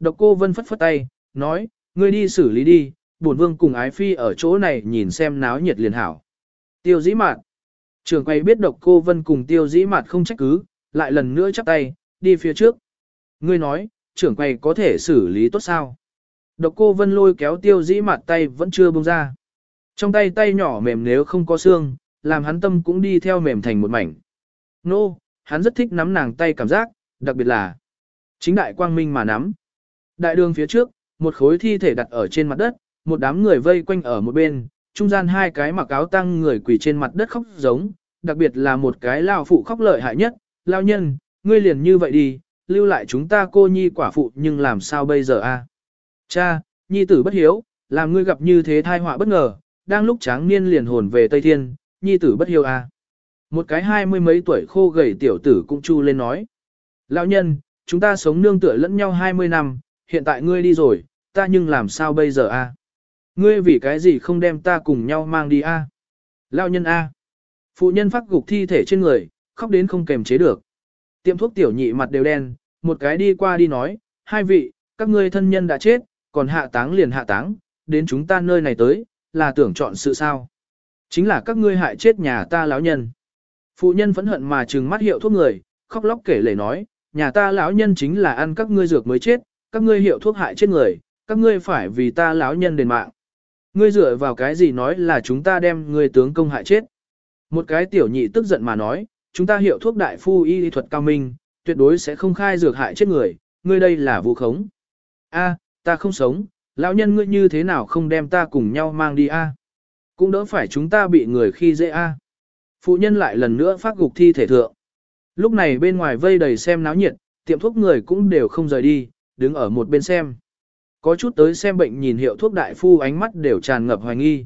Độc cô Vân phất phất tay, nói, ngươi đi xử lý đi, bổn vương cùng ái phi ở chỗ này nhìn xem náo nhiệt liền hảo. Tiêu dĩ mạt. Trường quay biết độc cô Vân cùng tiêu dĩ mạt không trách cứ, lại lần nữa chắp tay, đi phía trước. Ngươi nói, trưởng quay có thể xử lý tốt sao? Độc cô Vân lôi kéo tiêu dĩ mạt tay vẫn chưa buông ra. Trong tay tay nhỏ mềm nếu không có xương, làm hắn tâm cũng đi theo mềm thành một mảnh. Nô, hắn rất thích nắm nàng tay cảm giác, đặc biệt là chính đại quang minh mà nắm. Đại đường phía trước, một khối thi thể đặt ở trên mặt đất, một đám người vây quanh ở một bên, trung gian hai cái mặc áo tăng người quỳ trên mặt đất khóc giống, đặc biệt là một cái lao phụ khóc lợi hại nhất, lao nhân, ngươi liền như vậy đi, lưu lại chúng ta cô nhi quả phụ nhưng làm sao bây giờ a? Cha, nhi tử bất hiếu, làm ngươi gặp như thế thai họa bất ngờ, đang lúc tráng niên liền hồn về Tây Thiên, nhi tử bất hiếu a. Một cái hai mươi mấy tuổi khô gầy tiểu tử cũng chu lên nói. Lão nhân, chúng ta sống nương tựa lẫn nhau hai mươi năm, hiện tại ngươi đi rồi, ta nhưng làm sao bây giờ a? Ngươi vì cái gì không đem ta cùng nhau mang đi a? Lão nhân a. Phụ nhân phát gục thi thể trên người, khóc đến không kềm chế được. Tiệm thuốc tiểu nhị mặt đều đen, một cái đi qua đi nói, hai vị, các ngươi thân nhân đã chết, còn hạ táng liền hạ táng, đến chúng ta nơi này tới, là tưởng chọn sự sao. Chính là các ngươi hại chết nhà ta lão nhân. Phụ nhân phẫn hận mà trừng mắt hiệu thuốc người, khóc lóc kể lể nói, nhà ta lão nhân chính là ăn các ngươi dược mới chết, các ngươi hiệu thuốc hại chết người, các ngươi phải vì ta lão nhân đền mạng. Ngươi dựa vào cái gì nói là chúng ta đem ngươi tướng công hại chết. Một cái tiểu nhị tức giận mà nói, chúng ta hiệu thuốc đại phu y thuật cao minh, tuyệt đối sẽ không khai dược hại chết người, ngươi đây là vụ khống. A, ta không sống, lão nhân ngươi như thế nào không đem ta cùng nhau mang đi a? Cũng đỡ phải chúng ta bị người khi dễ a. Phụ nhân lại lần nữa phát gục thi thể thượng. Lúc này bên ngoài vây đầy xem náo nhiệt, tiệm thuốc người cũng đều không rời đi, đứng ở một bên xem. Có chút tới xem bệnh nhìn hiệu thuốc đại phu ánh mắt đều tràn ngập hoài nghi.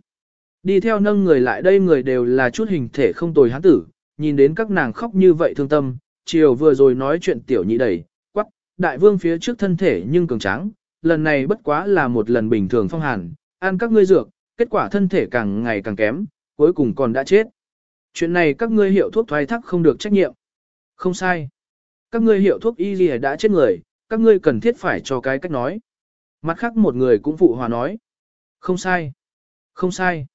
Đi theo nâng người lại đây người đều là chút hình thể không tồi hán tử, nhìn đến các nàng khóc như vậy thương tâm, chiều vừa rồi nói chuyện tiểu nhị đầy, quắc, đại vương phía trước thân thể nhưng cường tráng, lần này bất quá là một lần bình thường phong hàn, ăn các ngươi dược, kết quả thân thể càng ngày càng kém, cuối cùng còn đã chết. Chuyện này các ngươi hiệu thuốc thoái thác không được trách nhiệm. Không sai. Các ngươi hiệu thuốc y gì đã chết người, các ngươi cần thiết phải cho cái cách nói. Mặt khác một người cũng phụ hòa nói. Không sai. Không sai.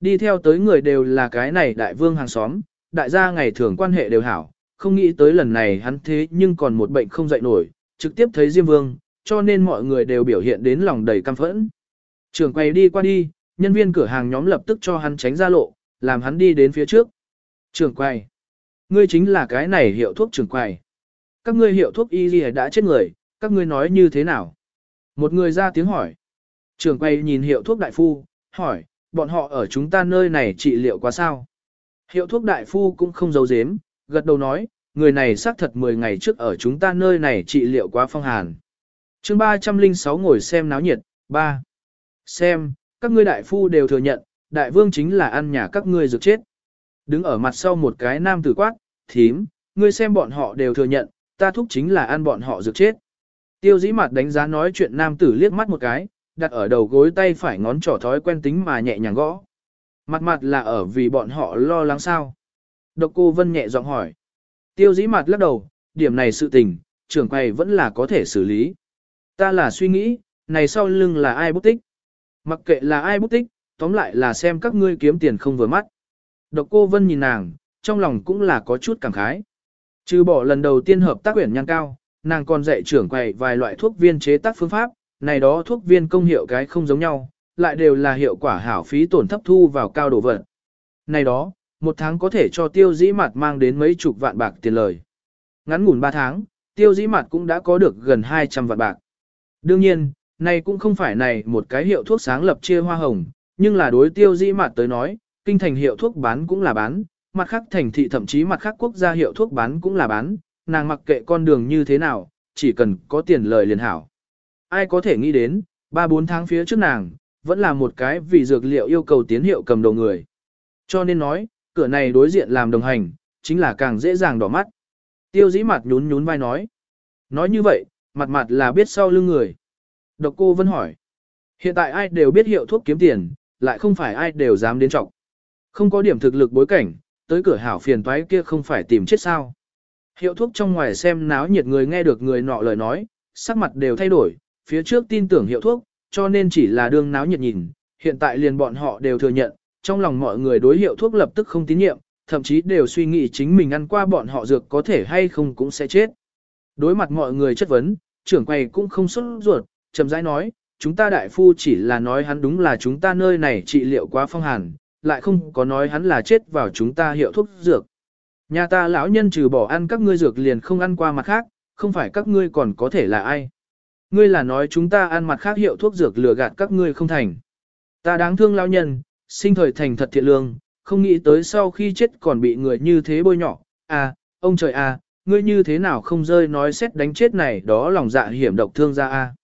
Đi theo tới người đều là cái này đại vương hàng xóm, đại gia ngày thường quan hệ đều hảo, không nghĩ tới lần này hắn thế nhưng còn một bệnh không dậy nổi, trực tiếp thấy Diêm Vương, cho nên mọi người đều biểu hiện đến lòng đầy căm phẫn. Trường quay đi qua đi, nhân viên cửa hàng nhóm lập tức cho hắn tránh ra lộ, làm hắn đi đến phía trước. Trường quay, ngươi chính là cái này hiệu thuốc trường quay. Các ngươi hiệu thuốc y gì đã chết người, các ngươi nói như thế nào? Một người ra tiếng hỏi. Trường quay nhìn hiệu thuốc đại phu, hỏi, bọn họ ở chúng ta nơi này trị liệu quá sao? Hiệu thuốc đại phu cũng không giấu giếm, gật đầu nói, người này xác thật 10 ngày trước ở chúng ta nơi này trị liệu quá phong hàn. chương 306 ngồi xem náo nhiệt, 3. Xem, các ngươi đại phu đều thừa nhận, đại vương chính là ăn nhà các ngươi dược chết. Đứng ở mặt sau một cái nam tử quát, thím, ngươi xem bọn họ đều thừa nhận, ta thúc chính là ăn bọn họ dược chết. Tiêu dĩ mặt đánh giá nói chuyện nam tử liếc mắt một cái, đặt ở đầu gối tay phải ngón trỏ thói quen tính mà nhẹ nhàng gõ. Mặt mặt là ở vì bọn họ lo lắng sao. Độc cô Vân nhẹ giọng hỏi. Tiêu dĩ mặt lắc đầu, điểm này sự tình, trưởng quầy vẫn là có thể xử lý. Ta là suy nghĩ, này sau lưng là ai bút tích. Mặc kệ là ai bút tích, tóm lại là xem các ngươi kiếm tiền không vừa mắt. Độc cô Vân nhìn nàng, trong lòng cũng là có chút cảm khái. Trừ bỏ lần đầu tiên hợp tác quyển nhan cao, nàng còn dạy trưởng quầy vài loại thuốc viên chế tác phương pháp, này đó thuốc viên công hiệu cái không giống nhau, lại đều là hiệu quả hảo phí tổn thấp thu vào cao độ vật. Này đó, một tháng có thể cho tiêu dĩ mặt mang đến mấy chục vạn bạc tiền lời. Ngắn ngủn 3 tháng, tiêu dĩ mặt cũng đã có được gần 200 vạn bạc. Đương nhiên, này cũng không phải này một cái hiệu thuốc sáng lập chia hoa hồng, nhưng là đối tiêu dĩ mặt tới nói, kinh thành hiệu thuốc bán cũng là bán, mặt khác thành thị thậm chí mặt khác quốc gia hiệu thuốc bán cũng là bán, nàng mặc kệ con đường như thế nào, chỉ cần có tiền lời liền hảo. Ai có thể nghĩ đến, 3-4 tháng phía trước nàng, vẫn là một cái vì dược liệu yêu cầu tiến hiệu cầm đầu người. Cho nên nói, cửa này đối diện làm đồng hành, chính là càng dễ dàng đỏ mắt. Tiêu dĩ mặt nhún nhún vai nói. Nói như vậy, mặt mặt là biết sau lưng người. Độc cô vẫn hỏi. Hiện tại ai đều biết hiệu thuốc kiếm tiền, lại không phải ai đều dám đến trọng. Không có điểm thực lực bối cảnh, tới cửa hảo phiền toái kia không phải tìm chết sao. Hiệu thuốc trong ngoài xem náo nhiệt người nghe được người nọ lời nói, sắc mặt đều thay đổi, phía trước tin tưởng hiệu thuốc, cho nên chỉ là đương náo nhiệt nhìn, hiện tại liền bọn họ đều thừa nhận, trong lòng mọi người đối hiệu thuốc lập tức không tín nhiệm, thậm chí đều suy nghĩ chính mình ăn qua bọn họ dược có thể hay không cũng sẽ chết. Đối mặt mọi người chất vấn, trưởng quầy cũng không xuất ruột, chậm rãi nói, chúng ta đại phu chỉ là nói hắn đúng là chúng ta nơi này trị liệu quá phong hàn, lại không có nói hắn là chết vào chúng ta hiệu thuốc dược. Nhà ta lão nhân trừ bỏ ăn các ngươi dược liền không ăn qua mặt khác, không phải các ngươi còn có thể là ai. Ngươi là nói chúng ta ăn mặt khác hiệu thuốc dược lừa gạt các ngươi không thành. Ta đáng thương lão nhân, sinh thời thành thật thiện lương, không nghĩ tới sau khi chết còn bị người như thế bôi nhọ. À, ông trời à, ngươi như thế nào không rơi nói xét đánh chết này đó lòng dạ hiểm độc thương ra à.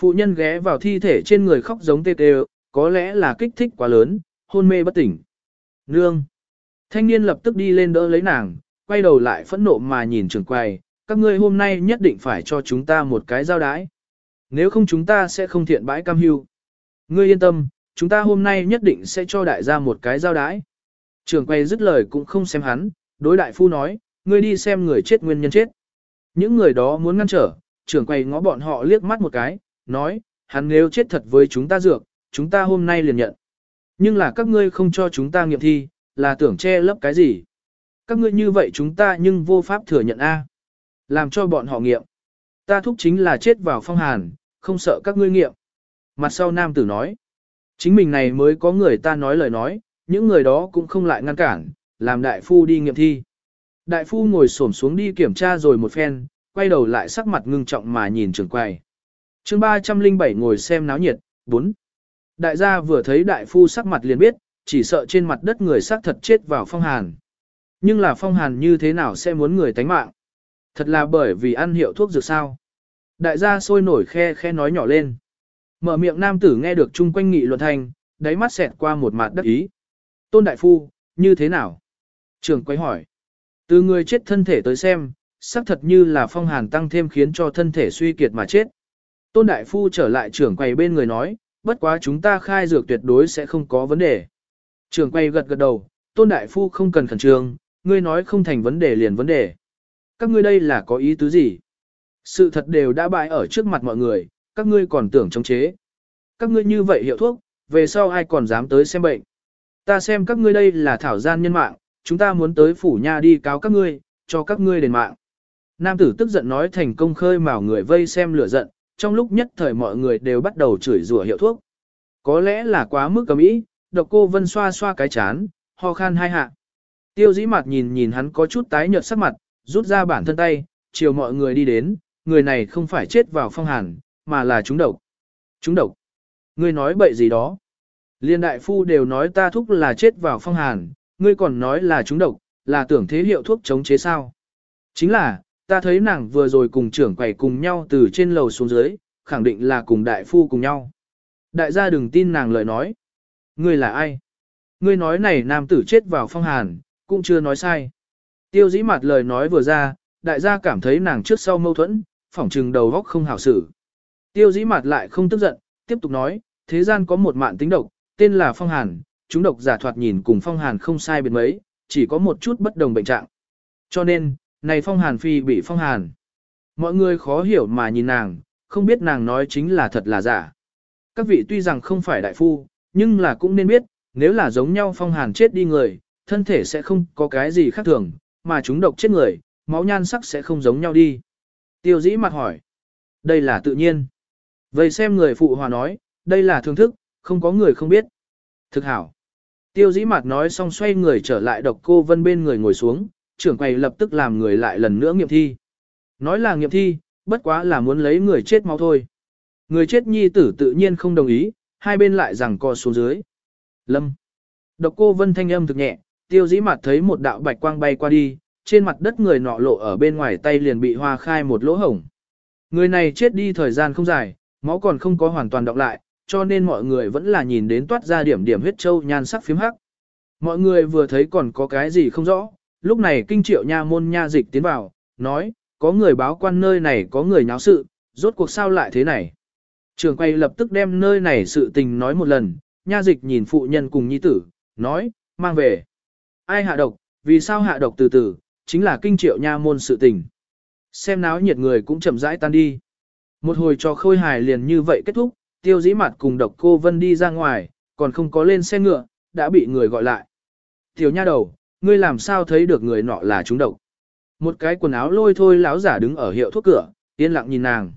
Phụ nhân ghé vào thi thể trên người khóc giống tê tê, có lẽ là kích thích quá lớn, hôn mê bất tỉnh. Nương! Thanh niên lập tức đi lên đỡ lấy nàng, quay đầu lại phẫn nộ mà nhìn trường quầy, các ngươi hôm nay nhất định phải cho chúng ta một cái giao đái. Nếu không chúng ta sẽ không thiện bãi cam hưu. Ngươi yên tâm, chúng ta hôm nay nhất định sẽ cho đại gia một cái giao đái. Trường quầy dứt lời cũng không xem hắn, đối đại phu nói, ngươi đi xem người chết nguyên nhân chết. Những người đó muốn ngăn trở, trưởng quầy ngó bọn họ liếc mắt một cái, nói, hắn nếu chết thật với chúng ta dược, chúng ta hôm nay liền nhận. Nhưng là các ngươi không cho chúng ta nghiệm thi, là tưởng che lấp cái gì? Các ngươi như vậy chúng ta nhưng vô pháp thừa nhận A. Làm cho bọn họ nghiệm. Ta thúc chính là chết vào phong hàn, không sợ các ngươi nghiệm. Mặt sau nam tử nói. Chính mình này mới có người ta nói lời nói, những người đó cũng không lại ngăn cản, làm đại phu đi nghiệm thi. Đại phu ngồi xổm xuống đi kiểm tra rồi một phen, quay đầu lại sắc mặt ngưng trọng mà nhìn trưởng quầy. chương 307 ngồi xem náo nhiệt, 4. Đại gia vừa thấy đại phu sắc mặt liền biết, chỉ sợ trên mặt đất người xác thật chết vào phong hàn. Nhưng là phong hàn như thế nào sẽ muốn người tánh mạng? Thật là bởi vì ăn hiệu thuốc dược sao? Đại gia sôi nổi khe khe nói nhỏ lên. Mở miệng nam tử nghe được chung quanh nghị luận thành, đáy mắt xẹt qua một mặt đắc ý. Tôn đại phu, như thế nào? Trường quay hỏi. Từ người chết thân thể tới xem, xác thật như là phong hàn tăng thêm khiến cho thân thể suy kiệt mà chết. Tôn đại phu trở lại trưởng quầy bên người nói, bất quá chúng ta khai dược tuyệt đối sẽ không có vấn đề. Trường quay gật gật đầu, tôn đại phu không cần khẩn trương, ngươi nói không thành vấn đề liền vấn đề. Các ngươi đây là có ý tứ gì? Sự thật đều đã bại ở trước mặt mọi người, các ngươi còn tưởng chống chế. Các ngươi như vậy hiệu thuốc, về sau ai còn dám tới xem bệnh. Ta xem các ngươi đây là thảo gian nhân mạng, chúng ta muốn tới phủ nha đi cáo các ngươi, cho các ngươi đền mạng. Nam tử tức giận nói thành công khơi mào người vây xem lửa giận, trong lúc nhất thời mọi người đều bắt đầu chửi rủa hiệu thuốc. Có lẽ là quá mức cầm ý, độc cô vân xoa xoa cái chán, ho khan hai hạ. Tiêu dĩ mặt nhìn nhìn hắn có chút tái nhợt sắc mặt, rút ra bản thân tay, chiều mọi người đi đến, người này không phải chết vào phong hàn, mà là chúng độc. Chúng độc. Ngươi nói bậy gì đó. Liên đại phu đều nói ta thúc là chết vào phong hàn, ngươi còn nói là chúng độc, là tưởng thế hiệu thuốc chống chế sao. Chính là, ta thấy nàng vừa rồi cùng trưởng quầy cùng nhau từ trên lầu xuống dưới, khẳng định là cùng đại phu cùng nhau. Đại gia đừng tin nàng lời nói. Ngươi là ai? Ngươi nói này nam tử chết vào phong hàn, cũng chưa nói sai. Tiêu dĩ mặt lời nói vừa ra, đại gia cảm thấy nàng trước sau mâu thuẫn, phỏng trừng đầu góc không hảo xử. Tiêu dĩ mặt lại không tức giận, tiếp tục nói, thế gian có một mạng tính độc, tên là phong hàn, chúng độc giả thoạt nhìn cùng phong hàn không sai biệt mấy, chỉ có một chút bất đồng bệnh trạng. Cho nên, này phong hàn phi bị phong hàn. Mọi người khó hiểu mà nhìn nàng, không biết nàng nói chính là thật là giả. Các vị tuy rằng không phải đại phu, nhưng là cũng nên biết, nếu là giống nhau phong hàn chết đi người, thân thể sẽ không có cái gì khác thường, mà chúng độc chết người, máu nhan sắc sẽ không giống nhau đi. Tiêu dĩ mặt hỏi. Đây là tự nhiên. Vậy xem người phụ hòa nói, đây là thương thức, không có người không biết. Thực hảo. Tiêu dĩ mặt nói xong xoay người trở lại độc cô vân bên người ngồi xuống, trưởng quầy lập tức làm người lại lần nữa nghiệm thi. Nói là nghiệm thi, bất quá là muốn lấy người chết máu thôi. Người chết nhi tử tự nhiên không đồng ý, hai bên lại rằng co xuống dưới. Lâm. Độc cô vân thanh âm thực nhẹ, tiêu dĩ mặt thấy một đạo bạch quang bay qua đi, trên mặt đất người nọ lộ ở bên ngoài tay liền bị hoa khai một lỗ hổng. Người này chết đi thời gian không dài, máu còn không có hoàn toàn đọc lại, cho nên mọi người vẫn là nhìn đến toát ra điểm điểm huyết châu nhan sắc phím hắc. Mọi người vừa thấy còn có cái gì không rõ, lúc này kinh triệu nha môn nha dịch tiến vào, nói, có người báo quan nơi này có người nháo sự, rốt cuộc sao lại thế này. Trường quay lập tức đem nơi này sự tình nói một lần, nha dịch nhìn phụ nhân cùng nhi tử, nói, mang về. Ai hạ độc, vì sao hạ độc từ từ, chính là kinh triệu nha môn sự tình. Xem náo nhiệt người cũng chậm rãi tan đi. Một hồi cho khôi hài liền như vậy kết thúc, tiêu dĩ mặt cùng độc cô Vân đi ra ngoài, còn không có lên xe ngựa, đã bị người gọi lại. Tiểu nha đầu, ngươi làm sao thấy được người nọ là chúng độc. Một cái quần áo lôi thôi lão giả đứng ở hiệu thuốc cửa, yên lặng nhìn nàng.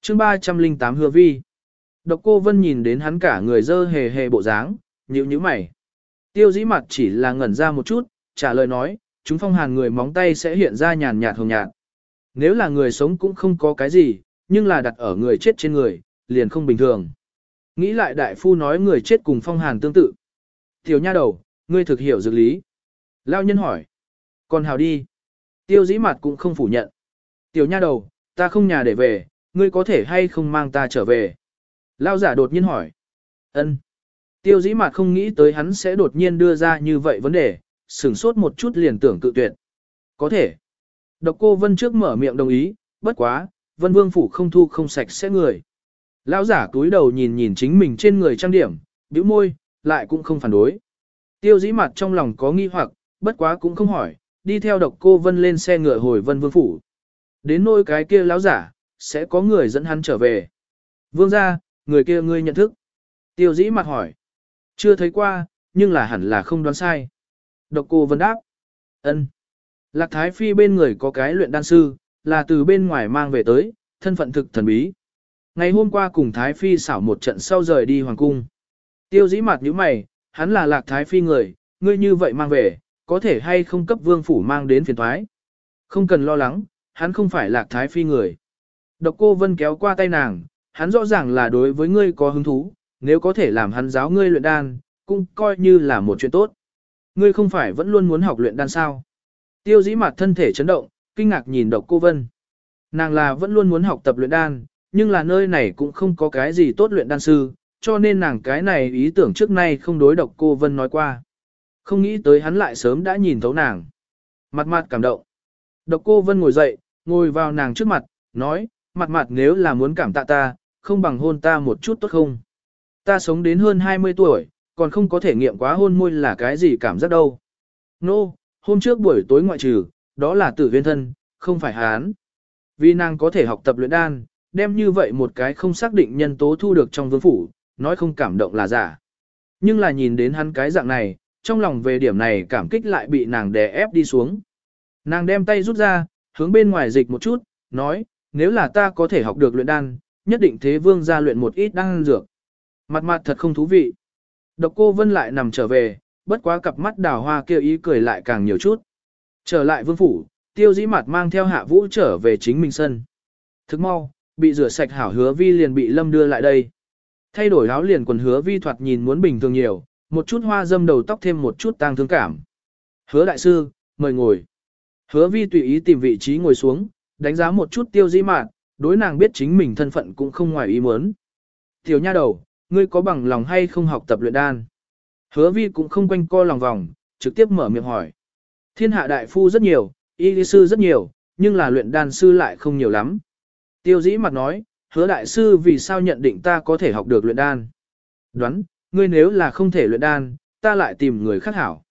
chương 308 hứa vi. Độc cô Vân nhìn đến hắn cả người dơ hề hề bộ dáng, nhíu nhíu mày. Tiêu dĩ mặt chỉ là ngẩn ra một chút, trả lời nói, chúng phong hàn người móng tay sẽ hiện ra nhàn nhạt hồng nhạt. Nếu là người sống cũng không có cái gì, nhưng là đặt ở người chết trên người, liền không bình thường. Nghĩ lại đại phu nói người chết cùng phong hàn tương tự. Tiểu nha đầu, ngươi thực hiểu dược lý. Lao nhân hỏi. Còn hào đi. Tiêu dĩ mặt cũng không phủ nhận. Tiểu nha đầu, ta không nhà để về, ngươi có thể hay không mang ta trở về. Lao giả đột nhiên hỏi. ân. Tiêu dĩ mặt không nghĩ tới hắn sẽ đột nhiên đưa ra như vậy vấn đề, sửng sốt một chút liền tưởng cự tuyệt. Có thể. Độc cô Vân trước mở miệng đồng ý, bất quá, Vân Vương Phủ không thu không sạch sẽ người. Lão giả túi đầu nhìn nhìn chính mình trên người trang điểm, bĩu môi, lại cũng không phản đối. Tiêu dĩ mặt trong lòng có nghi hoặc, bất quá cũng không hỏi, đi theo độc cô Vân lên xe ngựa hồi Vân Vương Phủ. Đến nôi cái kia lão giả, sẽ có người dẫn hắn trở về. Vương ra, người kia ngươi nhận thức. Tiêu dĩ mặt hỏi. Chưa thấy qua, nhưng là hẳn là không đoán sai. Độc cô Vân đáp. ân. Lạc Thái Phi bên người có cái luyện đan sư, là từ bên ngoài mang về tới, thân phận thực thần bí. Ngày hôm qua cùng Thái Phi xảo một trận sau rời đi hoàng cung. Tiêu dĩ mặt như mày, hắn là Lạc Thái Phi người, ngươi như vậy mang về, có thể hay không cấp vương phủ mang đến phiền thoái. Không cần lo lắng, hắn không phải Lạc Thái Phi người. Độc cô Vân kéo qua tay nàng, hắn rõ ràng là đối với ngươi có hứng thú, nếu có thể làm hắn giáo ngươi luyện đan, cũng coi như là một chuyện tốt. Ngươi không phải vẫn luôn muốn học luyện đan sao? Tiêu dĩ mặt thân thể chấn động, kinh ngạc nhìn độc cô Vân. Nàng là vẫn luôn muốn học tập luyện đan, nhưng là nơi này cũng không có cái gì tốt luyện đan sư, cho nên nàng cái này ý tưởng trước nay không đối độc cô Vân nói qua. Không nghĩ tới hắn lại sớm đã nhìn thấu nàng. Mặt mặt cảm động. Độc cô Vân ngồi dậy, ngồi vào nàng trước mặt, nói, mặt mặt nếu là muốn cảm tạ ta, không bằng hôn ta một chút tốt không? Ta sống đến hơn 20 tuổi, còn không có thể nghiệm quá hôn môi là cái gì cảm giác đâu. Nô, no, hôm trước buổi tối ngoại trừ, đó là tử viên thân, không phải hán. Vì nàng có thể học tập luyện đan, đem như vậy một cái không xác định nhân tố thu được trong vương phủ, nói không cảm động là giả. Nhưng là nhìn đến hắn cái dạng này, trong lòng về điểm này cảm kích lại bị nàng đè ép đi xuống. Nàng đem tay rút ra, hướng bên ngoài dịch một chút, nói, nếu là ta có thể học được luyện đan, nhất định thế vương ra luyện một ít đan dược. Mặt mặt thật không thú vị. Độc cô Vân lại nằm trở về, bất quá cặp mắt đào hoa kêu ý cười lại càng nhiều chút. Trở lại vương phủ, tiêu dĩ mặt mang theo hạ vũ trở về chính mình sân. Thức mau, bị rửa sạch hảo hứa vi liền bị lâm đưa lại đây. Thay đổi áo liền quần hứa vi thoạt nhìn muốn bình thường nhiều, một chút hoa dâm đầu tóc thêm một chút tang thương cảm. Hứa đại sư, mời ngồi. Hứa vi tùy ý tìm vị trí ngồi xuống, đánh giá một chút tiêu dĩ mạn, đối nàng biết chính mình thân phận cũng không ngoài ý muốn. Tiểu nha đầu, ngươi có bằng lòng hay không học tập luyện đan? Hứa vi cũng không quanh co lòng vòng, trực tiếp mở miệng hỏi. Thiên hạ đại phu rất nhiều, y lý sư rất nhiều, nhưng là luyện đan sư lại không nhiều lắm. Tiêu dĩ mặt nói, hứa đại sư vì sao nhận định ta có thể học được luyện đan? Đoán, ngươi nếu là không thể luyện đan, ta lại tìm người khác hảo.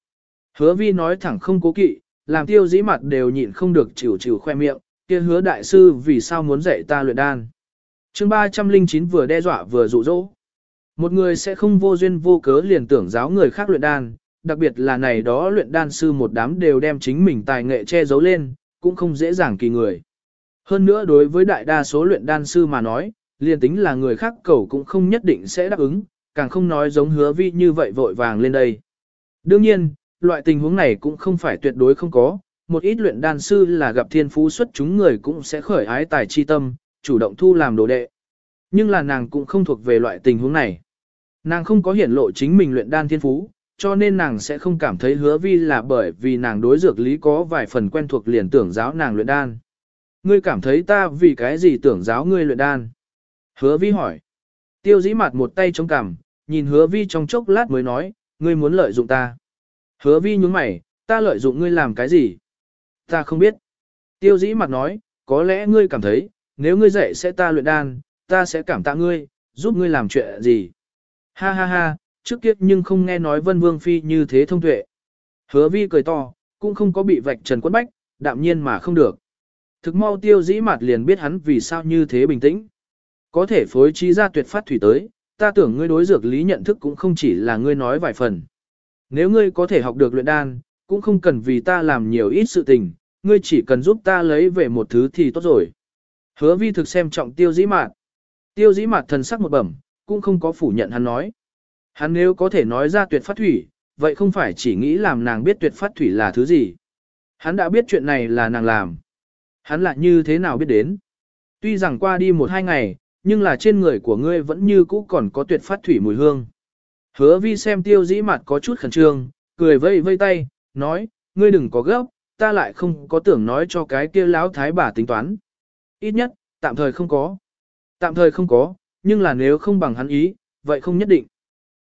Hứa vi nói thẳng không cố kỵ, làm tiêu dĩ mặt đều nhịn không được chịu chịu khoe miệng, kia hứa đại sư vì sao muốn dạy ta luyện đan. chương 309 vừa đe dọa vừa dụ dỗ. Một người sẽ không vô duyên vô cớ liền tưởng giáo người khác luyện đan, đặc biệt là này đó luyện đan sư một đám đều đem chính mình tài nghệ che giấu lên, cũng không dễ dàng kỳ người. Hơn nữa đối với đại đa số luyện đan sư mà nói, liền tính là người khác cầu cũng không nhất định sẽ đáp ứng, càng không nói giống hứa vi như vậy vội vàng lên đây. Đương nhiên, loại tình huống này cũng không phải tuyệt đối không có, một ít luyện đan sư là gặp thiên phú xuất chúng người cũng sẽ khởi ái tài chi tâm, chủ động thu làm đồ đệ. Nhưng là nàng cũng không thuộc về loại tình huống này. Nàng không có hiển lộ chính mình luyện đan thiên phú, cho nên nàng sẽ không cảm thấy hứa vi là bởi vì nàng đối dược lý có vài phần quen thuộc liền tưởng giáo nàng luyện đan. Ngươi cảm thấy ta vì cái gì tưởng giáo ngươi luyện đan? Hứa vi hỏi. Tiêu dĩ mặt một tay chống cằm, nhìn hứa vi trong chốc lát mới nói, ngươi muốn lợi dụng ta. Hứa vi nhúng mày, ta lợi dụng ngươi làm cái gì? Ta không biết. Tiêu dĩ mặt nói, có lẽ ngươi cảm thấy, nếu ngươi dạy sẽ ta luyện đan, ta sẽ cảm tạ ngươi, giúp ngươi làm chuyện gì. Ha ha ha, trước kiếp nhưng không nghe nói vân vương phi như thế thông tuệ. Hứa vi cười to, cũng không có bị vạch trần quấn bách, đạm nhiên mà không được. Thực mau tiêu dĩ mặt liền biết hắn vì sao như thế bình tĩnh. Có thể phối trí ra tuyệt phát thủy tới, ta tưởng ngươi đối dược lý nhận thức cũng không chỉ là ngươi nói vài phần. Nếu ngươi có thể học được luyện đan, cũng không cần vì ta làm nhiều ít sự tình, ngươi chỉ cần giúp ta lấy về một thứ thì tốt rồi. Hứa vi thực xem trọng tiêu dĩ mạt. Tiêu dĩ mạt thần sắc một bẩm, cũng không có phủ nhận hắn nói. Hắn nếu có thể nói ra tuyệt phát thủy, vậy không phải chỉ nghĩ làm nàng biết tuyệt phát thủy là thứ gì. Hắn đã biết chuyện này là nàng làm. Hắn lại như thế nào biết đến. Tuy rằng qua đi một hai ngày, nhưng là trên người của ngươi vẫn như cũ còn có tuyệt phát thủy mùi hương. Hứa vi xem tiêu dĩ mặt có chút khẩn trương, cười vây vây tay, nói, ngươi đừng có gấp, ta lại không có tưởng nói cho cái kia lão thái bà tính toán. Ít nhất, tạm thời không có. Tạm thời không có, nhưng là nếu không bằng hắn ý, vậy không nhất định.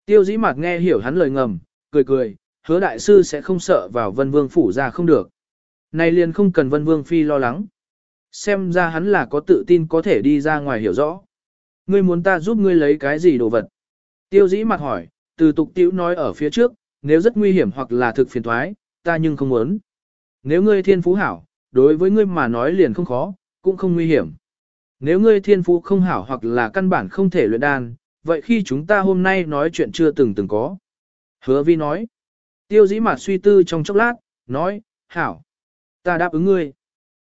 Tiêu dĩ mặt nghe hiểu hắn lời ngầm, cười cười, hứa đại sư sẽ không sợ vào vân vương phủ ra không được. Này liền không cần vân vương phi lo lắng. Xem ra hắn là có tự tin có thể đi ra ngoài hiểu rõ. Ngươi muốn ta giúp ngươi lấy cái gì đồ vật? Tiêu dĩ mặt hỏi, từ tục tiểu nói ở phía trước, nếu rất nguy hiểm hoặc là thực phiền thoái, ta nhưng không muốn. Nếu ngươi thiên phú hảo, đối với ngươi mà nói liền không khó, cũng không nguy hiểm. Nếu ngươi thiên phú không hảo hoặc là căn bản không thể luyện đan, vậy khi chúng ta hôm nay nói chuyện chưa từng từng có. Hứa vi nói. Tiêu dĩ mặt suy tư trong chốc lát, nói, hảo. Ta đáp ứng ngươi.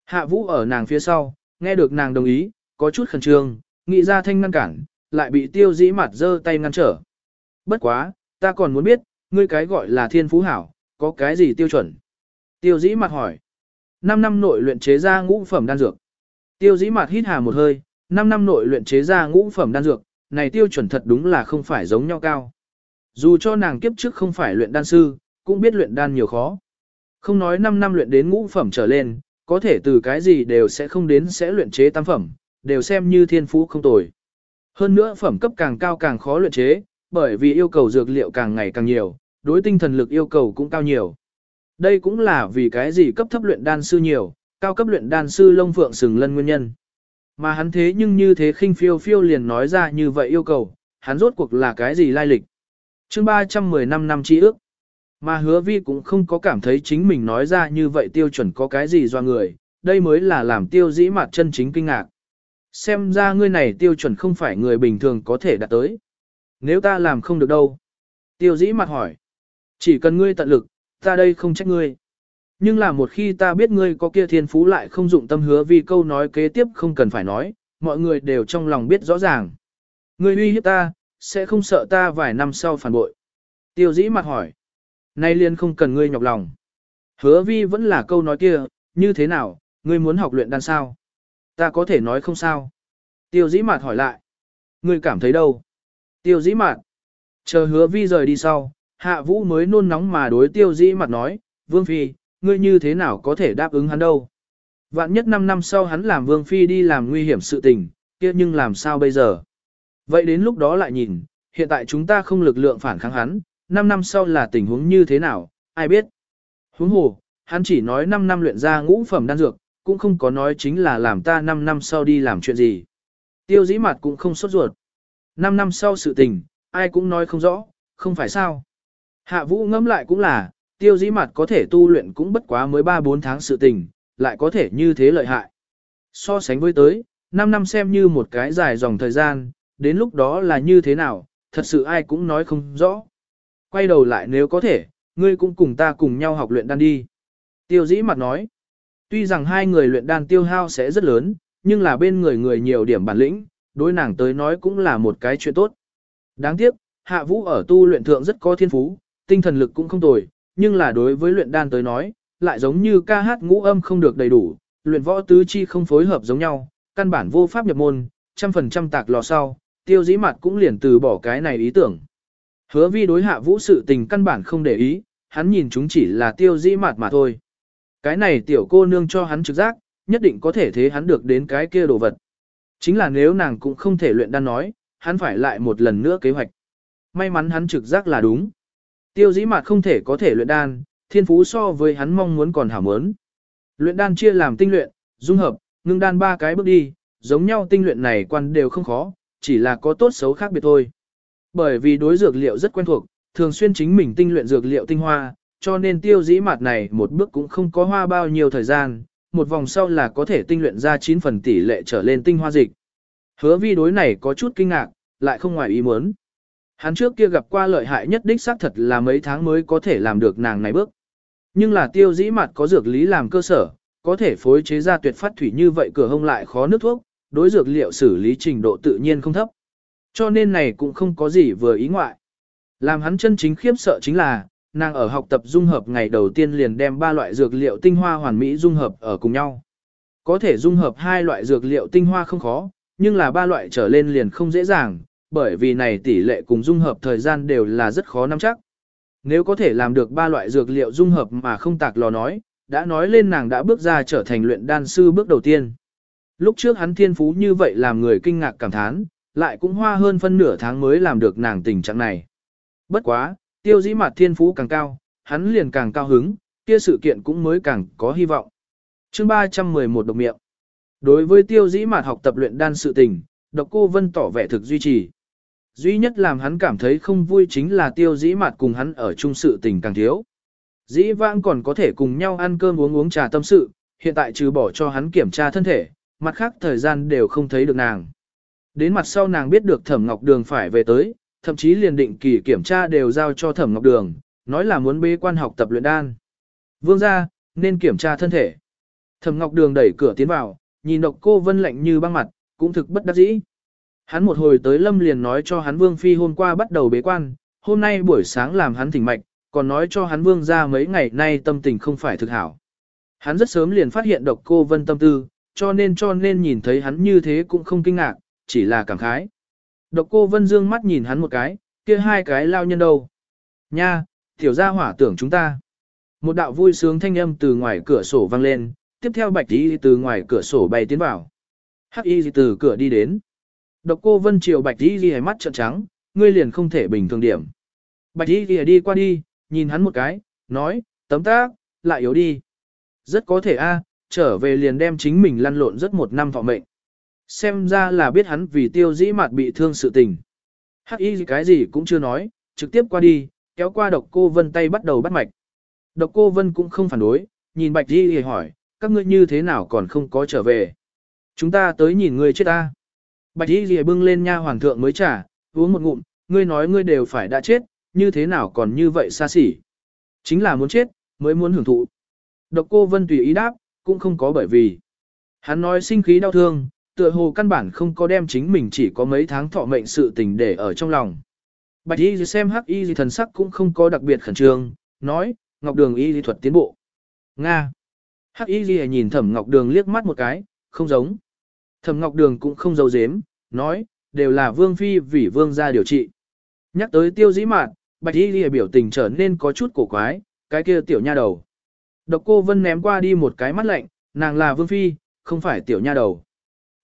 Hạ vũ ở nàng phía sau, nghe được nàng đồng ý, có chút khẩn trương, nghĩ ra thanh ngăn cản, lại bị tiêu dĩ mặt giơ tay ngăn trở. Bất quá, ta còn muốn biết, ngươi cái gọi là thiên phú hảo, có cái gì tiêu chuẩn? Tiêu dĩ mặt hỏi. 5 năm nội luyện chế ra ngũ phẩm đan dược. Tiêu dĩ mặt hít hà một hơi, 5 năm nội luyện chế ra ngũ phẩm đan dược, này tiêu chuẩn thật đúng là không phải giống nhau cao. Dù cho nàng kiếp trước không phải luyện đan sư, cũng biết luyện đan nhiều khó. Không nói 5 năm luyện đến ngũ phẩm trở lên, có thể từ cái gì đều sẽ không đến sẽ luyện chế tam phẩm, đều xem như thiên phú không tồi. Hơn nữa phẩm cấp càng cao càng khó luyện chế, bởi vì yêu cầu dược liệu càng ngày càng nhiều, đối tinh thần lực yêu cầu cũng cao nhiều. Đây cũng là vì cái gì cấp thấp luyện đan sư nhiều, cao cấp luyện đan sư lông phượng sừng lân nguyên nhân. Mà hắn thế nhưng như thế khinh phiêu phiêu liền nói ra như vậy yêu cầu, hắn rốt cuộc là cái gì lai lịch. chương 310 năm năm chi ước. Mà hứa vi cũng không có cảm thấy chính mình nói ra như vậy tiêu chuẩn có cái gì do người, đây mới là làm tiêu dĩ mặt chân chính kinh ngạc. Xem ra ngươi này tiêu chuẩn không phải người bình thường có thể đạt tới. Nếu ta làm không được đâu. Tiêu dĩ mặt hỏi. Chỉ cần ngươi tận lực, ta đây không trách ngươi. Nhưng là một khi ta biết ngươi có kia thiên phú lại không dụng tâm hứa vì câu nói kế tiếp không cần phải nói, mọi người đều trong lòng biết rõ ràng. Ngươi uy hiếp ta, sẽ không sợ ta vài năm sau phản bội. Tiêu dĩ mặt hỏi. Nay liên không cần ngươi nhọc lòng. Hứa vi vẫn là câu nói kia, như thế nào, ngươi muốn học luyện đan sao? Ta có thể nói không sao. Tiêu dĩ mạt hỏi lại. Ngươi cảm thấy đâu? Tiêu dĩ mạt. Chờ hứa vi rời đi sau, hạ vũ mới nôn nóng mà đối tiêu dĩ mạt nói, Vương Phi, ngươi như thế nào có thể đáp ứng hắn đâu? Vạn nhất 5 năm sau hắn làm Vương Phi đi làm nguy hiểm sự tình, kia nhưng làm sao bây giờ? Vậy đến lúc đó lại nhìn, hiện tại chúng ta không lực lượng phản kháng hắn, 5 năm sau là tình huống như thế nào, ai biết? Huống hồ, hắn chỉ nói 5 năm luyện ra ngũ phẩm đan dược, cũng không có nói chính là làm ta 5 năm sau đi làm chuyện gì. Tiêu dĩ mặt cũng không sốt ruột. 5 năm sau sự tình, ai cũng nói không rõ, không phải sao. Hạ vũ ngẫm lại cũng là, tiêu dĩ mặt có thể tu luyện cũng bất quá mới 3-4 tháng sự tình, lại có thể như thế lợi hại. So sánh với tới, 5 năm xem như một cái dài dòng thời gian, đến lúc đó là như thế nào, thật sự ai cũng nói không rõ. Quay đầu lại nếu có thể, ngươi cũng cùng ta cùng nhau học luyện đan đi. Tiêu dĩ mặt nói, tuy rằng hai người luyện đan tiêu hao sẽ rất lớn, nhưng là bên người người nhiều điểm bản lĩnh, đối nàng tới nói cũng là một cái chuyện tốt. Đáng tiếc, hạ vũ ở tu luyện thượng rất có thiên phú, tinh thần lực cũng không tồi, nhưng là đối với luyện đan tới nói, lại giống như ca hát ngũ âm không được đầy đủ, luyện võ tứ chi không phối hợp giống nhau, căn bản vô pháp nhập môn, trăm phần trăm tạc lò sau, tiêu dĩ mặt cũng liền từ bỏ cái này ý tưởng. Hứa vi đối hạ vũ sự tình căn bản không để ý, hắn nhìn chúng chỉ là tiêu dĩ mặt mà thôi. Cái này tiểu cô nương cho hắn trực giác, nhất định có thể thế hắn được đến cái kia đồ vật. Chính là nếu nàng cũng không thể luyện đan nói, hắn phải lại một lần nữa kế hoạch. May mắn hắn trực giác là đúng. Tiêu dĩ mặt không thể có thể luyện đan, thiên phú so với hắn mong muốn còn hảo mớn. Luyện đan chia làm tinh luyện, dung hợp, ngưng đan ba cái bước đi, giống nhau tinh luyện này quan đều không khó, chỉ là có tốt xấu khác biệt thôi. Bởi vì đối dược liệu rất quen thuộc, thường xuyên chính mình tinh luyện dược liệu tinh hoa, cho nên tiêu dĩ mặt này một bước cũng không có hoa bao nhiêu thời gian, một vòng sau là có thể tinh luyện ra 9 phần tỷ lệ trở lên tinh hoa dịch. Hứa vi đối này có chút kinh ngạc, lại không ngoài ý muốn. Hắn trước kia gặp qua lợi hại nhất đích xác thật là mấy tháng mới có thể làm được nàng này bước. Nhưng là tiêu dĩ mặt có dược lý làm cơ sở, có thể phối chế ra tuyệt phát thủy như vậy cửa hông lại khó nước thuốc, đối dược liệu xử lý trình độ tự nhiên không thấp. Cho nên này cũng không có gì vừa ý ngoại. Làm hắn chân chính khiếp sợ chính là, nàng ở học tập dung hợp ngày đầu tiên liền đem ba loại dược liệu tinh hoa hoàn mỹ dung hợp ở cùng nhau. Có thể dung hợp hai loại dược liệu tinh hoa không khó, nhưng là ba loại trở lên liền không dễ dàng, bởi vì này tỷ lệ cùng dung hợp thời gian đều là rất khó nắm chắc. Nếu có thể làm được ba loại dược liệu dung hợp mà không tạc lò nói, đã nói lên nàng đã bước ra trở thành luyện đan sư bước đầu tiên. Lúc trước hắn thiên phú như vậy làm người kinh ngạc cảm thán, lại cũng hoa hơn phân nửa tháng mới làm được nàng tình trạng này. Bất quá, tiêu dĩ mặt thiên phú càng cao, hắn liền càng cao hứng, kia sự kiện cũng mới càng có hy vọng. chương 311 độc miệng. Đối với tiêu dĩ mặt học tập luyện đan sự tình, độc cô vân tỏ vẻ thực duy trì. Duy nhất làm hắn cảm thấy không vui chính là tiêu dĩ mặt cùng hắn ở chung sự tình càng thiếu. Dĩ vãng còn có thể cùng nhau ăn cơm uống uống trà tâm sự, hiện tại trừ bỏ cho hắn kiểm tra thân thể, mặt khác thời gian đều không thấy được nàng. Đến mặt sau nàng biết được Thẩm Ngọc Đường phải về tới, thậm chí liền định kỳ kiểm tra đều giao cho Thẩm Ngọc Đường, nói là muốn bế quan học tập luyện đan. Vương gia, nên kiểm tra thân thể. Thẩm Ngọc Đường đẩy cửa tiến vào, nhìn độc cô vân lạnh như băng mặt, cũng thực bất đắc dĩ. Hắn một hồi tới lâm liền nói cho hắn Vương Phi hôm qua bắt đầu bế quan, hôm nay buổi sáng làm hắn thỉnh mạch, còn nói cho hắn Vương gia mấy ngày nay tâm tình không phải thực hảo. Hắn rất sớm liền phát hiện độc cô vân tâm tư, cho nên cho nên nhìn thấy hắn như thế cũng không kinh ngạc, chỉ là cảm khái. Độc cô vân dương mắt nhìn hắn một cái, kia hai cái lao nhân đâu. Nha, tiểu gia hỏa tưởng chúng ta. Một đạo vui sướng thanh âm từ ngoài cửa sổ vang lên, tiếp theo bạch y từ ngoài cửa sổ bay tiến vào. Hắc y từ cửa đi đến. Độc cô vân chiều bạch y ghi mắt trợn trắng, ngươi liền không thể bình thường điểm. Bạch y ghi đi qua đi, nhìn hắn một cái, nói, tấm tác, lại yếu đi. Rất có thể a, trở về liền đem chính mình lăn lộn rất một năm vào mệnh. Xem ra là biết hắn vì tiêu dĩ mặt bị thương sự tình. Hắc y cái gì cũng chưa nói, trực tiếp qua đi, kéo qua độc cô vân tay bắt đầu bắt mạch. Độc cô vân cũng không phản đối, nhìn bạch y hỏi, các ngươi như thế nào còn không có trở về. Chúng ta tới nhìn ngươi chết ta. Bạch y thì bưng lên nha hoàng thượng mới trả, uống một ngụm, ngươi nói ngươi đều phải đã chết, như thế nào còn như vậy xa xỉ. Chính là muốn chết, mới muốn hưởng thụ. Độc cô vân tùy ý đáp, cũng không có bởi vì. Hắn nói sinh khí đau thương, tựa hồ căn bản không có đem chính mình chỉ có mấy tháng thọ mệnh sự tình để ở trong lòng. Bạch y xem hắc y thần sắc cũng không có đặc biệt khẩn trương, nói, ngọc đường y lý thuật tiến bộ. Nga. Hắc y nhìn thẩm ngọc đường liếc mắt một cái, không giống. Thẩm Ngọc Đường cũng không giấu dếm, nói, đều là vương phi vì vương gia điều trị. Nhắc tới tiêu dĩ mạn, bạch y ghi biểu tình trở nên có chút cổ quái, cái kia tiểu nha đầu. Độc cô vân ném qua đi một cái mắt lạnh, nàng là vương phi, không phải tiểu nha đầu.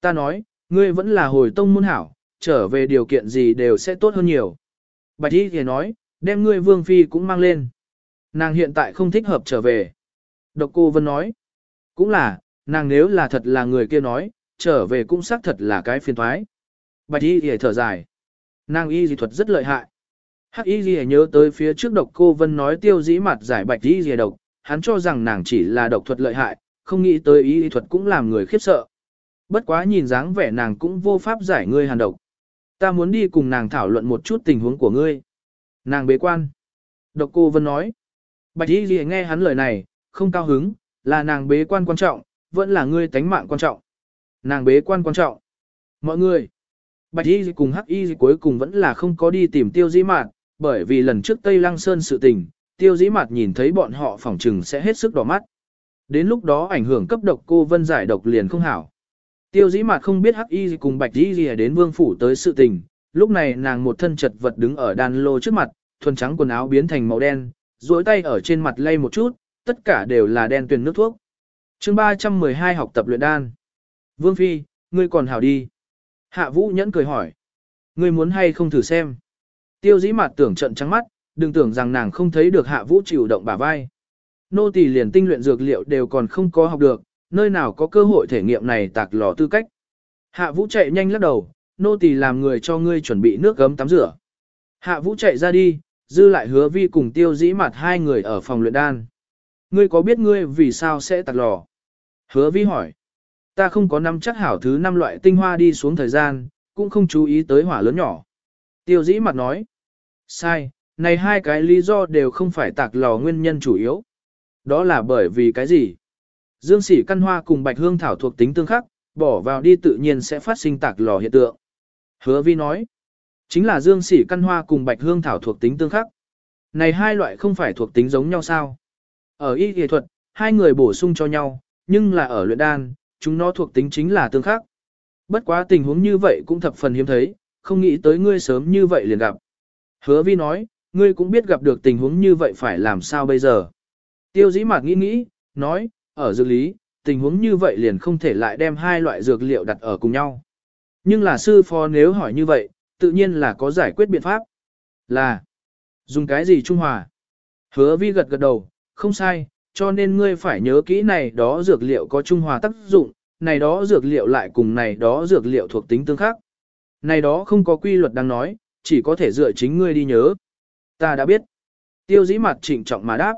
Ta nói, ngươi vẫn là hồi tông môn hảo, trở về điều kiện gì đều sẽ tốt hơn nhiều. Bạch y thì nói, đem ngươi vương phi cũng mang lên. Nàng hiện tại không thích hợp trở về. Độc cô vân nói, cũng là, nàng nếu là thật là người kia nói, trở về cũng xác thật là cái phiền thoái. Bạch y thì thở dài. Nàng y dị thuật rất lợi hại. Hắc y dị nhớ tới phía trước độc cô vân nói tiêu dĩ mặt giải bạch y dị độc, hắn cho rằng nàng chỉ là độc thuật lợi hại, không nghĩ tới y dị thuật cũng làm người khiếp sợ. Bất quá nhìn dáng vẻ nàng cũng vô pháp giải ngươi hàn độc. Ta muốn đi cùng nàng thảo luận một chút tình huống của ngươi. Nàng bế quan. Độc cô vân nói. Bạch y dị nghe hắn lời này, không cao hứng, là nàng bế quan quan trọng, vẫn là ngươi tánh mạng quan trọng. Nàng bế quan quan trọng. Mọi người, Bạch Y cùng Hắc Y cuối cùng vẫn là không có đi tìm tiêu dĩ mạt, bởi vì lần trước Tây Lăng Sơn sự tình, tiêu dĩ mạt nhìn thấy bọn họ phỏng trừng sẽ hết sức đỏ mắt. Đến lúc đó ảnh hưởng cấp độc cô vân giải độc liền không hảo. Tiêu dĩ mặt không biết Hắc Y cùng Bạch Y đến vương phủ tới sự tình, lúc này nàng một thân chật vật đứng ở đàn lô trước mặt, thuần trắng quần áo biến thành màu đen, duỗi tay ở trên mặt lay một chút, tất cả đều là đen tuyền nước thuốc. Chương 312 học tập luyện đan. Vương Phi, ngươi còn hảo đi. Hạ Vũ nhẫn cười hỏi. Ngươi muốn hay không thử xem. Tiêu dĩ mặt tưởng trận trắng mắt, đừng tưởng rằng nàng không thấy được Hạ Vũ chịu động bả vai. Nô tỳ liền tinh luyện dược liệu đều còn không có học được, nơi nào có cơ hội thể nghiệm này tạc lò tư cách. Hạ Vũ chạy nhanh lắc đầu, nô tỳ làm người cho ngươi chuẩn bị nước gấm tắm rửa. Hạ Vũ chạy ra đi, dư lại hứa vi cùng tiêu dĩ mặt hai người ở phòng luyện đan. Ngươi có biết ngươi vì sao sẽ tạc lò? Hứa vi hỏi. Ta không có nắm chắc hảo thứ năm loại tinh hoa đi xuống thời gian, cũng không chú ý tới hỏa lớn nhỏ. Tiêu dĩ mặt nói. Sai, này hai cái lý do đều không phải tạc lò nguyên nhân chủ yếu. Đó là bởi vì cái gì? Dương sỉ căn hoa cùng bạch hương thảo thuộc tính tương khắc, bỏ vào đi tự nhiên sẽ phát sinh tạc lò hiện tượng. Hứa vi nói. Chính là dương sỉ căn hoa cùng bạch hương thảo thuộc tính tương khắc. Này hai loại không phải thuộc tính giống nhau sao? Ở y y thuật, hai người bổ sung cho nhau, nhưng là ở luyện đan, chúng nó thuộc tính chính là tương khắc. Bất quá tình huống như vậy cũng thập phần hiếm thấy, không nghĩ tới ngươi sớm như vậy liền gặp. Hứa vi nói, ngươi cũng biết gặp được tình huống như vậy phải làm sao bây giờ. Tiêu dĩ mạc nghĩ nghĩ, nói, ở dược lý, tình huống như vậy liền không thể lại đem hai loại dược liệu đặt ở cùng nhau. Nhưng là sư phó nếu hỏi như vậy, tự nhiên là có giải quyết biện pháp. Là, dùng cái gì trung hòa? Hứa vi gật gật đầu, không sai, cho nên ngươi phải nhớ kỹ này đó dược liệu có trung hòa tác dụng, này đó dược liệu lại cùng này đó dược liệu thuộc tính tương khắc. Này đó không có quy luật đang nói, chỉ có thể dựa chính ngươi đi nhớ. Ta đã biết. Tiêu dĩ mặt trịnh trọng mà đáp.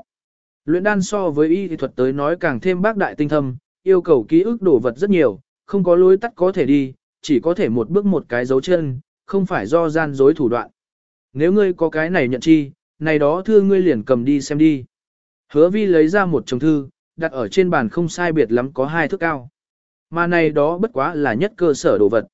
Luyện đan so với y thuật tới nói càng thêm bác đại tinh thâm, yêu cầu ký ức đổ vật rất nhiều, không có lối tắt có thể đi, chỉ có thể một bước một cái dấu chân, không phải do gian dối thủ đoạn. Nếu ngươi có cái này nhận chi, này đó thư ngươi liền cầm đi xem đi. Hứa vi lấy ra một chồng thư, đặt ở trên bàn không sai biệt lắm có hai thước cao. Mà này đó bất quá là nhất cơ sở đồ vật.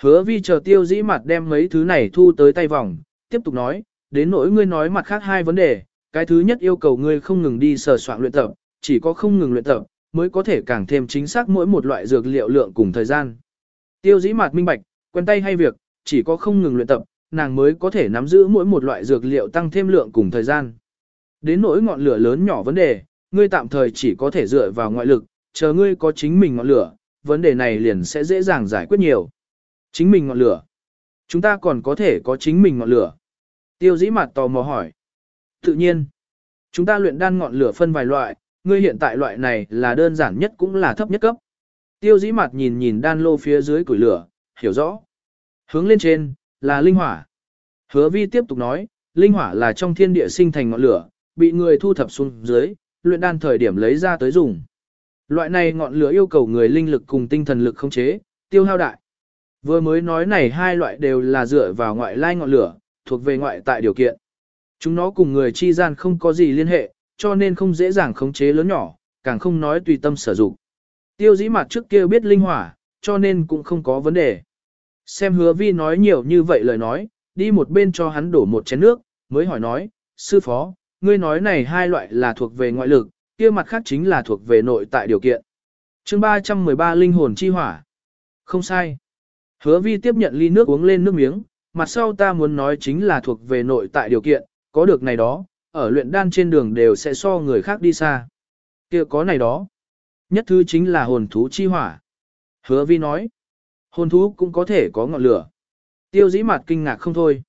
Hứa vi chờ tiêu dĩ mặt đem mấy thứ này thu tới tay vòng, tiếp tục nói, đến nỗi ngươi nói mặt khác hai vấn đề, cái thứ nhất yêu cầu ngươi không ngừng đi sờ soạn luyện tập, chỉ có không ngừng luyện tập, mới có thể càng thêm chính xác mỗi một loại dược liệu lượng cùng thời gian. Tiêu dĩ mạt minh bạch, quen tay hay việc, chỉ có không ngừng luyện tập, nàng mới có thể nắm giữ mỗi một loại dược liệu tăng thêm lượng cùng thời gian. Đến nỗi ngọn lửa lớn nhỏ vấn đề, ngươi tạm thời chỉ có thể dựa vào ngoại lực, chờ ngươi có chính mình ngọn lửa, vấn đề này liền sẽ dễ dàng giải quyết nhiều. Chính mình ngọn lửa. Chúng ta còn có thể có chính mình ngọn lửa. Tiêu dĩ mặt tò mò hỏi. Tự nhiên, chúng ta luyện đan ngọn lửa phân vài loại, ngươi hiện tại loại này là đơn giản nhất cũng là thấp nhất cấp. Tiêu dĩ mặt nhìn nhìn đan lô phía dưới củi lửa, hiểu rõ. Hướng lên trên, là linh hỏa. Hứa vi tiếp tục nói, linh hỏa là trong thiên địa sinh thành ngọn lửa, bị người thu thập xuống dưới, luyện đan thời điểm lấy ra tới dùng. Loại này ngọn lửa yêu cầu người linh lực cùng tinh thần lực khống chế, tiêu hao đại. Vừa mới nói này hai loại đều là dựa vào ngoại lai ngọn lửa, thuộc về ngoại tại điều kiện. Chúng nó cùng người chi gian không có gì liên hệ, cho nên không dễ dàng khống chế lớn nhỏ, càng không nói tùy tâm sử dụng. Tiêu dĩ mặt trước kia biết linh hỏa, cho nên cũng không có vấn đề. Xem hứa vi nói nhiều như vậy lời nói, đi một bên cho hắn đổ một chén nước, mới hỏi nói, sư phó, ngươi nói này hai loại là thuộc về ngoại lực, kia mặt khác chính là thuộc về nội tại điều kiện. chương 313 linh hồn chi hỏa. Không sai. Hứa vi tiếp nhận ly nước uống lên nước miếng, mặt sau ta muốn nói chính là thuộc về nội tại điều kiện, có được này đó, ở luyện đan trên đường đều sẽ so người khác đi xa. kia có này đó. Nhất thứ chính là hồn thú chi hỏa. Hứa vi nói, hồn thú cũng có thể có ngọn lửa. Tiêu dĩ mặt kinh ngạc không thôi.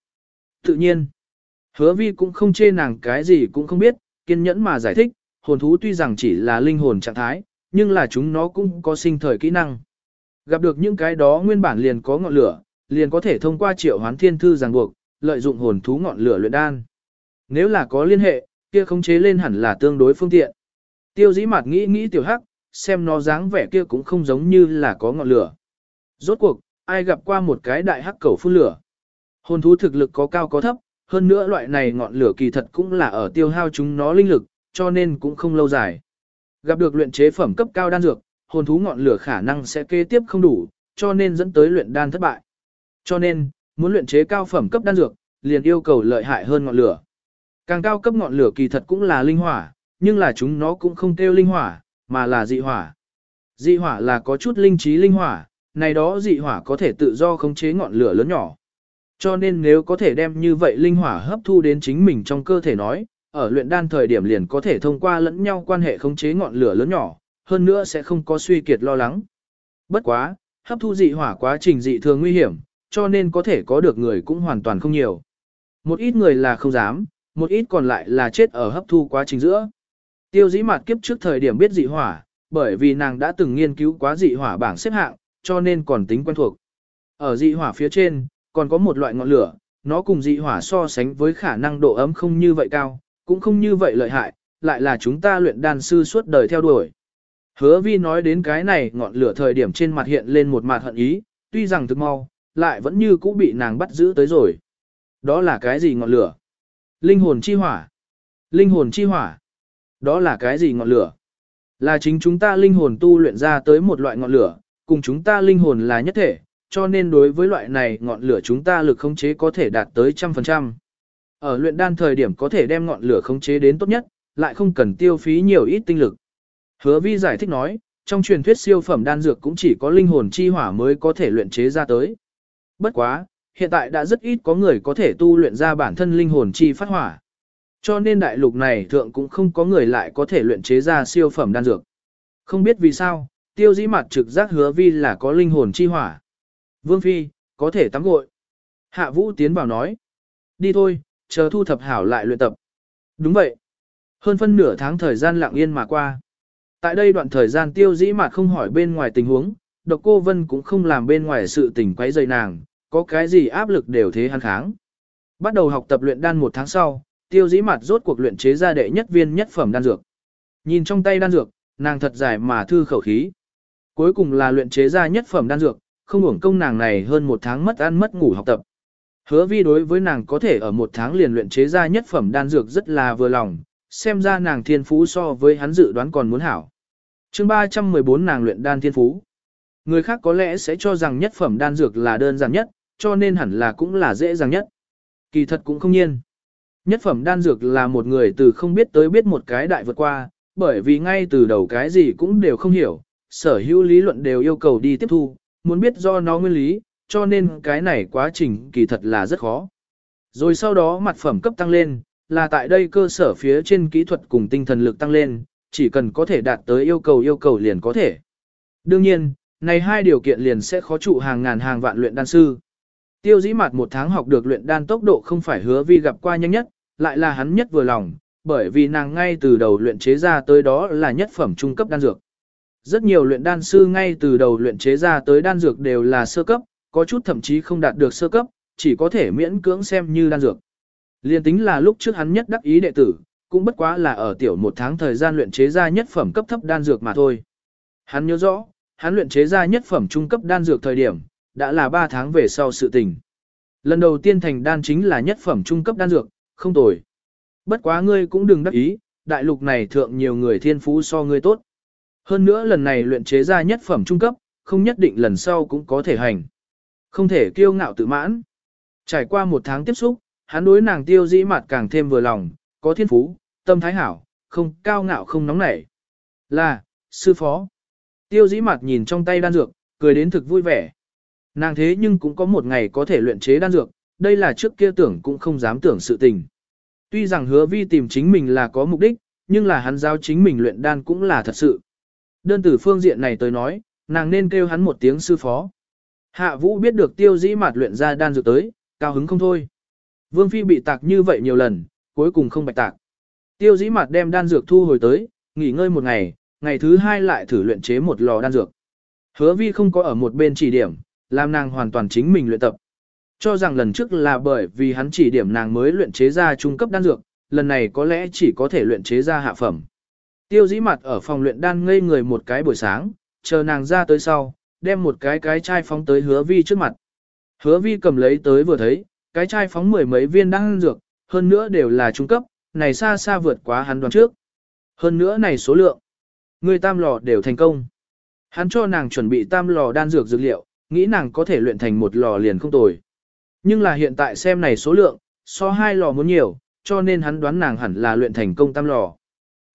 Tự nhiên, hứa vi cũng không chê nàng cái gì cũng không biết, kiên nhẫn mà giải thích, hồn thú tuy rằng chỉ là linh hồn trạng thái, nhưng là chúng nó cũng có sinh thời kỹ năng. Gặp được những cái đó nguyên bản liền có ngọn lửa, liền có thể thông qua triệu hoán thiên thư ràng buộc, lợi dụng hồn thú ngọn lửa luyện đan. Nếu là có liên hệ, kia khống chế lên hẳn là tương đối phương tiện. Tiêu dĩ mặt nghĩ nghĩ tiểu hắc, xem nó dáng vẻ kia cũng không giống như là có ngọn lửa. Rốt cuộc, ai gặp qua một cái đại hắc cầu phun lửa. Hồn thú thực lực có cao có thấp, hơn nữa loại này ngọn lửa kỳ thật cũng là ở tiêu hao chúng nó linh lực, cho nên cũng không lâu dài. Gặp được luyện chế phẩm cấp cao đan dược, hồn thú ngọn lửa khả năng sẽ kế tiếp không đủ, cho nên dẫn tới luyện đan thất bại. Cho nên, muốn luyện chế cao phẩm cấp đan dược, liền yêu cầu lợi hại hơn ngọn lửa. Càng cao cấp ngọn lửa kỳ thật cũng là linh hỏa, nhưng là chúng nó cũng không kêu linh hỏa, mà là dị hỏa. Dị hỏa là có chút linh trí linh hỏa, này đó dị hỏa có thể tự do khống chế ngọn lửa lớn nhỏ. Cho nên nếu có thể đem như vậy linh hỏa hấp thu đến chính mình trong cơ thể nói, ở luyện đan thời điểm liền có thể thông qua lẫn nhau quan hệ khống chế ngọn lửa lớn nhỏ, hơn nữa sẽ không có suy kiệt lo lắng. Bất quá, hấp thu dị hỏa quá trình dị thường nguy hiểm, cho nên có thể có được người cũng hoàn toàn không nhiều. Một ít người là không dám, một ít còn lại là chết ở hấp thu quá trình giữa. Tiêu dĩ mặt kiếp trước thời điểm biết dị hỏa, bởi vì nàng đã từng nghiên cứu quá dị hỏa bảng xếp hạng, cho nên còn tính quen thuộc. Ở dị hỏa phía trên, còn có một loại ngọn lửa, nó cùng dị hỏa so sánh với khả năng độ ấm không như vậy cao, cũng không như vậy lợi hại, lại là chúng ta luyện đan sư suốt đời theo đuổi. Hứa vi nói đến cái này ngọn lửa thời điểm trên mặt hiện lên một mặt hận ý, tuy rằng thực mau, lại vẫn như cũ bị nàng bắt giữ tới rồi. Đó là cái gì ngọn lửa? Linh hồn chi hỏa. Linh hồn chi hỏa. Đó là cái gì ngọn lửa? Là chính chúng ta linh hồn tu luyện ra tới một loại ngọn lửa, cùng chúng ta linh hồn là nhất thể, cho nên đối với loại này ngọn lửa chúng ta lực khống chế có thể đạt tới trăm phần trăm. Ở luyện đan thời điểm có thể đem ngọn lửa khống chế đến tốt nhất, lại không cần tiêu phí nhiều ít tinh lực. Hứa vi giải thích nói, trong truyền thuyết siêu phẩm đan dược cũng chỉ có linh hồn chi hỏa mới có thể luyện chế ra tới. Bất quá, hiện tại đã rất ít có người có thể tu luyện ra bản thân linh hồn chi phát hỏa. Cho nên đại lục này thượng cũng không có người lại có thể luyện chế ra siêu phẩm đan dược. Không biết vì sao, tiêu dĩ mặt trực giác hứa vi là có linh hồn chi hỏa. Vương Phi, có thể tắm gội. Hạ Vũ tiến vào nói. Đi thôi, chờ thu thập hảo lại luyện tập. Đúng vậy. Hơn phân nửa tháng thời gian lặng yên mà qua. Tại đây đoạn thời gian tiêu dĩ mặt không hỏi bên ngoài tình huống, độc cô Vân cũng không làm bên ngoài sự tình quấy rầy nàng, có cái gì áp lực đều thế hắn kháng. Bắt đầu học tập luyện đan một tháng sau, tiêu dĩ mặt rốt cuộc luyện chế ra đệ nhất viên nhất phẩm đan dược. Nhìn trong tay đan dược, nàng thật dài mà thư khẩu khí. Cuối cùng là luyện chế ra nhất phẩm đan dược, không hưởng công nàng này hơn một tháng mất ăn mất ngủ học tập. Hứa vi đối với nàng có thể ở một tháng liền luyện chế ra nhất phẩm đan dược rất là vừa lòng, xem ra nàng thiên phú so với hắn dự đoán còn muốn hảo. chương 314 nàng luyện đan thiên phú. Người khác có lẽ sẽ cho rằng nhất phẩm đan dược là đơn giản nhất, cho nên hẳn là cũng là dễ dàng nhất. Kỳ thật cũng không nhiên. Nhất phẩm đan dược là một người từ không biết tới biết một cái đại vượt qua, bởi vì ngay từ đầu cái gì cũng đều không hiểu, sở hữu lý luận đều yêu cầu đi tiếp thu, muốn biết do nó nguyên lý, cho nên cái này quá trình kỳ thật là rất khó. Rồi sau đó mặt phẩm cấp tăng lên, là tại đây cơ sở phía trên kỹ thuật cùng tinh thần lực tăng lên, chỉ cần có thể đạt tới yêu cầu yêu cầu liền có thể. Đương nhiên, này hai điều kiện liền sẽ khó trụ hàng ngàn hàng vạn luyện đan sư. Tiêu dĩ mặt một tháng học được luyện đan tốc độ không phải hứa vi gặp qua nhanh nhất, lại là hắn nhất vừa lòng, bởi vì nàng ngay từ đầu luyện chế ra tới đó là nhất phẩm trung cấp đan dược. Rất nhiều luyện đan sư ngay từ đầu luyện chế ra tới đan dược đều là sơ cấp, có chút thậm chí không đạt được sơ cấp, chỉ có thể miễn cưỡng xem như đan dược. Liên tính là lúc trước hắn nhất đắc ý đệ tử, cũng bất quá là ở tiểu một tháng thời gian luyện chế ra nhất phẩm cấp thấp đan dược mà thôi. Hắn nhớ rõ, hắn luyện chế ra nhất phẩm trung cấp đan dược thời điểm, đã là 3 tháng về sau sự tình. Lần đầu tiên thành đan chính là nhất phẩm trung cấp đan dược, không tồi. Bất quá ngươi cũng đừng đắc ý, đại lục này thượng nhiều người thiên phú so ngươi tốt. Hơn nữa lần này luyện chế ra nhất phẩm trung cấp, không nhất định lần sau cũng có thể hành. Không thể kiêu ngạo tự mãn. Trải qua một tháng tiếp xúc, hắn đối nàng tiêu dĩ mặt càng thêm vừa lòng, có thiên phú, tâm thái hảo, không cao ngạo không nóng nảy. Là, sư phó. Tiêu dĩ mặt nhìn trong tay đan dược, cười đến thực vui vẻ. Nàng thế nhưng cũng có một ngày có thể luyện chế đan dược, đây là trước kia tưởng cũng không dám tưởng sự tình. Tuy rằng hứa vi tìm chính mình là có mục đích, nhưng là hắn giao chính mình luyện đan cũng là thật sự. Đơn từ phương diện này tới nói, nàng nên kêu hắn một tiếng sư phó. Hạ vũ biết được tiêu dĩ mạt luyện ra đan dược tới, cao hứng không thôi. Vương Phi bị tạc như vậy nhiều lần, cuối cùng không bạch tạc. Tiêu dĩ mạt đem đan dược thu hồi tới, nghỉ ngơi một ngày, ngày thứ hai lại thử luyện chế một lò đan dược. Hứa vi không có ở một bên chỉ điểm, làm nàng hoàn toàn chính mình luyện tập. Cho rằng lần trước là bởi vì hắn chỉ điểm nàng mới luyện chế ra trung cấp đan dược, lần này có lẽ chỉ có thể luyện chế ra hạ phẩm. Tiêu dĩ mặt ở phòng luyện đan ngây người một cái buổi sáng, chờ nàng ra tới sau, đem một cái cái chai phóng tới hứa vi trước mặt. Hứa vi cầm lấy tới vừa thấy, cái chai phóng mười mấy viên đan dược, hơn nữa đều là trung cấp, này xa xa vượt quá hắn đoán trước. Hơn nữa này số lượng, người tam lò đều thành công. Hắn cho nàng chuẩn bị tam lò đan dược dược liệu, nghĩ nàng có thể luyện thành một lò liền không tồi. Nhưng là hiện tại xem này số lượng, so hai lò muốn nhiều, cho nên hắn đoán nàng hẳn là luyện thành công tam lò.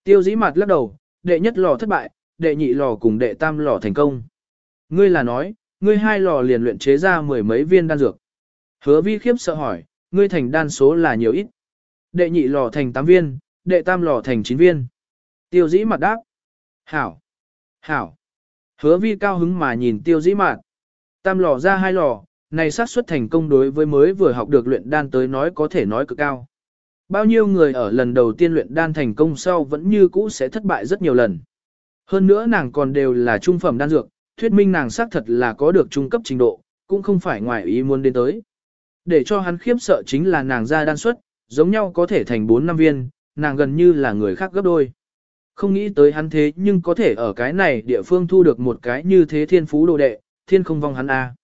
Tiêu dĩ mặt lắc đầu, đệ nhất lò thất bại, đệ nhị lò cùng đệ tam lò thành công. Ngươi là nói, ngươi hai lò liền luyện chế ra mười mấy viên đan dược. Hứa vi khiếp sợ hỏi, ngươi thành đan số là nhiều ít. Đệ nhị lò thành 8 viên, đệ tam lò thành 9 viên. Tiêu dĩ mặt đáp. Hảo. Hảo. Hứa vi cao hứng mà nhìn tiêu dĩ mặt. Tam lò ra hai lò, này xác suất thành công đối với mới vừa học được luyện đan tới nói có thể nói cực cao. Bao nhiêu người ở lần đầu tiên luyện đan thành công sau vẫn như cũ sẽ thất bại rất nhiều lần. Hơn nữa nàng còn đều là trung phẩm đan dược, thuyết minh nàng xác thật là có được trung cấp trình độ, cũng không phải ngoài ý muốn đến tới. Để cho hắn khiếp sợ chính là nàng ra đan suất, giống nhau có thể thành 4 năm viên, nàng gần như là người khác gấp đôi. Không nghĩ tới hắn thế nhưng có thể ở cái này địa phương thu được một cái như thế thiên phú đồ đệ, thiên không vong hắn a. À.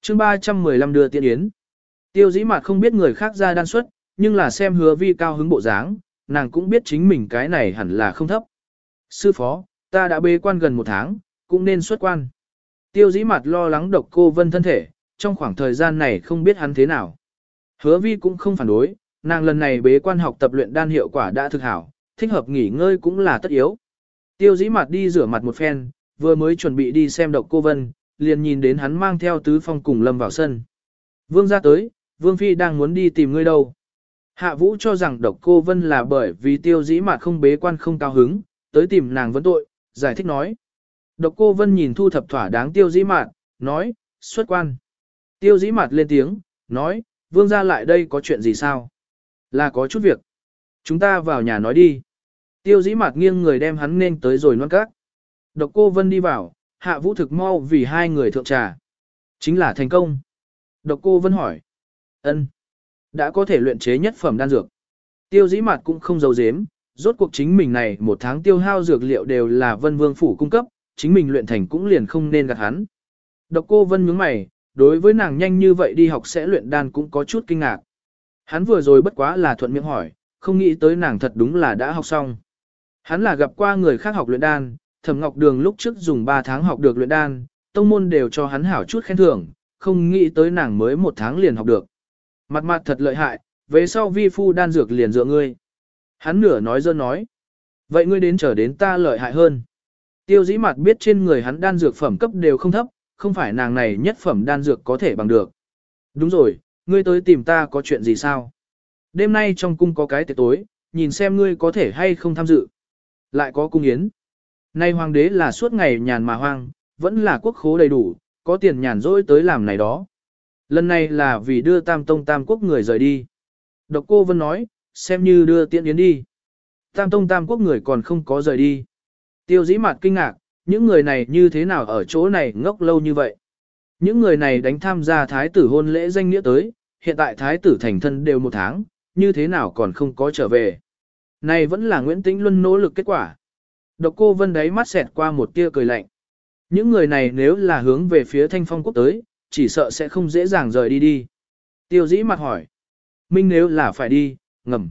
Chương 315 đưa tiên yến. Tiêu dĩ mặt không biết người khác ra đan xuất, nhưng là xem hứa vi cao hứng bộ dáng, nàng cũng biết chính mình cái này hẳn là không thấp. Sư phó, ta đã bế quan gần một tháng, cũng nên xuất quan. Tiêu dĩ mặt lo lắng độc cô vân thân thể, trong khoảng thời gian này không biết hắn thế nào. Hứa vi cũng không phản đối, nàng lần này bế quan học tập luyện đan hiệu quả đã thực hảo, thích hợp nghỉ ngơi cũng là tất yếu. Tiêu dĩ mặt đi rửa mặt một phen, vừa mới chuẩn bị đi xem độc cô vân, liền nhìn đến hắn mang theo tứ phong cùng lâm vào sân. Vương ra tới, Vương Phi đang muốn đi tìm ngươi đâu. Hạ Vũ cho rằng độc cô Vân là bởi vì tiêu dĩ mà không bế quan không cao hứng, tới tìm nàng vấn tội, giải thích nói. Độc cô Vân nhìn thu thập thỏa đáng tiêu dĩ mạt, nói, xuất quan. Tiêu dĩ mạt lên tiếng, nói, vương ra lại đây có chuyện gì sao? Là có chút việc. Chúng ta vào nhà nói đi. Tiêu dĩ mạt nghiêng người đem hắn nên tới rồi noan cát. Độc cô Vân đi vào, hạ vũ thực mau vì hai người thượng trà. Chính là thành công. Độc cô Vân hỏi. ân Đã có thể luyện chế nhất phẩm đan dược. Tiêu dĩ mặt cũng không giấu giếm, rốt cuộc chính mình này một tháng tiêu hao dược liệu đều là vân vương phủ cung cấp, chính mình luyện thành cũng liền không nên gạt hắn. Độc cô vân nhướng mày, đối với nàng nhanh như vậy đi học sẽ luyện đan cũng có chút kinh ngạc. Hắn vừa rồi bất quá là thuận miệng hỏi, không nghĩ tới nàng thật đúng là đã học xong. Hắn là gặp qua người khác học luyện đan, Thẩm Ngọc Đường lúc trước dùng 3 tháng học được luyện đan, tông môn đều cho hắn hảo chút khen thưởng, không nghĩ tới nàng mới một tháng liền học được. Mặt mặt thật lợi hại, về sau vi phu đan dược liền dựa ngươi. Hắn nửa nói dơ nói. Vậy ngươi đến trở đến ta lợi hại hơn. Tiêu dĩ mặt biết trên người hắn đan dược phẩm cấp đều không thấp, không phải nàng này nhất phẩm đan dược có thể bằng được. Đúng rồi, ngươi tới tìm ta có chuyện gì sao? Đêm nay trong cung có cái tiệc tối, nhìn xem ngươi có thể hay không tham dự. Lại có cung yến. Nay hoàng đế là suốt ngày nhàn mà hoang, vẫn là quốc khố đầy đủ, có tiền nhàn rỗi tới làm này đó. Lần này là vì đưa tam tông tam quốc người rời đi. Độc cô Vân nói, xem như đưa tiễn yến đi. Tam tông tam quốc người còn không có rời đi. Tiêu dĩ mặt kinh ngạc, những người này như thế nào ở chỗ này ngốc lâu như vậy. Những người này đánh tham gia thái tử hôn lễ danh nghĩa tới, hiện tại thái tử thành thân đều một tháng, như thế nào còn không có trở về. Này vẫn là Nguyễn Tĩnh Luân nỗ lực kết quả. Độc cô vân đáy mắt xẹt qua một tia cười lạnh. Những người này nếu là hướng về phía thanh phong quốc tới, chỉ sợ sẽ không dễ dàng rời đi đi. Tiêu dĩ mặt hỏi. Minh nếu là phải đi, ngầm.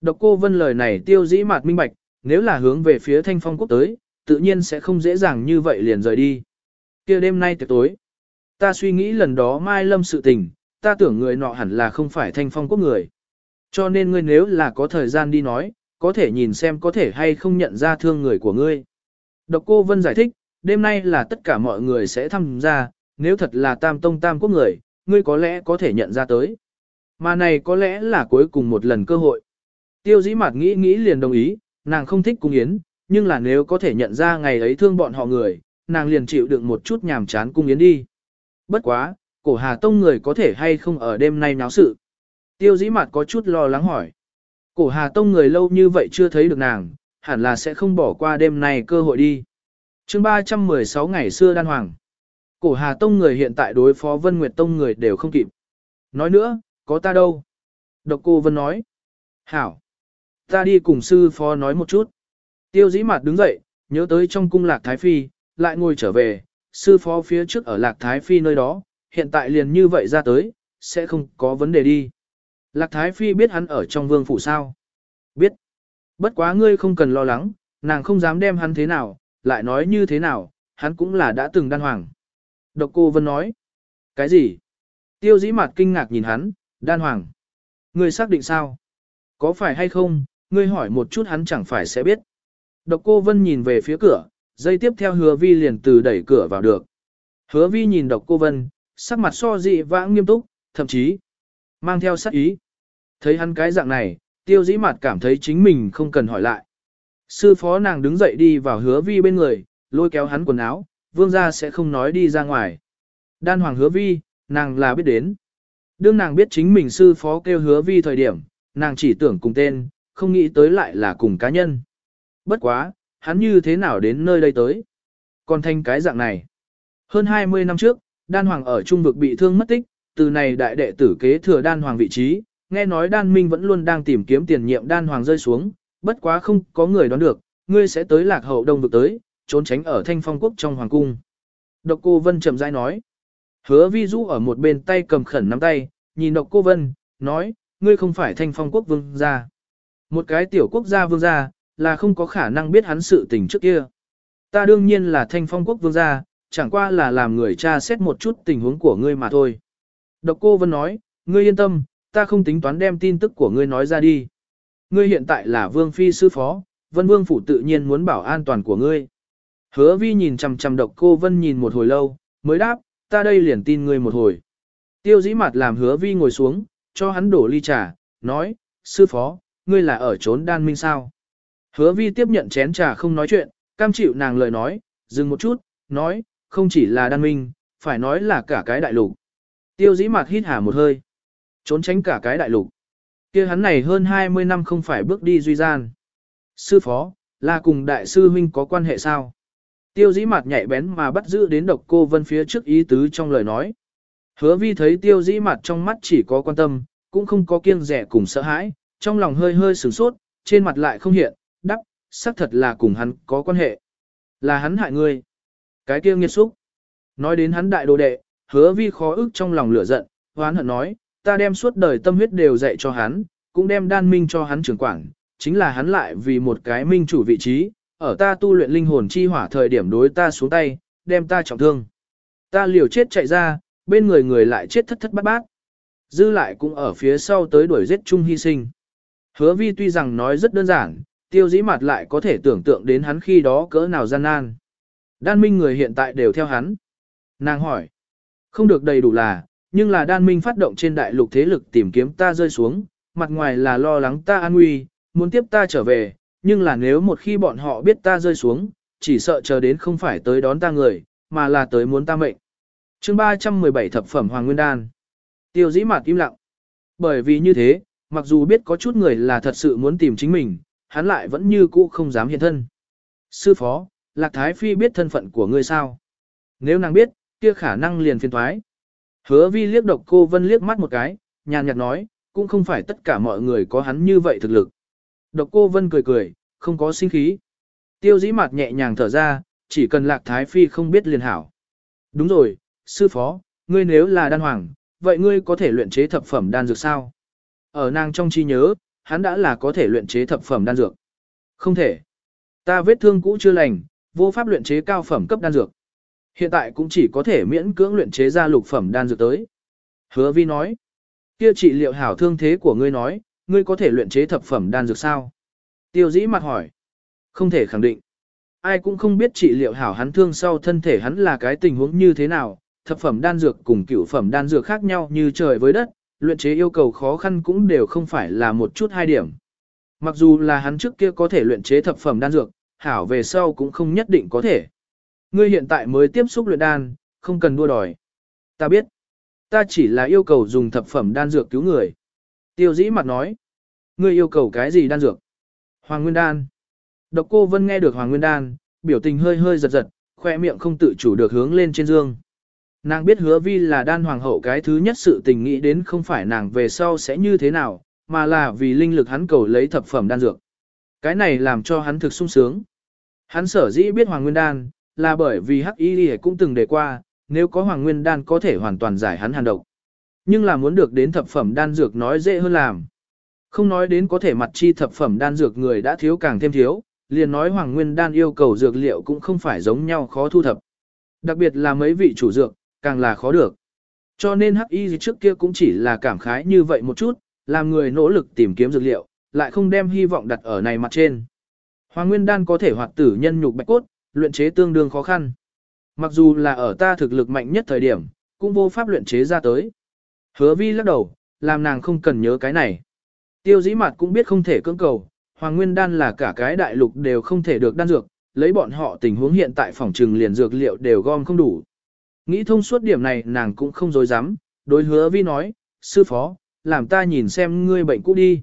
Độc cô vân lời này tiêu dĩ mặt minh bạch, nếu là hướng về phía thanh phong quốc tới, tự nhiên sẽ không dễ dàng như vậy liền rời đi. kia đêm nay tiệc tối, ta suy nghĩ lần đó mai lâm sự tình, ta tưởng người nọ hẳn là không phải thanh phong quốc người. Cho nên ngươi nếu là có thời gian đi nói, có thể nhìn xem có thể hay không nhận ra thương người của ngươi. Độc cô Vân giải thích, đêm nay là tất cả mọi người sẽ tham gia, nếu thật là tam tông tam quốc người, ngươi có lẽ có thể nhận ra tới. Mà này có lẽ là cuối cùng một lần cơ hội. Tiêu dĩ mặt nghĩ nghĩ liền đồng ý, nàng không thích cung yến, nhưng là nếu có thể nhận ra ngày ấy thương bọn họ người, nàng liền chịu đựng một chút nhàm chán cung yến đi. Bất quá, cổ hà tông người có thể hay không ở đêm nay náo sự. Tiêu dĩ mặt có chút lo lắng hỏi. Cổ hà tông người lâu như vậy chưa thấy được nàng, hẳn là sẽ không bỏ qua đêm này cơ hội đi. chương 316 ngày xưa đan hoàng. Cổ hà tông người hiện tại đối phó Vân Nguyệt tông người đều không kịp. Nói nữa, có ta đâu? Độc cô Vân nói. Hảo. Ta đi cùng sư phó nói một chút. Tiêu dĩ mặt đứng dậy, nhớ tới trong cung lạc Thái Phi, lại ngồi trở về, sư phó phía trước ở lạc Thái Phi nơi đó, hiện tại liền như vậy ra tới, sẽ không có vấn đề đi. Lạc Thái Phi biết hắn ở trong vương phủ sao? Biết. Bất quá ngươi không cần lo lắng, nàng không dám đem hắn thế nào, lại nói như thế nào, hắn cũng là đã từng đan hoàng. Độc cô Vân nói. Cái gì? Tiêu dĩ mặt kinh ngạc nhìn hắn, đan hoàng. Ngươi xác định sao? Có phải hay không, ngươi hỏi một chút hắn chẳng phải sẽ biết. Độc cô Vân nhìn về phía cửa, dây tiếp theo hứa vi liền từ đẩy cửa vào được. Hứa vi nhìn độc cô Vân, sắc mặt so dị vãng nghiêm túc, thậm chí mang theo sát ý. Thấy hắn cái dạng này, tiêu dĩ mặt cảm thấy chính mình không cần hỏi lại. Sư phó nàng đứng dậy đi vào hứa vi bên người, lôi kéo hắn quần áo, vương gia sẽ không nói đi ra ngoài. Đan hoàng hứa vi, nàng là biết đến. Đương nàng biết chính mình sư phó kêu hứa vi thời điểm, nàng chỉ tưởng cùng tên, không nghĩ tới lại là cùng cá nhân. Bất quá, hắn như thế nào đến nơi đây tới? Còn thanh cái dạng này. Hơn 20 năm trước, đan hoàng ở trung vực bị thương mất tích, từ này đại đệ tử kế thừa đan hoàng vị trí, nghe nói đan minh vẫn luôn đang tìm kiếm tiền nhiệm đan hoàng rơi xuống, bất quá không có người đoán được, ngươi sẽ tới lạc hậu đông vực tới, trốn tránh ở thanh phong quốc trong hoàng cung. Độc cô Vân chậm rãi nói. Hứa vi du ở một bên tay cầm khẩn nắm tay, nhìn độc cô Vân, nói, ngươi không phải thanh phong quốc vương gia. Một cái tiểu quốc gia vương gia, là không có khả năng biết hắn sự tình trước kia. Ta đương nhiên là thanh phong quốc vương gia, chẳng qua là làm người cha xét một chút tình huống của ngươi mà thôi. Độc cô Vân nói, ngươi yên tâm, ta không tính toán đem tin tức của ngươi nói ra đi. Ngươi hiện tại là vương phi sư phó, vân vương phủ tự nhiên muốn bảo an toàn của ngươi. Hứa vi nhìn chằm chằm độc cô Vân nhìn một hồi lâu, mới đáp, ta đây liền tin ngươi một hồi. Tiêu dĩ mặt làm hứa vi ngồi xuống, cho hắn đổ ly trà, nói, sư phó, ngươi là ở trốn đan minh sao? Hứa vi tiếp nhận chén trà không nói chuyện, cam chịu nàng lời nói, dừng một chút, nói, không chỉ là đan minh, phải nói là cả cái đại lục. Tiêu dĩ mặt hít hà một hơi, trốn tránh cả cái đại lục. kia hắn này hơn 20 năm không phải bước đi duy gian. Sư phó, là cùng đại sư huynh có quan hệ sao? Tiêu dĩ mặt nhạy bén mà bắt giữ đến độc cô vân phía trước ý tứ trong lời nói. Hứa vi thấy tiêu dĩ mặt trong mắt chỉ có quan tâm, cũng không có kiêng rẻ cùng sợ hãi, trong lòng hơi hơi sửng sốt, trên mặt lại không hiện, đắc, xác thật là cùng hắn có quan hệ. Là hắn hại ngươi. Cái kia nghiệt xúc. Nói đến hắn đại đồ đệ, hứa vi khó ức trong lòng lửa giận, hoán hận nói, ta đem suốt đời tâm huyết đều dạy cho hắn, cũng đem đan minh cho hắn trưởng quản, chính là hắn lại vì một cái minh chủ vị trí, ở ta tu luyện linh hồn chi hỏa thời điểm đối ta xuống tay, đem ta trọng thương. Ta liều chết chạy ra, bên người người lại chết thất thất bát bát. Dư lại cũng ở phía sau tới đuổi giết chung hy sinh. Hứa vi tuy rằng nói rất đơn giản, tiêu dĩ mặt lại có thể tưởng tượng đến hắn khi đó cỡ nào gian nan. Đan minh người hiện tại đều theo hắn. Nàng hỏi, không được đầy đủ là, nhưng là đan minh phát động trên đại lục thế lực tìm kiếm ta rơi xuống, mặt ngoài là lo lắng ta an nguy, muốn tiếp ta trở về, nhưng là nếu một khi bọn họ biết ta rơi xuống, chỉ sợ chờ đến không phải tới đón ta người, mà là tới muốn ta mệnh. chương 317 thập phẩm Hoàng Nguyên Đan. Tiêu dĩ mặt im lặng. Bởi vì như thế, mặc dù biết có chút người là thật sự muốn tìm chính mình, hắn lại vẫn như cũ không dám hiện thân. Sư phó, Lạc Thái Phi biết thân phận của ngươi sao? Nếu nàng biết, kia khả năng liền phiền thoái. Hứa vi liếc độc cô Vân liếc mắt một cái, nhàn nhạt nói, cũng không phải tất cả mọi người có hắn như vậy thực lực. Độc cô Vân cười cười, không có sinh khí. Tiêu dĩ mặt nhẹ nhàng thở ra, chỉ cần Lạc Thái Phi không biết liền hảo. Đúng rồi, sư phó, ngươi nếu là đan hoàng, vậy ngươi có thể luyện chế thập phẩm đan dược sao? Ở nàng trong chi nhớ, hắn đã là có thể luyện chế thập phẩm đan dược. Không thể. Ta vết thương cũ chưa lành, vô pháp luyện chế cao phẩm cấp đan dược. Hiện tại cũng chỉ có thể miễn cưỡng luyện chế ra lục phẩm đan dược tới. Hứa vi nói. Kia trị liệu hảo thương thế của ngươi nói, ngươi có thể luyện chế thập phẩm đan dược sao? Tiêu dĩ mặt hỏi. Không thể khẳng định. Ai cũng không biết trị liệu hảo hắn thương sau thân thể hắn là cái tình huống như thế nào, thập phẩm đan dược cùng cửu phẩm đan dược khác nhau như trời với đất, luyện chế yêu cầu khó khăn cũng đều không phải là một chút hai điểm. Mặc dù là hắn trước kia có thể luyện chế thập phẩm đan dược, hảo về sau cũng không nhất định có thể. Ngươi hiện tại mới tiếp xúc luyện đan, không cần đua đòi. Ta biết. Ta chỉ là yêu cầu dùng thập phẩm đan dược cứu người. Tiêu dĩ mặt nói. Ngươi yêu cầu cái gì đan dược? Hoàng Nguyên Đan. Độc cô Vân nghe được Hoàng Nguyên Đan, biểu tình hơi hơi giật giật, khoe miệng không tự chủ được hướng lên trên dương. Nàng biết hứa vi là đan hoàng hậu cái thứ nhất sự tình nghĩ đến không phải nàng về sau sẽ như thế nào, mà là vì linh lực hắn cầu lấy thập phẩm đan dược. Cái này làm cho hắn thực sung sướng. Hắn sở dĩ biết Hoàng Nguyên Đan, là bởi vì Hắc Y Lệ cũng từng đề qua, nếu có Hoàng Nguyên Đan có thể hoàn toàn giải hắn hàn độc. Nhưng là muốn được đến thập phẩm đan dược nói dễ hơn làm. Không nói đến có thể mặt chi thập phẩm đan dược người đã thiếu càng thêm thiếu, liền nói Hoàng Nguyên Đan yêu cầu dược liệu cũng không phải giống nhau khó thu thập. Đặc biệt là mấy vị chủ dược, càng là khó được. Cho nên hắc y trước kia cũng chỉ là cảm khái như vậy một chút, làm người nỗ lực tìm kiếm dược liệu, lại không đem hy vọng đặt ở này mặt trên. Hoàng Nguyên Đan có thể hoạt tử nhân nhục bạch cốt, luyện chế tương đương khó khăn. Mặc dù là ở ta thực lực mạnh nhất thời điểm, cũng vô pháp luyện chế ra tới. Hứa vi lắc đầu, làm nàng không cần nhớ cái này. Tiêu dĩ mặt cũng biết không thể cưỡng cầu, Hoàng Nguyên Đan là cả cái đại lục đều không thể được đan dược, lấy bọn họ tình huống hiện tại phòng trừng liền dược liệu đều gom không đủ. Nghĩ thông suốt điểm này nàng cũng không dối dám, đối hứa vi nói, sư phó, làm ta nhìn xem ngươi bệnh cũ đi.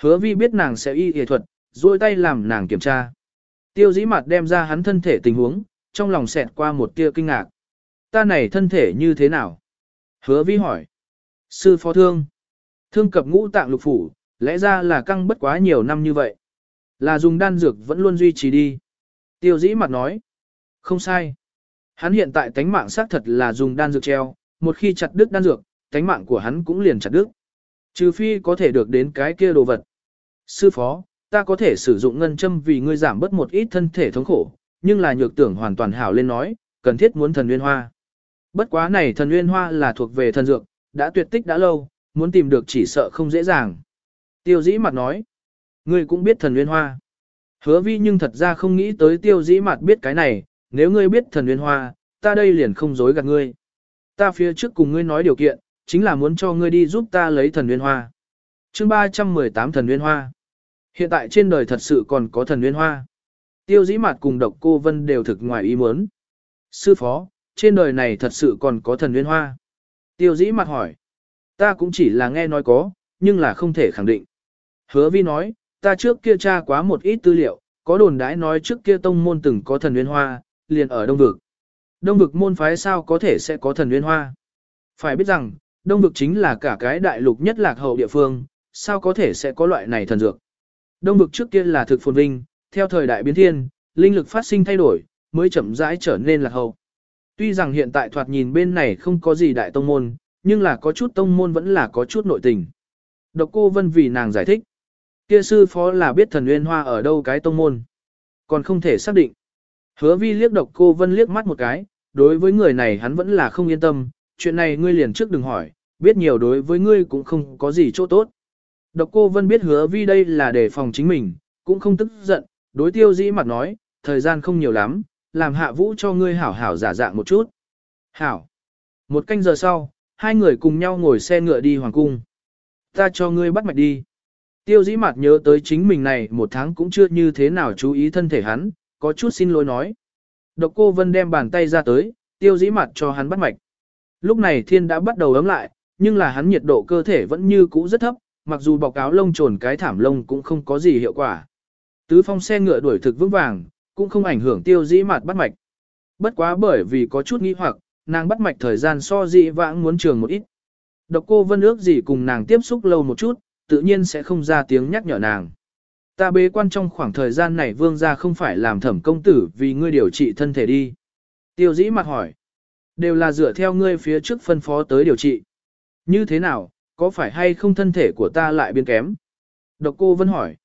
Hứa vi biết nàng sẽ y y thuật, duỗi tay làm nàng kiểm tra. Tiêu dĩ mặt đem ra hắn thân thể tình huống, trong lòng xẹt qua một tia kinh ngạc. Ta này thân thể như thế nào? Hứa vi hỏi. Sư phó thương. Thương cập ngũ tạng lục phủ, lẽ ra là căng bất quá nhiều năm như vậy. Là dùng đan dược vẫn luôn duy trì đi. Tiêu dĩ mặt nói. Không sai. Hắn hiện tại tánh mạng xác thật là dùng đan dược treo, một khi chặt đứt đan dược, tánh mạng của hắn cũng liền chặt đứt. Trừ phi có thể được đến cái kia đồ vật. Sư phó, ta có thể sử dụng ngân châm vì ngươi giảm bớt một ít thân thể thống khổ, nhưng là nhược tưởng hoàn toàn hảo lên nói, cần thiết muốn thần nguyên hoa. Bất quá này thần nguyên hoa là thuộc về thần dược, đã tuyệt tích đã lâu, muốn tìm được chỉ sợ không dễ dàng. Tiêu dĩ mặt nói, ngươi cũng biết thần nguyên hoa. Hứa vi nhưng thật ra không nghĩ tới tiêu dĩ mặt biết cái này, nếu ngươi biết thần nguyên hoa, ta đây liền không dối gạt ngươi. Ta phía trước cùng ngươi nói điều kiện, chính là muốn cho ngươi đi giúp ta lấy thần nguyên hoa. chương 318 thần nguyên hoa. Hiện tại trên đời thật sự còn có thần nguyên hoa. Tiêu dĩ mặt cùng độc cô Vân đều thực ngoài ý muốn. Sư phó, trên đời này thật sự còn có thần nguyên hoa. Tiêu dĩ mặt hỏi. Ta cũng chỉ là nghe nói có, nhưng là không thể khẳng định. Hứa vi nói, ta trước kia tra quá một ít tư liệu, có đồn đãi nói trước kia tông môn từng có thần nguyên hoa, liền ở đông vực. Đông vực môn phái sao có thể sẽ có thần nguyên hoa. Phải biết rằng, đông vực chính là cả cái đại lục nhất lạc hậu địa phương, sao có thể sẽ có loại này thần dược. Đông vực trước kia là thực phồn vinh, theo thời đại biến thiên, linh lực phát sinh thay đổi, mới chậm rãi trở nên lạc hậu. Tuy rằng hiện tại thoạt nhìn bên này không có gì đại tông môn, nhưng là có chút tông môn vẫn là có chút nội tình. Độc cô Vân vì nàng giải thích. Kia sư phó là biết thần nguyên hoa ở đâu cái tông môn. Còn không thể xác định. Hứa vi liếc độc cô Vân liếc mắt một cái, đối với người này hắn vẫn là không yên tâm, chuyện này ngươi liền trước đừng hỏi, biết nhiều đối với ngươi cũng không có gì chỗ tốt. Độc cô Vân biết hứa vi đây là để phòng chính mình, cũng không tức giận, đối tiêu dĩ mặt nói, thời gian không nhiều lắm, làm hạ vũ cho ngươi hảo hảo giả dạng một chút. Hảo. Một canh giờ sau, hai người cùng nhau ngồi xe ngựa đi hoàng cung. Ta cho ngươi bắt mạch đi. Tiêu dĩ mặt nhớ tới chính mình này một tháng cũng chưa như thế nào chú ý thân thể hắn, có chút xin lỗi nói. Độc cô Vân đem bàn tay ra tới, tiêu dĩ mặt cho hắn bắt mạch. Lúc này thiên đã bắt đầu ấm lại, nhưng là hắn nhiệt độ cơ thể vẫn như cũ rất thấp, mặc dù bọc áo lông trồn cái thảm lông cũng không có gì hiệu quả. Tứ phong xe ngựa đuổi thực vững vàng, cũng không ảnh hưởng tiêu dĩ mặt bắt mạch. Bất quá bởi vì có chút nghi hoặc, nàng bắt mạch thời gian so dị vãng muốn trường một ít. Độc cô vân ước gì cùng nàng tiếp xúc lâu một chút, tự nhiên sẽ không ra tiếng nhắc nhở nàng. Ta bế quan trong khoảng thời gian này vương gia không phải làm thẩm công tử vì ngươi điều trị thân thể đi. Tiêu dĩ mặt hỏi. Đều là dựa theo ngươi phía trước phân phó tới điều trị. Như thế nào, có phải hay không thân thể của ta lại biến kém? Độc cô vẫn hỏi.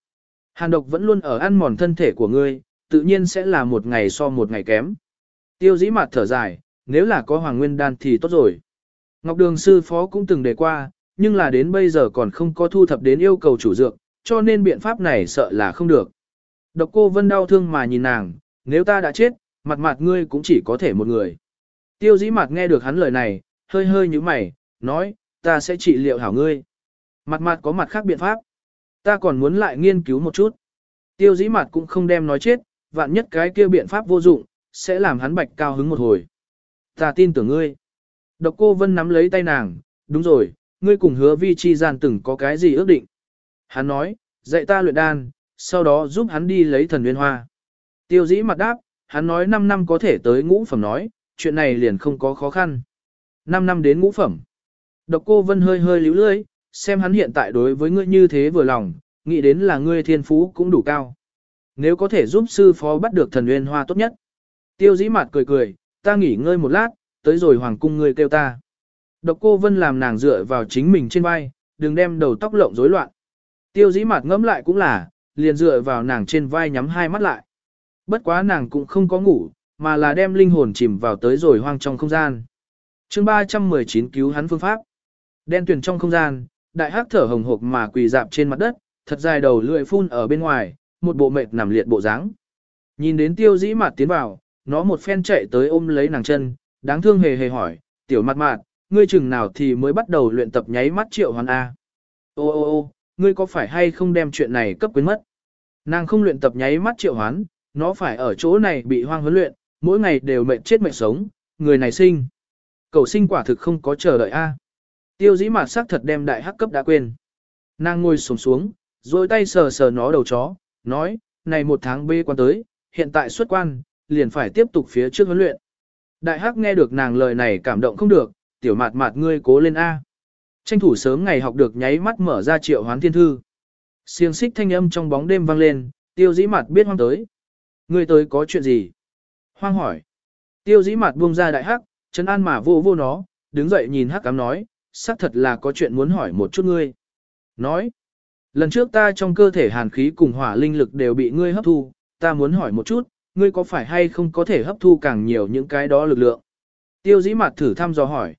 Hàn độc vẫn luôn ở ăn mòn thân thể của ngươi, tự nhiên sẽ là một ngày so một ngày kém. Tiêu dĩ mặt thở dài, nếu là có hoàng nguyên đan thì tốt rồi. Ngọc Đường sư phó cũng từng đề qua, nhưng là đến bây giờ còn không có thu thập đến yêu cầu chủ dược, cho nên biện pháp này sợ là không được. Độc cô vân đau thương mà nhìn nàng, nếu ta đã chết, mặt mặt ngươi cũng chỉ có thể một người. Tiêu dĩ mặt nghe được hắn lời này, hơi hơi như mày, nói, ta sẽ trị liệu hảo ngươi. Mặt mặt có mặt khác biện pháp. Ta còn muốn lại nghiên cứu một chút. Tiêu dĩ mặt cũng không đem nói chết, vạn nhất cái kia biện pháp vô dụng, sẽ làm hắn bạch cao hứng một hồi. Ta tin tưởng ngươi. Độc cô Vân nắm lấy tay nàng, đúng rồi, ngươi cùng hứa vi chi gian từng có cái gì ước định. Hắn nói, dạy ta luyện đan, sau đó giúp hắn đi lấy thần nguyên hoa. Tiêu dĩ mặt đáp, hắn nói 5 năm có thể tới ngũ phẩm nói, chuyện này liền không có khó khăn. 5 năm đến ngũ phẩm. Độc cô Vân hơi hơi líu lưỡi, xem hắn hiện tại đối với ngươi như thế vừa lòng, nghĩ đến là ngươi thiên phú cũng đủ cao. Nếu có thể giúp sư phó bắt được thần nguyên hoa tốt nhất. Tiêu dĩ mặt cười cười, ta nghỉ ngơi một lát, tới rồi hoàng cung ngươi kêu ta. Độc cô Vân làm nàng dựa vào chính mình trên vai, đừng đem đầu tóc lộng rối loạn. Tiêu dĩ mặt ngẫm lại cũng là, liền dựa vào nàng trên vai nhắm hai mắt lại. Bất quá nàng cũng không có ngủ, mà là đem linh hồn chìm vào tới rồi hoang trong không gian. chương 319 cứu hắn phương pháp. Đen tuyển trong không gian, đại hắc thở hồng hộc mà quỳ dạp trên mặt đất, thật dài đầu lưỡi phun ở bên ngoài, một bộ mệt nằm liệt bộ dáng. Nhìn đến tiêu dĩ mặt tiến vào, nó một phen chạy tới ôm lấy nàng chân, đáng thương hề hề hỏi, tiểu mặt mạt, ngươi chừng nào thì mới bắt đầu luyện tập nháy mắt triệu hoàn A. Ô ô ô, ngươi có phải hay không đem chuyện này cấp quyến mất? Nàng không luyện tập nháy mắt triệu hoán, nó phải ở chỗ này bị hoang huấn luyện, mỗi ngày đều mệt chết mệt sống, người này sinh. Cầu sinh quả thực không có chờ đợi A. Tiêu dĩ mặt sắc thật đem đại hắc cấp đã quên. Nàng ngồi sổng xuống, rồi tay sờ sờ nó đầu chó, nói, này một tháng bê quan tới, hiện tại xuất quan, liền phải tiếp tục phía trước huấn luyện. Đại hắc nghe được nàng lời này cảm động không được, tiểu mạt mạt ngươi cố lên A. Tranh thủ sớm ngày học được nháy mắt mở ra triệu hoán thiên thư. Siêng xích thanh âm trong bóng đêm vang lên, Tiêu dĩ mặt biết hoang tới. Ngươi tới có chuyện gì? Hoang hỏi. Tiêu dĩ mặt buông ra đại hắc, chân an mà vô vô nó, đứng dậy nhìn hắc cám nói, xác thật là có chuyện muốn hỏi một chút ngươi. Nói. Lần trước ta trong cơ thể hàn khí cùng hỏa linh lực đều bị ngươi hấp thu, ta muốn hỏi một chút, ngươi có phải hay không có thể hấp thu càng nhiều những cái đó lực lượng? Tiêu dĩ mặt thử thăm dò hỏi.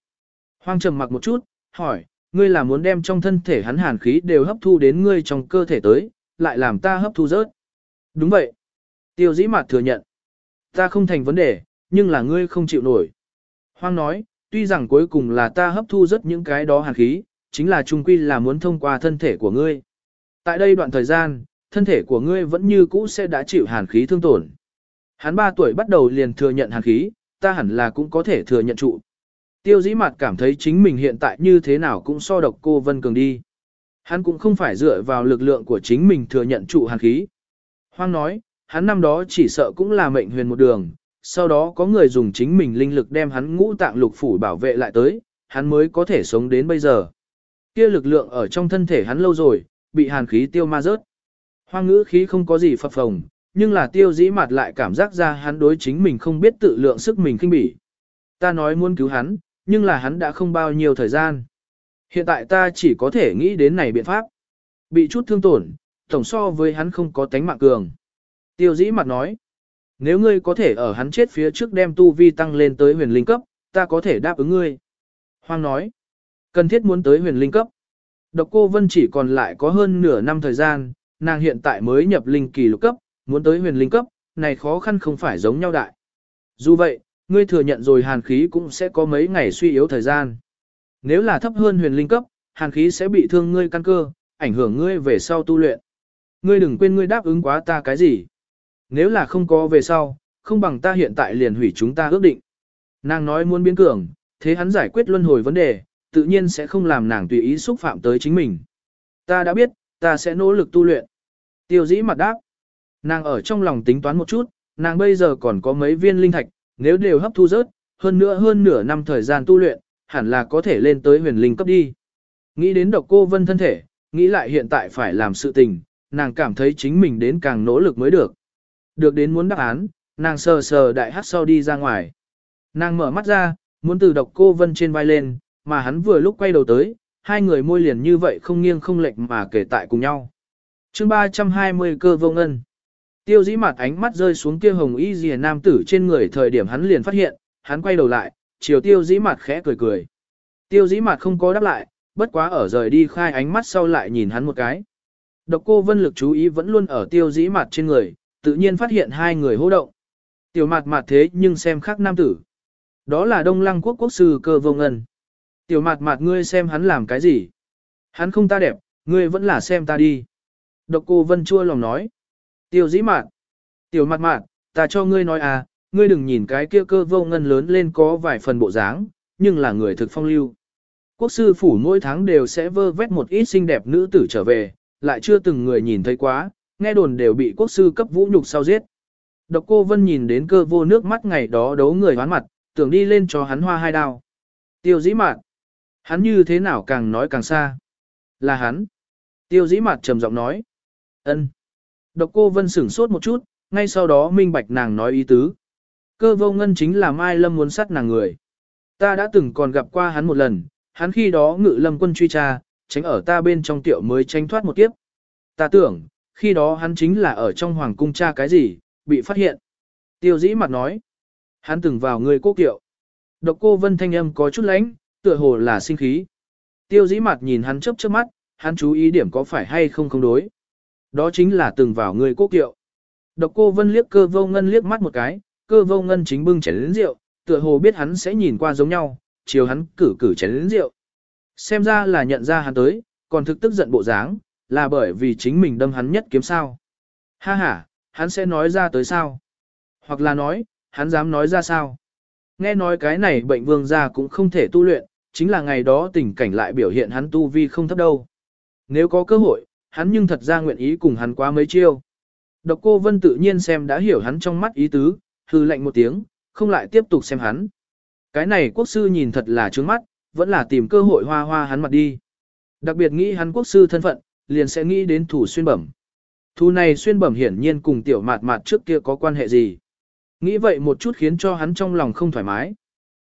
Hoang trầm mặc một chút, hỏi, ngươi là muốn đem trong thân thể hắn hàn khí đều hấp thu đến ngươi trong cơ thể tới, lại làm ta hấp thu rớt. Đúng vậy. Tiêu dĩ mặt thừa nhận. Ta không thành vấn đề, nhưng là ngươi không chịu nổi. Hoang nói, tuy rằng cuối cùng là ta hấp thu rất những cái đó hàn khí, chính là trung quy là muốn thông qua thân thể của ngươi. Tại đây đoạn thời gian, thân thể của ngươi vẫn như cũ sẽ đã chịu hàn khí thương tổn. Hắn 3 tuổi bắt đầu liền thừa nhận hàn khí, ta hẳn là cũng có thể thừa nhận trụ. Tiêu dĩ mặt cảm thấy chính mình hiện tại như thế nào cũng so độc cô Vân Cường đi. Hắn cũng không phải dựa vào lực lượng của chính mình thừa nhận trụ hàn khí. Hoang nói, hắn năm đó chỉ sợ cũng là mệnh huyền một đường, sau đó có người dùng chính mình linh lực đem hắn ngũ tạng lục phủ bảo vệ lại tới, hắn mới có thể sống đến bây giờ. Kia lực lượng ở trong thân thể hắn lâu rồi, bị hàn khí tiêu ma rớt. Hoang ngữ khí không có gì phập phồng, nhưng là tiêu dĩ mặt lại cảm giác ra hắn đối chính mình không biết tự lượng sức mình kinh bỉ. Ta nói muốn cứu hắn, nhưng là hắn đã không bao nhiêu thời gian. Hiện tại ta chỉ có thể nghĩ đến này biện pháp. Bị chút thương tổn, tổng so với hắn không có tánh mạng cường. Tiêu dĩ mặt nói, nếu ngươi có thể ở hắn chết phía trước đem tu vi tăng lên tới huyền linh cấp, ta có thể đáp ứng ngươi. Hoang nói, cần thiết muốn tới huyền linh cấp. Độc cô Vân chỉ còn lại có hơn nửa năm thời gian, nàng hiện tại mới nhập linh kỳ lục cấp, muốn tới huyền linh cấp, này khó khăn không phải giống nhau đại. Dù vậy, ngươi thừa nhận rồi hàn khí cũng sẽ có mấy ngày suy yếu thời gian. Nếu là thấp hơn huyền linh cấp, hàn khí sẽ bị thương ngươi căn cơ, ảnh hưởng ngươi về sau tu luyện. Ngươi đừng quên ngươi đáp ứng quá ta cái gì. Nếu là không có về sau, không bằng ta hiện tại liền hủy chúng ta ước định. Nàng nói muốn biến cường, thế hắn giải quyết luân hồi vấn đề, tự nhiên sẽ không làm nàng tùy ý xúc phạm tới chính mình. Ta đã biết, ta sẽ nỗ lực tu luyện. Tiêu dĩ mặt đáp. Nàng ở trong lòng tính toán một chút, nàng bây giờ còn có mấy viên linh thạch, nếu đều hấp thu rớt, hơn nữa hơn nửa năm thời gian tu luyện, hẳn là có thể lên tới huyền linh cấp đi. Nghĩ đến độc cô vân thân thể, nghĩ lại hiện tại phải làm sự tình, nàng cảm thấy chính mình đến càng nỗ lực mới được. Được đến muốn đáp án, nàng sờ sờ đại hát sau đi ra ngoài. Nàng mở mắt ra, muốn từ độc cô vân trên vai lên, mà hắn vừa lúc quay đầu tới, hai người môi liền như vậy không nghiêng không lệch mà kể tại cùng nhau. chương 320 cơ vô ngân. Tiêu dĩ mặt ánh mắt rơi xuống kia hồng y dìa nam tử trên người thời điểm hắn liền phát hiện, hắn quay đầu lại, chiều tiêu dĩ mặt khẽ cười cười. Tiêu dĩ mặt không có đáp lại, bất quá ở rời đi khai ánh mắt sau lại nhìn hắn một cái. Độc cô vân lực chú ý vẫn luôn ở tiêu dĩ mặt trên người, tự nhiên phát hiện hai người hô động. Tiểu mặt mặt thế nhưng xem khác nam tử. Đó là đông lăng quốc quốc sư cơ vô ngân. Tiểu mặt mặt ngươi xem hắn làm cái gì? Hắn không ta đẹp, ngươi vẫn là xem ta đi. Độc cô vân chua lòng nói. Tiểu dĩ mạn. Tiểu mặt mạn, ta cho ngươi nói à, ngươi đừng nhìn cái kia cơ vô ngân lớn lên có vài phần bộ dáng, nhưng là người thực phong lưu. Quốc sư phủ mỗi tháng đều sẽ vơ vét một ít xinh đẹp nữ tử trở về, lại chưa từng người nhìn thấy quá, nghe đồn đều bị quốc sư cấp vũ nhục sau giết. Độc cô Vân nhìn đến cơ vô nước mắt ngày đó đấu người hoán mặt, tưởng đi lên cho hắn hoa hai đao. Tiêu dĩ mạt. Hắn như thế nào càng nói càng xa. Là hắn. Tiêu dĩ mạt trầm giọng nói. ân. Độc cô Vân sửng sốt một chút, ngay sau đó minh bạch nàng nói ý tứ. Cơ vô ngân chính là Mai Lâm muốn sát nàng người. Ta đã từng còn gặp qua hắn một lần, hắn khi đó ngự lâm quân truy tra, tránh ở ta bên trong tiểu mới tránh thoát một kiếp. Ta tưởng, khi đó hắn chính là ở trong hoàng cung tra cái gì, bị phát hiện. Tiêu dĩ mặt nói, hắn từng vào người cố kiệu. Độc cô vân thanh âm có chút lánh, tựa hồ là sinh khí. Tiêu dĩ mặt nhìn hắn chớp chớp mắt, hắn chú ý điểm có phải hay không không đối. Đó chính là từng vào người cố kiệu. Độc cô vân liếc cơ vô ngân liếc mắt một cái, cơ vô ngân chính bưng chén lĩnh rượu, tựa hồ biết hắn sẽ nhìn qua giống nhau, chiều hắn cử cử chén lĩnh rượu. Xem ra là nhận ra hắn tới, còn thực tức giận bộ dáng, là bởi vì chính mình đâm hắn nhất kiếm sao. Ha ha, hắn sẽ nói ra tới sao? Hoặc là nói, hắn dám nói ra sao? Nghe nói cái này bệnh vương gia cũng không thể tu luyện, chính là ngày đó tình cảnh lại biểu hiện hắn tu vi không thấp đâu. Nếu có cơ hội, hắn nhưng thật ra nguyện ý cùng hắn quá mấy chiêu. Độc cô Vân tự nhiên xem đã hiểu hắn trong mắt ý tứ, hư lệnh một tiếng, không lại tiếp tục xem hắn. Cái này quốc sư nhìn thật là trướng mắt, vẫn là tìm cơ hội hoa hoa hắn mặt đi. Đặc biệt nghĩ hắn quốc sư thân phận, liền sẽ nghĩ đến thủ xuyên bẩm. Thu này xuyên bẩm hiển nhiên cùng tiểu mạt mạt trước kia có quan hệ gì. Nghĩ vậy một chút khiến cho hắn trong lòng không thoải mái.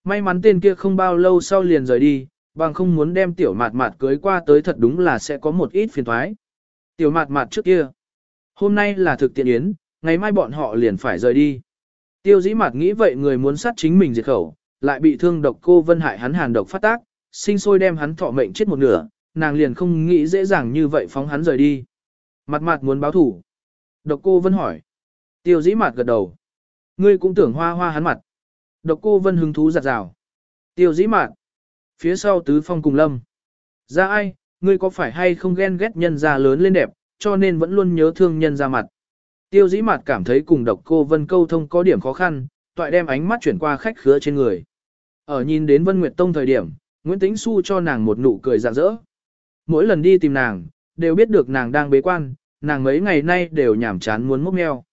May mắn tên kia không bao lâu sau liền rời đi, bằng không muốn đem tiểu mạt mạt cưới qua tới thật đúng là sẽ có một ít phiền thoái. Tiểu mạt mạt trước kia. Hôm nay là thực tiện yến, ngày mai bọn họ liền phải rời đi. Tiêu dĩ mạt nghĩ vậy người muốn sát chính mình diệt khẩu, lại bị thương độc cô vân hại hắn hàn độc phát tác, sinh sôi đem hắn thọ mệnh chết một nửa, nàng liền không nghĩ dễ dàng như vậy phóng hắn rời đi. Mặt mặt muốn báo thủ. Độc cô vân hỏi. Tiêu dĩ mặt gật đầu. Ngươi cũng tưởng hoa hoa hắn mặt. Độc cô vân hứng thú giặt rào. Tiêu dĩ mặt. Phía sau tứ phong cùng lâm. Ra ai, ngươi có phải hay không ghen ghét nhân ra lớn lên đẹp, cho nên vẫn luôn nhớ thương nhân ra mặt. Tiêu dĩ mặt cảm thấy cùng độc cô vân câu thông có điểm khó khăn, toại đem ánh mắt chuyển qua khách khứa trên người. Ở nhìn đến Vân Nguyệt Tông thời điểm, Nguyễn Tĩnh Xu cho nàng một nụ cười rạng rỡ. Mỗi lần đi tìm nàng, đều biết được nàng đang bế quan, nàng mấy ngày nay đều nhảm chán muốn mốc meo.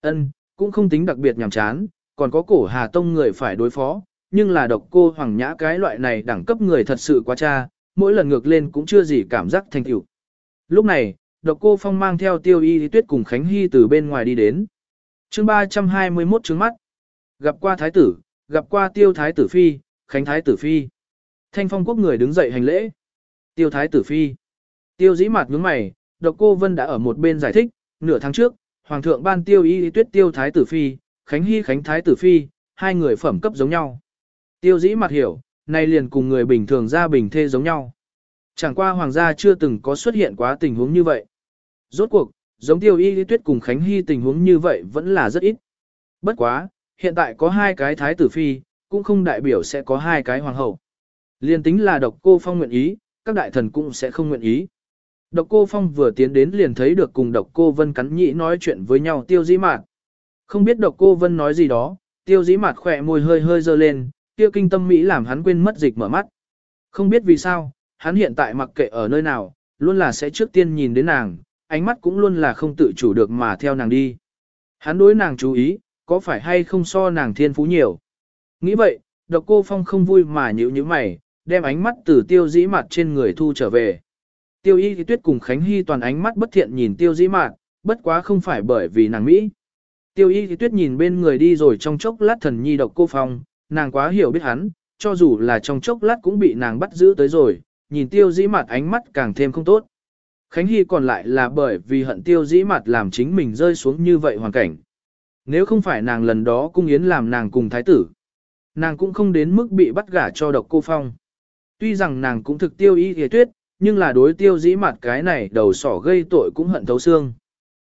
Ân, cũng không tính đặc biệt nhảm chán, còn có cổ Hà Tông người phải đối phó, nhưng là độc cô hoàng nhã cái loại này đẳng cấp người thật sự quá cha, mỗi lần ngược lên cũng chưa gì cảm giác thành tựu. Lúc này, độc cô phong mang theo tiêu y tuyết cùng Khánh Hy từ bên ngoài đi đến. chương 321 trứng mắt. Gặp qua thái tử, gặp qua tiêu thái tử phi, Khánh thái tử phi. Thanh phong quốc người đứng dậy hành lễ. Tiêu thái tử phi. Tiêu dĩ mặt nhướng mày, độc cô Vân đã ở một bên giải thích, nửa tháng trước, Hoàng thượng ban tiêu y tuyết tiêu thái tử phi, Khánh Hy Khánh thái tử phi, hai người phẩm cấp giống nhau. Tiêu dĩ mặt hiểu, nay liền cùng người bình thường ra bình thê giống nhau. Chẳng qua hoàng gia chưa từng có xuất hiện quá tình huống như vậy. Rốt cuộc, giống tiêu y tuyết cùng Khánh Hy tình huống như vậy vẫn là rất ít. Bất quá, hiện tại có hai cái thái tử phi, cũng không đại biểu sẽ có hai cái hoàng hậu. Liên tính là độc cô phong nguyện ý, các đại thần cũng sẽ không nguyện ý. Độc cô phong vừa tiến đến liền thấy được cùng độc cô vân cắn nhĩ nói chuyện với nhau tiêu dĩ mạt. Không biết độc cô vân nói gì đó, tiêu dĩ mạt khỏe môi hơi hơi dơ lên, tiêu kinh tâm Mỹ làm hắn quên mất dịch mở mắt. Không biết vì sao, hắn hiện tại mặc kệ ở nơi nào, luôn là sẽ trước tiên nhìn đến nàng, ánh mắt cũng luôn là không tự chủ được mà theo nàng đi. Hắn đối nàng chú ý, có phải hay không so nàng thiên phú nhiều. Nghĩ vậy, độc cô phong không vui mà nhíu nhíu mày, đem ánh mắt từ tiêu dĩ mặt trên người thu trở về. Tiêu y tuyết cùng Khánh Hy toàn ánh mắt bất thiện nhìn tiêu dĩ mặt, bất quá không phải bởi vì nàng Mỹ. Tiêu y tuyết nhìn bên người đi rồi trong chốc lát thần nhi độc cô phong, nàng quá hiểu biết hắn, cho dù là trong chốc lát cũng bị nàng bắt giữ tới rồi, nhìn tiêu dĩ mặt ánh mắt càng thêm không tốt. Khánh Hy còn lại là bởi vì hận tiêu dĩ mặt làm chính mình rơi xuống như vậy hoàn cảnh. Nếu không phải nàng lần đó cung yến làm nàng cùng thái tử, nàng cũng không đến mức bị bắt gả cho độc cô phong. Tuy rằng nàng cũng thực tiêu y hề tuyết, nhưng là đối tiêu dĩ mặt cái này đầu sỏ gây tội cũng hận thấu xương.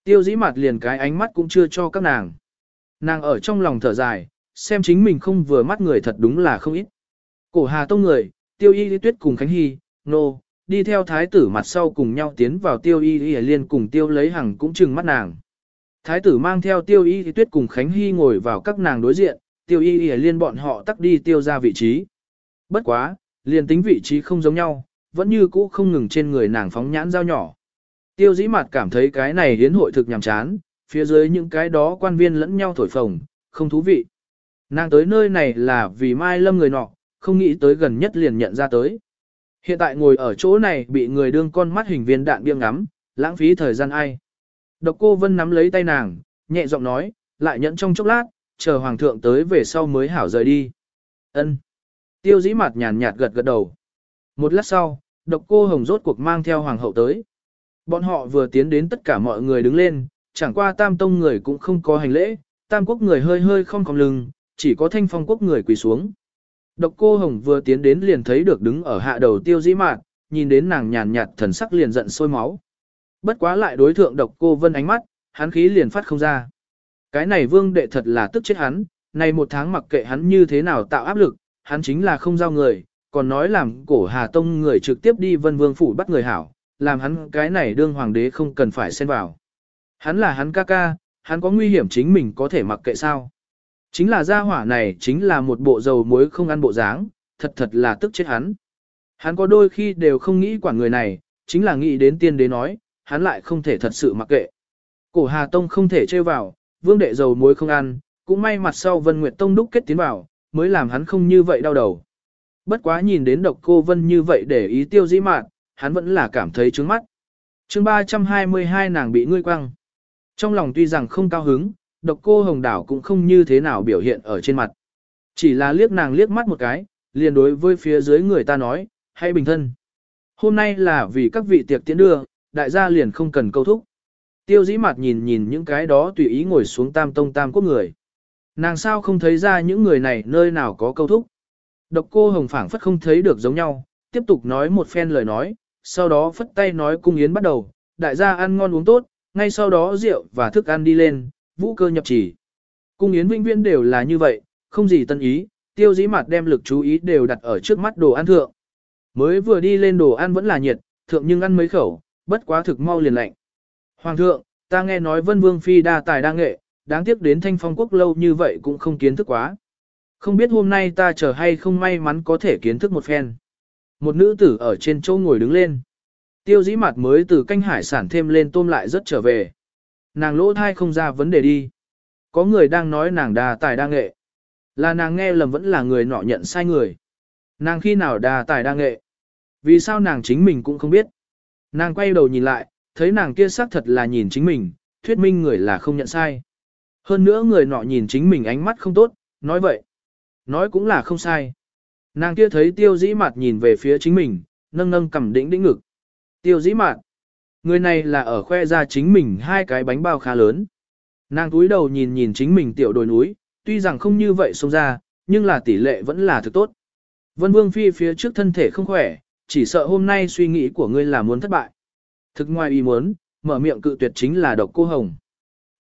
Tiêu dĩ mặt liền cái ánh mắt cũng chưa cho các nàng. Nàng ở trong lòng thở dài, xem chính mình không vừa mắt người thật đúng là không ít. Cổ hà tông người, tiêu y tuyết cùng Khánh Hy, nô, đi theo thái tử mặt sau cùng nhau tiến vào tiêu y y liên cùng tiêu lấy hằng cũng chừng mắt nàng. Thái tử mang theo tiêu y tuyết cùng Khánh Hy ngồi vào các nàng đối diện, tiêu y y liên bọn họ tắt đi tiêu ra vị trí. Bất quá, liền tính vị trí không giống nhau, vẫn như cũ không ngừng trên người nàng phóng nhãn dao nhỏ. Tiêu dĩ mặt cảm thấy cái này hiến hội thực nhàm chán, phía dưới những cái đó quan viên lẫn nhau thổi phồng, không thú vị. Nàng tới nơi này là vì Mai Lâm người nọ, không nghĩ tới gần nhất liền nhận ra tới. Hiện tại ngồi ở chỗ này bị người đương con mắt hình viên đạn biêng ngắm, lãng phí thời gian ai. Độc cô Vân nắm lấy tay nàng, nhẹ giọng nói, lại nhẫn trong chốc lát, chờ hoàng thượng tới về sau mới hảo rời đi. Ân. Tiêu dĩ mặt nhàn nhạt gật gật đầu. Một lát sau, độc cô hồng rốt cuộc mang theo hoàng hậu tới. Bọn họ vừa tiến đến tất cả mọi người đứng lên, chẳng qua tam tông người cũng không có hành lễ, tam quốc người hơi hơi không còng lưng, chỉ có thanh phong quốc người quỳ xuống. Độc cô hồng vừa tiến đến liền thấy được đứng ở hạ đầu tiêu dĩ mạt, nhìn đến nàng nhàn nhạt thần sắc liền giận sôi máu. Bất quá lại đối thượng độc cô vân ánh mắt, hắn khí liền phát không ra. Cái này vương đệ thật là tức chết hắn, này một tháng mặc kệ hắn như thế nào tạo áp lực, hắn chính là không giao người, còn nói làm cổ Hà Tông người trực tiếp đi vân vương phủ bắt người hảo, làm hắn cái này đương hoàng đế không cần phải xen vào. Hắn là hắn ca ca, hắn có nguy hiểm chính mình có thể mặc kệ sao. Chính là gia hỏa này chính là một bộ dầu muối không ăn bộ dáng, thật thật là tức chết hắn. Hắn có đôi khi đều không nghĩ quản người này, chính là nghĩ đến tiên đế nói, hắn lại không thể thật sự mặc kệ. Cổ Hà Tông không thể chơi vào, vương đệ dầu muối không ăn, cũng may mặt sau Vân Nguyệt Tông đúc kết tiến vào, mới làm hắn không như vậy đau đầu. Bất quá nhìn đến độc cô Vân như vậy để ý tiêu dĩ mạn, hắn vẫn là cảm thấy trướng mắt. chương 322 nàng bị ngươi quăng. Trong lòng tuy rằng không cao hứng, độc cô hồng đảo cũng không như thế nào biểu hiện ở trên mặt. Chỉ là liếc nàng liếc mắt một cái, liền đối với phía dưới người ta nói, hãy bình thân. Hôm nay là vì các vị tiệc tiến đưa, đại gia liền không cần câu thúc. Tiêu dĩ mặt nhìn nhìn những cái đó tùy ý ngồi xuống tam tông tam quốc người. Nàng sao không thấy ra những người này nơi nào có câu thúc. Độc cô hồng phảng phất không thấy được giống nhau, tiếp tục nói một phen lời nói, sau đó phất tay nói cung yến bắt đầu, đại gia ăn ngon uống tốt, ngay sau đó rượu và thức ăn đi lên, vũ cơ nhập chỉ. Cung yến vĩnh viễn đều là như vậy, không gì tân ý, tiêu dĩ mặt đem lực chú ý đều đặt ở trước mắt đồ ăn thượng. Mới vừa đi lên đồ ăn vẫn là nhiệt, thượng nhưng ăn mấy khẩu, bất quá thực mau liền lạnh. Hoàng thượng, ta nghe nói vân vương phi đa tài đa nghệ, đáng tiếc đến thanh phong quốc lâu như vậy cũng không kiến thức quá. Không biết hôm nay ta chờ hay không may mắn có thể kiến thức một phen. Một nữ tử ở trên chỗ ngồi đứng lên. Tiêu dĩ mặt mới từ canh hải sản thêm lên tôm lại rất trở về. Nàng lỗ thai không ra vấn đề đi. Có người đang nói nàng đà tài đa nghệ. Là nàng nghe lầm vẫn là người nọ nhận sai người. Nàng khi nào đà tài đa nghệ. Vì sao nàng chính mình cũng không biết. Nàng quay đầu nhìn lại, thấy nàng kia xác thật là nhìn chính mình, thuyết minh người là không nhận sai. Hơn nữa người nọ nhìn chính mình ánh mắt không tốt, nói vậy. Nói cũng là không sai. Nàng kia thấy tiêu dĩ mặt nhìn về phía chính mình, nâng nâng cầm đĩnh đĩnh ngực. Tiêu dĩ mặt. Người này là ở khoe ra chính mình hai cái bánh bao khá lớn. Nàng túi đầu nhìn nhìn chính mình tiểu đồi núi, tuy rằng không như vậy xông ra, nhưng là tỷ lệ vẫn là thực tốt. Vân Vương Phi phía trước thân thể không khỏe, chỉ sợ hôm nay suy nghĩ của ngươi là muốn thất bại. Thực ngoài ý muốn, mở miệng cự tuyệt chính là độc cô Hồng.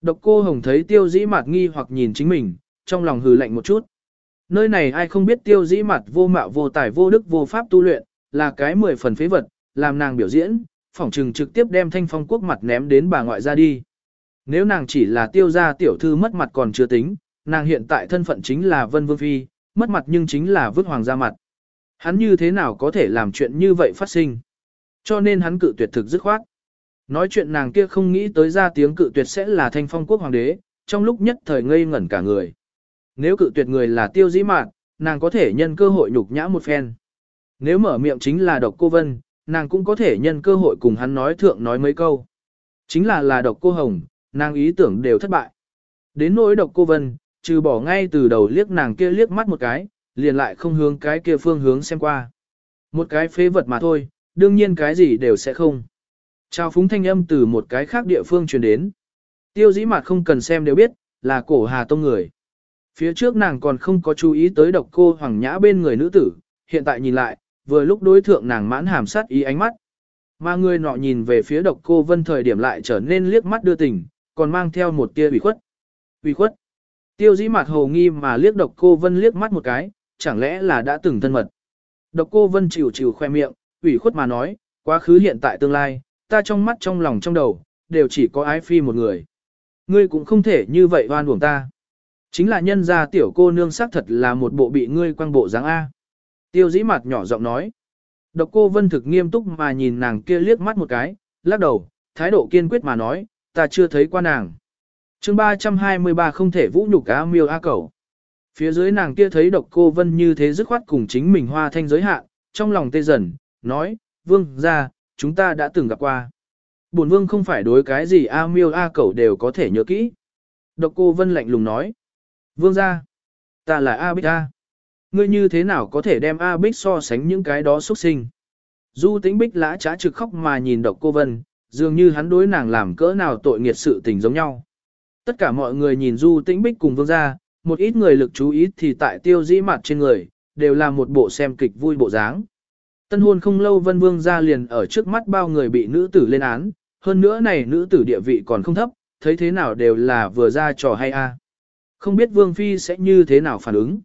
Độc cô Hồng thấy tiêu dĩ mặt nghi hoặc nhìn chính mình, trong lòng hừ lạnh một chút. Nơi này ai không biết tiêu dĩ mặt vô mạo vô tài vô đức vô pháp tu luyện, là cái mười phần phế vật, làm nàng biểu diễn, phỏng trừng trực tiếp đem thanh phong quốc mặt ném đến bà ngoại ra đi. Nếu nàng chỉ là tiêu gia tiểu thư mất mặt còn chưa tính, nàng hiện tại thân phận chính là Vân Vương Phi, mất mặt nhưng chính là vứt hoàng ra mặt. Hắn như thế nào có thể làm chuyện như vậy phát sinh? Cho nên hắn cự tuyệt thực dứt khoát. Nói chuyện nàng kia không nghĩ tới ra tiếng cự tuyệt sẽ là thanh phong quốc hoàng đế, trong lúc nhất thời ngây ngẩn cả người. Nếu cự tuyệt người là tiêu dĩ mạn, nàng có thể nhân cơ hội nhục nhã một phen. Nếu mở miệng chính là độc cô vân, nàng cũng có thể nhân cơ hội cùng hắn nói thượng nói mấy câu. Chính là là độc cô hồng, nàng ý tưởng đều thất bại. Đến nỗi độc cô vân, trừ bỏ ngay từ đầu liếc nàng kia liếc mắt một cái, liền lại không hướng cái kia phương hướng xem qua. Một cái phế vật mà thôi, đương nhiên cái gì đều sẽ không. Trao phúng thanh âm từ một cái khác địa phương truyền đến. Tiêu dĩ mặt không cần xem đều biết, là cổ hà tông người. Phía trước nàng còn không có chú ý tới độc cô hoàng nhã bên người nữ tử, hiện tại nhìn lại, vừa lúc đối thượng nàng mãn hàm sát ý ánh mắt. Mà người nọ nhìn về phía độc cô vân thời điểm lại trở nên liếc mắt đưa tình, còn mang theo một tia ủy khuất. Ủy khuất. Tiêu dĩ mặt hồ nghi mà liếc độc cô vân liếc mắt một cái, chẳng lẽ là đã từng thân mật. Độc cô vân chịu chịu khoe miệng, ủy khuất mà nói, quá khứ hiện tại tương lai, ta trong mắt trong lòng trong đầu, đều chỉ có ái phi một người. Ngươi cũng không thể như vậy oan uổng ta. Chính là nhân gia tiểu cô nương xác thật là một bộ bị ngươi quang bộ dáng A. Tiêu dĩ mặt nhỏ giọng nói. Độc cô vân thực nghiêm túc mà nhìn nàng kia liếc mắt một cái, lắc đầu, thái độ kiên quyết mà nói, ta chưa thấy qua nàng. chương 323 không thể vũ nhục á miêu a cầu. Phía dưới nàng kia thấy độc cô vân như thế dứt khoát cùng chính mình hoa thanh giới hạn, trong lòng tê dần, nói, vương ra, chúng ta đã từng gặp qua. Bổn vương không phải đối cái gì a miêu a cầu đều có thể nhớ kỹ. Độc cô vân lạnh lùng nói, vương ra, ta là a bích a. Ngươi như thế nào có thể đem A Bích so sánh những cái đó xuất sinh? Du tĩnh Bích lã trá trực khóc mà nhìn độc cô Vân, dường như hắn đối nàng làm cỡ nào tội nghiệt sự tình giống nhau. Tất cả mọi người nhìn Du tĩnh Bích cùng vương gia, một ít người lực chú ý thì tại tiêu dĩ mặt trên người, đều là một bộ xem kịch vui bộ dáng. Tân hôn không lâu Vân Vương ra liền ở trước mắt bao người bị nữ tử lên án, hơn nữa này nữ tử địa vị còn không thấp, thấy thế nào đều là vừa ra trò hay a. Không biết Vương Phi sẽ như thế nào phản ứng.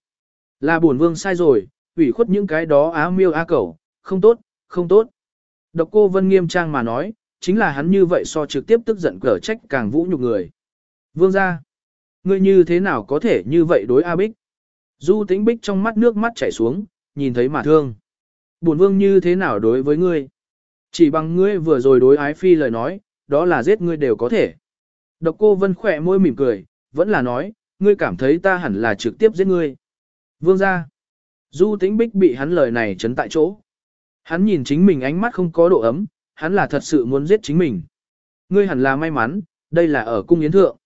Là buồn vương sai rồi, ủy khuất những cái đó á miêu á cẩu, không tốt, không tốt. Độc cô Vân nghiêm trang mà nói, chính là hắn như vậy so trực tiếp tức giận cở trách càng vũ nhục người. Vương ra, ngươi như thế nào có thể như vậy đối A Bích? Du tĩnh Bích trong mắt nước mắt chảy xuống, nhìn thấy mà thương. Bổn vương như thế nào đối với ngươi? Chỉ bằng ngươi vừa rồi đối ái phi lời nói, đó là giết ngươi đều có thể. Độc cô Vân khỏe môi mỉm cười, vẫn là nói, ngươi cảm thấy ta hẳn là trực tiếp giết ngươi. Vương ra. Du tĩnh bích bị hắn lời này chấn tại chỗ. Hắn nhìn chính mình ánh mắt không có độ ấm, hắn là thật sự muốn giết chính mình. Ngươi hẳn là may mắn, Đây là ở cung yến thượng.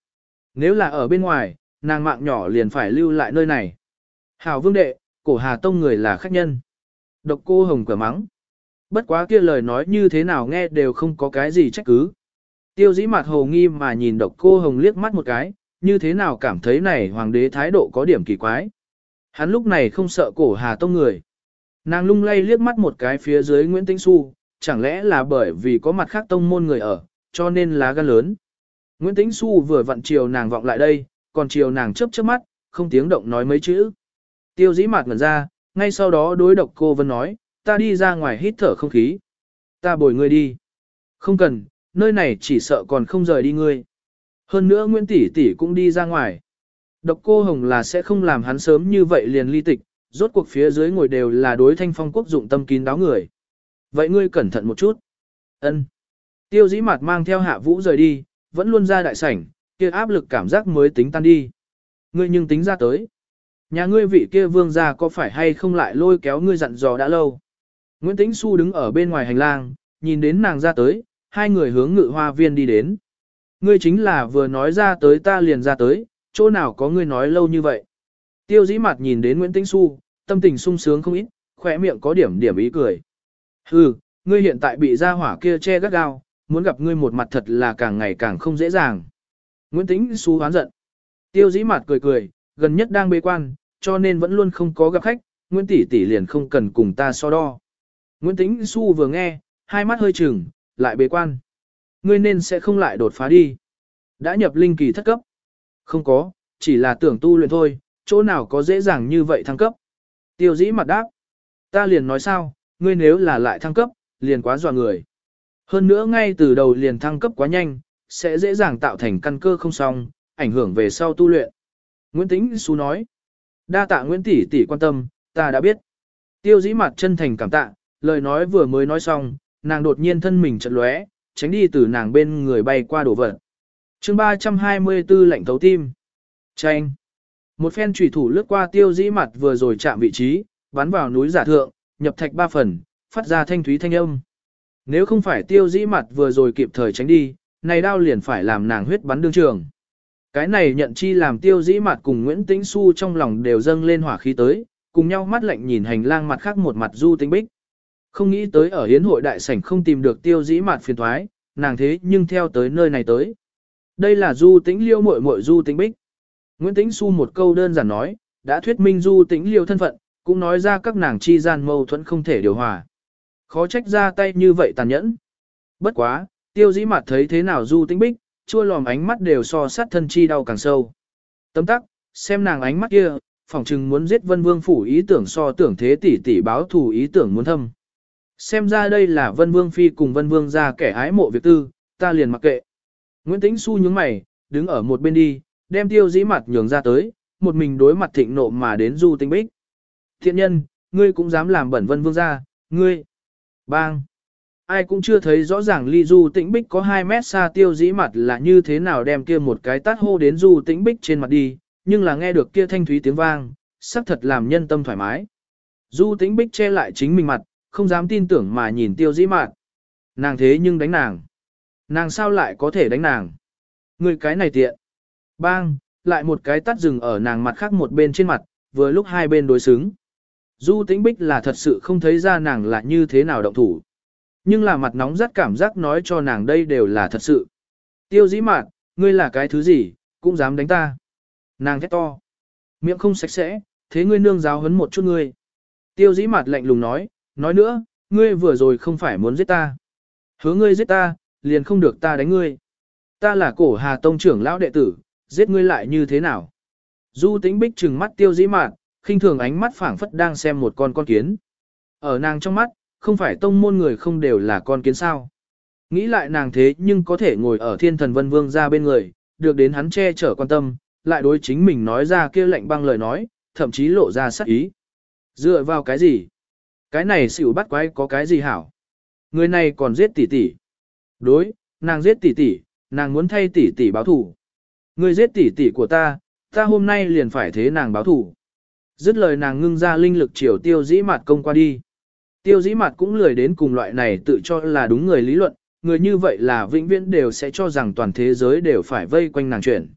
Nếu là ở bên ngoài, nàng mạng nhỏ liền phải lưu lại nơi này. Hảo vương đệ, cổ hà tông người là khách nhân. Độc cô hồng cửa mắng. Bất quá kia lời nói như thế nào nghe đều không có cái gì trách cứ. Tiêu dĩ mặt hồ nghi mà nhìn độc cô hồng liếc mắt một cái, như thế nào cảm thấy này hoàng đế thái độ có điểm kỳ quái. Hắn lúc này không sợ cổ hà tông người. Nàng lung lay liếc mắt một cái phía dưới Nguyễn Tĩnh Xu, chẳng lẽ là bởi vì có mặt khác tông môn người ở, cho nên lá gan lớn. Nguyễn Tĩnh Xu vừa vặn chiều nàng vọng lại đây, còn chiều nàng chớp chớp mắt, không tiếng động nói mấy chữ. Tiêu dĩ mặt ngẩn ra, ngay sau đó đối độc cô Vân nói, ta đi ra ngoài hít thở không khí. Ta bồi ngươi đi. Không cần, nơi này chỉ sợ còn không rời đi ngươi. Hơn nữa Nguyễn Tỷ Tỷ cũng đi ra ngoài. Độc cô Hồng là sẽ không làm hắn sớm như vậy liền ly tịch, rốt cuộc phía dưới ngồi đều là đối thanh phong quốc dụng tâm kín đáo người. Vậy ngươi cẩn thận một chút. Ân. Tiêu dĩ mặt mang theo hạ vũ rời đi, vẫn luôn ra đại sảnh, kia áp lực cảm giác mới tính tan đi. Ngươi nhưng tính ra tới. Nhà ngươi vị kia vương gia có phải hay không lại lôi kéo ngươi dặn dò đã lâu. Nguyễn Tĩnh Xu đứng ở bên ngoài hành lang, nhìn đến nàng ra tới, hai người hướng ngự hoa viên đi đến. Ngươi chính là vừa nói ra tới ta liền ra tới, chỗ nào có ngươi nói lâu như vậy. Tiêu dĩ mặt nhìn đến Nguyễn Tĩnh Xu, tâm tình sung sướng không ít, khỏe miệng có điểm điểm ý cười. Hừ, ngươi hiện tại bị ra hỏa kia che gắt gao, muốn gặp ngươi một mặt thật là càng ngày càng không dễ dàng. Nguyễn Tĩnh Xu hoán giận. Tiêu dĩ mặt cười cười, gần nhất đang bế quan, cho nên vẫn luôn không có gặp khách, Nguyễn Tỷ Tỷ liền không cần cùng ta so đo. Nguyễn Tĩnh Xu vừa nghe, hai mắt hơi chừng, lại bế quan. Ngươi nên sẽ không lại đột phá đi. Đã nhập linh kỳ thất cấp. Không có, chỉ là tưởng tu luyện thôi, chỗ nào có dễ dàng như vậy thăng cấp. Tiêu dĩ mặt đáp. Ta liền nói sao, ngươi nếu là lại thăng cấp, liền quá dọa người. Hơn nữa ngay từ đầu liền thăng cấp quá nhanh, sẽ dễ dàng tạo thành căn cơ không xong, ảnh hưởng về sau tu luyện. Nguyễn Tĩnh Xu nói. Đa tạ Nguyễn Tỷ Tỷ quan tâm, ta đã biết. Tiêu dĩ mặt chân thành cảm tạ, lời nói vừa mới nói xong, nàng đột nhiên thân mình chật lóe, tránh đi từ nàng bên người bay qua đổ vật. chương 324 lạnh thấu tim. Chanh. Một phen trùy thủ lướt qua tiêu dĩ mặt vừa rồi chạm vị trí, bắn vào núi giả thượng, nhập thạch ba phần, phát ra thanh thúy thanh âm. Nếu không phải tiêu dĩ mặt vừa rồi kịp thời tránh đi, này đao liền phải làm nàng huyết bắn đương trường. Cái này nhận chi làm tiêu dĩ mặt cùng Nguyễn Tĩnh Xu trong lòng đều dâng lên hỏa khí tới, cùng nhau mắt lạnh nhìn hành lang mặt khác một mặt du tính bích. Không nghĩ tới ở hiến hội đại sảnh không tìm được tiêu dĩ mặt phiền thoái, nàng thế nhưng theo tới nơi này tới. Đây là du tĩnh liêu muội muội du tĩnh bích. Nguyễn Tĩnh Xu một câu đơn giản nói, đã thuyết minh du tĩnh liêu thân phận, cũng nói ra các nàng chi gian mâu thuẫn không thể điều hòa. Khó trách ra tay như vậy tàn nhẫn. Bất quá, tiêu dĩ mặt thấy thế nào du tĩnh bích, chua lòm ánh mắt đều so sát thân chi đau càng sâu. Tấm tắc, xem nàng ánh mắt kia, phỏng chừng muốn giết vân vương phủ ý tưởng so tưởng thế tỷ tỷ báo thù ý tưởng muốn thâm. Xem ra đây là vân vương phi cùng vân vương ra kẻ ái mộ việc tư, ta liền mặc kệ. Nguyễn Tĩnh Xu nhướng mày, đứng ở một bên đi, đem tiêu dĩ mặt nhường ra tới, một mình đối mặt thịnh nộ mà đến du tinh bích. Thiện nhân, ngươi cũng dám làm bẩn vân vương ra, ngươi. Bang. Ai cũng chưa thấy rõ ràng ly du tĩnh bích có 2 mét xa tiêu dĩ mặt là như thế nào đem kia một cái tát hô đến du tĩnh bích trên mặt đi, nhưng là nghe được kia thanh thúy tiếng vang, sắc thật làm nhân tâm thoải mái. Du tĩnh bích che lại chính mình mặt, không dám tin tưởng mà nhìn tiêu dĩ mặt. Nàng thế nhưng đánh nàng. Nàng sao lại có thể đánh nàng? Người cái này tiện. Bang, lại một cái tắt rừng ở nàng mặt khác một bên trên mặt, vừa lúc hai bên đối xứng. Du tĩnh bích là thật sự không thấy ra nàng là như thế nào động thủ. Nhưng là mặt nóng rất cảm giác nói cho nàng đây đều là thật sự. Tiêu dĩ mạn, ngươi là cái thứ gì, cũng dám đánh ta. Nàng thét to. Miệng không sạch sẽ, thế ngươi nương giáo hấn một chút ngươi. Tiêu dĩ mạt lạnh lùng nói, nói nữa, ngươi vừa rồi không phải muốn giết ta. Hứa ngươi giết ta, liền không được ta đánh ngươi. Ta là cổ hà tông trưởng lão đệ tử, giết ngươi lại như thế nào? Du tĩnh bích trừng mắt tiêu dĩ mạt, khinh thường ánh mắt phảng phất đang xem một con con kiến. Ở nàng trong mắt, không phải tông môn người không đều là con kiến sao. Nghĩ lại nàng thế nhưng có thể ngồi ở thiên thần vân vương ra bên người, được đến hắn che chở quan tâm, lại đối chính mình nói ra kia lệnh băng lời nói, thậm chí lộ ra sắc ý. Dựa vào cái gì? Cái này xỉu bắt quái có cái gì hảo? Người này còn giết tỷ tỷ. Đối, nàng giết tỷ tỷ, nàng muốn thay tỷ tỷ báo thủ. Người giết tỷ tỷ của ta, ta hôm nay liền phải thế nàng báo thủ. Dứt lời nàng ngưng ra linh lực chiều tiêu dĩ mạt công qua đi. Tiêu dĩ mặt cũng lười đến cùng loại này tự cho là đúng người lý luận, người như vậy là vĩnh viễn đều sẽ cho rằng toàn thế giới đều phải vây quanh nàng chuyển.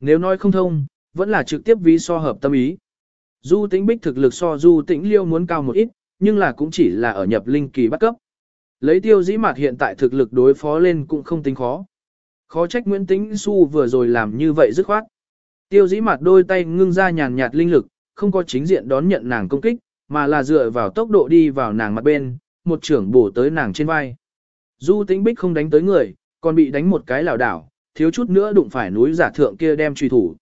Nếu nói không thông, vẫn là trực tiếp ví so hợp tâm ý. Du tĩnh bích thực lực so du tĩnh liêu muốn cao một ít, nhưng là cũng chỉ là ở nhập linh kỳ bắt cấp. Lấy tiêu dĩ mặt hiện tại thực lực đối phó lên cũng không tính khó. Khó trách Nguyễn Tĩnh Xu vừa rồi làm như vậy dứt khoát. Tiêu dĩ mặt đôi tay ngưng ra nhàn nhạt linh lực, không có chính diện đón nhận nàng công kích, mà là dựa vào tốc độ đi vào nàng mặt bên, một trưởng bổ tới nàng trên vai. Du tĩnh bích không đánh tới người, còn bị đánh một cái lảo đảo, thiếu chút nữa đụng phải núi giả thượng kia đem truy thủ.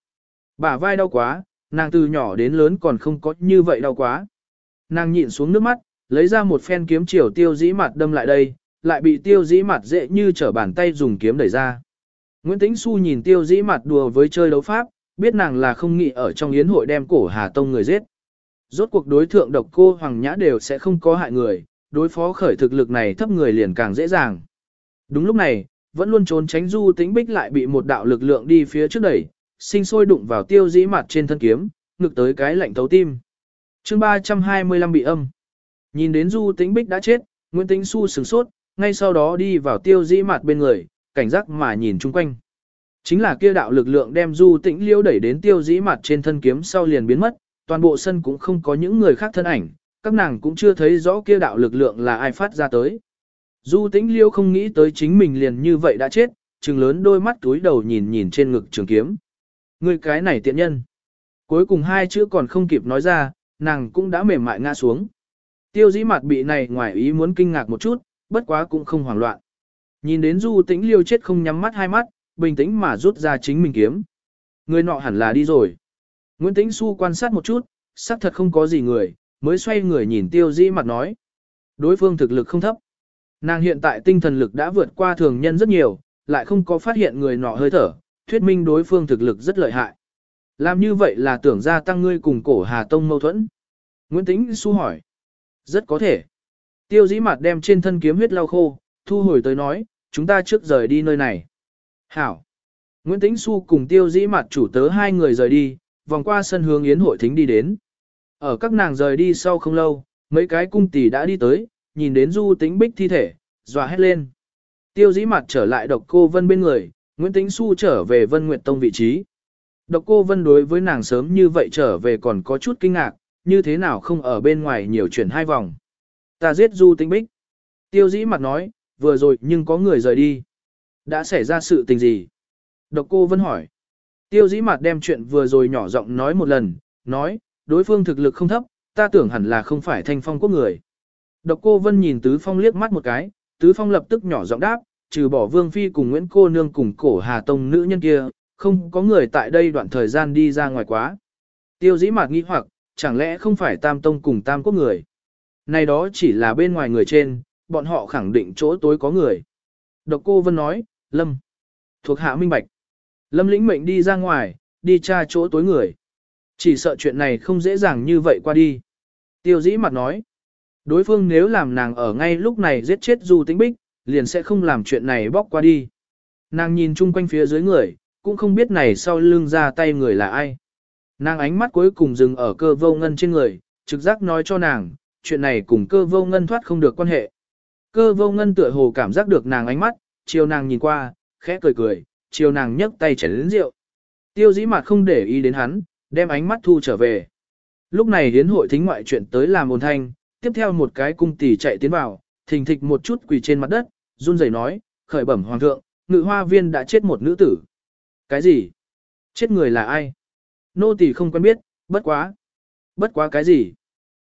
Bả vai đau quá, nàng từ nhỏ đến lớn còn không có như vậy đau quá. Nàng nhịn xuống nước mắt, lấy ra một phen kiếm chiều tiêu dĩ mặt đâm lại đây, lại bị tiêu dĩ mặt dễ như trở bàn tay dùng kiếm đẩy ra. Nguyễn Tĩnh Xu nhìn tiêu dĩ mặt đùa với chơi đấu pháp, biết nàng là không nghĩ ở trong yến hội đem cổ Hà Tông người giết. Rốt cuộc đối thượng độc cô Hoàng Nhã đều sẽ không có hại người, đối phó khởi thực lực này thấp người liền càng dễ dàng. Đúng lúc này, vẫn luôn trốn tránh du tĩnh bích lại bị một đạo lực lượng đi phía trước đẩy, sinh sôi đụng vào tiêu dĩ mặt trên thân kiếm, ngực tới cái lạnh thấu tim. chương 325 bị âm. Nhìn đến du tĩnh bích đã chết, Nguyễn Tĩnh Xu sửng sốt, ngay sau đó đi vào tiêu dĩ mặt bên người, cảnh giác mà nhìn chung quanh. Chính là kia đạo lực lượng đem du tĩnh liêu đẩy đến tiêu dĩ mặt trên thân kiếm sau liền biến mất, toàn bộ sân cũng không có những người khác thân ảnh, các nàng cũng chưa thấy rõ kia đạo lực lượng là ai phát ra tới. Du tĩnh liêu không nghĩ tới chính mình liền như vậy đã chết, trừng lớn đôi mắt túi đầu nhìn nhìn trên ngực trường kiếm. Người cái này tiện nhân. Cuối cùng hai chữ còn không kịp nói ra, nàng cũng đã mềm mại ngã xuống. Tiêu dĩ mặt bị này ngoài ý muốn kinh ngạc một chút, bất quá cũng không hoảng loạn. Nhìn đến du tĩnh liêu chết không nhắm mắt hai mắt, bình tĩnh mà rút ra chính mình kiếm. Người nọ hẳn là đi rồi. Nguyễn Tĩnh Xu quan sát một chút, xác thật không có gì người, mới xoay người nhìn tiêu dĩ mặt nói. Đối phương thực lực không thấp. Nàng hiện tại tinh thần lực đã vượt qua thường nhân rất nhiều, lại không có phát hiện người nọ hơi thở, thuyết minh đối phương thực lực rất lợi hại. Làm như vậy là tưởng gia tăng ngươi cùng cổ Hà Tông mâu thuẫn. Nguyễn Tĩnh Xu hỏi. Rất có thể. Tiêu dĩ mặt đem trên thân kiếm huyết lau khô, thu hồi tới nói, chúng ta trước rời đi nơi này. Hảo. Nguyễn Tĩnh Xu cùng tiêu dĩ mặt chủ tớ hai người rời đi, vòng qua sân hướng yến hội thính đi đến. Ở các nàng rời đi sau không lâu, mấy cái cung tỷ đã đi tới, nhìn đến du tính bích thi thể, dọa hét lên. Tiêu dĩ mặt trở lại độc cô vân bên người, Nguyễn Tĩnh Xu trở về vân nguyệt tông vị trí. Độc cô vân đối với nàng sớm như vậy trở về còn có chút kinh ngạc, như thế nào không ở bên ngoài nhiều chuyển hai vòng. Ta giết du tính bích. Tiêu dĩ mặt nói, vừa rồi nhưng có người rời đi. Đã xảy ra sự tình gì? Độc cô vân hỏi. Tiêu dĩ mặt đem chuyện vừa rồi nhỏ giọng nói một lần, nói, đối phương thực lực không thấp, ta tưởng hẳn là không phải thanh phong quốc người. Độc cô Vân nhìn Tứ Phong liếc mắt một cái, Tứ Phong lập tức nhỏ giọng đáp, trừ bỏ Vương Phi cùng Nguyễn Cô Nương cùng cổ Hà Tông nữ nhân kia, không có người tại đây đoạn thời gian đi ra ngoài quá. Tiêu dĩ mạc nghi hoặc, chẳng lẽ không phải Tam Tông cùng Tam Quốc người? Này đó chỉ là bên ngoài người trên, bọn họ khẳng định chỗ tối có người. Độc cô Vân nói, Lâm, thuộc hạ minh bạch. Lâm lĩnh mệnh đi ra ngoài, đi tra chỗ tối người. Chỉ sợ chuyện này không dễ dàng như vậy qua đi. Tiêu dĩ mặt nói, đối phương nếu làm nàng ở ngay lúc này giết chết Du Tĩnh Bích, liền sẽ không làm chuyện này bóc qua đi. Nàng nhìn chung quanh phía dưới người, cũng không biết này sau lưng ra tay người là ai. Nàng ánh mắt cuối cùng dừng ở cơ vô ngân trên người, trực giác nói cho nàng, chuyện này cùng cơ vô ngân thoát không được quan hệ. Cơ vô ngân tựa hồ cảm giác được nàng ánh mắt, chiều nàng nhìn qua, khẽ cười cười, chiều nàng nhấc tay chảy đến rượu. Tiêu dĩ mặt không để ý đến hắn, đem ánh mắt thu trở về. Lúc này hiến hội thính ngoại chuyện tới làm ồn thanh, tiếp theo một cái cung tỷ chạy tiến vào, thình thịch một chút quỳ trên mặt đất, run rẩy nói, khởi bẩm hoàng thượng, ngự hoa viên đã chết một nữ tử. Cái gì? Chết người là ai? Nô tỳ không quen biết, bất quá. Bất quá cái gì?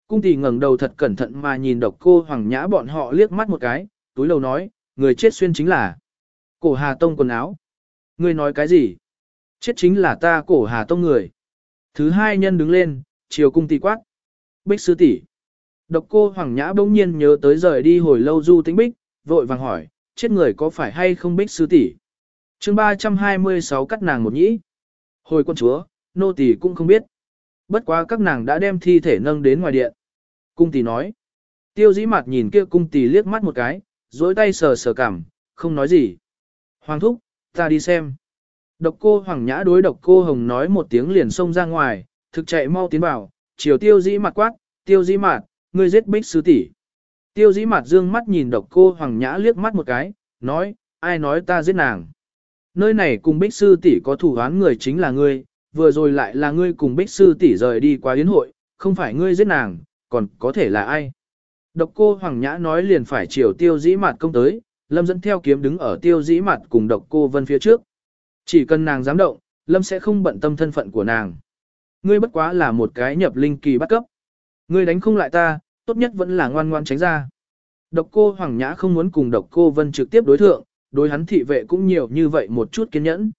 Cung tỷ ngẩng đầu thật cẩn thận mà nhìn độc cô hoàng nhã bọn họ liếc mắt một cái, túi lầu nói, người chết xuyên chính là cổ hà tông quần áo. Ngươi nói cái gì? Chết chính là ta cổ hà tông người. Thứ hai nhân đứng lên, chiều cung tỷ quát. Bích sư tỷ. Độc cô Hoàng Nhã bỗng nhiên nhớ tới rời đi hồi lâu du tính bích, vội vàng hỏi, chết người có phải hay không bích sư tỷ? chương 326 cắt nàng một nhĩ. Hồi quân chúa, nô tỷ cũng không biết. Bất quá các nàng đã đem thi thể nâng đến ngoài điện. Cung tỷ nói. Tiêu dĩ mặt nhìn kia cung tỷ liếc mắt một cái, dối tay sờ sờ cảm, không nói gì. Hoàng thúc, ta đi xem. Độc cô Hoàng Nhã đối độc cô Hồng nói một tiếng liền xông ra ngoài, thực chạy mau tiến vào, chiều tiêu dĩ mặt quát, tiêu dĩ mặt, ngươi giết bích sư tỷ. Tiêu dĩ mặt dương mắt nhìn độc cô Hoàng Nhã liếc mắt một cái, nói, ai nói ta giết nàng. Nơi này cùng bích sư tỷ có thủ án người chính là ngươi, vừa rồi lại là ngươi cùng bích sư tỷ rời đi qua yến hội, không phải ngươi giết nàng, còn có thể là ai. Độc cô Hoàng Nhã nói liền phải chiều tiêu dĩ mặt công tới, Lâm dẫn theo kiếm đứng ở tiêu dĩ mặt cùng độc cô Vân phía trước. Chỉ cần nàng dám động, Lâm sẽ không bận tâm thân phận của nàng. Ngươi bất quá là một cái nhập linh kỳ bắt cấp. Ngươi đánh không lại ta, tốt nhất vẫn là ngoan ngoan tránh ra. Độc cô Hoàng Nhã không muốn cùng độc cô Vân trực tiếp đối thượng, đối hắn thị vệ cũng nhiều như vậy một chút kiên nhẫn.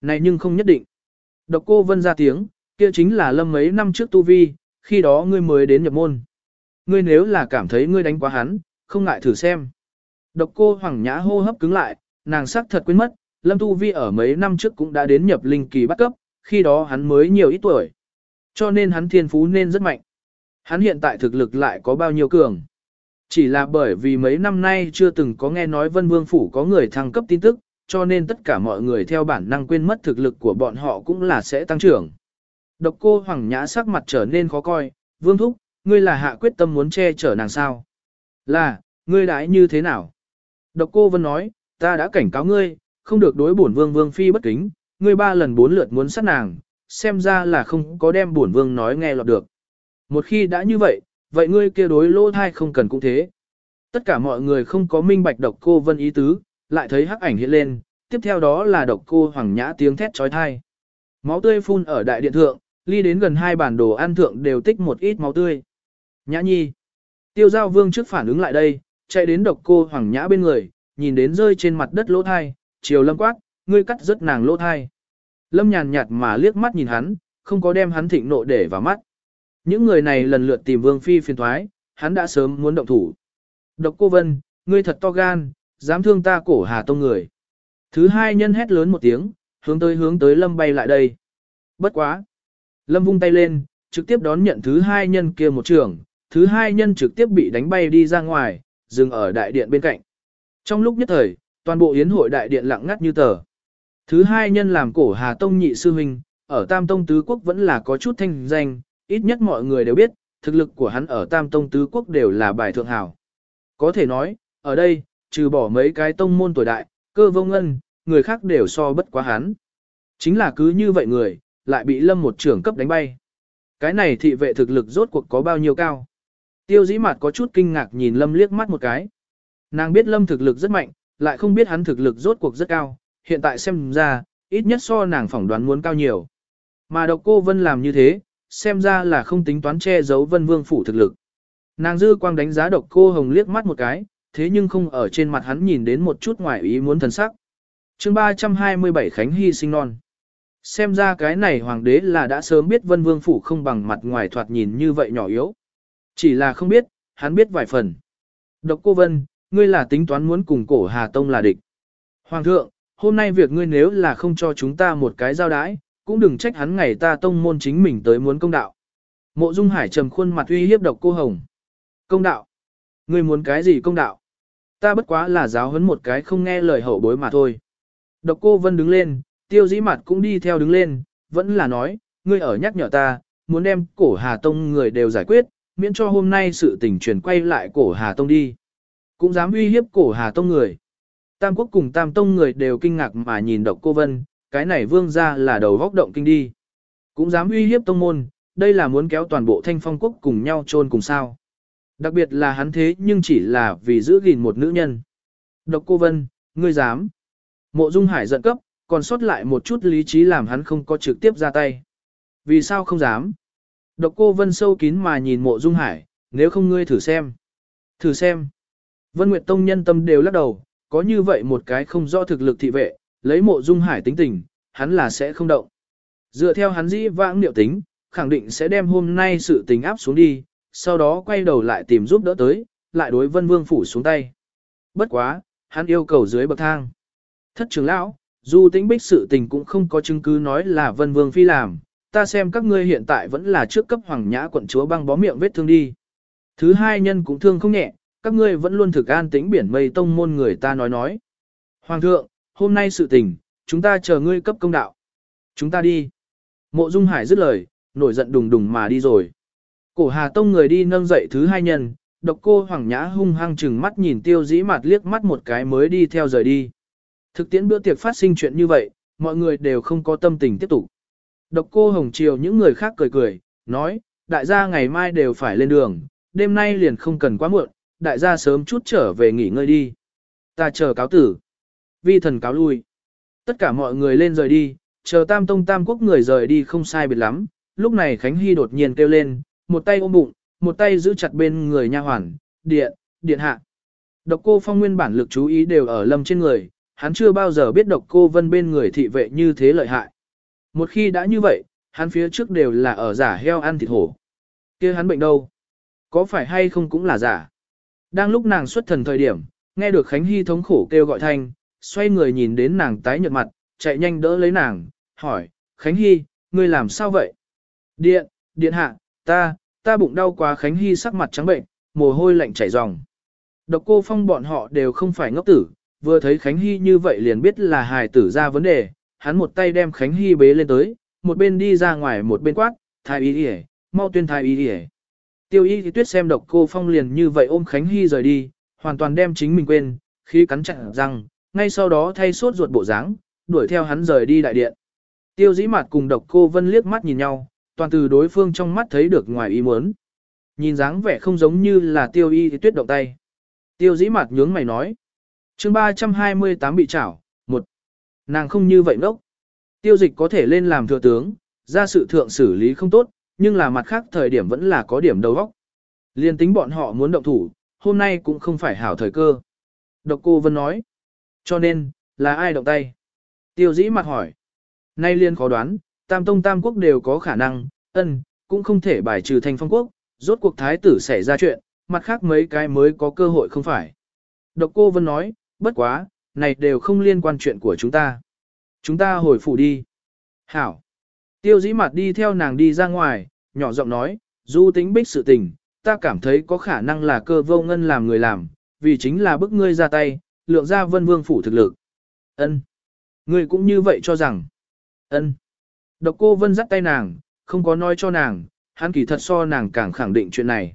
Này nhưng không nhất định. Độc cô Vân ra tiếng, kia chính là lâm mấy năm trước tu vi, khi đó ngươi mới đến nhập môn. Ngươi nếu là cảm thấy ngươi đánh quá hắn, không ngại thử xem. Độc cô Hoàng Nhã hô hấp cứng lại, nàng sắc thật quên mất, lâm tu vi ở mấy năm trước cũng đã đến nhập linh kỳ bắt cấp, khi đó hắn mới nhiều ít tuổi. Cho nên hắn thiên phú nên rất mạnh. Hắn hiện tại thực lực lại có bao nhiêu cường. Chỉ là bởi vì mấy năm nay chưa từng có nghe nói Vân Vương Phủ có người thăng cấp tin tức, cho nên tất cả mọi người theo bản năng quên mất thực lực của bọn họ cũng là sẽ tăng trưởng. Độc cô Hoàng Nhã sắc mặt trở nên khó coi, Vương Thúc, ngươi là hạ quyết tâm muốn che chở nàng sao? Là, ngươi đãi như thế nào? Độc cô Vân nói, ta đã cảnh cáo ngươi, không được đối bổn vương vương phi bất kính, ngươi ba lần bốn lượt muốn sát nàng, xem ra là không có đem bổn vương nói nghe lọt được. Một khi đã như vậy, vậy ngươi kia đối lỗ thai không cần cũng thế. Tất cả mọi người không có minh bạch độc cô vân ý tứ, lại thấy hắc ảnh hiện lên, tiếp theo đó là độc cô hoàng nhã tiếng thét trói thai. Máu tươi phun ở đại điện thượng, ly đến gần hai bản đồ ăn thượng đều tích một ít máu tươi. Nhã nhi. Tiêu giao vương trước phản ứng lại đây, chạy đến độc cô hoàng nhã bên người, nhìn đến rơi trên mặt đất lỗ thai, chiều lâm quát, ngươi cắt rất nàng lỗ thai. Lâm nhàn nhạt mà liếc mắt nhìn hắn, không có đem hắn thịnh nộ để vào mắt. Những người này lần lượt tìm Vương Phi phiền thoái, hắn đã sớm muốn động thủ. Độc cô Vân, ngươi thật to gan, dám thương ta cổ hà tông người. Thứ hai nhân hét lớn một tiếng, hướng tới hướng tới Lâm bay lại đây. Bất quá. Lâm vung tay lên, trực tiếp đón nhận thứ hai nhân kia một trường, thứ hai nhân trực tiếp bị đánh bay đi ra ngoài, dừng ở đại điện bên cạnh. Trong lúc nhất thời, toàn bộ yến hội đại điện lặng ngắt như tờ. Thứ hai nhân làm cổ Hà Tông nhị sư huynh, ở Tam Tông Tứ Quốc vẫn là có chút thanh danh, ít nhất mọi người đều biết, thực lực của hắn ở Tam Tông Tứ Quốc đều là bài thượng hảo. Có thể nói, ở đây, trừ bỏ mấy cái tông môn tuổi đại, cơ vô ngân, người khác đều so bất quá hắn. Chính là cứ như vậy người, lại bị lâm một trưởng cấp đánh bay. Cái này thị vệ thực lực rốt cuộc có bao nhiêu cao. Tiêu dĩ mặt có chút kinh ngạc nhìn lâm liếc mắt một cái. Nàng biết lâm thực lực rất mạnh, lại không biết hắn thực lực rốt cuộc rất cao, hiện tại xem ra, ít nhất so nàng phỏng đoán muốn cao nhiều. Mà độc cô Vân làm như thế, xem ra là không tính toán che giấu Vân Vương phủ thực lực. Nàng dư quang đánh giá độc cô Hồng liếc mắt một cái, thế nhưng không ở trên mặt hắn nhìn đến một chút ngoài ý muốn thần sắc. chương 327 Khánh Hy sinh non. Xem ra cái này hoàng đế là đã sớm biết Vân Vương phủ không bằng mặt ngoài thoạt nhìn như vậy nhỏ yếu. Chỉ là không biết, hắn biết vài phần. Độc cô Vân, ngươi là tính toán muốn cùng cổ Hà Tông là địch. Hoàng thượng, hôm nay việc ngươi nếu là không cho chúng ta một cái giao đái, cũng đừng trách hắn ngày ta tông môn chính mình tới muốn công đạo. Mộ Dung Hải trầm khuôn mặt uy hiếp độc cô Hồng. Công đạo? Ngươi muốn cái gì công đạo? Ta bất quá là giáo huấn một cái không nghe lời hậu bối mà thôi. Độc cô Vân đứng lên, tiêu dĩ mặt cũng đi theo đứng lên, vẫn là nói, ngươi ở nhắc nhở ta, muốn đem cổ Hà Tông người đều giải quyết, miễn cho hôm nay sự tình chuyển quay lại cổ Hà Tông đi. Cũng dám uy hiếp cổ Hà Tông người. Tam quốc cùng Tam Tông người đều kinh ngạc mà nhìn độc cô Vân, cái này vương ra là đầu góc động kinh đi. Cũng dám uy hiếp tông môn, đây là muốn kéo toàn bộ thanh phong quốc cùng nhau chôn cùng sao. Đặc biệt là hắn thế nhưng chỉ là vì giữ gìn một nữ nhân. Độc cô Vân, ngươi dám. Mộ Dung Hải giận cấp, còn sót lại một chút lý trí làm hắn không có trực tiếp ra tay. Vì sao không dám? Độc cô Vân sâu kín mà nhìn mộ Dung Hải, nếu không ngươi thử xem. Thử xem. Vân Nguyệt Tông nhân tâm đều lắc đầu, có như vậy một cái không rõ thực lực thị vệ, lấy mộ dung hải tính tình, hắn là sẽ không động. Dựa theo hắn dĩ vãng liệu tính, khẳng định sẽ đem hôm nay sự tình áp xuống đi, sau đó quay đầu lại tìm giúp đỡ tới, lại đối vân vương phủ xuống tay. Bất quá, hắn yêu cầu dưới bậc thang. Thất trưởng lão, dù tính bích sự tình cũng không có chứng cứ nói là vân vương phi làm, ta xem các ngươi hiện tại vẫn là trước cấp hoàng nhã quận chúa băng bó miệng vết thương đi. Thứ hai nhân cũng thương không nhẹ, các ngươi vẫn luôn thực an tĩnh biển mây tông môn người ta nói nói. Hoàng thượng, hôm nay sự tình, chúng ta chờ ngươi cấp công đạo. Chúng ta đi. Mộ Dung Hải dứt lời, nổi giận đùng đùng mà đi rồi. Cổ Hà Tông người đi nâng dậy thứ hai nhân, độc cô Hoàng Nhã hung hăng chừng mắt nhìn tiêu dĩ mặt liếc mắt một cái mới đi theo rời đi. Thực tiễn bữa tiệc phát sinh chuyện như vậy, mọi người đều không có tâm tình tiếp tục. Độc cô Hồng Triều những người khác cười cười, nói, đại gia ngày mai đều phải lên đường, đêm nay liền không cần quá muộn, đại gia sớm chút trở về nghỉ ngơi đi. Ta chờ cáo tử. Vi thần cáo lui. Tất cả mọi người lên rời đi, chờ tam tông tam quốc người rời đi không sai biệt lắm. Lúc này Khánh Hy đột nhiên kêu lên, một tay ôm bụng, một tay giữ chặt bên người nha hoàn, điện, điện hạ. Độc cô phong nguyên bản lực chú ý đều ở lâm trên người, hắn chưa bao giờ biết độc cô vân bên người thị vệ như thế lợi hại. Một khi đã như vậy, hắn phía trước đều là ở giả heo ăn thịt hổ. kia hắn bệnh đâu? Có phải hay không cũng là giả? Đang lúc nàng xuất thần thời điểm, nghe được Khánh Hy thống khổ kêu gọi thanh, xoay người nhìn đến nàng tái nhợt mặt, chạy nhanh đỡ lấy nàng, hỏi, Khánh Hy, ngươi làm sao vậy? Điện, điện hạ, ta, ta bụng đau quá Khánh Hy sắc mặt trắng bệnh, mồ hôi lạnh chảy ròng. Độc cô phong bọn họ đều không phải ngốc tử, vừa thấy Khánh Hy như vậy liền biết là hài tử ra vấn đề, hắn một tay đem Khánh Hy bế lên tới, một bên đi ra ngoài một bên quát, thái y đi mau tuyên thái y đi Tiêu y thì tuyết xem độc cô phong liền như vậy ôm Khánh Hy rời đi, hoàn toàn đem chính mình quên, khi cắn chặn răng, ngay sau đó thay sốt ruột bộ dáng, đuổi theo hắn rời đi đại điện. Tiêu dĩ mặt cùng độc cô vân liếc mắt nhìn nhau, toàn từ đối phương trong mắt thấy được ngoài ý muốn. Nhìn dáng vẻ không giống như là tiêu y thì tuyết động tay. Tiêu dĩ mặt nhướng mày nói. chương 328 bị chảo, Nàng không như vậy ngốc. Tiêu dịch có thể lên làm thừa tướng, ra sự thượng xử lý không tốt, nhưng là mặt khác thời điểm vẫn là có điểm đầu óc. Liên tính bọn họ muốn động thủ, hôm nay cũng không phải hảo thời cơ. Độc cô Vân nói. Cho nên, là ai động tay? Tiêu dĩ mặt hỏi. Nay liên khó đoán, tam tông tam quốc đều có khả năng, ân, cũng không thể bài trừ thành phong quốc, rốt cuộc thái tử xảy ra chuyện, mặt khác mấy cái mới có cơ hội không phải. Độc cô Vân nói, bất quá, này đều không liên quan chuyện của chúng ta. Chúng ta hồi phủ đi. Hảo. Tiêu dĩ mặt đi theo nàng đi ra ngoài, nhỏ giọng nói, du tính bích sự tình, ta cảm thấy có khả năng là cơ vô ngân làm người làm, vì chính là bức ngươi ra tay, lượng ra vân vương phủ thực lực. ân Ngươi cũng như vậy cho rằng. ân Độc cô vân dắt tay nàng, không có nói cho nàng, hắn kỳ thật so nàng càng khẳng định chuyện này.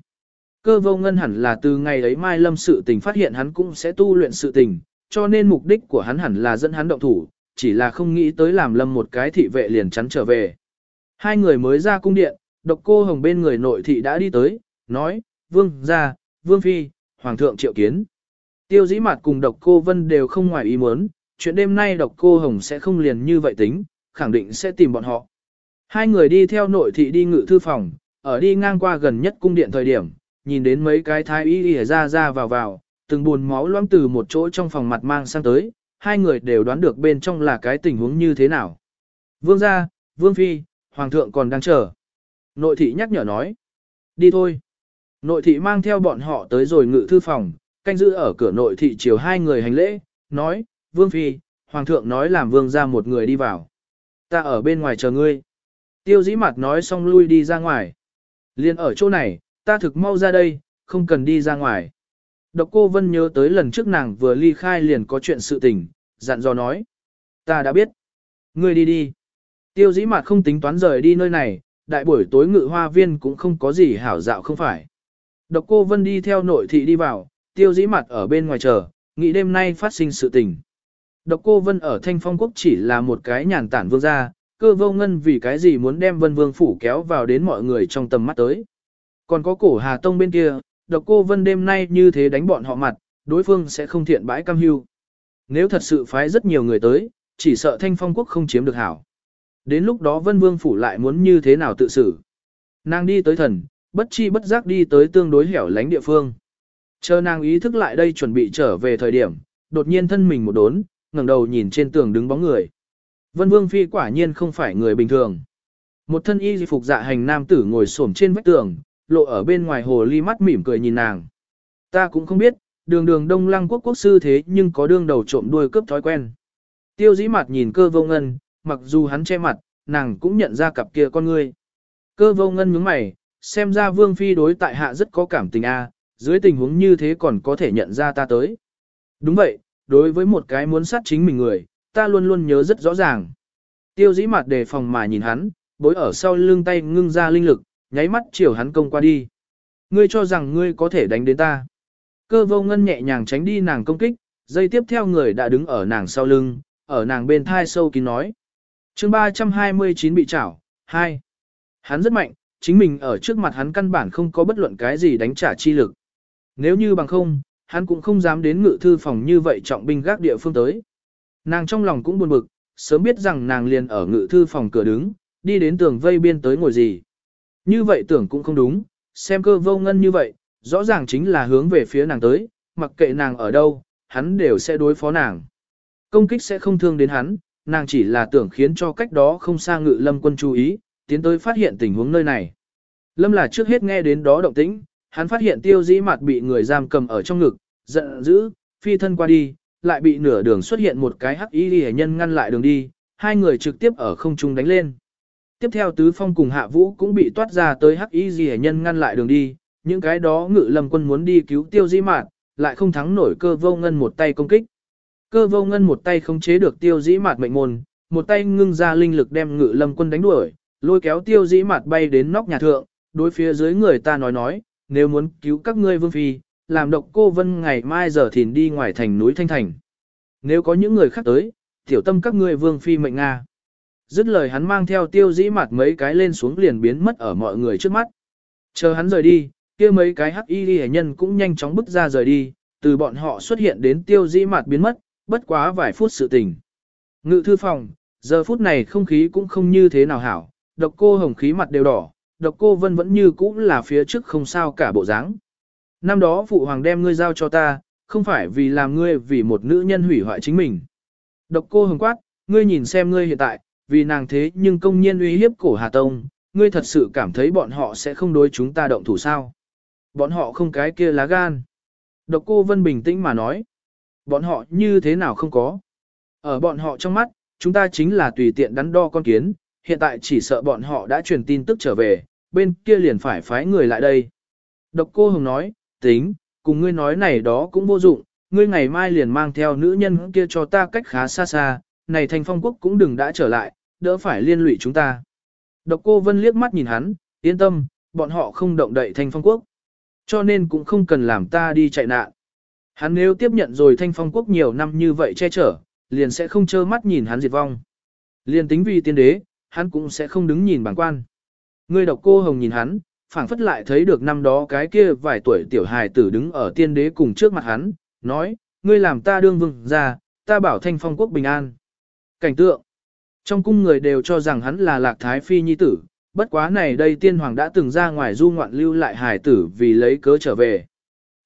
Cơ vô ngân hẳn là từ ngày ấy Mai Lâm sự tình phát hiện hắn cũng sẽ tu luyện sự tình, cho nên mục đích của hắn hẳn là dẫn hắn động thủ, chỉ là không nghĩ tới làm Lâm một cái thị vệ liền chắn trở về. Hai người mới ra cung điện, độc cô hồng bên người nội thị đã đi tới, nói, vương ra, vương phi, hoàng thượng triệu kiến. Tiêu dĩ mặt cùng độc cô vân đều không ngoài ý muốn, chuyện đêm nay độc cô hồng sẽ không liền như vậy tính, khẳng định sẽ tìm bọn họ. Hai người đi theo nội thị đi ngự thư phòng, ở đi ngang qua gần nhất cung điện thời điểm, nhìn đến mấy cái thái y y ra ra vào vào, từng buồn máu loãng từ một chỗ trong phòng mặt mang sang tới, hai người đều đoán được bên trong là cái tình huống như thế nào. Vương gia, vương phi, hoàng thượng còn đang chờ. Nội thị nhắc nhở nói. Đi thôi. Nội thị mang theo bọn họ tới rồi ngự thư phòng, canh giữ ở cửa nội thị chiều hai người hành lễ, nói, vương phi, hoàng thượng nói làm vương ra một người đi vào. Ta ở bên ngoài chờ ngươi. Tiêu dĩ mặt nói xong lui đi ra ngoài. Liên ở chỗ này, ta thực mau ra đây, không cần đi ra ngoài. Độc cô Vân nhớ tới lần trước nàng vừa ly khai liền có chuyện sự tình, dặn dò nói. Ta đã biết. Ngươi đi đi. Tiêu dĩ mặt không tính toán rời đi nơi này, đại buổi tối ngự hoa viên cũng không có gì hảo dạo không phải. Độc cô Vân đi theo nội thị đi vào, tiêu dĩ mặt ở bên ngoài chờ, nghĩ đêm nay phát sinh sự tình. Độc cô Vân ở Thanh Phong Quốc chỉ là một cái nhàn tản vương gia, cơ vô ngân vì cái gì muốn đem Vân Vương Phủ kéo vào đến mọi người trong tầm mắt tới. Còn có cổ Hà Tông bên kia, độc cô Vân đêm nay như thế đánh bọn họ mặt, đối phương sẽ không thiện bãi cam hưu. Nếu thật sự phái rất nhiều người tới, chỉ sợ Thanh Phong Quốc không chiếm được hảo. Đến lúc đó Vân Vương Phủ lại muốn như thế nào tự xử. Nàng đi tới thần, bất chi bất giác đi tới tương đối hẻo lánh địa phương. Chờ nàng ý thức lại đây chuẩn bị trở về thời điểm, đột nhiên thân mình một đốn, ngẩng đầu nhìn trên tường đứng bóng người. Vân Vương Phi quả nhiên không phải người bình thường. Một thân y phục dạ hành nam tử ngồi xổm trên vách tường, lộ ở bên ngoài hồ ly mắt mỉm cười nhìn nàng. Ta cũng không biết, đường đường đông lăng quốc quốc sư thế nhưng có đương đầu trộm đuôi cướp thói quen. Tiêu dĩ mặt nhìn cơ vô ngân, mặc dù hắn che mặt, nàng cũng nhận ra cặp kia con ngươi. Cơ vô ngân nhướng mày, xem ra vương phi đối tại hạ rất có cảm tình a, dưới tình huống như thế còn có thể nhận ra ta tới. Đúng vậy, đối với một cái muốn sát chính mình người, ta luôn luôn nhớ rất rõ ràng. Tiêu dĩ mặt đề phòng mà nhìn hắn, bối ở sau lưng tay ngưng ra linh lực, nháy mắt chiều hắn công qua đi. ngươi cho rằng ngươi có thể đánh đến ta. Cơ vô ngân nhẹ nhàng tránh đi nàng công kích, dây tiếp theo người đã đứng ở nàng sau lưng, ở nàng bên thai sâu kín nói. chương 329 bị chảo, 2. Hắn rất mạnh, chính mình ở trước mặt hắn căn bản không có bất luận cái gì đánh trả chi lực. Nếu như bằng không, hắn cũng không dám đến ngự thư phòng như vậy trọng binh gác địa phương tới. Nàng trong lòng cũng buồn bực, sớm biết rằng nàng liền ở ngự thư phòng cửa đứng, đi đến tường vây biên tới ngồi gì. Như vậy tưởng cũng không đúng, xem cơ vô ngân như vậy, rõ ràng chính là hướng về phía nàng tới, mặc kệ nàng ở đâu, hắn đều sẽ đối phó nàng. Công kích sẽ không thương đến hắn, nàng chỉ là tưởng khiến cho cách đó không xa ngự lâm quân chú ý, tiến tới phát hiện tình huống nơi này. Lâm là trước hết nghe đến đó động tĩnh, hắn phát hiện tiêu dĩ mặt bị người giam cầm ở trong ngực, giận dữ, phi thân qua đi, lại bị nửa đường xuất hiện một cái hắc y hệ nhân ngăn lại đường đi, hai người trực tiếp ở không trung đánh lên. Tiếp theo tứ phong cùng hạ vũ cũng bị toát ra tới hắc y hệ nhân ngăn lại đường đi, những cái đó ngự lâm quân muốn đi cứu tiêu dĩ mạn lại không thắng nổi cơ vô ngân một tay công kích. Cơ vô ngân một tay không chế được tiêu dĩ mạt mệnh môn, một tay ngưng ra linh lực đem ngự lâm quân đánh đuổi, lôi kéo tiêu dĩ mạt bay đến nóc nhà thượng, đối phía dưới người ta nói nói, nếu muốn cứu các ngươi vương phi, làm độc cô vân ngày mai giờ thìn đi ngoài thành núi Thanh Thành. Nếu có những người khác tới, tiểu tâm các ngươi vương phi mệnh Nga. Dứt lời hắn mang theo tiêu dĩ mặt mấy cái lên xuống liền biến mất ở mọi người trước mắt. Chờ hắn rời đi, kia mấy cái hắc y hệ nhân cũng nhanh chóng bước ra rời đi, từ bọn họ xuất hiện đến tiêu dĩ mặt biến mất, bất quá vài phút sự tình. Ngự thư phòng, giờ phút này không khí cũng không như thế nào hảo, độc cô hồng khí mặt đều đỏ, độc cô vân vẫn như cũ là phía trước không sao cả bộ dáng. Năm đó phụ hoàng đem ngươi giao cho ta, không phải vì làm ngươi vì một nữ nhân hủy hoại chính mình. Độc cô hồng quát, ngươi nhìn xem ngươi hiện tại, vì nàng thế nhưng công nhiên uy hiếp cổ Hà Tông, ngươi thật sự cảm thấy bọn họ sẽ không đối chúng ta động thủ sao. Bọn họ không cái kia lá gan. Độc cô Vân bình tĩnh mà nói. Bọn họ như thế nào không có. Ở bọn họ trong mắt, chúng ta chính là tùy tiện đắn đo con kiến, hiện tại chỉ sợ bọn họ đã truyền tin tức trở về, bên kia liền phải phái người lại đây. Độc cô Hồng nói, tính, cùng ngươi nói này đó cũng vô dụng, ngươi ngày mai liền mang theo nữ nhân kia cho ta cách khá xa xa, này thành phong quốc cũng đừng đã trở lại, đỡ phải liên lụy chúng ta. Độc cô Vân liếc mắt nhìn hắn, yên tâm, bọn họ không động đậy thanh phong quốc. Cho nên cũng không cần làm ta đi chạy nạn. Hắn nếu tiếp nhận rồi thanh phong quốc nhiều năm như vậy che chở, liền sẽ không trơ mắt nhìn hắn diệt vong. Liền tính vì tiên đế, hắn cũng sẽ không đứng nhìn bản quan. Ngươi độc cô hồng nhìn hắn, phảng phất lại thấy được năm đó cái kia vài tuổi tiểu hài tử đứng ở tiên đế cùng trước mặt hắn, nói, ngươi làm ta đương vương ra, ta bảo thanh phong quốc bình an. Cảnh tượng, trong cung người đều cho rằng hắn là lạc thái phi nhi tử, bất quá này đây tiên hoàng đã từng ra ngoài du ngoạn lưu lại hài tử vì lấy cớ trở về.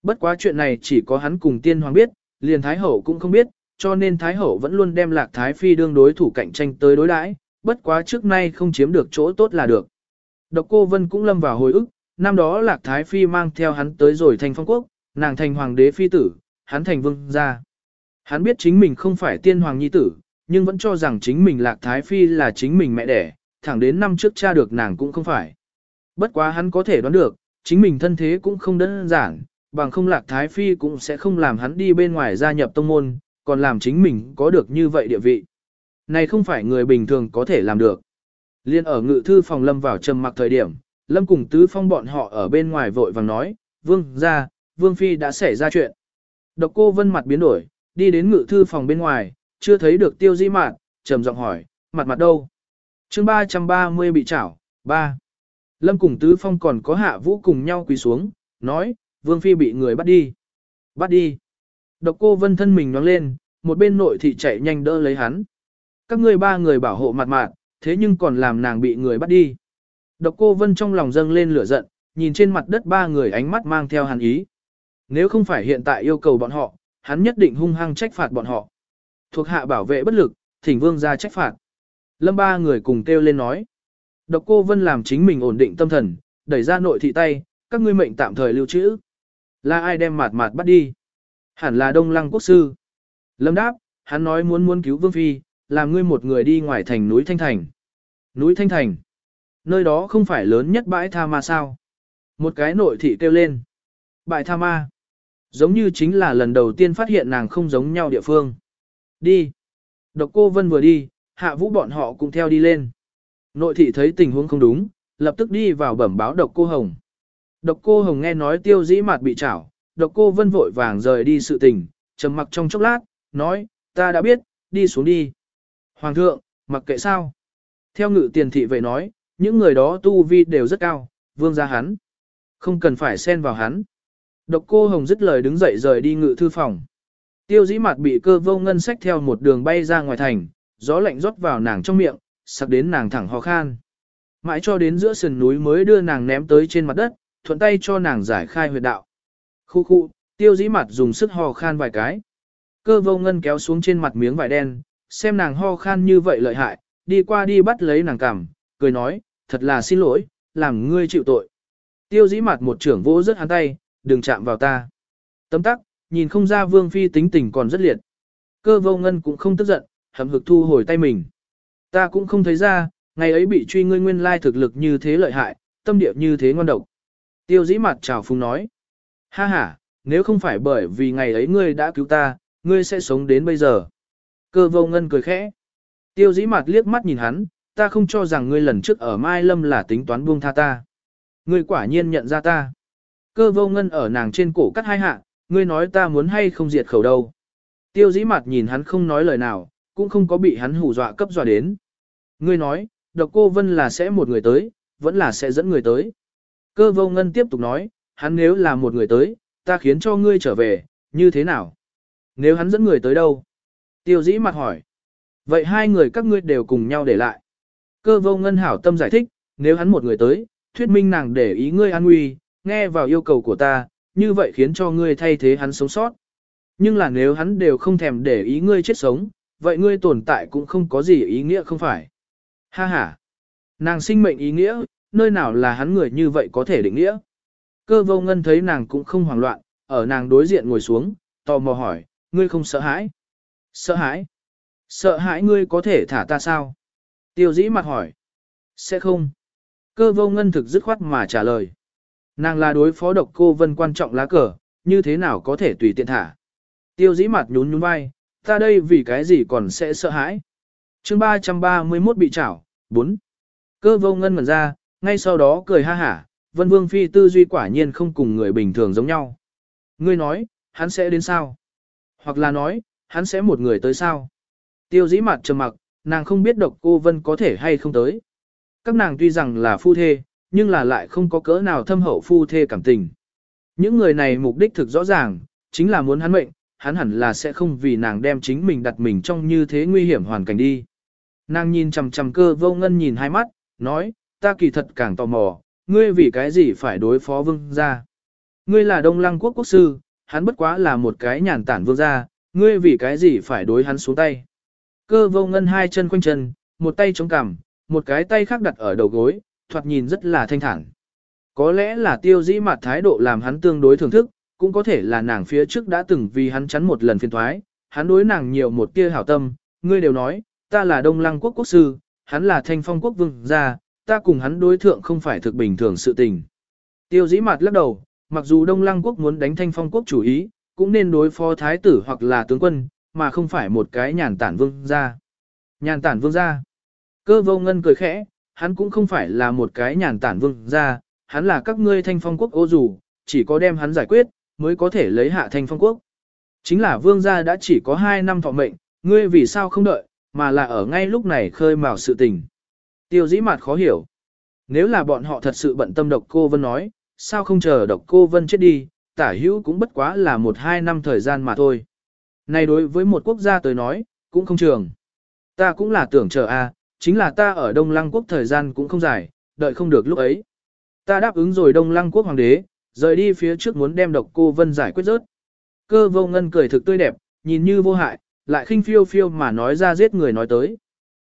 Bất quá chuyện này chỉ có hắn cùng tiên hoàng biết, liền thái hậu cũng không biết, cho nên thái hậu vẫn luôn đem lạc thái phi đương đối thủ cạnh tranh tới đối đãi, bất quá trước nay không chiếm được chỗ tốt là được. Độc cô Vân cũng lâm vào hồi ức, năm đó Lạc Thái Phi mang theo hắn tới rồi thành phong quốc, nàng thành hoàng đế phi tử, hắn thành vương gia. Hắn biết chính mình không phải tiên hoàng nhi tử, nhưng vẫn cho rằng chính mình Lạc Thái Phi là chính mình mẹ đẻ, thẳng đến năm trước cha được nàng cũng không phải. Bất quá hắn có thể đoán được, chính mình thân thế cũng không đơn giản, bằng không Lạc Thái Phi cũng sẽ không làm hắn đi bên ngoài gia nhập tông môn, còn làm chính mình có được như vậy địa vị. Này không phải người bình thường có thể làm được. Liên ở ngự thư phòng lâm vào trầm mặc thời điểm, lâm cùng tứ phong bọn họ ở bên ngoài vội vàng nói, vương ra, vương phi đã xảy ra chuyện. Độc cô vân mặt biến đổi, đi đến ngự thư phòng bên ngoài, chưa thấy được tiêu di mạt, trầm giọng hỏi, mặt mặt đâu? chương 330 bị chảo, 3. Lâm cùng tứ phong còn có hạ vũ cùng nhau quỳ xuống, nói, vương phi bị người bắt đi. Bắt đi. Độc cô vân thân mình nhoáng lên, một bên nội thị chạy nhanh đỡ lấy hắn. Các ngươi ba người bảo hộ mặt mạn, thế nhưng còn làm nàng bị người bắt đi. Độc cô Vân trong lòng dâng lên lửa giận, nhìn trên mặt đất ba người ánh mắt mang theo hàn ý. Nếu không phải hiện tại yêu cầu bọn họ, hắn nhất định hung hăng trách phạt bọn họ. Thuộc hạ bảo vệ bất lực, thỉnh vương ra trách phạt. Lâm ba người cùng kêu lên nói. Độc cô Vân làm chính mình ổn định tâm thần, đẩy ra nội thị tay, các ngươi mệnh tạm thời lưu trữ. Là ai đem mạt mạt bắt đi? Hẳn là Đông Lăng Quốc Sư. Lâm đáp, hắn nói muốn muốn cứu Vương Phi, làm ngươi một người đi ngoài thành núi Thanh Thành. Núi Thanh Thành. Nơi đó không phải lớn nhất bãi tha ma sao. Một cái nội thị kêu lên. Bãi tha ma. Giống như chính là lần đầu tiên phát hiện nàng không giống nhau địa phương. Đi. Độc cô Vân vừa đi, hạ vũ bọn họ cũng theo đi lên. Nội thị thấy tình huống không đúng, lập tức đi vào bẩm báo độc cô Hồng. Độc cô Hồng nghe nói tiêu dĩ mạt bị chảo, độc cô vân vội vàng rời đi sự tình, trầm mặc trong chốc lát, nói, ta đã biết, đi xuống đi. Hoàng thượng, mặc kệ sao. Theo ngự tiền thị vậy nói, những người đó tu vi đều rất cao, vương gia hắn. Không cần phải xen vào hắn. Độc cô Hồng dứt lời đứng dậy rời đi ngự thư phòng. Tiêu dĩ mặt bị cơ vô ngân sách theo một đường bay ra ngoài thành, gió lạnh rót vào nàng trong miệng, sặc đến nàng thẳng ho khan. Mãi cho đến giữa sườn núi mới đưa nàng ném tới trên mặt đất, thuận tay cho nàng giải khai huyệt đạo. Khu khu, tiêu dĩ mặt dùng sức ho khan vài cái. Cơ vô ngân kéo xuống trên mặt miếng vải đen, xem nàng ho khan như vậy lợi hại, đi qua đi bắt lấy nàng cằm, cười nói, thật là xin lỗi, làm ngươi chịu tội. Tiêu dĩ mặt một trưởng vô rất hắn tay, đừng chạm vào ta. Tấm tắc, nhìn không ra vương phi tính tình còn rất liệt. Cơ vô ngân cũng không tức giận, hầm hực thu hồi tay mình. Ta cũng không thấy ra, ngày ấy bị truy ngươi nguyên lai thực lực như thế lợi hại, tâm địa như thế ngon độc. Tiêu dĩ mặt chào phúng nói. Ha ha, nếu không phải bởi vì ngày ấy ngươi đã cứu ta, ngươi sẽ sống đến bây giờ. Cơ vô ngân cười khẽ. Tiêu dĩ mặt liếc mắt nhìn hắn, ta không cho rằng ngươi lần trước ở Mai Lâm là tính toán buông tha ta. Ngươi quả nhiên nhận ra ta. Cơ vô ngân ở nàng trên cổ cắt hai hạ, ngươi nói ta muốn hay không diệt khẩu đâu. Tiêu dĩ mặt nhìn hắn không nói lời nào, cũng không có bị hắn hù dọa cấp dọa đến. Ngươi nói, độc cô Vân là sẽ một người tới, vẫn là sẽ dẫn người tới. Cơ vô ngân tiếp tục nói, hắn nếu là một người tới, ta khiến cho ngươi trở về, như thế nào? Nếu hắn dẫn người tới đâu? Tiêu dĩ mặt hỏi. Vậy hai người các ngươi đều cùng nhau để lại. Cơ vô ngân hảo tâm giải thích, nếu hắn một người tới, thuyết minh nàng để ý ngươi an nguy, nghe vào yêu cầu của ta, như vậy khiến cho ngươi thay thế hắn sống sót. Nhưng là nếu hắn đều không thèm để ý ngươi chết sống, vậy ngươi tồn tại cũng không có gì ý nghĩa không phải. Ha ha. Nàng sinh mệnh ý nghĩa, nơi nào là hắn người như vậy có thể định nghĩa. Cơ vô ngân thấy nàng cũng không hoảng loạn, ở nàng đối diện ngồi xuống, tò mò hỏi, ngươi không sợ hãi? Sợ hãi? Sợ hãi ngươi có thể thả ta sao? Tiêu dĩ mặt hỏi. Sẽ không. Cơ vô ngân thực dứt khoát mà trả lời. Nàng là đối phó độc cô vân quan trọng lá cờ, như thế nào có thể tùy tiện thả. Tiêu dĩ mặt nhún nhún vai, ta đây vì cái gì còn sẽ sợ hãi. chương 331 bị chảo, 4. Cơ vô ngân ngẩn ra, ngay sau đó cười ha hả, vân vương phi tư duy quả nhiên không cùng người bình thường giống nhau. Ngươi nói, hắn sẽ đến sao? Hoặc là nói, hắn sẽ một người tới sao? Tiêu dĩ mặt trầm mặc, nàng không biết độc cô vân có thể hay không tới. Các nàng tuy rằng là phu thê, nhưng là lại không có cỡ nào thâm hậu phu thê cảm tình. Những người này mục đích thực rõ ràng, chính là muốn hắn mệnh, hắn hẳn là sẽ không vì nàng đem chính mình đặt mình trong như thế nguy hiểm hoàn cảnh đi. Nàng nhìn chằm chằm cơ vô ngân nhìn hai mắt, nói, ta kỳ thật càng tò mò, ngươi vì cái gì phải đối phó vương gia. Ngươi là đông lăng quốc quốc sư, hắn bất quá là một cái nhàn tản vương gia, ngươi vì cái gì phải đối hắn xuống tay. Cơ vô ngân hai chân quanh chân, một tay chống cằm, một cái tay khác đặt ở đầu gối, thoạt nhìn rất là thanh thản. Có lẽ là tiêu dĩ mặt thái độ làm hắn tương đối thưởng thức, cũng có thể là nàng phía trước đã từng vì hắn chắn một lần phiền thoái, hắn đối nàng nhiều một tia hảo tâm, ngươi đều nói, ta là đông lăng quốc quốc sư, hắn là thanh phong quốc vương gia, ta cùng hắn đối thượng không phải thực bình thường sự tình. Tiêu dĩ mặt lắc đầu, mặc dù đông lăng quốc muốn đánh thanh phong quốc chủ ý, cũng nên đối phó thái tử hoặc là tướng quân, mà không phải một cái nhàn tản vương gia. Nhàn tản vương gia. Cơ vô ngân cười khẽ, hắn cũng không phải là một cái nhàn tản vương gia, hắn là các ngươi thanh phong quốc ô dù, chỉ có đem hắn giải quyết, mới có thể lấy hạ thanh phong quốc. Chính là vương gia đã chỉ có 2 năm thọ mệnh, ngươi vì sao không đợi, mà là ở ngay lúc này khơi mào sự tình. Tiêu dĩ mặt khó hiểu. Nếu là bọn họ thật sự bận tâm độc cô Vân nói, sao không chờ độc cô Vân chết đi, tả hữu cũng bất quá là một hai năm thời gian mà thôi. Này đối với một quốc gia tới nói, cũng không trường. Ta cũng là tưởng chờ a, chính là ta ở Đông Lăng quốc thời gian cũng không dài, đợi không được lúc ấy. Ta đáp ứng rồi Đông Lăng quốc hoàng đế, rời đi phía trước muốn đem độc cô Vân giải quyết rớt. Cơ vô ngân cười thực tươi đẹp, nhìn như vô hại, lại khinh phiêu phiêu mà nói ra giết người nói tới.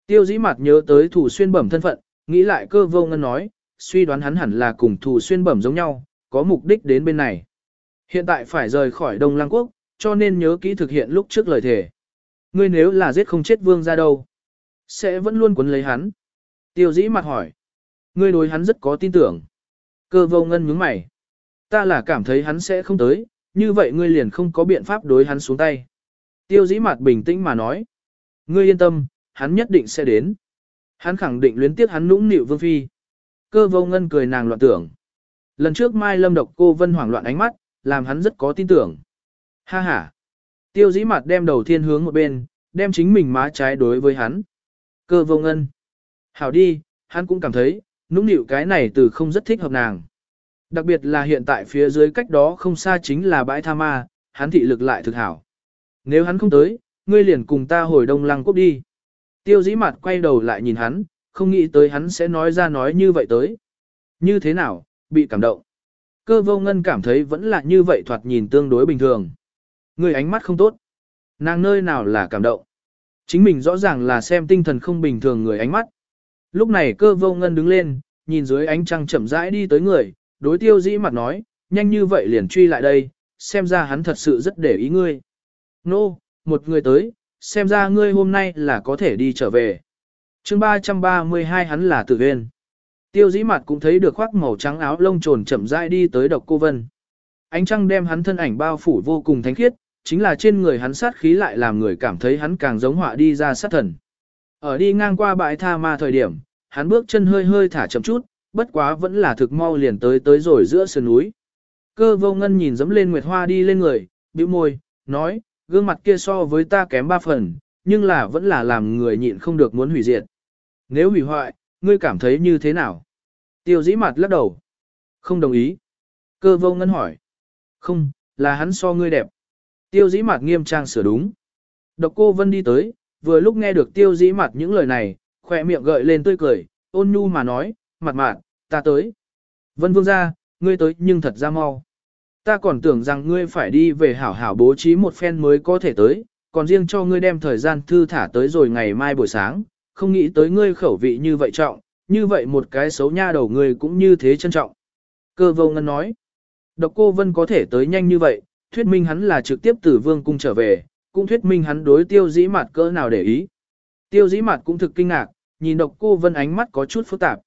Tiêu dĩ mặt nhớ tới thủ xuyên bẩm thân phận, nghĩ lại cơ vô ngân nói, suy đoán hắn hẳn là cùng thủ xuyên bẩm giống nhau, có mục đích đến bên này. Hiện tại phải rời khỏi Đông Lăng Quốc, cho nên nhớ kỹ thực hiện lúc trước lời thề. Ngươi nếu là giết không chết vương ra đâu, sẽ vẫn luôn quấn lấy hắn. Tiêu dĩ mặt hỏi, ngươi đối hắn rất có tin tưởng. Cơ vô ngân nhướng mày. Ta là cảm thấy hắn sẽ không tới, như vậy ngươi liền không có biện pháp đối hắn xuống tay. Tiêu dĩ mặt bình tĩnh mà nói. Ngươi yên tâm, hắn nhất định sẽ đến. Hắn khẳng định luyến tiếc hắn nũng nịu vương phi. Cơ vô ngân cười nàng loạn tưởng. lần trước Mai Lâm độc cô vân hoảng loạn ánh mắt, làm hắn rất có tin tưởng. Ha ha. Tiêu dĩ mặt đem đầu thiên hướng một bên, đem chính mình má trái đối với hắn. Cơ vô ngân. Hảo đi, hắn cũng cảm thấy, nũng nịu cái này từ không rất thích hợp nàng. Đặc biệt là hiện tại phía dưới cách đó không xa chính là bãi tha ma, hắn thị lực lại thực hảo. Nếu hắn không tới, ngươi liền cùng ta hồi đông lăng quốc đi. Tiêu dĩ mặt quay đầu lại nhìn hắn, không nghĩ tới hắn sẽ nói ra nói như vậy tới. Như thế nào, bị cảm động. Cơ vô ngân cảm thấy vẫn là như vậy thoạt nhìn tương đối bình thường. Người ánh mắt không tốt. Nàng nơi nào là cảm động. Chính mình rõ ràng là xem tinh thần không bình thường người ánh mắt. Lúc này cơ vô ngân đứng lên, nhìn dưới ánh trăng chậm rãi đi tới người, đối tiêu dĩ mặt nói, nhanh như vậy liền truy lại đây, xem ra hắn thật sự rất để ý ngươi. Nô, no, một người tới, xem ra ngươi hôm nay là có thể đi trở về. chương 332 hắn là tử viên. Tiêu dĩ mặt cũng thấy được khoác màu trắng áo lông trồn chậm rãi đi tới độc cô vân. Ánh trăng đem hắn thân ảnh bao phủ vô cùng thánh khiết, chính là trên người hắn sát khí lại làm người cảm thấy hắn càng giống họa đi ra sát thần. Ở đi ngang qua bãi tha ma thời điểm, hắn bước chân hơi hơi thả chậm chút, bất quá vẫn là thực mau liền tới tới rồi giữa sườn núi. Cơ vô ngân nhìn dẫm lên Nguyệt Hoa đi lên người, bĩu môi, nói, gương mặt kia so với ta kém ba phần, nhưng là vẫn là làm người nhịn không được muốn hủy diệt. Nếu hủy hoại, ngươi cảm thấy như thế nào? Tiêu dĩ mặt lắc đầu. Không đồng ý. Cơ vô ngân hỏi. Không, là hắn so ngươi đẹp. Tiêu dĩ mặt nghiêm trang sửa đúng. Độc cô Vân đi tới, vừa lúc nghe được tiêu dĩ mặt những lời này, khỏe miệng gợi lên tươi cười, ôn nhu mà nói, mặt mạn, ta tới. Vân vương ra, ngươi tới nhưng thật ra mau. Ta còn tưởng rằng ngươi phải đi về hảo hảo bố trí một phen mới có thể tới, còn riêng cho ngươi đem thời gian thư thả tới rồi ngày mai buổi sáng, không nghĩ tới ngươi khẩu vị như vậy trọng, như vậy một cái xấu nha đầu ngươi cũng như thế trân trọng. Cơ vô ngân nói, độc cô vân có thể tới nhanh như vậy, thuyết minh hắn là trực tiếp từ vương cung trở về, cũng thuyết minh hắn đối tiêu dĩ mặt cỡ nào để ý. Tiêu dĩ mặt cũng thực kinh ngạc, nhìn độc cô vân ánh mắt có chút phức tạp.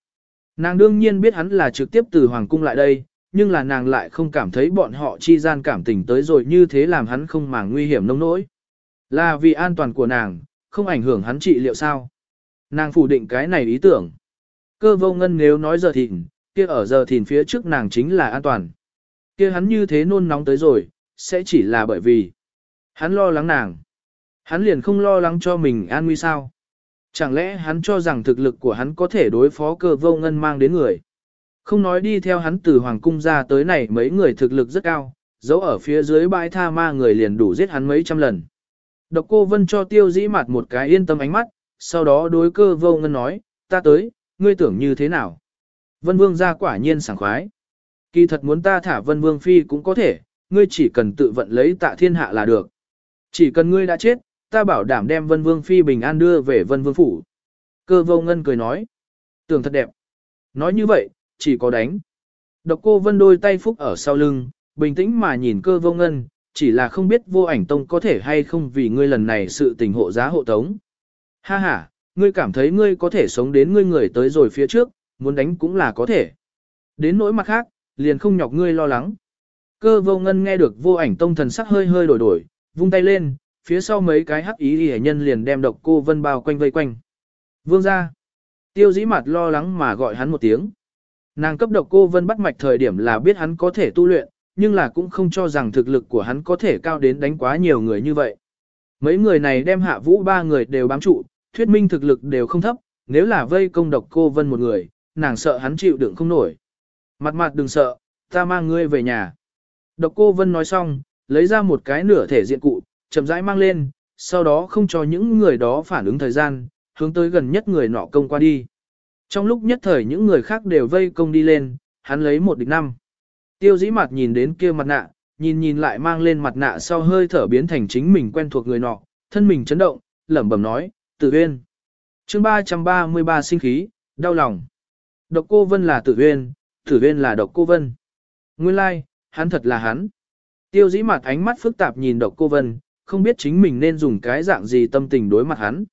Nàng đương nhiên biết hắn là trực tiếp từ hoàng cung lại đây, nhưng là nàng lại không cảm thấy bọn họ chi gian cảm tình tới rồi như thế làm hắn không màng nguy hiểm nông nỗi. Là vì an toàn của nàng, không ảnh hưởng hắn trị liệu sao. Nàng phủ định cái này ý tưởng. Cơ vô ngân nếu nói giờ thìn, kia ở giờ thìn phía trước nàng chính là an toàn. kia hắn như thế nôn nóng tới rồi, sẽ chỉ là bởi vì hắn lo lắng nàng. Hắn liền không lo lắng cho mình an nguy sao. Chẳng lẽ hắn cho rằng thực lực của hắn có thể đối phó cơ vô ngân mang đến người. Không nói đi theo hắn từ hoàng cung ra tới này mấy người thực lực rất cao, dấu ở phía dưới bãi tha ma người liền đủ giết hắn mấy trăm lần. Độc cô vân cho tiêu dĩ mặt một cái yên tâm ánh mắt, sau đó đối cơ vô ngân nói, ta tới, ngươi tưởng như thế nào? Vân vương ra quả nhiên sảng khoái. Kỳ thật muốn ta thả vân vương phi cũng có thể, ngươi chỉ cần tự vận lấy tạ thiên hạ là được. Chỉ cần ngươi đã chết, ta bảo đảm đem vân vương phi bình an đưa về vân vương phủ. Cơ vô ngân cười nói. Tưởng thật đẹp. Nói như vậy, chỉ có đánh. Độc cô vân đôi tay phúc ở sau lưng, bình tĩnh mà nhìn cơ vô ngân, chỉ là không biết vô ảnh tông có thể hay không vì ngươi lần này sự tình hộ giá hộ tống. Ha ha, ngươi cảm thấy ngươi có thể sống đến ngươi người tới rồi phía trước, muốn đánh cũng là có thể. Đến nỗi mặt khác, liền không nhọc ngươi lo lắng. Cơ vô ngân nghe được vô ảnh tông thần sắc hơi hơi đổi đổi, vung tay lên, phía sau mấy cái hắc ý hề nhân liền đem độc cô vân bao quanh vây quanh. Vương ra. Tiêu dĩ mặt lo lắng mà gọi hắn một tiếng. Nàng cấp độc cô vân bắt mạch thời điểm là biết hắn có thể tu luyện, nhưng là cũng không cho rằng thực lực của hắn có thể cao đến đánh quá nhiều người như vậy. Mấy người này đem hạ vũ ba người đều bám trụ, thuyết minh thực lực đều không thấp, nếu là vây công độc cô vân một người, nàng sợ hắn chịu đựng không nổi. Mặt mặt đừng sợ, ta mang ngươi về nhà. Độc cô vân nói xong, lấy ra một cái nửa thể diện cụ, chậm rãi mang lên, sau đó không cho những người đó phản ứng thời gian, hướng tới gần nhất người nọ công qua đi. Trong lúc nhất thời những người khác đều vây công đi lên, hắn lấy một địch năm. Tiêu dĩ mặt nhìn đến kia mặt nạ, nhìn nhìn lại mang lên mặt nạ sau hơi thở biến thành chính mình quen thuộc người nọ, thân mình chấn động, lẩm bẩm nói, tử uyên. chương 333 sinh khí, đau lòng. Độc cô vân là tử uyên, tử uyên là độc cô vân. Nguyên lai, like, hắn thật là hắn. Tiêu dĩ mặt ánh mắt phức tạp nhìn độc cô vân, không biết chính mình nên dùng cái dạng gì tâm tình đối mặt hắn.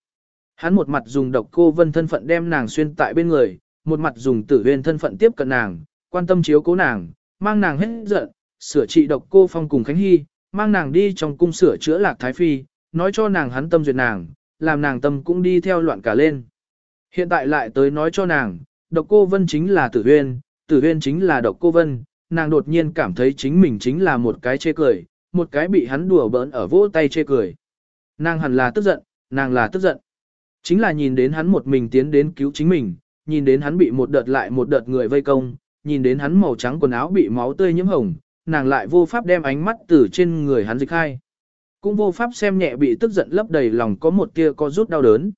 Hắn một mặt dùng độc cô vân thân phận đem nàng xuyên tại bên người, một mặt dùng tử huyên thân phận tiếp cận nàng, quan tâm chiếu cố nàng, mang nàng hết giận, sửa trị độc cô phong cùng Khánh Hy, mang nàng đi trong cung sửa chữa lạc thái phi, nói cho nàng hắn tâm duyệt nàng, làm nàng tâm cũng đi theo loạn cả lên. Hiện tại lại tới nói cho nàng, độc cô vân chính là tử huyên, tử huyên chính là độc cô vân, nàng đột nhiên cảm thấy chính mình chính là một cái chê cười, một cái bị hắn đùa bỡn ở vỗ tay chê cười. Nàng hẳn là tức giận, nàng là tức giận. Chính là nhìn đến hắn một mình tiến đến cứu chính mình, nhìn đến hắn bị một đợt lại một đợt người vây công, nhìn đến hắn màu trắng quần áo bị máu tươi nhiễm hồng, nàng lại vô pháp đem ánh mắt từ trên người hắn dịch khai. Cũng vô pháp xem nhẹ bị tức giận lấp đầy lòng có một tia có rút đau đớn.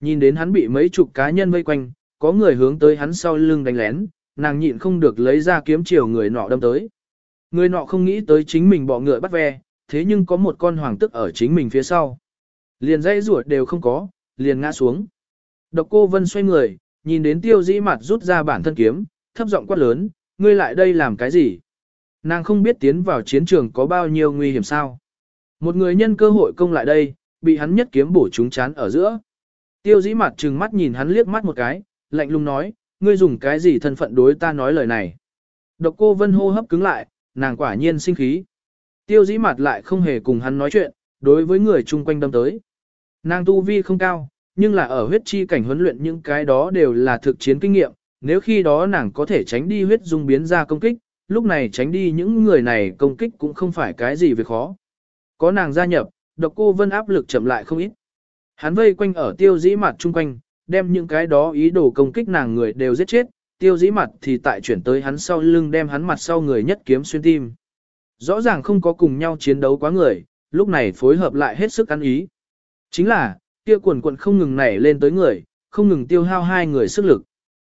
Nhìn đến hắn bị mấy chục cá nhân vây quanh, có người hướng tới hắn sau lưng đánh lén, nàng nhịn không được lấy ra kiếm chiều người nọ đâm tới. Người nọ không nghĩ tới chính mình bỏ ngựa bắt ve, thế nhưng có một con hoàng tức ở chính mình phía sau. Liền dây ruột đều không có, liền ngã xuống. Độc cô Vân xoay người, nhìn đến tiêu dĩ mặt rút ra bản thân kiếm, thấp giọng quát lớn, ngươi lại đây làm cái gì? Nàng không biết tiến vào chiến trường có bao nhiêu nguy hiểm sao. Một người nhân cơ hội công lại đây, bị hắn nhất kiếm bổ trúng chán ở giữa. Tiêu dĩ mặt trừng mắt nhìn hắn liếc mắt một cái, lạnh lùng nói, ngươi dùng cái gì thân phận đối ta nói lời này. Độc cô vân hô hấp cứng lại, nàng quả nhiên sinh khí. Tiêu dĩ mặt lại không hề cùng hắn nói chuyện, đối với người chung quanh đâm tới. Nàng tu vi không cao, nhưng là ở huyết chi cảnh huấn luyện những cái đó đều là thực chiến kinh nghiệm, nếu khi đó nàng có thể tránh đi huyết dung biến ra công kích, lúc này tránh đi những người này công kích cũng không phải cái gì về khó. Có nàng gia nhập, độc cô vân áp lực chậm lại không ít. Hắn vây quanh ở tiêu dĩ mặt chung quanh, đem những cái đó ý đồ công kích nàng người đều giết chết, tiêu dĩ mặt thì tại chuyển tới hắn sau lưng đem hắn mặt sau người nhất kiếm xuyên tim. Rõ ràng không có cùng nhau chiến đấu quá người, lúc này phối hợp lại hết sức ăn ý. Chính là, kia quần quận không ngừng nảy lên tới người, không ngừng tiêu hao hai người sức lực.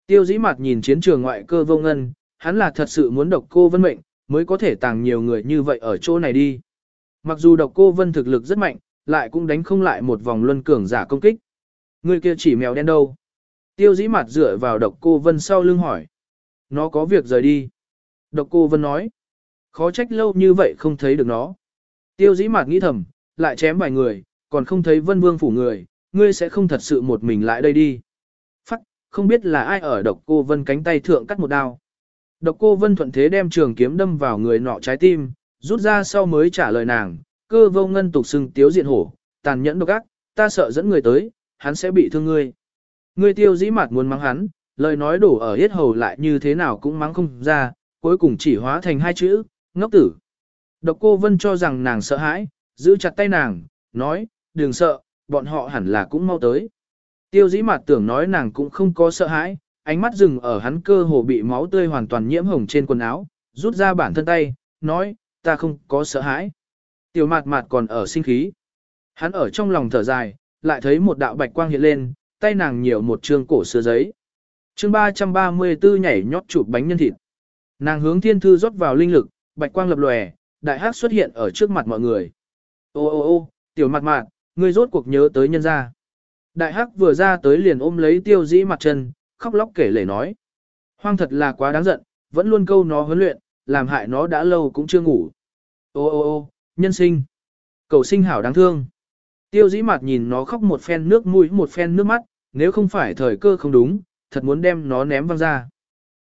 Tiêu dĩ mặt nhìn chiến trường ngoại cơ vô ngân, hắn là thật sự muốn độc cô vân mệnh, mới có thể tàng nhiều người như vậy ở chỗ này đi. Mặc dù độc cô vân thực lực rất mạnh, lại cũng đánh không lại một vòng luân cường giả công kích. Người kia chỉ mèo đen đâu. Tiêu dĩ mặt dựa vào độc cô vân sau lưng hỏi. Nó có việc rời đi. Độc cô vân nói. Khó trách lâu như vậy không thấy được nó. Tiêu dĩ mặt nghĩ thầm, lại chém vài người, còn không thấy vân vương phủ người, ngươi sẽ không thật sự một mình lại đây đi. Phắc, không biết là ai ở độc cô vân cánh tay thượng cắt một đao. Độc cô vân thuận thế đem trường kiếm đâm vào người nọ trái tim, rút ra sau mới trả lời nàng, cơ vô ngân tục xưng tiếu diện hổ, tàn nhẫn độc ác, ta sợ dẫn người tới, hắn sẽ bị thương ngươi. Ngươi tiêu dĩ mặt muốn mắng hắn, lời nói đổ ở hết hầu lại như thế nào cũng mắng không ra, cuối cùng chỉ hóa thành hai chữ, ngốc tử. Độc cô vân cho rằng nàng sợ hãi, giữ chặt tay nàng, nói, đừng sợ, bọn họ hẳn là cũng mau tới. Tiêu dĩ mặt tưởng nói nàng cũng không có sợ hãi, ánh mắt dừng ở hắn cơ hồ bị máu tươi hoàn toàn nhiễm hồng trên quần áo, rút ra bản thân tay, nói, ta không có sợ hãi. Tiểu mạt mạt còn ở sinh khí. Hắn ở trong lòng thở dài, lại thấy một đạo bạch quang hiện lên, tay nàng nhiều một trương cổ xưa giấy. Chương 334 nhảy nhót chụp bánh nhân thịt. Nàng hướng thiên thư rót vào linh lực, bạch quang lập lòe, đại hắc xuất hiện ở trước mặt mọi người. Ô ô ô, tiểu mặt mạn, ngươi rốt cuộc nhớ tới nhân gia. Đại hắc vừa ra tới liền ôm lấy tiêu dĩ mặt chân, khóc lóc kể lể nói. Hoang thật là quá đáng giận, vẫn luôn câu nó huấn luyện, làm hại nó đã lâu cũng chưa ngủ. Ô ô ô, nhân sinh. Cầu sinh hảo đáng thương. Tiêu dĩ mặt nhìn nó khóc một phen nước mũi một phen nước mắt, nếu không phải thời cơ không đúng, thật muốn đem nó ném văng ra.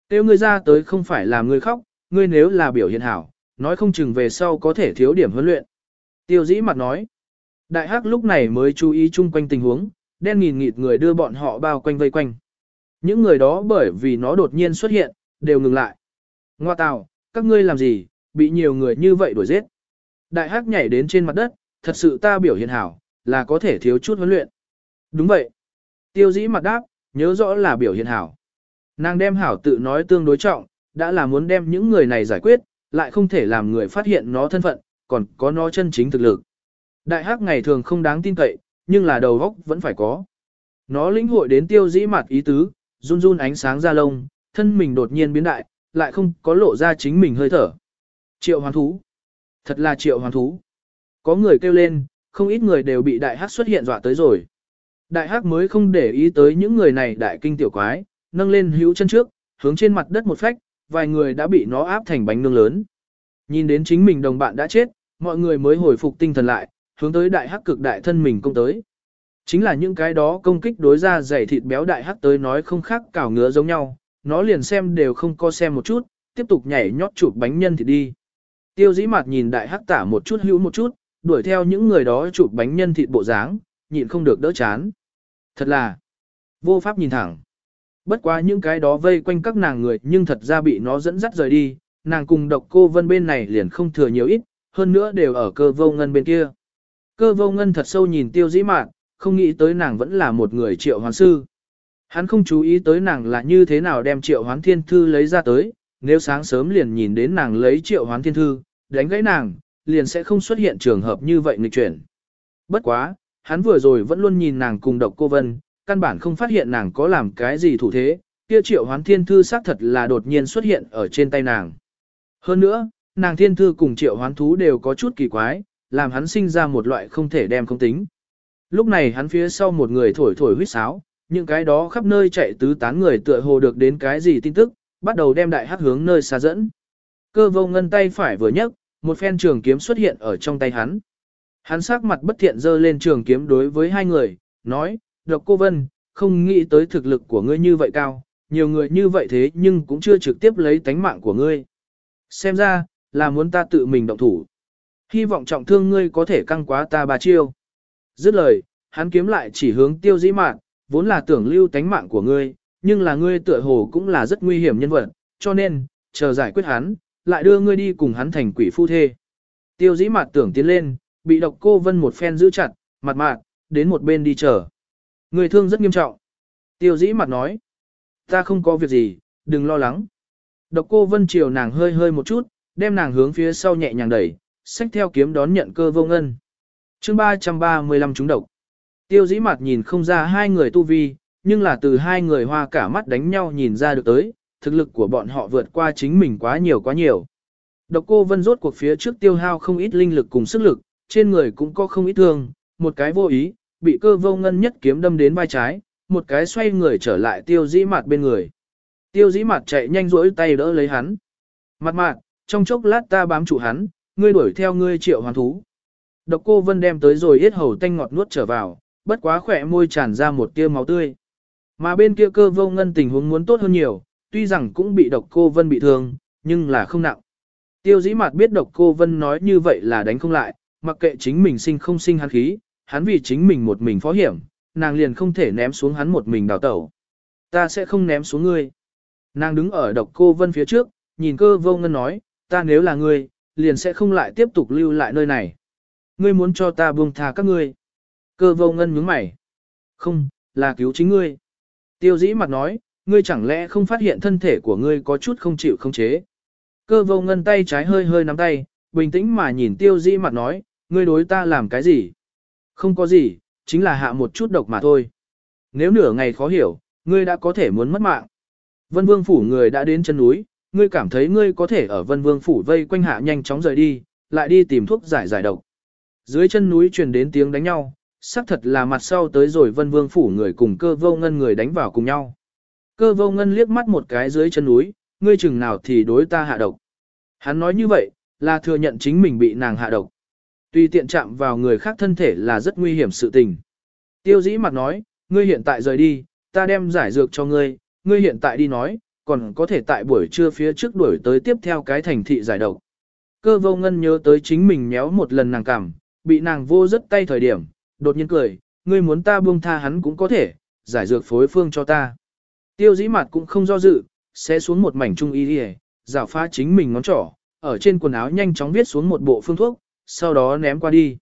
Tiêu ngươi ra tới không phải là ngươi khóc, ngươi nếu là biểu hiện hảo, nói không chừng về sau có thể thiếu điểm huấn luyện. Tiêu dĩ mặt nói. Đại hắc lúc này mới chú ý chung quanh tình huống, đen nghìn nghịt người đưa bọn họ bao quanh vây quanh. Những người đó bởi vì nó đột nhiên xuất hiện, đều ngừng lại. Ngoa tào, các ngươi làm gì, bị nhiều người như vậy đuổi giết. Đại hắc nhảy đến trên mặt đất, thật sự ta biểu hiện hảo, là có thể thiếu chút huấn luyện. Đúng vậy. Tiêu dĩ mặt đáp, nhớ rõ là biểu hiện hảo. Nàng đem hảo tự nói tương đối trọng, đã là muốn đem những người này giải quyết, lại không thể làm người phát hiện nó thân phận, còn có nó chân chính thực lực. Đại hắc ngày thường không đáng tin cậy, nhưng là đầu góc vẫn phải có. Nó lĩnh hội đến tiêu dĩ mặt ý tứ, run run ánh sáng ra lông, thân mình đột nhiên biến đại, lại không có lộ ra chính mình hơi thở. Triệu hoàn thú. Thật là triệu hoàn thú. Có người kêu lên, không ít người đều bị đại hắc xuất hiện dọa tới rồi. Đại hắc mới không để ý tới những người này đại kinh tiểu quái, nâng lên hữu chân trước, hướng trên mặt đất một phách, vài người đã bị nó áp thành bánh nương lớn. Nhìn đến chính mình đồng bạn đã chết, mọi người mới hồi phục tinh thần lại, hướng tới đại hắc cực đại thân mình công tới. Chính là những cái đó công kích đối ra dày thịt béo đại hắc tới nói không khác cảo ngứa giống nhau, nó liền xem đều không co xem một chút, tiếp tục nhảy nhót chụp bánh nhân thì đi. Tiêu dĩ mặt nhìn đại hắc tả một chút hữu một chút, đuổi theo những người đó chụp bánh nhân thịt bộ dáng, nhịn không được đỡ chán. Thật là vô pháp nhìn thẳng. Bất quá những cái đó vây quanh các nàng người nhưng thật ra bị nó dẫn dắt rời đi, nàng cùng độc cô vân bên này liền không thừa nhiều ít, hơn nữa đều ở cơ vô ngân bên kia. Cơ vô ngân thật sâu nhìn tiêu dĩ mạn, không nghĩ tới nàng vẫn là một người triệu hoán sư. Hắn không chú ý tới nàng là như thế nào đem triệu hoán thiên thư lấy ra tới, nếu sáng sớm liền nhìn đến nàng lấy triệu hoán thiên thư, đánh gãy nàng, liền sẽ không xuất hiện trường hợp như vậy nghịch chuyển. Bất quá, hắn vừa rồi vẫn luôn nhìn nàng cùng độc cô vân, căn bản không phát hiện nàng có làm cái gì thủ thế, kia triệu hoán thiên thư xác thật là đột nhiên xuất hiện ở trên tay nàng. Hơn nữa, nàng thiên thư cùng triệu hoán thú đều có chút kỳ quái, làm hắn sinh ra một loại không thể đem không tính. Lúc này hắn phía sau một người thổi thổi huýt sáo, những cái đó khắp nơi chạy tứ tán người tựa hồ được đến cái gì tin tức, bắt đầu đem đại hát hướng nơi xa dẫn. Cơ vô ngân tay phải vừa nhấc, một phen trường kiếm xuất hiện ở trong tay hắn. Hắn sắc mặt bất thiện dơ lên trường kiếm đối với hai người, nói, độc cô Vân, không nghĩ tới thực lực của ngươi như vậy cao, nhiều người như vậy thế nhưng cũng chưa trực tiếp lấy tánh mạng của ngươi. Xem ra, là muốn ta tự mình động thủ. Hy vọng trọng thương ngươi có thể căng quá ta ba chiêu. Dứt lời, hắn kiếm lại chỉ hướng tiêu dĩ mạn, vốn là tưởng lưu tánh mạng của ngươi, nhưng là ngươi tựa hồ cũng là rất nguy hiểm nhân vật, cho nên, chờ giải quyết hắn, lại đưa ngươi đi cùng hắn thành quỷ phu thê. Tiêu dĩ mạt tưởng tiến lên, bị độc cô vân một phen giữ chặt, mặt mạc, đến một bên đi chờ. Người thương rất nghiêm trọng. Tiêu dĩ mặt nói, ta không có việc gì, đừng lo lắng. Độc cô vân chiều nàng hơi hơi một chút, đem nàng hướng phía sau nhẹ nhàng đẩy, xách theo kiếm đón nhận cơ vô ngân. chương 335 trúng độc. Tiêu dĩ mặt nhìn không ra hai người tu vi, nhưng là từ hai người hoa cả mắt đánh nhau nhìn ra được tới, thực lực của bọn họ vượt qua chính mình quá nhiều quá nhiều. Độc cô vân rốt cuộc phía trước tiêu hao không ít linh lực cùng sức lực, trên người cũng có không ít thương, một cái vô ý, bị cơ vô ngân nhất kiếm đâm đến vai trái, một cái xoay người trở lại tiêu dĩ mặt bên người. Tiêu dĩ mặt chạy nhanh rỗi tay đỡ lấy hắn. Mặt mặt, trong chốc lát ta bám trụ hắn, ngươi đuổi theo ngươi triệu hoàn thú. Độc cô vân đem tới rồi yết hầu tanh ngọt nuốt trở vào, bất quá khỏe môi tràn ra một tia máu tươi. Mà bên kia cơ vô ngân tình huống muốn tốt hơn nhiều, tuy rằng cũng bị độc cô vân bị thương, nhưng là không nặng. Tiêu dĩ mạt biết độc cô vân nói như vậy là đánh không lại, mặc kệ chính mình sinh không sinh hắn khí, hắn vì chính mình một mình phó hiểm, nàng liền không thể ném xuống hắn một mình đào tẩu. Ta sẽ không ném xuống ngươi. Nàng đứng ở độc cô vân phía trước, nhìn cơ vô ngân nói, ta nếu là ngươi, liền sẽ không lại tiếp tục lưu lại nơi này. Ngươi muốn cho ta buông tha các ngươi. Cơ vô ngân nhướng mày. Không, là cứu chính ngươi. Tiêu dĩ mặt nói, ngươi chẳng lẽ không phát hiện thân thể của ngươi có chút không chịu không chế. Cơ vô ngân tay trái hơi hơi nắm tay, bình tĩnh mà nhìn tiêu dĩ mặt nói, ngươi đối ta làm cái gì? Không có gì, chính là hạ một chút độc mà thôi. Nếu nửa ngày khó hiểu, ngươi đã có thể muốn mất mạng. Vân vương phủ người đã đến chân núi, ngươi cảm thấy ngươi có thể ở vân vương phủ vây quanh hạ nhanh chóng rời đi, lại đi tìm thuốc giải giải độc. Dưới chân núi truyền đến tiếng đánh nhau, xác thật là mặt sau tới rồi vân vương phủ người cùng cơ vô ngân người đánh vào cùng nhau. Cơ vô ngân liếc mắt một cái dưới chân núi, ngươi chừng nào thì đối ta hạ độc. Hắn nói như vậy, là thừa nhận chính mình bị nàng hạ độc. Tuy tiện chạm vào người khác thân thể là rất nguy hiểm sự tình. Tiêu dĩ mặt nói, ngươi hiện tại rời đi, ta đem giải dược cho ngươi, ngươi hiện tại đi nói, còn có thể tại buổi trưa phía trước đuổi tới tiếp theo cái thành thị giải độc. Cơ vô ngân nhớ tới chính mình méo một lần nàng cảm, bị nàng vô rất tay thời điểm, đột nhiên cười, ngươi muốn ta buông tha hắn cũng có thể, giải dược phối phương cho ta. Tiêu dĩ mặt cũng không do dự, sẽ xuống một mảnh trung y đi rào phá chính mình ngón trỏ, ở trên quần áo nhanh chóng viết xuống một bộ phương thuốc, sau đó ném qua đi.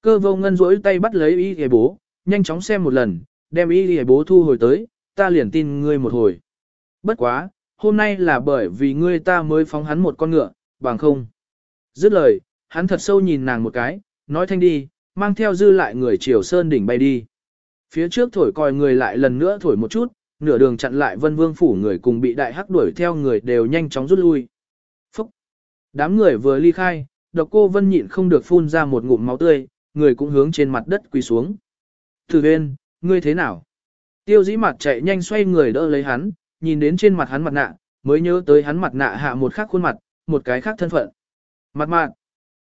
Cơ vô ngân rỗi tay bắt lấy y đi bố, nhanh chóng xem một lần, đem y đi bố thu hồi tới, ta liền tin ngươi một hồi. Bất quá, hôm nay là bởi vì ngươi ta mới phóng hắn một con ngựa, bằng không. Dứt lời, hắn thật sâu nhìn nàng một cái, nói thanh đi, mang theo dư lại người chiều sơn đỉnh bay đi. Phía trước thổi còi người lại lần nữa thổi một chút, nửa đường chặn lại vân vương phủ người cùng bị đại hắc đuổi theo người đều nhanh chóng rút lui. Phúc! Đám người vừa ly khai, độc cô vân nhịn không được phun ra một ngụm máu tươi, người cũng hướng trên mặt đất quỳ xuống. Thử bên, ngươi thế nào? Tiêu dĩ mặt chạy nhanh xoay người đỡ lấy hắn, nhìn đến trên mặt hắn mặt nạ, mới nhớ tới hắn mặt nạ hạ một khác khuôn mặt, một cái khác thân phận. Mặt mạn.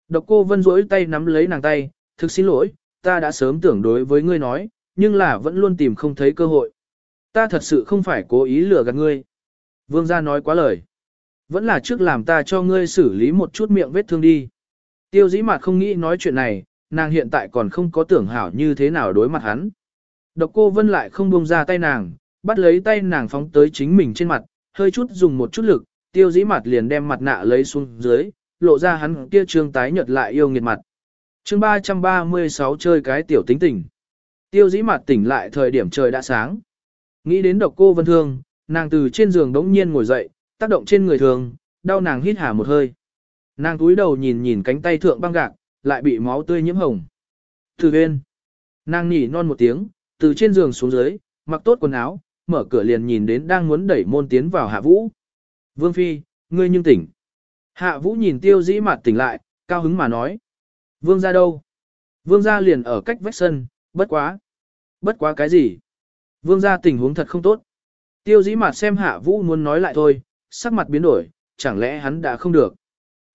Độc cô vân rỗi tay nắm lấy nàng tay, thực xin lỗi, ta đã sớm tưởng đối với ngươi nói, nhưng là vẫn luôn tìm không thấy cơ hội. Ta thật sự không phải cố ý lừa gạt ngươi. Vương gia nói quá lời. Vẫn là trước làm ta cho ngươi xử lý một chút miệng vết thương đi. Tiêu dĩ mặt không nghĩ nói chuyện này, nàng hiện tại còn không có tưởng hảo như thế nào đối mặt hắn. Độc cô vân lại không buông ra tay nàng, bắt lấy tay nàng phóng tới chính mình trên mặt, hơi chút dùng một chút lực, tiêu dĩ mặt liền đem mặt nạ lấy xuống dưới, lộ ra hắn kia trương tái nhợt lại yêu nghiệt mặt. chương 336 chơi cái tiểu tính tình. Tiêu dĩ mặt tỉnh lại thời điểm trời đã sáng. Nghĩ đến độc cô vân thương, nàng từ trên giường đống nhiên ngồi dậy, tác động trên người thường, đau nàng hít hà một hơi. Nàng túi đầu nhìn nhìn cánh tay thượng băng gạc, lại bị máu tươi nhiễm hồng. Từ bên, nàng nhỉ non một tiếng, từ trên giường xuống dưới, mặc tốt quần áo, mở cửa liền nhìn đến đang muốn đẩy môn tiến vào hạ vũ. Vương Phi, ngươi nhưng tỉnh. Hạ vũ nhìn tiêu dĩ mặt tỉnh lại, cao hứng mà nói. Vương ra đâu? Vương ra liền ở cách vách sân, bất quá. Bất quá cái gì? Vương gia tình huống thật không tốt. Tiêu dĩ mặt xem hạ vũ muốn nói lại thôi, sắc mặt biến đổi, chẳng lẽ hắn đã không được?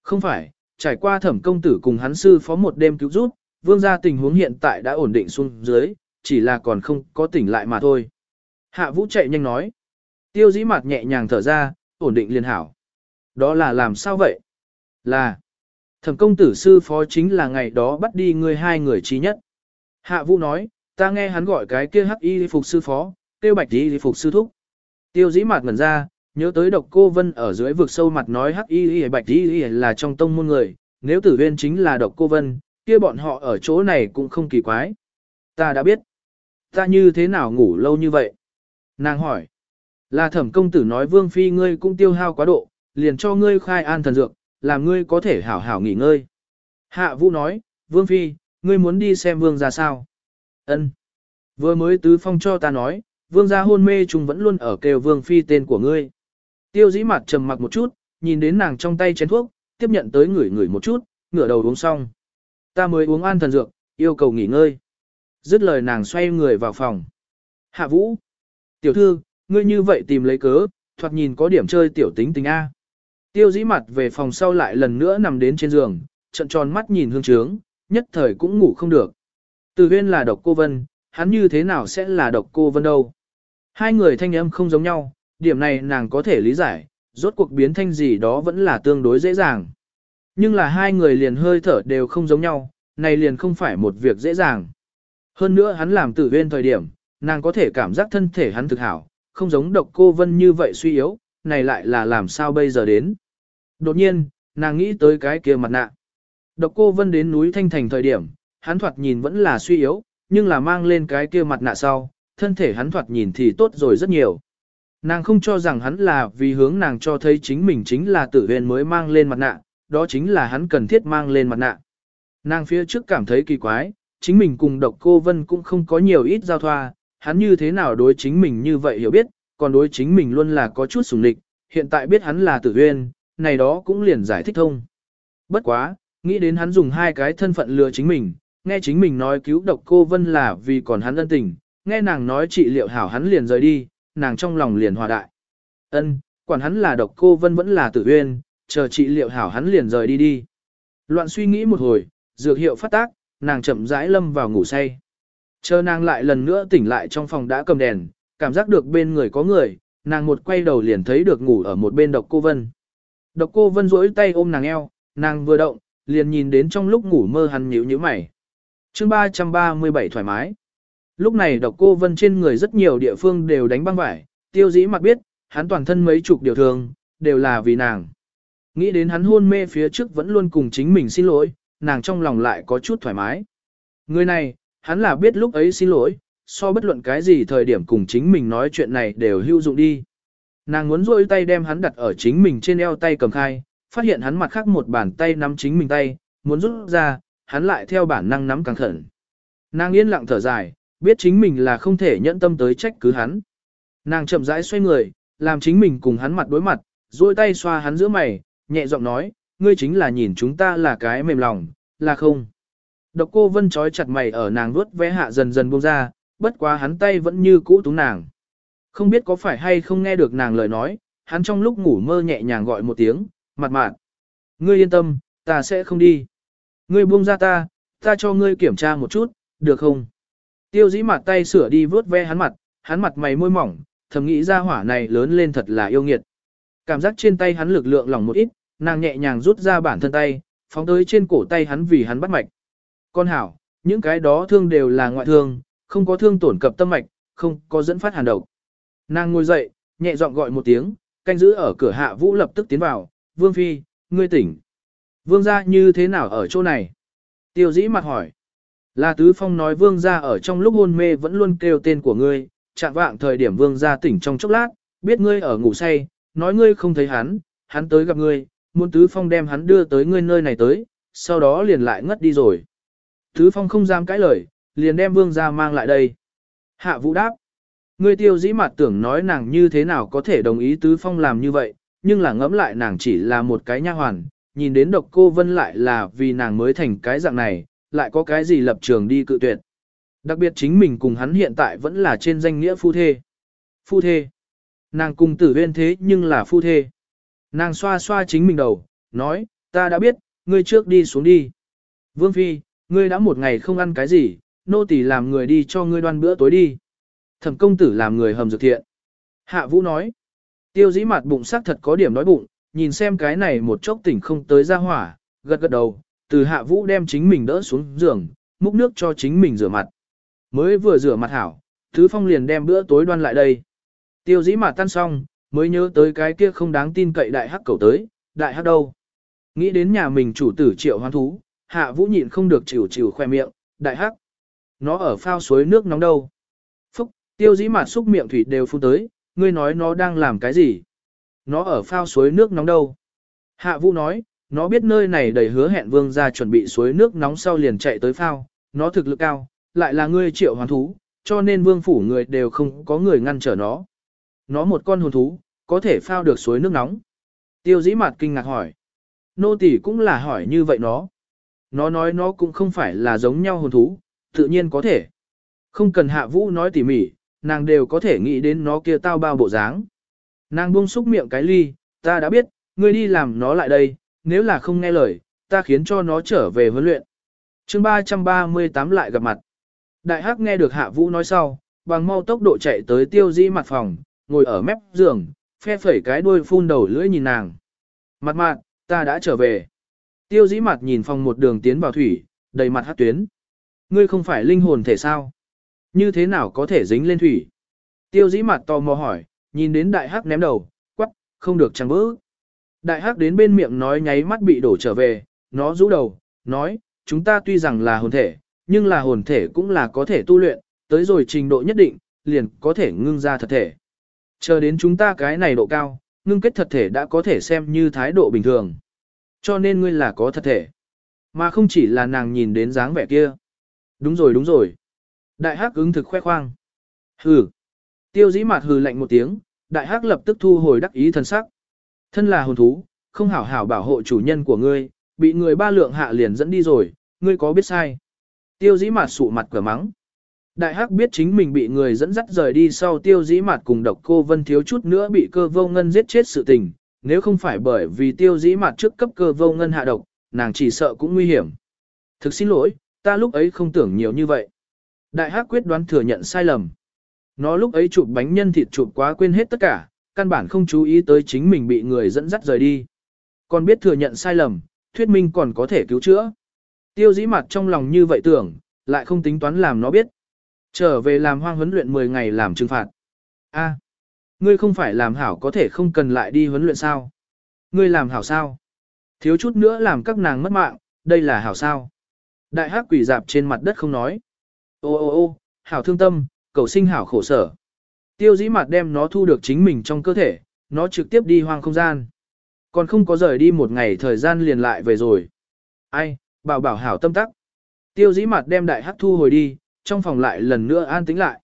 Không phải, trải qua thẩm công tử cùng hắn sư phó một đêm cứu giúp, vương gia tình huống hiện tại đã ổn định xuống dưới, chỉ là còn không có tỉnh lại mà thôi. Hạ vũ chạy nhanh nói. Tiêu dĩ mặt nhẹ nhàng thở ra, ổn định liền hảo. Đó là làm sao vậy? Là, thẩm công tử sư phó chính là ngày đó bắt đi người hai người trí nhất. Hạ vũ nói, ta nghe hắn gọi cái kia hắc y phục sư phó, tiêu bạch y phục sư thúc. Tiêu dĩ mặt ngẩn ra, nhớ tới độc cô vân ở dưới vực sâu mặt nói hắc y y bạch y y là trong tông môn người, nếu tử viên chính là độc cô vân, kia bọn họ ở chỗ này cũng không kỳ quái. Ta đã biết. Ta như thế nào ngủ lâu như vậy? Nàng hỏi. Là thẩm công tử nói vương phi ngươi cũng tiêu hao quá độ, liền cho ngươi khai an thần dược, làm ngươi có thể hảo hảo nghỉ ngơi. Hạ vũ nói, vương phi, ngươi muốn đi xem vương ra sao? Ân. Vừa mới tứ phong cho ta nói, vương gia hôn mê chúng vẫn luôn ở kêu vương phi tên của ngươi. Tiêu dĩ mặt trầm mặc một chút, nhìn đến nàng trong tay chén thuốc, tiếp nhận tới ngửi ngửi một chút, ngửa đầu uống xong. Ta mới uống an thần dược, yêu cầu nghỉ ngơi. Dứt lời nàng xoay người vào phòng. Hạ vũ. Tiểu thư, ngươi như vậy tìm lấy cớ, thoạt nhìn có điểm chơi tiểu tính tình A. Tiêu dĩ mặt về phòng sau lại lần nữa nằm đến trên giường, trận tròn mắt nhìn hương trướng, nhất thời cũng ngủ không được. Từ huyên là độc cô vân, hắn như thế nào sẽ là độc cô vân đâu. Hai người thanh âm không giống nhau, điểm này nàng có thể lý giải, rốt cuộc biến thanh gì đó vẫn là tương đối dễ dàng. Nhưng là hai người liền hơi thở đều không giống nhau, này liền không phải một việc dễ dàng. Hơn nữa hắn làm tử viên thời điểm, nàng có thể cảm giác thân thể hắn thực hảo, không giống độc cô vân như vậy suy yếu, này lại là làm sao bây giờ đến. Đột nhiên, nàng nghĩ tới cái kia mặt nạ. Độc cô vân đến núi Thanh Thành thời điểm, hắn thoạt nhìn vẫn là suy yếu, nhưng là mang lên cái kia mặt nạ sau, thân thể hắn thoạt nhìn thì tốt rồi rất nhiều. Nàng không cho rằng hắn là vì hướng nàng cho thấy chính mình chính là tử huyền mới mang lên mặt nạ, đó chính là hắn cần thiết mang lên mặt nạ. Nàng phía trước cảm thấy kỳ quái, chính mình cùng độc cô Vân cũng không có nhiều ít giao thoa, hắn như thế nào đối chính mình như vậy hiểu biết, còn đối chính mình luôn là có chút sùng lịch, hiện tại biết hắn là tử huyền, này đó cũng liền giải thích thông. Bất quá, nghĩ đến hắn dùng hai cái thân phận lừa chính mình, nghe chính mình nói cứu độc cô Vân là vì còn hắn ân tình, nghe nàng nói trị liệu hảo hắn liền rời đi, nàng trong lòng liền hòa đại. Ân, quản hắn là độc cô vân vẫn là tử uyên, chờ trị liệu hảo hắn liền rời đi đi. Loạn suy nghĩ một hồi, dược hiệu phát tác, nàng chậm rãi lâm vào ngủ say. Chờ nàng lại lần nữa tỉnh lại trong phòng đã cầm đèn, cảm giác được bên người có người, nàng một quay đầu liền thấy được ngủ ở một bên độc cô vân. Độc cô vân duỗi tay ôm nàng eo, nàng vừa động, liền nhìn đến trong lúc ngủ mơ hắn nhíu nhíu mày. Chương 337 thoải mái. Lúc này độc cô vân trên người rất nhiều địa phương đều đánh băng vải, tiêu dĩ mặt biết, hắn toàn thân mấy chục điều thường, đều là vì nàng. Nghĩ đến hắn hôn mê phía trước vẫn luôn cùng chính mình xin lỗi, nàng trong lòng lại có chút thoải mái. Người này, hắn là biết lúc ấy xin lỗi, so bất luận cái gì thời điểm cùng chính mình nói chuyện này đều hữu dụng đi. Nàng muốn rôi tay đem hắn đặt ở chính mình trên eo tay cầm khai, phát hiện hắn mặt khác một bàn tay nắm chính mình tay, muốn rút ra, hắn lại theo bản năng nắm càng khẩn. Nàng yên lặng thở dài, biết chính mình là không thể nhẫn tâm tới trách cứ hắn. Nàng chậm rãi xoay người, làm chính mình cùng hắn mặt đối mặt, duỗi tay xoa hắn giữa mày, nhẹ giọng nói, ngươi chính là nhìn chúng ta là cái mềm lòng, là không. Độc cô vân trói chặt mày ở nàng vuốt vẽ hạ dần dần buông ra, bất quá hắn tay vẫn như cũ túng nàng. Không biết có phải hay không nghe được nàng lời nói, hắn trong lúc ngủ mơ nhẹ nhàng gọi một tiếng, mặt mạn. Ngươi yên tâm, ta sẽ không đi. Ngươi buông ra ta, ta cho ngươi kiểm tra một chút, được không? Tiêu dĩ mặt tay sửa đi vớt ve hắn mặt, hắn mặt mày môi mỏng, thầm nghĩ ra hỏa này lớn lên thật là yêu nghiệt. Cảm giác trên tay hắn lực lượng lỏng một ít, nàng nhẹ nhàng rút ra bản thân tay, phóng tới trên cổ tay hắn vì hắn bắt mạch. Con hảo, những cái đó thương đều là ngoại thương, không có thương tổn cập tâm mạch, không có dẫn phát hàn độc. Nàng ngồi dậy, nhẹ giọng gọi một tiếng, canh giữ ở cửa hạ vũ lập tức tiến vào, vương phi, ngươi tỉnh. Vương gia như thế nào ở chỗ này? Tiêu dĩ mặt hỏi. Là tứ phong nói vương gia ở trong lúc hôn mê vẫn luôn kêu tên của ngươi, chạm vạng thời điểm vương gia tỉnh trong chốc lát, biết ngươi ở ngủ say, nói ngươi không thấy hắn, hắn tới gặp ngươi, muốn tứ phong đem hắn đưa tới ngươi nơi này tới, sau đó liền lại ngất đi rồi. Tứ phong không dám cãi lời, liền đem vương gia mang lại đây. Hạ vũ đáp. Ngươi tiêu dĩ mặt tưởng nói nàng như thế nào có thể đồng ý tứ phong làm như vậy, nhưng là ngẫm lại nàng chỉ là một cái nha hoàn, nhìn đến độc cô vân lại là vì nàng mới thành cái dạng này, lại có cái gì lập trường đi cự tuyệt. Đặc biệt chính mình cùng hắn hiện tại vẫn là trên danh nghĩa phu thê. Phu thê. Nàng cùng tử huyên thế nhưng là phu thê. Nàng xoa xoa chính mình đầu, nói, ta đã biết, ngươi trước đi xuống đi. Vương Phi, ngươi đã một ngày không ăn cái gì, nô tỳ làm người đi cho ngươi đoan bữa tối đi. Thẩm công tử làm người hầm dược thiện. Hạ Vũ nói, tiêu dĩ mặt bụng sắc thật có điểm nói bụng, nhìn xem cái này một chốc tỉnh không tới ra hỏa, gật gật đầu, từ Hạ Vũ đem chính mình đỡ xuống giường, múc nước cho chính mình rửa mặt. Mới vừa rửa mặt hảo, Thứ Phong liền đem bữa tối đoan lại đây. Tiêu dĩ mà tan xong, mới nhớ tới cái kia không đáng tin cậy đại hắc cầu tới, đại hắc đâu. Nghĩ đến nhà mình chủ tử triệu hoan thú, Hạ Vũ nhịn không được chịu chịu khoe miệng, đại hắc. Nó ở phao suối nước nóng đâu. phúc Tiêu dĩ mặt xúc miệng thủy đều phun tới, ngươi nói nó đang làm cái gì? Nó ở phao suối nước nóng đâu? Hạ vũ nói, nó biết nơi này đầy hứa hẹn vương ra chuẩn bị suối nước nóng sau liền chạy tới phao, nó thực lực cao, lại là ngươi triệu hoàn thú, cho nên vương phủ người đều không có người ngăn trở nó. Nó một con hồn thú, có thể phao được suối nước nóng. Tiêu dĩ mặt kinh ngạc hỏi. Nô tỷ cũng là hỏi như vậy nó. Nó nói nó cũng không phải là giống nhau hồn thú, tự nhiên có thể. Không cần hạ vũ nói tỉ mỉ, nàng đều có thể nghĩ đến nó kia tao bao bộ dáng. Nàng buông xúc miệng cái ly, ta đã biết, ngươi đi làm nó lại đây, nếu là không nghe lời, ta khiến cho nó trở về huấn luyện. chương 338 lại gặp mặt. Đại hắc nghe được hạ vũ nói sau, bằng mau tốc độ chạy tới tiêu di mặt phòng, ngồi ở mép giường, phe phẩy cái đuôi phun đầu lưỡi nhìn nàng. Mặt mặt, ta đã trở về. Tiêu dĩ mặt nhìn phòng một đường tiến vào thủy, đầy mặt hát tuyến. Ngươi không phải linh hồn thể sao? Như thế nào có thể dính lên thủy? Tiêu dĩ mặt tò mò hỏi, nhìn đến đại hắc ném đầu, quắc, không được chẳng bỡ. Đại hắc đến bên miệng nói nháy mắt bị đổ trở về, nó rũ đầu, nói, chúng ta tuy rằng là hồn thể, nhưng là hồn thể cũng là có thể tu luyện, tới rồi trình độ nhất định, liền có thể ngưng ra thật thể. Chờ đến chúng ta cái này độ cao, ngưng kết thật thể đã có thể xem như thái độ bình thường. Cho nên ngươi là có thật thể. Mà không chỉ là nàng nhìn đến dáng vẻ kia. Đúng rồi đúng rồi. Đại hắc ứng thực khoe khoang. Hừ. Tiêu dĩ mặt hừ lạnh một tiếng, đại hắc lập tức thu hồi đắc ý thần sắc. Thân là hồn thú, không hảo hảo bảo hộ chủ nhân của ngươi, bị người ba lượng hạ liền dẫn đi rồi, ngươi có biết sai. Tiêu dĩ mặt sụ mặt cửa mắng. Đại hắc biết chính mình bị người dẫn dắt rời đi sau tiêu dĩ mặt cùng độc cô vân thiếu chút nữa bị cơ vô ngân giết chết sự tình, nếu không phải bởi vì tiêu dĩ mặt trước cấp cơ vô ngân hạ độc, nàng chỉ sợ cũng nguy hiểm. Thực xin lỗi, ta lúc ấy không tưởng nhiều như vậy. Đại hắc quyết đoán thừa nhận sai lầm. Nó lúc ấy chụp bánh nhân thịt chụp quá quên hết tất cả, căn bản không chú ý tới chính mình bị người dẫn dắt rời đi. Còn biết thừa nhận sai lầm, thuyết minh còn có thể cứu chữa. Tiêu dĩ mặt trong lòng như vậy tưởng, lại không tính toán làm nó biết. Trở về làm hoang huấn luyện 10 ngày làm trừng phạt. A, ngươi không phải làm hảo có thể không cần lại đi huấn luyện sao? Ngươi làm hảo sao? Thiếu chút nữa làm các nàng mất mạng, đây là hảo sao? Đại hắc quỷ dạp trên mặt đất không nói. Ô ô ô, hảo thương tâm, cầu sinh hảo khổ sở. Tiêu dĩ mặt đem nó thu được chính mình trong cơ thể, nó trực tiếp đi hoang không gian. Còn không có rời đi một ngày thời gian liền lại về rồi. Ai, bảo bảo hảo tâm tắc. Tiêu dĩ mặt đem đại hắc thu hồi đi, trong phòng lại lần nữa an tĩnh lại.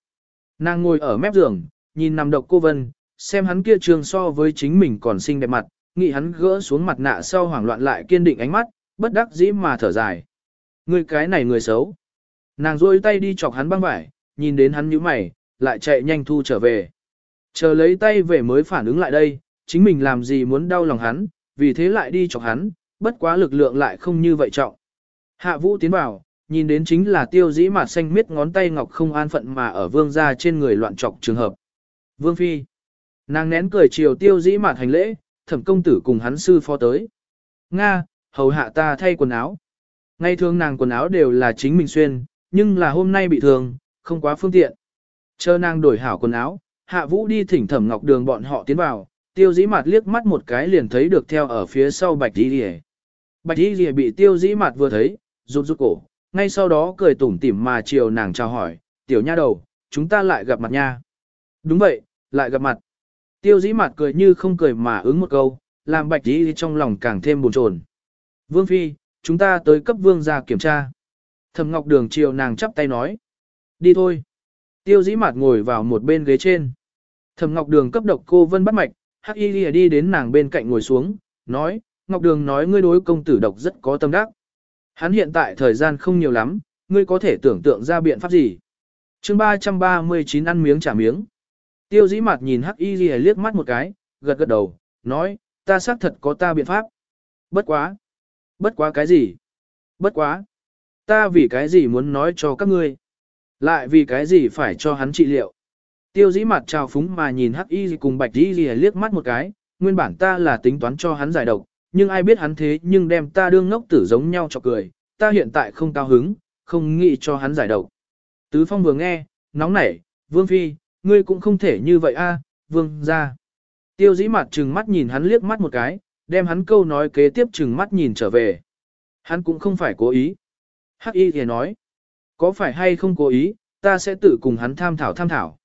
Nàng ngồi ở mép giường, nhìn nằm độc cô vân, xem hắn kia trường so với chính mình còn xinh đẹp mặt, nghĩ hắn gỡ xuống mặt nạ sau hoảng loạn lại kiên định ánh mắt, bất đắc dĩ mà thở dài. Người cái này người xấu. Nàng rôi tay đi chọc hắn băng vải, nhìn đến hắn nhíu mày, lại chạy nhanh thu trở về. Chờ lấy tay về mới phản ứng lại đây, chính mình làm gì muốn đau lòng hắn, vì thế lại đi chọc hắn, bất quá lực lượng lại không như vậy trọng. Hạ vũ tiến vào, nhìn đến chính là tiêu dĩ mặt xanh miết ngón tay ngọc không an phận mà ở vương ra trên người loạn trọc trường hợp. Vương phi. Nàng nén cười chiều tiêu dĩ mặt hành lễ, thẩm công tử cùng hắn sư phó tới. Nga, hầu hạ ta thay quần áo. Ngay thường nàng quần áo đều là chính mình xuyên, nhưng là hôm nay bị thương, không quá phương tiện. Chờ nàng đổi hảo quần áo, Hạ vũ đi thỉnh thẩm ngọc đường bọn họ tiến vào, tiêu dĩ mặt liếc mắt một cái liền thấy được theo ở phía sau bạch đi rìa. Bạch đi rìa bị tiêu dĩ mặt vừa thấy, rụt rụt cổ, ngay sau đó cười tủm tỉm mà chiều nàng chào hỏi, tiểu nha đầu, chúng ta lại gặp mặt nha. Đúng vậy, lại gặp mặt. Tiêu dĩ mặt cười như không cười mà ứng một câu, làm bạch đi trong lòng càng thêm buồn chồn. Vương Phi, chúng ta tới cấp vương ra kiểm tra. Thẩm Ngọc Đường chiều nàng chắp tay nói. Đi thôi. Tiêu dĩ mạt ngồi vào một bên ghế trên. Thẩm Ngọc Đường cấp độc cô Vân bắt mạch, Hắc Y đi đến nàng bên cạnh ngồi xuống, nói, Ngọc Đường nói ngươi đối công tử độc rất có tâm đắc. Hắn hiện tại thời gian không nhiều lắm, ngươi có thể tưởng tượng ra biện pháp gì. chương 339 ăn miếng trả miếng. Tiêu dĩ mặt nhìn Hắc Y liếc mắt một cái, gật gật đầu, nói, ta xác thật có ta biện pháp. Bất quá. Bất quá cái gì? Bất quá. Ta vì cái gì muốn nói cho các ngươi? Lại vì cái gì phải cho hắn trị liệu? Tiêu dĩ mặt trào phúng mà nhìn hắc y cùng bạch y liếc mắt một cái, nguyên bản ta là tính toán cho hắn giải độc, nhưng ai biết hắn thế nhưng đem ta đương ngốc tử giống nhau cho cười, ta hiện tại không cao hứng, không nghĩ cho hắn giải độc. Tứ phong vừa nghe, nóng nảy, vương phi, ngươi cũng không thể như vậy a, vương ra. Tiêu dĩ mặt trừng mắt nhìn hắn liếc mắt một cái, đem hắn câu nói kế tiếp trừng mắt nhìn trở về. Hắn cũng không phải cố ý. Hắc y thì nói, có phải hay không cố ý, ta sẽ tự cùng hắn tham thảo tham thảo.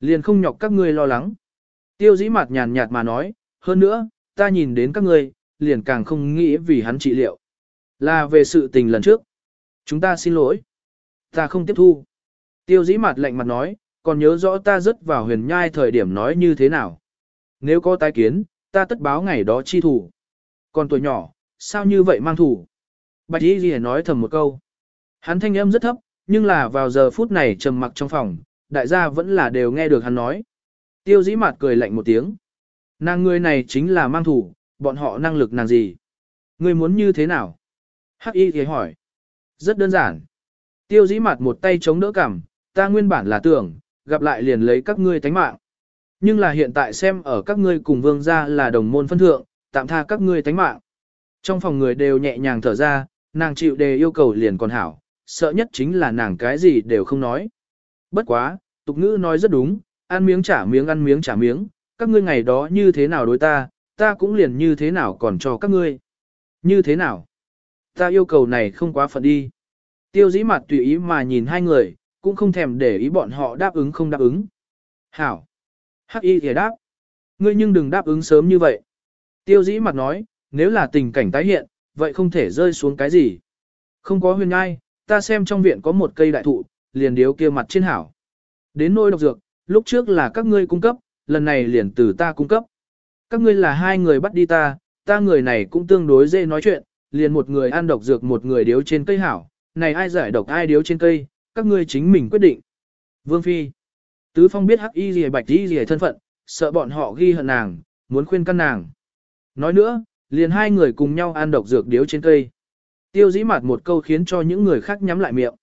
Liền không nhọc các ngươi lo lắng. Tiêu dĩ mặt nhàn nhạt mà nói, hơn nữa, ta nhìn đến các ngươi, liền càng không nghĩ vì hắn trị liệu. Là về sự tình lần trước. Chúng ta xin lỗi. Ta không tiếp thu. Tiêu dĩ mặt lạnh mặt nói, còn nhớ rõ ta rất vào huyền nhai thời điểm nói như thế nào. Nếu có tái kiến, ta tất báo ngày đó chi thủ. Còn tuổi nhỏ, sao như vậy mang thủ? Bạch Y Ghi nói thầm một câu. Hắn thanh âm rất thấp, nhưng là vào giờ phút này trầm mặc trong phòng, đại gia vẫn là đều nghe được hắn nói. Tiêu dĩ mặt cười lạnh một tiếng. Nàng người này chính là mang thủ, bọn họ năng lực nàng gì? Người muốn như thế nào? Hắc y thì hỏi. Rất đơn giản. Tiêu dĩ mặt một tay chống đỡ cằm, ta nguyên bản là tưởng, gặp lại liền lấy các ngươi tánh mạng. Nhưng là hiện tại xem ở các ngươi cùng vương gia là đồng môn phân thượng, tạm tha các ngươi tánh mạng. Trong phòng người đều nhẹ nhàng thở ra, nàng chịu đề yêu cầu liền còn hảo, sợ nhất chính là nàng cái gì đều không nói. Bất quá, tục ngữ nói rất đúng, ăn miếng trả miếng ăn miếng trả miếng, các ngươi ngày đó như thế nào đối ta, ta cũng liền như thế nào còn cho các ngươi. Như thế nào? Ta yêu cầu này không quá phận đi. Tiêu dĩ mặt tùy ý mà nhìn hai người, cũng không thèm để ý bọn họ đáp ứng không đáp ứng. Hảo. Hắc y thì đáp. Ngươi nhưng đừng đáp ứng sớm như vậy. Tiêu dĩ mặt nói, nếu là tình cảnh tái hiện, vậy không thể rơi xuống cái gì. Không có huyền ngai, ta xem trong viện có một cây đại thụ, liền điếu kia mặt trên hảo. Đến nỗi độc dược, lúc trước là các ngươi cung cấp, lần này liền từ ta cung cấp. Các ngươi là hai người bắt đi ta, ta người này cũng tương đối dễ nói chuyện, liền một người ăn độc dược một người điếu trên cây hảo, này ai giải độc ai điếu trên cây, các ngươi chính mình quyết định. Vương Phi Tứ Phong biết hắc y gì bạch y gì thân phận, sợ bọn họ ghi hận nàng, muốn khuyên căn nàng. Nói nữa, liền hai người cùng nhau ăn độc dược điếu trên cây. Tiêu dĩ mặt một câu khiến cho những người khác nhắm lại miệng.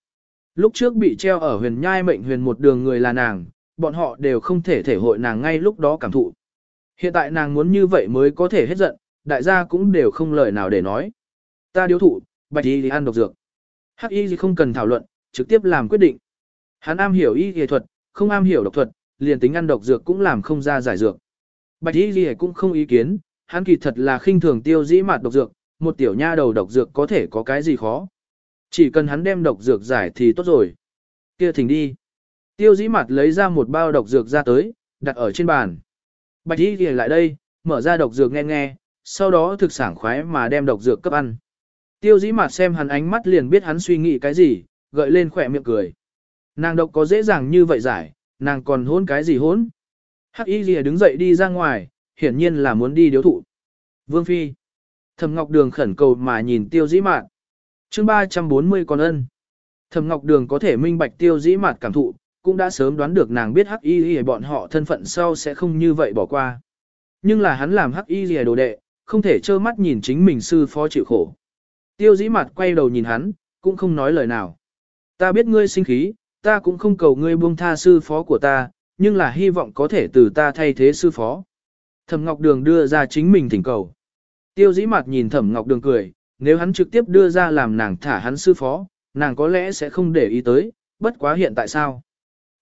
Lúc trước bị treo ở huyền nhai mệnh huyền một đường người là nàng, bọn họ đều không thể thể hội nàng ngay lúc đó cảm thụ. Hiện tại nàng muốn như vậy mới có thể hết giận, đại gia cũng đều không lời nào để nói. Ta điếu thụ, bạch y thì ăn độc dược. Hắc y thì không cần thảo luận, trực tiếp làm quyết định. Hắn am hiểu y y thuật, không am hiểu độc thuật, liền tính ăn độc dược cũng làm không ra giải dược. Bạch y thì cũng không ý kiến, hắn kỳ thật là khinh thường tiêu dĩ mạt độc dược, một tiểu nha đầu độc dược có thể có cái gì khó. Chỉ cần hắn đem độc dược giải thì tốt rồi. Kia thỉnh đi. Tiêu dĩ mặt lấy ra một bao độc dược ra tới, đặt ở trên bàn. Bạch y thì lại đây, mở ra độc dược nghe nghe, sau đó thực sảng khoái mà đem độc dược cấp ăn. Tiêu dĩ mặt xem hắn ánh mắt liền biết hắn suy nghĩ cái gì, gợi lên khỏe miệng cười. Nàng độc có dễ dàng như vậy giải, nàng còn hôn cái gì hôn? Hắc y lìa đứng dậy đi ra ngoài, hiển nhiên là muốn đi điếu thụ. Vương Phi. Thẩm Ngọc Đường khẩn cầu mà nhìn tiêu dĩ Mạt. chương 340 con ân. Thẩm Ngọc Đường có thể minh bạch tiêu dĩ Mạt cảm thụ, cũng đã sớm đoán được nàng biết hắc y Liễu bọn họ thân phận sau sẽ không như vậy bỏ qua. Nhưng là hắn làm hắc y Liễu đồ đệ, không thể trơ mắt nhìn chính mình sư phó chịu khổ. Tiêu dĩ Mạt quay đầu nhìn hắn, cũng không nói lời nào. Ta biết ngươi sinh khí, ta cũng không cầu ngươi buông tha sư phó của ta, nhưng là hy vọng có thể từ ta thay thế sư phó. Thẩm Ngọc Đường đưa ra chính mình thỉnh cầu. Tiêu dĩ mặt nhìn Thẩm Ngọc Đường cười, nếu hắn trực tiếp đưa ra làm nàng thả hắn sư phó, nàng có lẽ sẽ không để ý tới, bất quá hiện tại sao?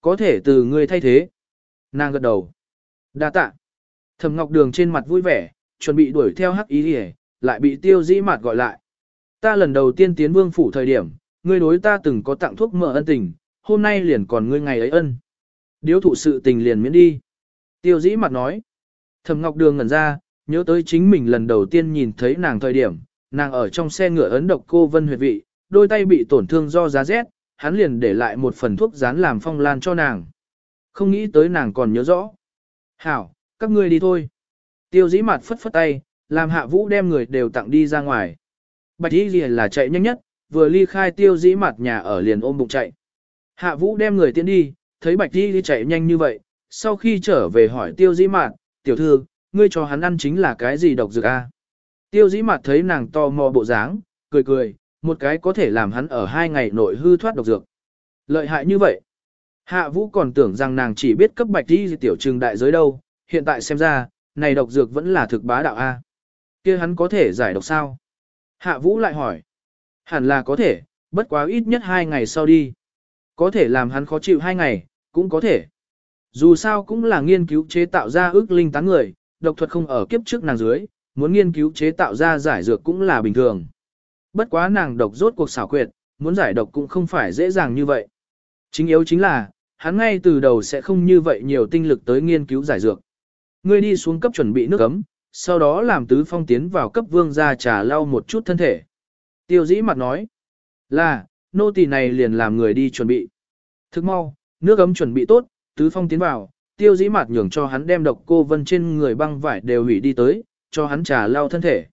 Có thể từ ngươi thay thế. Nàng gật đầu. Đa tạ. Thẩm Ngọc Đường trên mặt vui vẻ, chuẩn bị đuổi theo hắc ý đi lại bị tiêu dĩ mặt gọi lại. Ta lần đầu tiên tiến vương phủ thời điểm, ngươi đối ta từng có tặng thuốc mỡ ân tình, hôm nay liền còn ngươi ngày ấy ân. Điếu thụ sự tình liền miễn đi. Tiêu dĩ mặt nói. Thẩm Ngọc Đường ngẩn ra, nhớ tới chính mình lần đầu tiên nhìn thấy nàng thời điểm, nàng ở trong xe ngựa ấn độc cô vân huyệt vị, đôi tay bị tổn thương do giá rét, hắn liền để lại một phần thuốc dán làm phong lan cho nàng. Không nghĩ tới nàng còn nhớ rõ. Hảo, các ngươi đi thôi. Tiêu dĩ mặt phất phất tay, làm hạ vũ đem người đều tặng đi ra ngoài. Bạch y gì là chạy nhanh nhất, vừa ly khai tiêu dĩ mặt nhà ở liền ôm bụng chạy. Hạ vũ đem người tiến đi, thấy bạch y chạy nhanh như vậy, sau khi trở về hỏi tiêu dĩ mạt, tiểu thư, ngươi cho hắn ăn chính là cái gì độc dược a? Tiêu dĩ mặt thấy nàng to mò bộ dáng, cười cười, một cái có thể làm hắn ở hai ngày nội hư thoát độc dược. Lợi hại như vậy. Hạ vũ còn tưởng rằng nàng chỉ biết cấp bạch đi tiểu trừng đại giới đâu, hiện tại xem ra, này độc dược vẫn là thực bá đạo A. kia hắn có thể giải độc sao? Hạ vũ lại hỏi. Hẳn là có thể, bất quá ít nhất hai ngày sau đi. Có thể làm hắn khó chịu hai ngày, cũng có thể. Dù sao cũng là nghiên cứu chế tạo ra ước linh tán người, độc thuật không ở kiếp trước nàng dưới, muốn nghiên cứu chế tạo ra giải dược cũng là bình thường. Bất quá nàng độc rốt cuộc xảo quyệt, muốn giải độc cũng không phải dễ dàng như vậy. Chính yếu chính là, hắn ngay từ đầu sẽ không như vậy nhiều tinh lực tới nghiên cứu giải dược. Ngươi đi xuống cấp chuẩn bị nước ấm, sau đó làm tứ phong tiến vào cấp vương ra trà lau một chút thân thể. Tiêu dĩ mặt nói, là, nô tỳ này liền làm người đi chuẩn bị. Thức mau, nước ấm chuẩn bị tốt, tứ phong tiến vào, tiêu dĩ Mạt nhường cho hắn đem độc cô vân trên người băng vải đều hủy đi tới, cho hắn trà lau thân thể.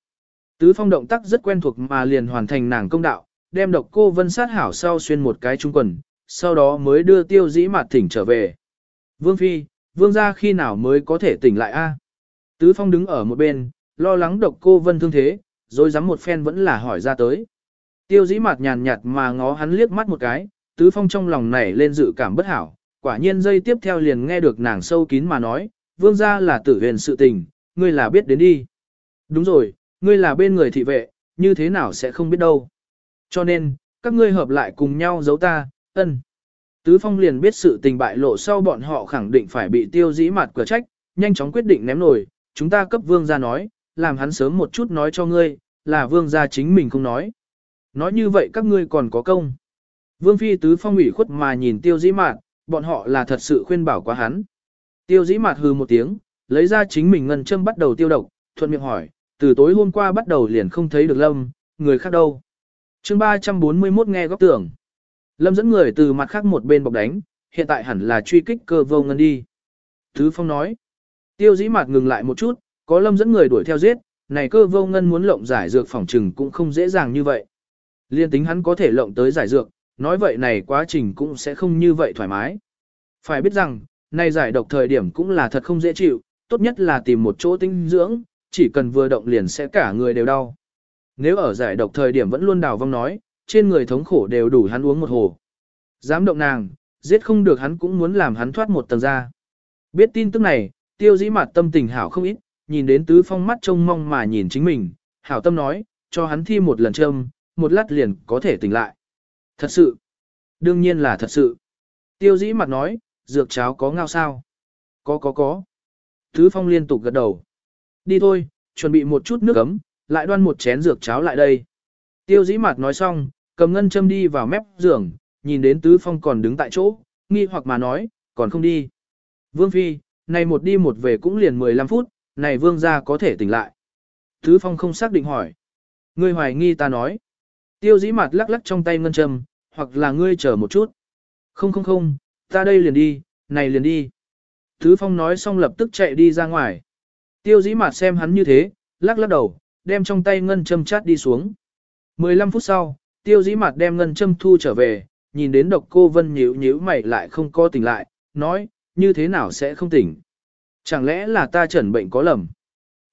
Tứ phong động tác rất quen thuộc mà liền hoàn thành nàng công đạo, đem độc cô vân sát hảo sau xuyên một cái trung quần, sau đó mới đưa tiêu dĩ Mạt thỉnh trở về. Vương Phi, vương gia khi nào mới có thể tỉnh lại a? Tứ phong đứng ở một bên, lo lắng độc cô vân thương thế, rồi dám một phen vẫn là hỏi ra tới. Tiêu dĩ Mạt nhàn nhạt mà ngó hắn liếc mắt một cái, tứ phong trong lòng nảy lên dự cảm bất hảo, quả nhiên dây tiếp theo liền nghe được nàng sâu kín mà nói, vương gia là tử huyền sự tình, ngươi là biết đến đi. Đúng rồi, ngươi là bên người thị vệ, như thế nào sẽ không biết đâu. Cho nên, các ngươi hợp lại cùng nhau giấu ta, ân. Tứ Phong liền biết sự tình bại lộ sau bọn họ khẳng định phải bị tiêu dĩ mặt cửa trách, nhanh chóng quyết định ném nổi, chúng ta cấp vương gia nói, làm hắn sớm một chút nói cho ngươi, là vương gia chính mình không nói. Nói như vậy các ngươi còn có công. Vương Phi Tứ Phong ủy khuất mà nhìn tiêu dĩ Mạn bọn họ là thật sự khuyên bảo quá hắn. Tiêu dĩ mạt hừ một tiếng, lấy ra chính mình ngân châm bắt đầu tiêu độc, thuận miệng hỏi, từ tối hôm qua bắt đầu liền không thấy được lâm, người khác đâu. chương 341 nghe góc tưởng. Lâm dẫn người từ mặt khác một bên bọc đánh, hiện tại hẳn là truy kích cơ vô ngân đi. Thứ Phong nói, tiêu dĩ mạt ngừng lại một chút, có lâm dẫn người đuổi theo giết, này cơ vô ngân muốn lộng giải dược phòng trừng cũng không dễ dàng như vậy. Liên tính hắn có thể lộng tới giải dược, nói vậy này quá trình cũng sẽ không như vậy thoải mái. Phải biết rằng, nay giải độc thời điểm cũng là thật không dễ chịu, tốt nhất là tìm một chỗ tinh dưỡng, chỉ cần vừa động liền sẽ cả người đều đau. Nếu ở giải độc thời điểm vẫn luôn đào vong nói, trên người thống khổ đều đủ hắn uống một hồ. Dám động nàng, giết không được hắn cũng muốn làm hắn thoát một tầng ra. Biết tin tức này, tiêu dĩ mặt tâm tình hảo không ít, nhìn đến tứ phong mắt trông mong mà nhìn chính mình, hảo tâm nói, cho hắn thi một lần châm, một lát liền có thể tỉnh lại. Thật sự. Đương nhiên là thật sự. Tiêu dĩ mặt nói, dược cháo có ngao sao? Có có có. Thứ phong liên tục gật đầu. Đi thôi, chuẩn bị một chút nước ấm, lại đoan một chén dược cháo lại đây. Tiêu dĩ mặt nói xong, cầm ngân châm đi vào mép giường, nhìn đến tứ phong còn đứng tại chỗ, nghi hoặc mà nói, còn không đi. Vương Phi, này một đi một về cũng liền 15 phút, này vương gia có thể tỉnh lại. Tứ phong không xác định hỏi. Ngươi hoài nghi ta nói. Tiêu dĩ mặt lắc lắc trong tay ngân châm, hoặc là ngươi chờ một chút. Không không không, ta đây liền đi, này liền đi. Thứ phong nói xong lập tức chạy đi ra ngoài. Tiêu dĩ mặt xem hắn như thế, lắc lắc đầu, đem trong tay ngân châm chát đi xuống. 15 phút sau, tiêu dĩ mặt đem ngân châm thu trở về, nhìn đến độc cô vân nhíu nhíu mày lại không có tỉnh lại, nói, như thế nào sẽ không tỉnh. Chẳng lẽ là ta chẩn bệnh có lầm?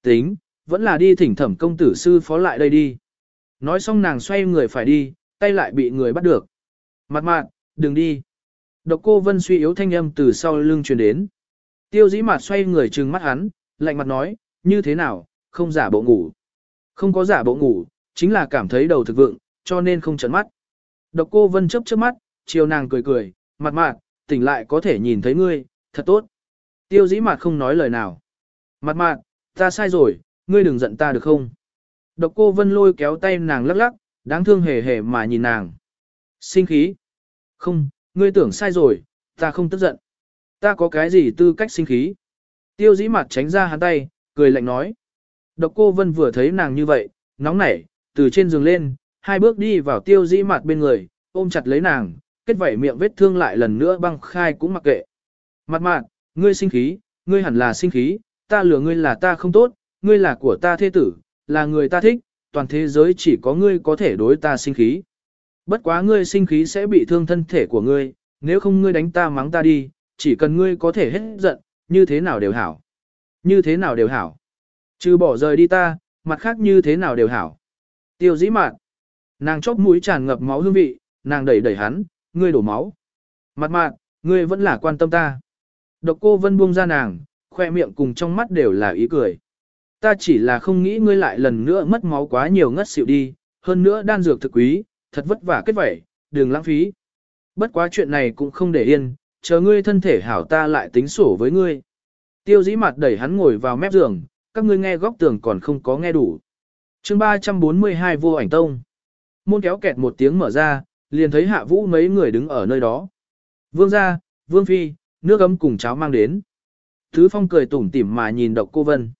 Tính, vẫn là đi thỉnh thẩm công tử sư phó lại đây đi. Nói xong nàng xoay người phải đi, tay lại bị người bắt được. Mặt mạn, đừng đi. Độc cô vân suy yếu thanh âm từ sau lưng truyền đến. Tiêu dĩ mặt xoay người trừng mắt hắn, lạnh mặt nói, như thế nào, không giả bộ ngủ. Không có giả bộ ngủ, chính là cảm thấy đầu thực vượng, cho nên không chấn mắt. Độc cô vân chớp chớp mắt, chiều nàng cười cười, mặt mạn, tỉnh lại có thể nhìn thấy ngươi, thật tốt. Tiêu dĩ mặt không nói lời nào. Mặt mạn, ta sai rồi, ngươi đừng giận ta được không? Độc cô vân lôi kéo tay nàng lắc lắc, đáng thương hề hề mà nhìn nàng. Sinh khí. Không, ngươi tưởng sai rồi, ta không tức giận. Ta có cái gì tư cách sinh khí? Tiêu dĩ mặt tránh ra hắn tay, cười lạnh nói. Độc cô vân vừa thấy nàng như vậy, nóng nảy, từ trên giường lên, hai bước đi vào tiêu dĩ mặt bên người, ôm chặt lấy nàng, kết vảy miệng vết thương lại lần nữa băng khai cũng mặc kệ. Mặt mạn, ngươi sinh khí, ngươi hẳn là sinh khí, ta lừa ngươi là ta không tốt, ngươi là của ta thế tử, là người ta thích, toàn thế giới chỉ có ngươi có thể đối ta sinh khí. Bất quá ngươi sinh khí sẽ bị thương thân thể của ngươi, nếu không ngươi đánh ta mắng ta đi, chỉ cần ngươi có thể hết giận, như thế nào đều hảo. Như thế nào đều hảo. Trừ bỏ rời đi ta, mặt khác như thế nào đều hảo. Tiêu dĩ mạn. Nàng chóp mũi tràn ngập máu hương vị, nàng đẩy đẩy hắn, ngươi đổ máu. Mặt mạn, ngươi vẫn là quan tâm ta. Độc cô vân buông ra nàng, khoe miệng cùng trong mắt đều là ý cười. Ta chỉ là không nghĩ ngươi lại lần nữa mất máu quá nhiều ngất xỉu đi, hơn nữa đan dược thực quý, thật vất vả kết vẩy, đừng lãng phí. Bất quá chuyện này cũng không để yên, chờ ngươi thân thể hảo ta lại tính sổ với ngươi. Tiêu dĩ mặt đẩy hắn ngồi vào mép giường, các ngươi nghe góc tường còn không có nghe đủ. chương 342 vô ảnh tông. Môn kéo kẹt một tiếng mở ra, liền thấy hạ vũ mấy người đứng ở nơi đó. Vương gia, vương phi, nước ấm cùng cháo mang đến. Thứ phong cười tủm tỉm mà nhìn độc cô vân.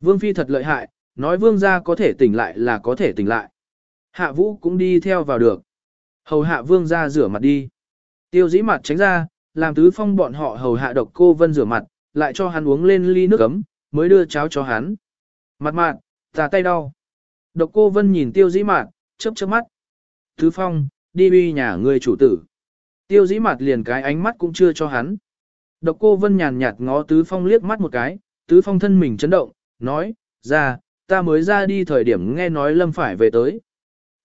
Vương phi thật lợi hại, nói vương gia có thể tỉnh lại là có thể tỉnh lại. Hạ vũ cũng đi theo vào được. Hầu hạ vương gia rửa mặt đi. Tiêu dĩ mặt tránh ra, làm tứ phong bọn họ hầu hạ độc cô vân rửa mặt, lại cho hắn uống lên ly nước ấm, mới đưa cháo cho hắn. Mặt mạn, tà tay đau. Độc cô vân nhìn tiêu dĩ mạt, chớp chớp mắt. Tứ phong, đi uy nhà người chủ tử. Tiêu dĩ mạt liền cái ánh mắt cũng chưa cho hắn. Độc cô vân nhàn nhạt ngó tứ phong liếc mắt một cái, tứ phong thân mình chấn động, nói, ra, ta mới ra đi thời điểm nghe nói lâm phải về tới.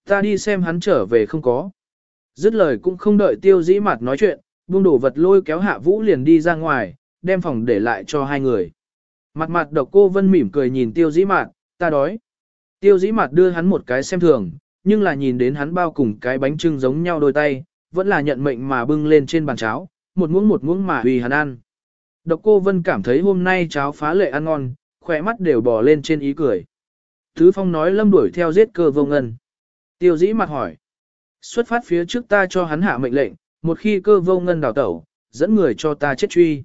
Ta đi xem hắn trở về không có. Dứt lời cũng không đợi tiêu dĩ mặt nói chuyện, buông đổ vật lôi kéo hạ vũ liền đi ra ngoài, đem phòng để lại cho hai người. Mặt mặt độc cô vân mỉm cười nhìn tiêu dĩ mặt, ta đói. Tiêu dĩ mặt đưa hắn một cái xem thường, nhưng là nhìn đến hắn bao cùng cái bánh trưng giống nhau đôi tay, vẫn là nhận mệnh mà bưng lên trên bàn cháo, một muỗng một muỗng mà vì hắn ăn. Độc cô vân cảm thấy hôm nay cháo phá lệ ăn ngon, khỏe mắt đều bò lên trên ý cười. Thứ phong nói lâm đuổi theo giết cơ vô ngân. Tiêu dĩ mặt hỏi. Xuất phát phía trước ta cho hắn hạ mệnh lệnh, một khi cơ vô ngân đào tẩu, dẫn người cho ta chết truy.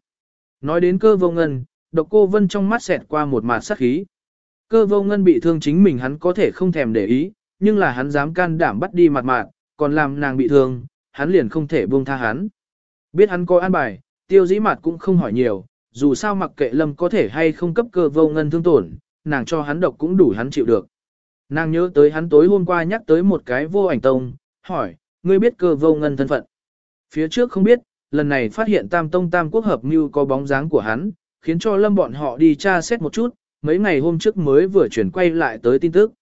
Nói đến cơ vô ngân, độc cô vân trong mắt xẹt qua một mạt sát khí. Cơ vô ngân bị thương chính mình hắn có thể không thèm để ý, nhưng là hắn dám can đảm bắt đi mặt mạng, còn làm nàng bị thương, hắn liền không thể buông tha hắn. Biết hắn có an bài, tiêu dĩ mặt cũng không hỏi nhiều, dù sao mặc kệ lâm có thể hay không cấp cơ vô ngân thương tổn, nàng cho hắn độc cũng đủ hắn chịu được. Nàng nhớ tới hắn tối hôm qua nhắc tới một cái vô ảnh tông, hỏi, ngươi biết cơ vô ngân thân phận. Phía trước không biết, lần này phát hiện tam tông tam quốc hợp như có bóng dáng của hắn, khiến cho lâm bọn họ đi tra xét một chút, mấy ngày hôm trước mới vừa chuyển quay lại tới tin tức.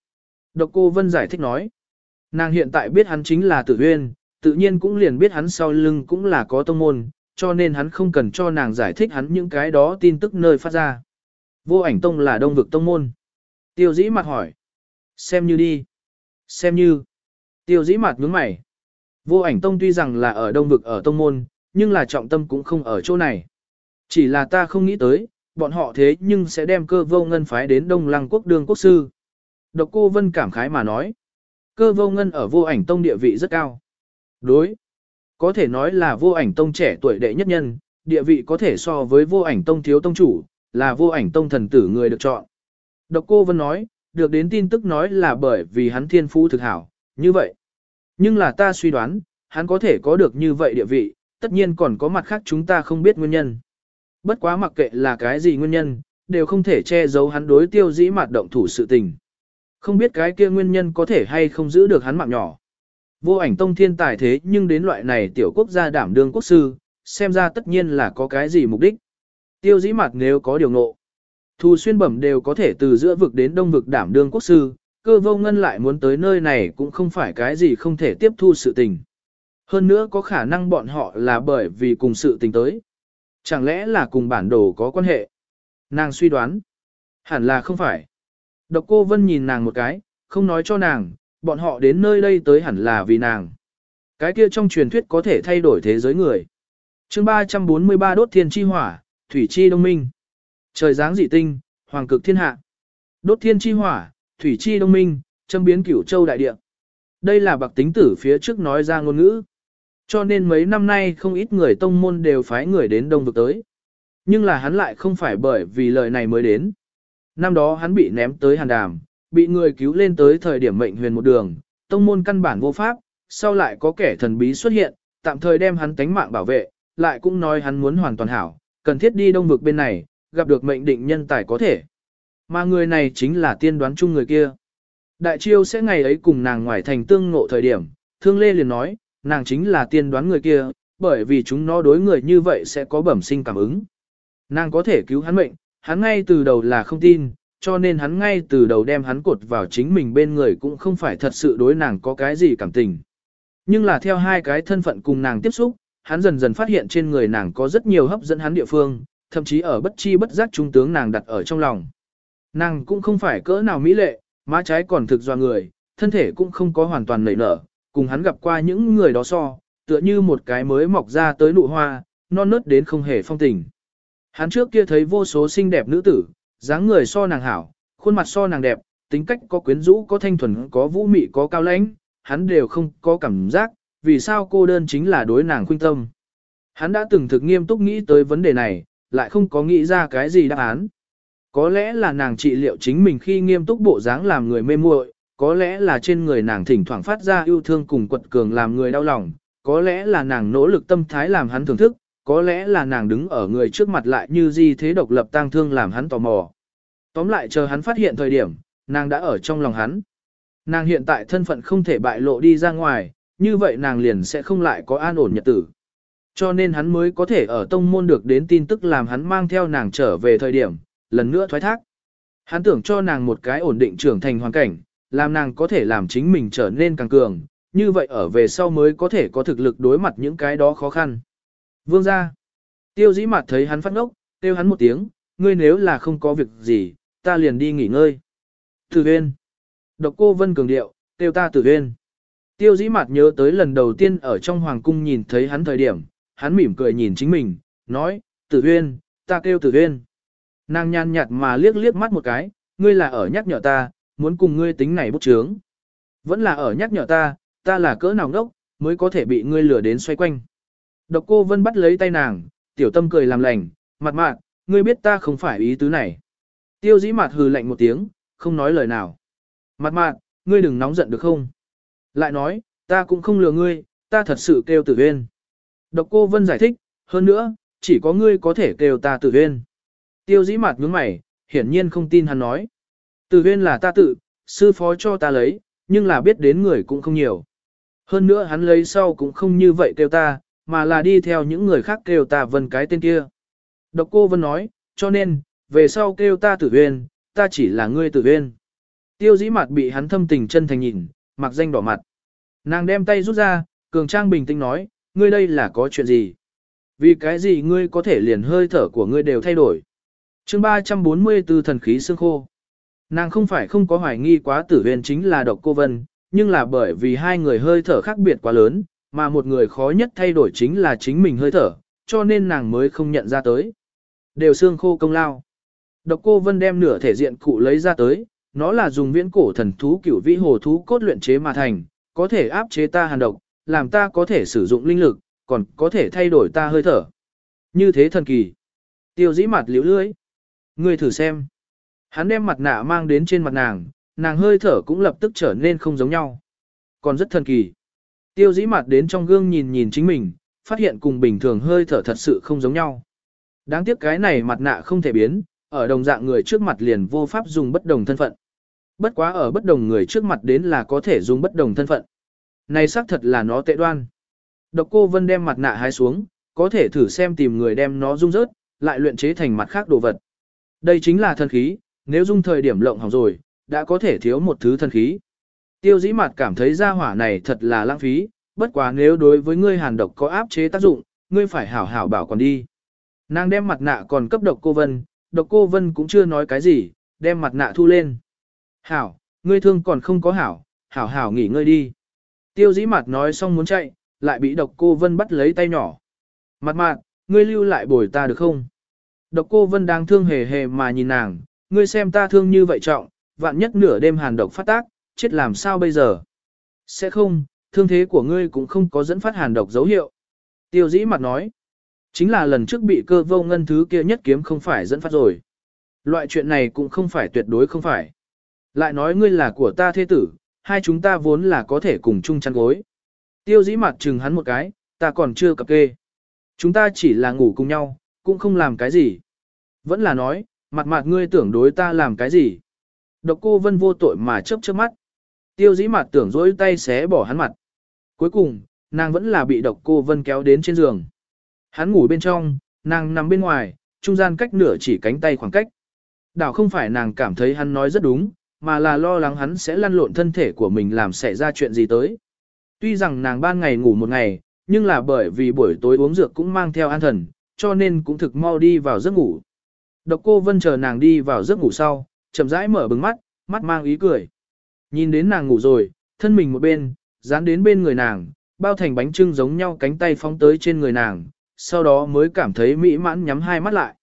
Độc cô Vân giải thích nói, nàng hiện tại biết hắn chính là tử huyên, tự nhiên cũng liền biết hắn sau lưng cũng là có tông môn, cho nên hắn không cần cho nàng giải thích hắn những cái đó tin tức nơi phát ra. Vô ảnh tông là đông vực tông môn. Tiêu dĩ mặt hỏi. Xem như đi. Xem như. Tiêu dĩ mặt nhướng mày. Vô ảnh tông tuy rằng là ở đông vực ở tông môn, nhưng là trọng tâm cũng không ở chỗ này. Chỉ là ta không nghĩ tới, bọn họ thế nhưng sẽ đem cơ vô ngân phái đến Đông Lăng quốc đương quốc sư. Độc cô Vân cảm khái mà nói. Cơ vô ngân ở vô ảnh tông địa vị rất cao. Đối. Có thể nói là vô ảnh tông trẻ tuổi đệ nhất nhân, địa vị có thể so với vô ảnh tông thiếu tông chủ, là vô ảnh tông thần tử người được chọn. Độc cô Vân nói, được đến tin tức nói là bởi vì hắn thiên phú thực hảo, như vậy. Nhưng là ta suy đoán, hắn có thể có được như vậy địa vị, tất nhiên còn có mặt khác chúng ta không biết nguyên nhân. Bất quá mặc kệ là cái gì nguyên nhân, đều không thể che giấu hắn đối tiêu dĩ mặt động thủ sự tình. Không biết cái kia nguyên nhân có thể hay không giữ được hắn mạng nhỏ. Vô ảnh tông thiên tài thế nhưng đến loại này tiểu quốc gia đảm đương quốc sư, xem ra tất nhiên là có cái gì mục đích. Tiêu dĩ mặt nếu có điều ngộ. Thu xuyên bẩm đều có thể từ giữa vực đến đông vực đảm đương quốc sư, cơ vô ngân lại muốn tới nơi này cũng không phải cái gì không thể tiếp thu sự tình. Hơn nữa có khả năng bọn họ là bởi vì cùng sự tình tới. Chẳng lẽ là cùng bản đồ có quan hệ? Nàng suy đoán. Hẳn là không phải. Độc cô Vân nhìn nàng một cái, không nói cho nàng, bọn họ đến nơi đây tới hẳn là vì nàng. Cái kia trong truyền thuyết có thể thay đổi thế giới người. chương 343 đốt thiên chi hỏa, thủy chi đông minh. Trời dáng dị tinh, hoàng cực thiên hạ. Đốt thiên chi hỏa, thủy chi đông minh, châm biến cửu châu đại địa. Đây là bạc tính tử phía trước nói ra ngôn ngữ. Cho nên mấy năm nay không ít người tông môn đều phái người đến đông vực tới. Nhưng là hắn lại không phải bởi vì lời này mới đến. Năm đó hắn bị ném tới hàn đàm, bị người cứu lên tới thời điểm mệnh huyền một đường, tông môn căn bản vô pháp, sau lại có kẻ thần bí xuất hiện, tạm thời đem hắn tánh mạng bảo vệ, lại cũng nói hắn muốn hoàn toàn hảo, cần thiết đi đông vực bên này, gặp được mệnh định nhân tài có thể. Mà người này chính là tiên đoán chung người kia. Đại chiêu sẽ ngày ấy cùng nàng ngoài thành tương ngộ thời điểm, thương lê liền nói, nàng chính là tiên đoán người kia, bởi vì chúng nó đối người như vậy sẽ có bẩm sinh cảm ứng. Nàng có thể cứu hắn mệnh, hắn ngay từ đầu là không tin, cho nên hắn ngay từ đầu đem hắn cột vào chính mình bên người cũng không phải thật sự đối nàng có cái gì cảm tình. Nhưng là theo hai cái thân phận cùng nàng tiếp xúc, hắn dần dần phát hiện trên người nàng có rất nhiều hấp dẫn hắn địa phương, thậm chí ở bất chi bất giác trung tướng nàng đặt ở trong lòng. Nàng cũng không phải cỡ nào mỹ lệ, má trái còn thực do người, thân thể cũng không có hoàn toàn nảy nở, cùng hắn gặp qua những người đó so, tựa như một cái mới mọc ra tới nụ hoa, non nớt đến không hề phong tình. Hắn trước kia thấy vô số xinh đẹp nữ tử, dáng người so nàng hảo, khuôn mặt so nàng đẹp, tính cách có quyến rũ có thanh thuần có vũ mị có cao lãnh, hắn đều không có cảm giác, vì sao cô đơn chính là đối nàng khuynh tâm. Hắn đã từng thực nghiêm túc nghĩ tới vấn đề này, lại không có nghĩ ra cái gì đáp án. Có lẽ là nàng trị liệu chính mình khi nghiêm túc bộ dáng làm người mê muội, có lẽ là trên người nàng thỉnh thoảng phát ra yêu thương cùng quật cường làm người đau lòng, có lẽ là nàng nỗ lực tâm thái làm hắn thưởng thức, có lẽ là nàng đứng ở người trước mặt lại như gì thế độc lập tang thương làm hắn tò mò. Tóm lại chờ hắn phát hiện thời điểm, nàng đã ở trong lòng hắn. Nàng hiện tại thân phận không thể bại lộ đi ra ngoài, như vậy nàng liền sẽ không lại có an ổn nhật tử. Cho nên hắn mới có thể ở tông môn được đến tin tức làm hắn mang theo nàng trở về thời điểm, lần nữa thoái thác. Hắn tưởng cho nàng một cái ổn định trưởng thành hoàn cảnh, làm nàng có thể làm chính mình trở nên càng cường, như vậy ở về sau mới có thể có thực lực đối mặt những cái đó khó khăn. Vương ra. Tiêu dĩ mặt thấy hắn phát ngốc, tiêu hắn một tiếng, ngươi nếu là không có việc gì, ta liền đi nghỉ ngơi. Tử huyên. Độc cô vân cường điệu, tiêu ta tử huyên. Tiêu dĩ mặt nhớ tới lần đầu tiên ở trong hoàng cung nhìn thấy hắn thời điểm, hắn mỉm cười nhìn chính mình, nói, tử huyên, ta kêu tử huyên. Nàng nhàn nhạt mà liếc liếc mắt một cái, ngươi là ở nhắc nhở ta, muốn cùng ngươi tính này bút chướng. Vẫn là ở nhắc nhở ta, ta là cỡ nào ngốc, mới có thể bị ngươi lừa đến xoay quanh. Độc cô Vân bắt lấy tay nàng, tiểu tâm cười làm lành, mặt mạn, ngươi biết ta không phải ý tứ này. Tiêu dĩ mặt hừ lạnh một tiếng, không nói lời nào. Mặt mạn, ngươi đừng nóng giận được không? Lại nói, ta cũng không lừa ngươi, ta thật sự kêu tử huyên. Độc cô Vân giải thích, hơn nữa, chỉ có ngươi có thể kêu ta tử huyên. Tiêu dĩ mặt nhướng mày, hiển nhiên không tin hắn nói. Tử huyên là ta tự, sư phó cho ta lấy, nhưng là biết đến người cũng không nhiều. Hơn nữa hắn lấy sau cũng không như vậy kêu ta, mà là đi theo những người khác kêu ta vân cái tên kia. Độc cô vân nói, cho nên, về sau kêu ta tử huyên, ta chỉ là ngươi tử huyên. Tiêu dĩ mặt bị hắn thâm tình chân thành nhìn, mặc danh đỏ mặt. Nàng đem tay rút ra, cường trang bình tĩnh nói, ngươi đây là có chuyện gì? Vì cái gì ngươi có thể liền hơi thở của ngươi đều thay đổi? chương 344 thần khí xương khô. Nàng không phải không có hoài nghi quá tử huyền chính là độc cô vân, nhưng là bởi vì hai người hơi thở khác biệt quá lớn, mà một người khó nhất thay đổi chính là chính mình hơi thở, cho nên nàng mới không nhận ra tới. Đều xương khô công lao. Độc cô vân đem nửa thể diện cụ lấy ra tới, nó là dùng viễn cổ thần thú cửu vĩ hồ thú cốt luyện chế mà thành, có thể áp chế ta hàn độc, làm ta có thể sử dụng linh lực, còn có thể thay đổi ta hơi thở. Như thế thần kỳ. Tiêu dĩ mặt liễu lưới. Ngươi thử xem. Hắn đem mặt nạ mang đến trên mặt nàng, nàng hơi thở cũng lập tức trở nên không giống nhau. Còn rất thần kỳ. Tiêu dĩ mặt đến trong gương nhìn nhìn chính mình, phát hiện cùng bình thường hơi thở thật sự không giống nhau. Đáng tiếc cái này mặt nạ không thể biến, ở đồng dạng người trước mặt liền vô pháp dùng bất đồng thân phận. Bất quá ở bất đồng người trước mặt đến là có thể dùng bất đồng thân phận. Này xác thật là nó tệ đoan. Độc cô Vân đem mặt nạ hái xuống, có thể thử xem tìm người đem nó dung rớt, lại luyện chế thành mặt khác đồ vật. Đây chính là thần khí, nếu dung thời điểm lộng hỏng rồi, đã có thể thiếu một thứ thần khí. Tiêu dĩ mặt cảm thấy gia hỏa này thật là lãng phí, bất quá nếu đối với ngươi hàn độc có áp chế tác dụng, ngươi phải hảo hảo bảo còn đi. Nàng đem mặt nạ còn cấp độc cô Vân, độc cô Vân cũng chưa nói cái gì, đem mặt nạ thu lên. Hảo, ngươi thương còn không có hảo, hảo hảo nghỉ ngơi đi. Tiêu dĩ mặt nói xong muốn chạy, lại bị độc cô Vân bắt lấy tay nhỏ. Mặt mặt, ngươi lưu lại bồi ta được không? Độc cô Vân đang thương hề hề mà nhìn nàng, ngươi xem ta thương như vậy trọng, vạn nhất nửa đêm hàn độc phát tác, chết làm sao bây giờ? Sẽ không, thương thế của ngươi cũng không có dẫn phát hàn độc dấu hiệu. Tiêu dĩ mặt nói, chính là lần trước bị cơ vô ngân thứ kia nhất kiếm không phải dẫn phát rồi. Loại chuyện này cũng không phải tuyệt đối không phải. Lại nói ngươi là của ta thế tử, hai chúng ta vốn là có thể cùng chung chăn gối. Tiêu dĩ mặt chừng hắn một cái, ta còn chưa cập kê. Chúng ta chỉ là ngủ cùng nhau, cũng không làm cái gì. Vẫn là nói, mặt mặt ngươi tưởng đối ta làm cái gì. Độc cô vân vô tội mà chớp chớp mắt. Tiêu dĩ mặt tưởng dối tay xé bỏ hắn mặt. Cuối cùng, nàng vẫn là bị độc cô vân kéo đến trên giường. Hắn ngủ bên trong, nàng nằm bên ngoài, trung gian cách nửa chỉ cánh tay khoảng cách. Đảo không phải nàng cảm thấy hắn nói rất đúng, mà là lo lắng hắn sẽ lăn lộn thân thể của mình làm xảy ra chuyện gì tới. Tuy rằng nàng ban ngày ngủ một ngày, nhưng là bởi vì buổi tối uống dược cũng mang theo an thần, cho nên cũng thực mau đi vào giấc ngủ. Độc cô Vân chờ nàng đi vào giấc ngủ sau, chậm rãi mở bừng mắt, mắt mang ý cười. Nhìn đến nàng ngủ rồi, thân mình một bên, dán đến bên người nàng, bao thành bánh trưng giống nhau cánh tay phóng tới trên người nàng, sau đó mới cảm thấy mỹ mãn nhắm hai mắt lại.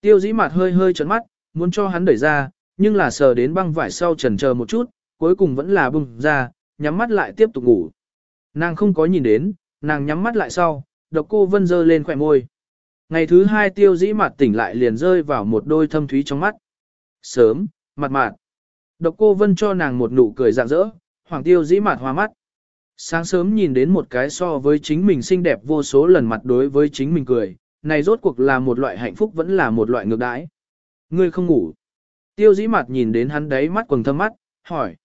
Tiêu dĩ mặt hơi hơi trấn mắt, muốn cho hắn đẩy ra, nhưng là sờ đến băng vải sau trần chờ một chút, cuối cùng vẫn là bung ra, nhắm mắt lại tiếp tục ngủ. Nàng không có nhìn đến, nàng nhắm mắt lại sau, độc cô vân dơ lên khỏe môi. Ngày thứ hai tiêu dĩ mặt tỉnh lại liền rơi vào một đôi thâm thúy trong mắt. Sớm, mặt mạt. Độc cô vân cho nàng một nụ cười rạng rỡ, hoàng tiêu dĩ mặt hoa mắt. Sáng sớm nhìn đến một cái so với chính mình xinh đẹp vô số lần mặt đối với chính mình cười, này rốt cuộc là một loại hạnh phúc vẫn là một loại ngược đãi. Ngươi không ngủ. Tiêu dĩ mặt nhìn đến hắn đấy mắt quầng thâm mắt, hỏi.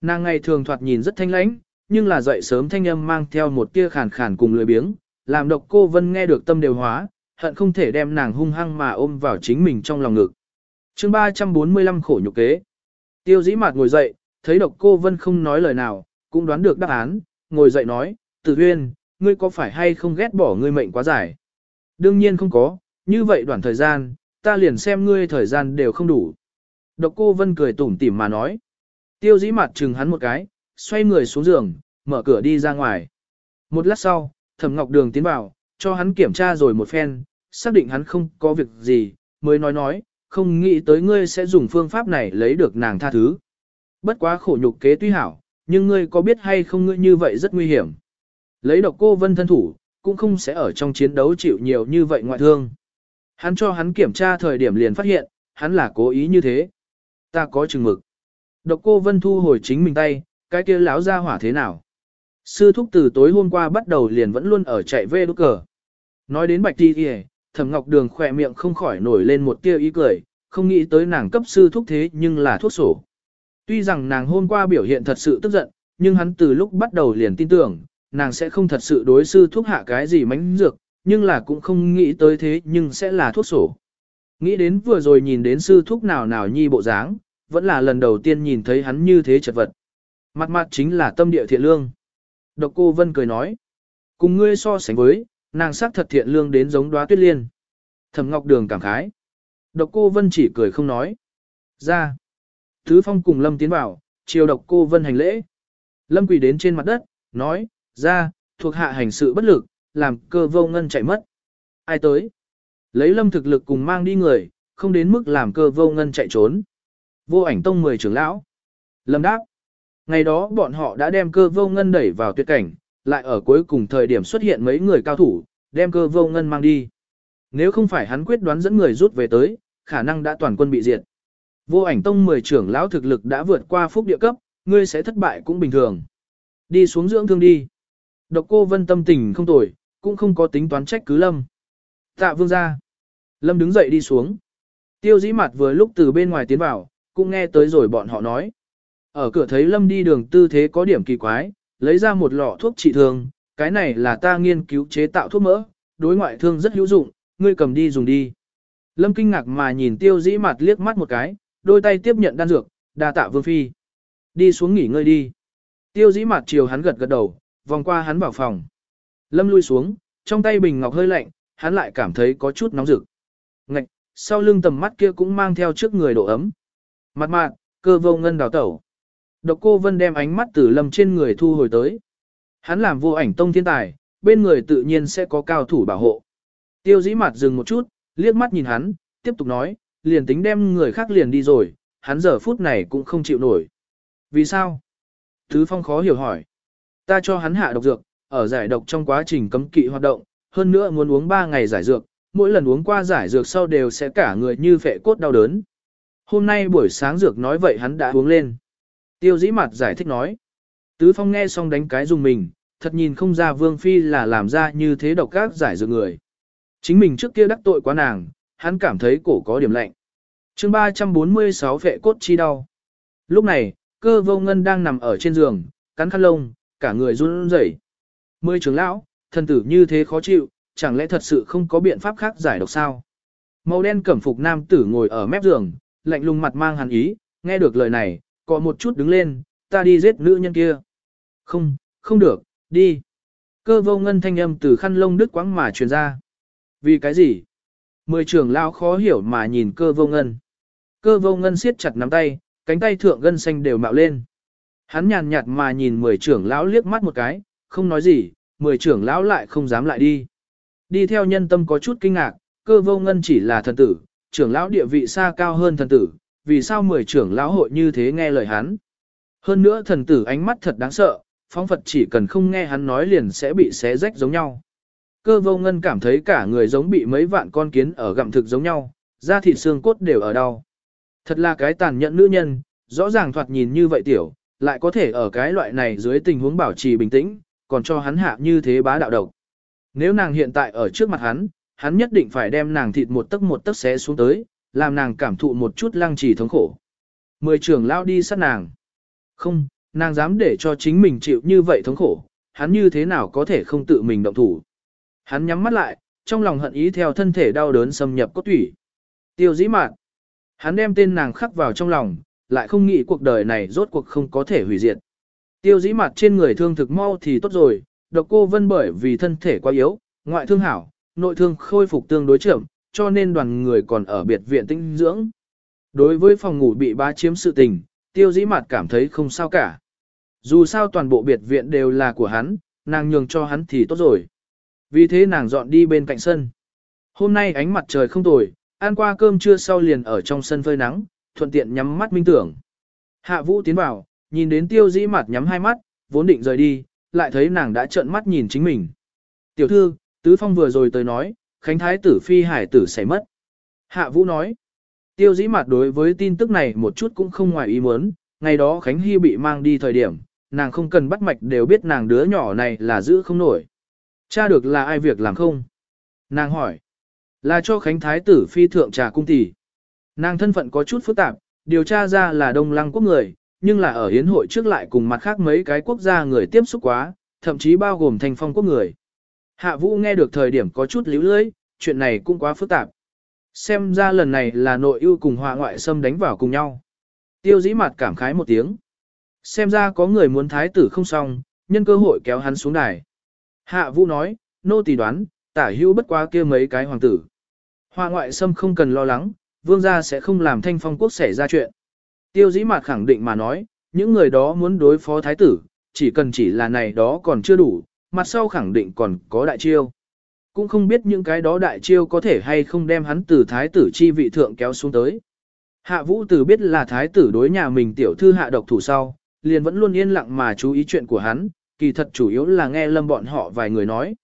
Nàng ngày thường thoạt nhìn rất thanh lãnh, nhưng là dậy sớm thanh âm mang theo một tia khàn khàn cùng lười biếng, làm độc cô vân nghe được tâm đều hóa, hận không thể đem nàng hung hăng mà ôm vào chính mình trong lòng ngực. chương 345 khổ nhục kế. Tiêu dĩ mặt ngồi dậy, thấy độc cô vân không nói lời nào, cũng đoán được đáp án, ngồi dậy nói, tử huyên, ngươi có phải hay không ghét bỏ ngươi mệnh quá dài? Đương nhiên không có, như vậy đoạn thời gian, ta liền xem ngươi thời gian đều không đủ. Độc cô vân cười tủm tỉm mà nói. Tiêu dĩ mặt chừng hắn một cái, xoay người xuống giường, mở cửa đi ra ngoài. Một lát sau, thẩm ngọc đường tiến vào, cho hắn kiểm tra rồi một phen, xác định hắn không có việc gì, mới nói nói, không nghĩ tới ngươi sẽ dùng phương pháp này lấy được nàng tha thứ. Bất quá khổ nhục kế tuy hảo, nhưng ngươi có biết hay không ngươi như vậy rất nguy hiểm. Lấy độc cô vân thân thủ, cũng không sẽ ở trong chiến đấu chịu nhiều như vậy ngoại thương. Hắn cho hắn kiểm tra thời điểm liền phát hiện, hắn là cố ý như thế. Ta có chừng mực. Độc cô vân thu hồi chính mình tay, cái kia láo ra hỏa thế nào. Sư thúc từ tối hôm qua bắt đầu liền vẫn luôn ở chạy về đốt cờ. Nói đến bạch ti kìa, thẩm ngọc đường khỏe miệng không khỏi nổi lên một tia ý cười, không nghĩ tới nàng cấp sư thúc thế nhưng là thuốc sổ. Tuy rằng nàng hôm qua biểu hiện thật sự tức giận, nhưng hắn từ lúc bắt đầu liền tin tưởng, nàng sẽ không thật sự đối sư thuốc hạ cái gì mánh dược, nhưng là cũng không nghĩ tới thế nhưng sẽ là thuốc sổ. Nghĩ đến vừa rồi nhìn đến sư thuốc nào nào nhi bộ dáng, vẫn là lần đầu tiên nhìn thấy hắn như thế chật vật. Mặt mặt chính là tâm địa thiện lương. Độc cô Vân cười nói, cùng ngươi so sánh với, nàng sắc thật thiện lương đến giống đóa tuyết liên. Thẩm Ngọc Đường cảm khái. Độc cô Vân chỉ cười không nói. Ra. Thứ Phong cùng Lâm tiến vào, chiều độc cô Vân hành lễ. Lâm quỳ đến trên mặt đất, nói, ra, thuộc hạ hành sự bất lực, làm cơ vô ngân chạy mất. Ai tới? Lấy Lâm thực lực cùng mang đi người, không đến mức làm cơ vô ngân chạy trốn. Vô ảnh tông mười trưởng lão. Lâm đáp. Ngày đó bọn họ đã đem cơ vô ngân đẩy vào tuyệt cảnh, lại ở cuối cùng thời điểm xuất hiện mấy người cao thủ, đem cơ vô ngân mang đi. Nếu không phải hắn quyết đoán dẫn người rút về tới, khả năng đã toàn quân bị diệt. Vô ảnh tông 10 trưởng lão thực lực đã vượt qua phúc địa cấp, ngươi sẽ thất bại cũng bình thường. Đi xuống dưỡng thương đi. Độc cô vân tâm tình không tồi, cũng không có tính toán trách cứ lâm. Tạ vương ra. Lâm đứng dậy đi xuống. Tiêu dĩ mặt vừa lúc từ bên ngoài tiến vào, cũng nghe tới rồi bọn họ nói. Ở cửa thấy lâm đi đường tư thế có điểm kỳ quái, lấy ra một lọ thuốc trị thương, cái này là ta nghiên cứu chế tạo thuốc mỡ, đối ngoại thương rất hữu dụng, ngươi cầm đi dùng đi. Lâm kinh ngạc mà nhìn tiêu dĩ mặt liếc mắt một cái, đôi tay tiếp nhận đan dược, đa tạ vương phi. Đi xuống nghỉ ngơi đi. Tiêu dĩ mặt chiều hắn gật gật đầu, vòng qua hắn vào phòng. Lâm lui xuống, trong tay bình ngọc hơi lạnh, hắn lại cảm thấy có chút nóng rực. Ngạch, sau lưng tầm mắt kia cũng mang theo trước người độ ấm. Mặt mạc, cơ vô ngân đào tẩu. Độc cô Vân đem ánh mắt từ lâm trên người thu hồi tới. Hắn làm vô ảnh tông thiên tài, bên người tự nhiên sẽ có cao thủ bảo hộ. Tiêu dĩ mặt dừng một chút, liếc mắt nhìn hắn, tiếp tục nói, liền tính đem người khác liền đi rồi, hắn giờ phút này cũng không chịu nổi. Vì sao? Tứ Phong khó hiểu hỏi. Ta cho hắn hạ độc dược, ở giải độc trong quá trình cấm kỵ hoạt động, hơn nữa muốn uống 3 ngày giải dược, mỗi lần uống qua giải dược sau đều sẽ cả người như phệ cốt đau đớn. Hôm nay buổi sáng dược nói vậy hắn đã uống lên. Tiêu dĩ mặt giải thích nói. Tứ Phong nghe xong đánh cái dùng mình, thật nhìn không ra Vương Phi là làm ra như thế độc các giải dược người. Chính mình trước kia đắc tội quá nàng, hắn cảm thấy cổ có điểm lạnh. chương 346 vệ cốt chi đau. Lúc này, cơ vô ngân đang nằm ở trên giường, cắn khăn lông, cả người run rẩy. Mười trưởng lão, thân tử như thế khó chịu, chẳng lẽ thật sự không có biện pháp khác giải độc sao? Màu đen cẩm phục nam tử ngồi ở mép giường, lạnh lùng mặt mang hàn ý, nghe được lời này, có một chút đứng lên, ta đi giết nữ nhân kia. Không, không được, đi. Cơ vô ngân thanh âm từ khăn lông đứt quãng mà truyền ra. Vì cái gì? Mười trưởng lão khó hiểu mà nhìn cơ vô ngân. Cơ vô ngân siết chặt nắm tay, cánh tay thượng gân xanh đều mạo lên. Hắn nhàn nhạt mà nhìn mười trưởng lão liếc mắt một cái, không nói gì, mười trưởng lão lại không dám lại đi. Đi theo nhân tâm có chút kinh ngạc, cơ vô ngân chỉ là thần tử, trưởng lão địa vị xa cao hơn thần tử, vì sao mười trưởng lão hội như thế nghe lời hắn. Hơn nữa thần tử ánh mắt thật đáng sợ, phong Phật chỉ cần không nghe hắn nói liền sẽ bị xé rách giống nhau. Cơ vô ngân cảm thấy cả người giống bị mấy vạn con kiến ở gặm thực giống nhau, da thịt xương cốt đều ở đau. Thật là cái tàn nhẫn nữ nhân, rõ ràng thoạt nhìn như vậy tiểu, lại có thể ở cái loại này dưới tình huống bảo trì bình tĩnh, còn cho hắn hạ như thế bá đạo độc. Nếu nàng hiện tại ở trước mặt hắn, hắn nhất định phải đem nàng thịt một tấc một tấc xé xuống tới, làm nàng cảm thụ một chút lăng trì thống khổ. Mười trưởng lao đi sát nàng. Không, nàng dám để cho chính mình chịu như vậy thống khổ, hắn như thế nào có thể không tự mình động thủ. Hắn nhắm mắt lại, trong lòng hận ý theo thân thể đau đớn xâm nhập cốt thủy. Tiêu dĩ mạn. Hắn đem tên nàng khắc vào trong lòng, lại không nghĩ cuộc đời này rốt cuộc không có thể hủy diệt. Tiêu dĩ mặt trên người thương thực mau thì tốt rồi, độc cô vân bởi vì thân thể quá yếu, ngoại thương hảo, nội thương khôi phục tương đối chậm, cho nên đoàn người còn ở biệt viện tinh dưỡng. Đối với phòng ngủ bị bá chiếm sự tình, tiêu dĩ mặt cảm thấy không sao cả. Dù sao toàn bộ biệt viện đều là của hắn, nàng nhường cho hắn thì tốt rồi. Vì thế nàng dọn đi bên cạnh sân. Hôm nay ánh mặt trời không tồi, ăn qua cơm trưa sau liền ở trong sân phơi nắng, thuận tiện nhắm mắt minh tưởng. Hạ vũ tiến vào, nhìn đến tiêu dĩ mặt nhắm hai mắt, vốn định rời đi, lại thấy nàng đã trợn mắt nhìn chính mình. Tiểu thư, Tứ Phong vừa rồi tới nói, Khánh Thái tử phi hải tử sẽ mất. Hạ vũ nói, tiêu dĩ mặt đối với tin tức này một chút cũng không ngoài ý muốn, ngày đó Khánh Hy bị mang đi thời điểm, nàng không cần bắt mạch đều biết nàng đứa nhỏ này là giữ không nổi. Cha được là ai việc làm không? Nàng hỏi. Là cho Khánh Thái tử phi thượng trà cung tỷ. Nàng thân phận có chút phức tạp, điều tra ra là đông lăng quốc người, nhưng là ở hiến hội trước lại cùng mặt khác mấy cái quốc gia người tiếp xúc quá, thậm chí bao gồm thành phong quốc người. Hạ vũ nghe được thời điểm có chút líu lưới, chuyện này cũng quá phức tạp. Xem ra lần này là nội ưu cùng họa ngoại xâm đánh vào cùng nhau. Tiêu dĩ mặt cảm khái một tiếng. Xem ra có người muốn thái tử không xong, nhân cơ hội kéo hắn xuống đài. Hạ vũ nói, nô tỳ đoán, tả hữu bất quá kia mấy cái hoàng tử. Hoa ngoại xâm không cần lo lắng, vương gia sẽ không làm thanh phong quốc xảy ra chuyện. Tiêu dĩ mạt khẳng định mà nói, những người đó muốn đối phó thái tử, chỉ cần chỉ là này đó còn chưa đủ, mặt sau khẳng định còn có đại chiêu. Cũng không biết những cái đó đại chiêu có thể hay không đem hắn từ thái tử chi vị thượng kéo xuống tới. Hạ vũ tử biết là thái tử đối nhà mình tiểu thư hạ độc thủ sau, liền vẫn luôn yên lặng mà chú ý chuyện của hắn, kỳ thật chủ yếu là nghe lâm bọn họ vài người nói.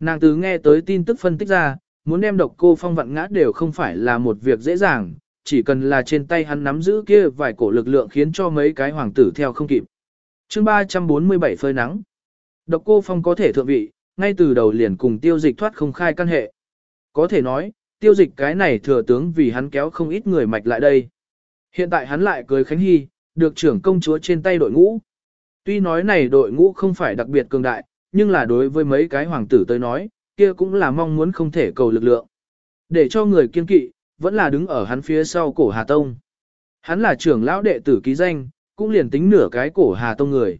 Nàng từ nghe tới tin tức phân tích ra, muốn đem độc cô phong vận ngã đều không phải là một việc dễ dàng, chỉ cần là trên tay hắn nắm giữ kia vài cổ lực lượng khiến cho mấy cái hoàng tử theo không kịp. chương 347 phơi nắng. Độc cô phong có thể thượng vị, ngay từ đầu liền cùng tiêu dịch thoát không khai căn hệ. Có thể nói, tiêu dịch cái này thừa tướng vì hắn kéo không ít người mạch lại đây. Hiện tại hắn lại cưới Khánh Hy, được trưởng công chúa trên tay đội ngũ. Tuy nói này đội ngũ không phải đặc biệt cường đại, nhưng là đối với mấy cái hoàng tử tới nói, kia cũng là mong muốn không thể cầu lực lượng. Để cho người kiên kỵ, vẫn là đứng ở hắn phía sau cổ Hà Tông. Hắn là trưởng lão đệ tử ký danh, cũng liền tính nửa cái cổ Hà Tông người.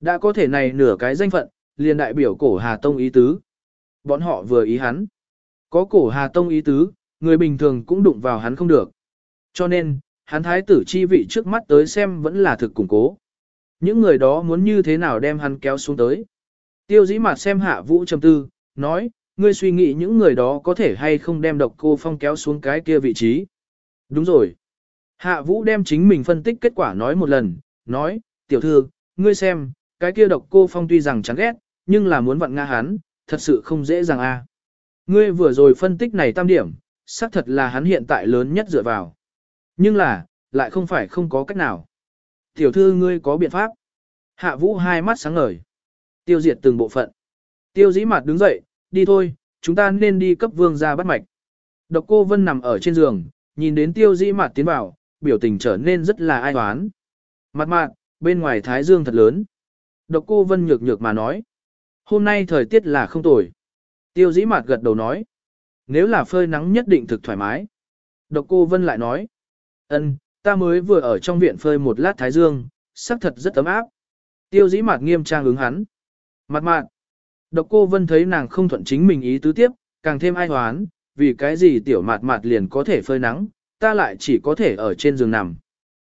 Đã có thể này nửa cái danh phận, liền đại biểu cổ Hà Tông ý tứ. Bọn họ vừa ý hắn. Có cổ Hà Tông ý tứ, người bình thường cũng đụng vào hắn không được. Cho nên, hắn thái tử chi vị trước mắt tới xem vẫn là thực củng cố. Những người đó muốn như thế nào đem hắn kéo xuống tới. Tiêu dĩ mặt xem hạ vũ trầm tư, nói, ngươi suy nghĩ những người đó có thể hay không đem độc cô phong kéo xuống cái kia vị trí. Đúng rồi. Hạ vũ đem chính mình phân tích kết quả nói một lần, nói, tiểu thư, ngươi xem, cái kia độc cô phong tuy rằng chán ghét, nhưng là muốn vặn nga hắn, thật sự không dễ dàng a. Ngươi vừa rồi phân tích này tam điểm, xác thật là hắn hiện tại lớn nhất dựa vào. Nhưng là, lại không phải không có cách nào. Tiểu thư ngươi có biện pháp. Hạ vũ hai mắt sáng ngời. Tiêu diệt từng bộ phận. Tiêu dĩ mặt đứng dậy, đi thôi, chúng ta nên đi cấp vương ra bắt mạch. Độc cô Vân nằm ở trên giường, nhìn đến tiêu dĩ mặt tiến vào, biểu tình trở nên rất là ai oán. Mặt mạn, bên ngoài thái dương thật lớn. Độc cô Vân nhược nhược mà nói. Hôm nay thời tiết là không tồi. Tiêu dĩ mặt gật đầu nói. Nếu là phơi nắng nhất định thực thoải mái. Độc cô Vân lại nói. ân, ta mới vừa ở trong viện phơi một lát thái dương, sắc thật rất ấm áp. Tiêu dĩ mặt nghiêm trang ứng hắn. Mặt mạn. Độc cô Vân thấy nàng không thuận chính mình ý tứ tiếp, càng thêm ai hoán, vì cái gì tiểu mạt mạt liền có thể phơi nắng, ta lại chỉ có thể ở trên giường nằm.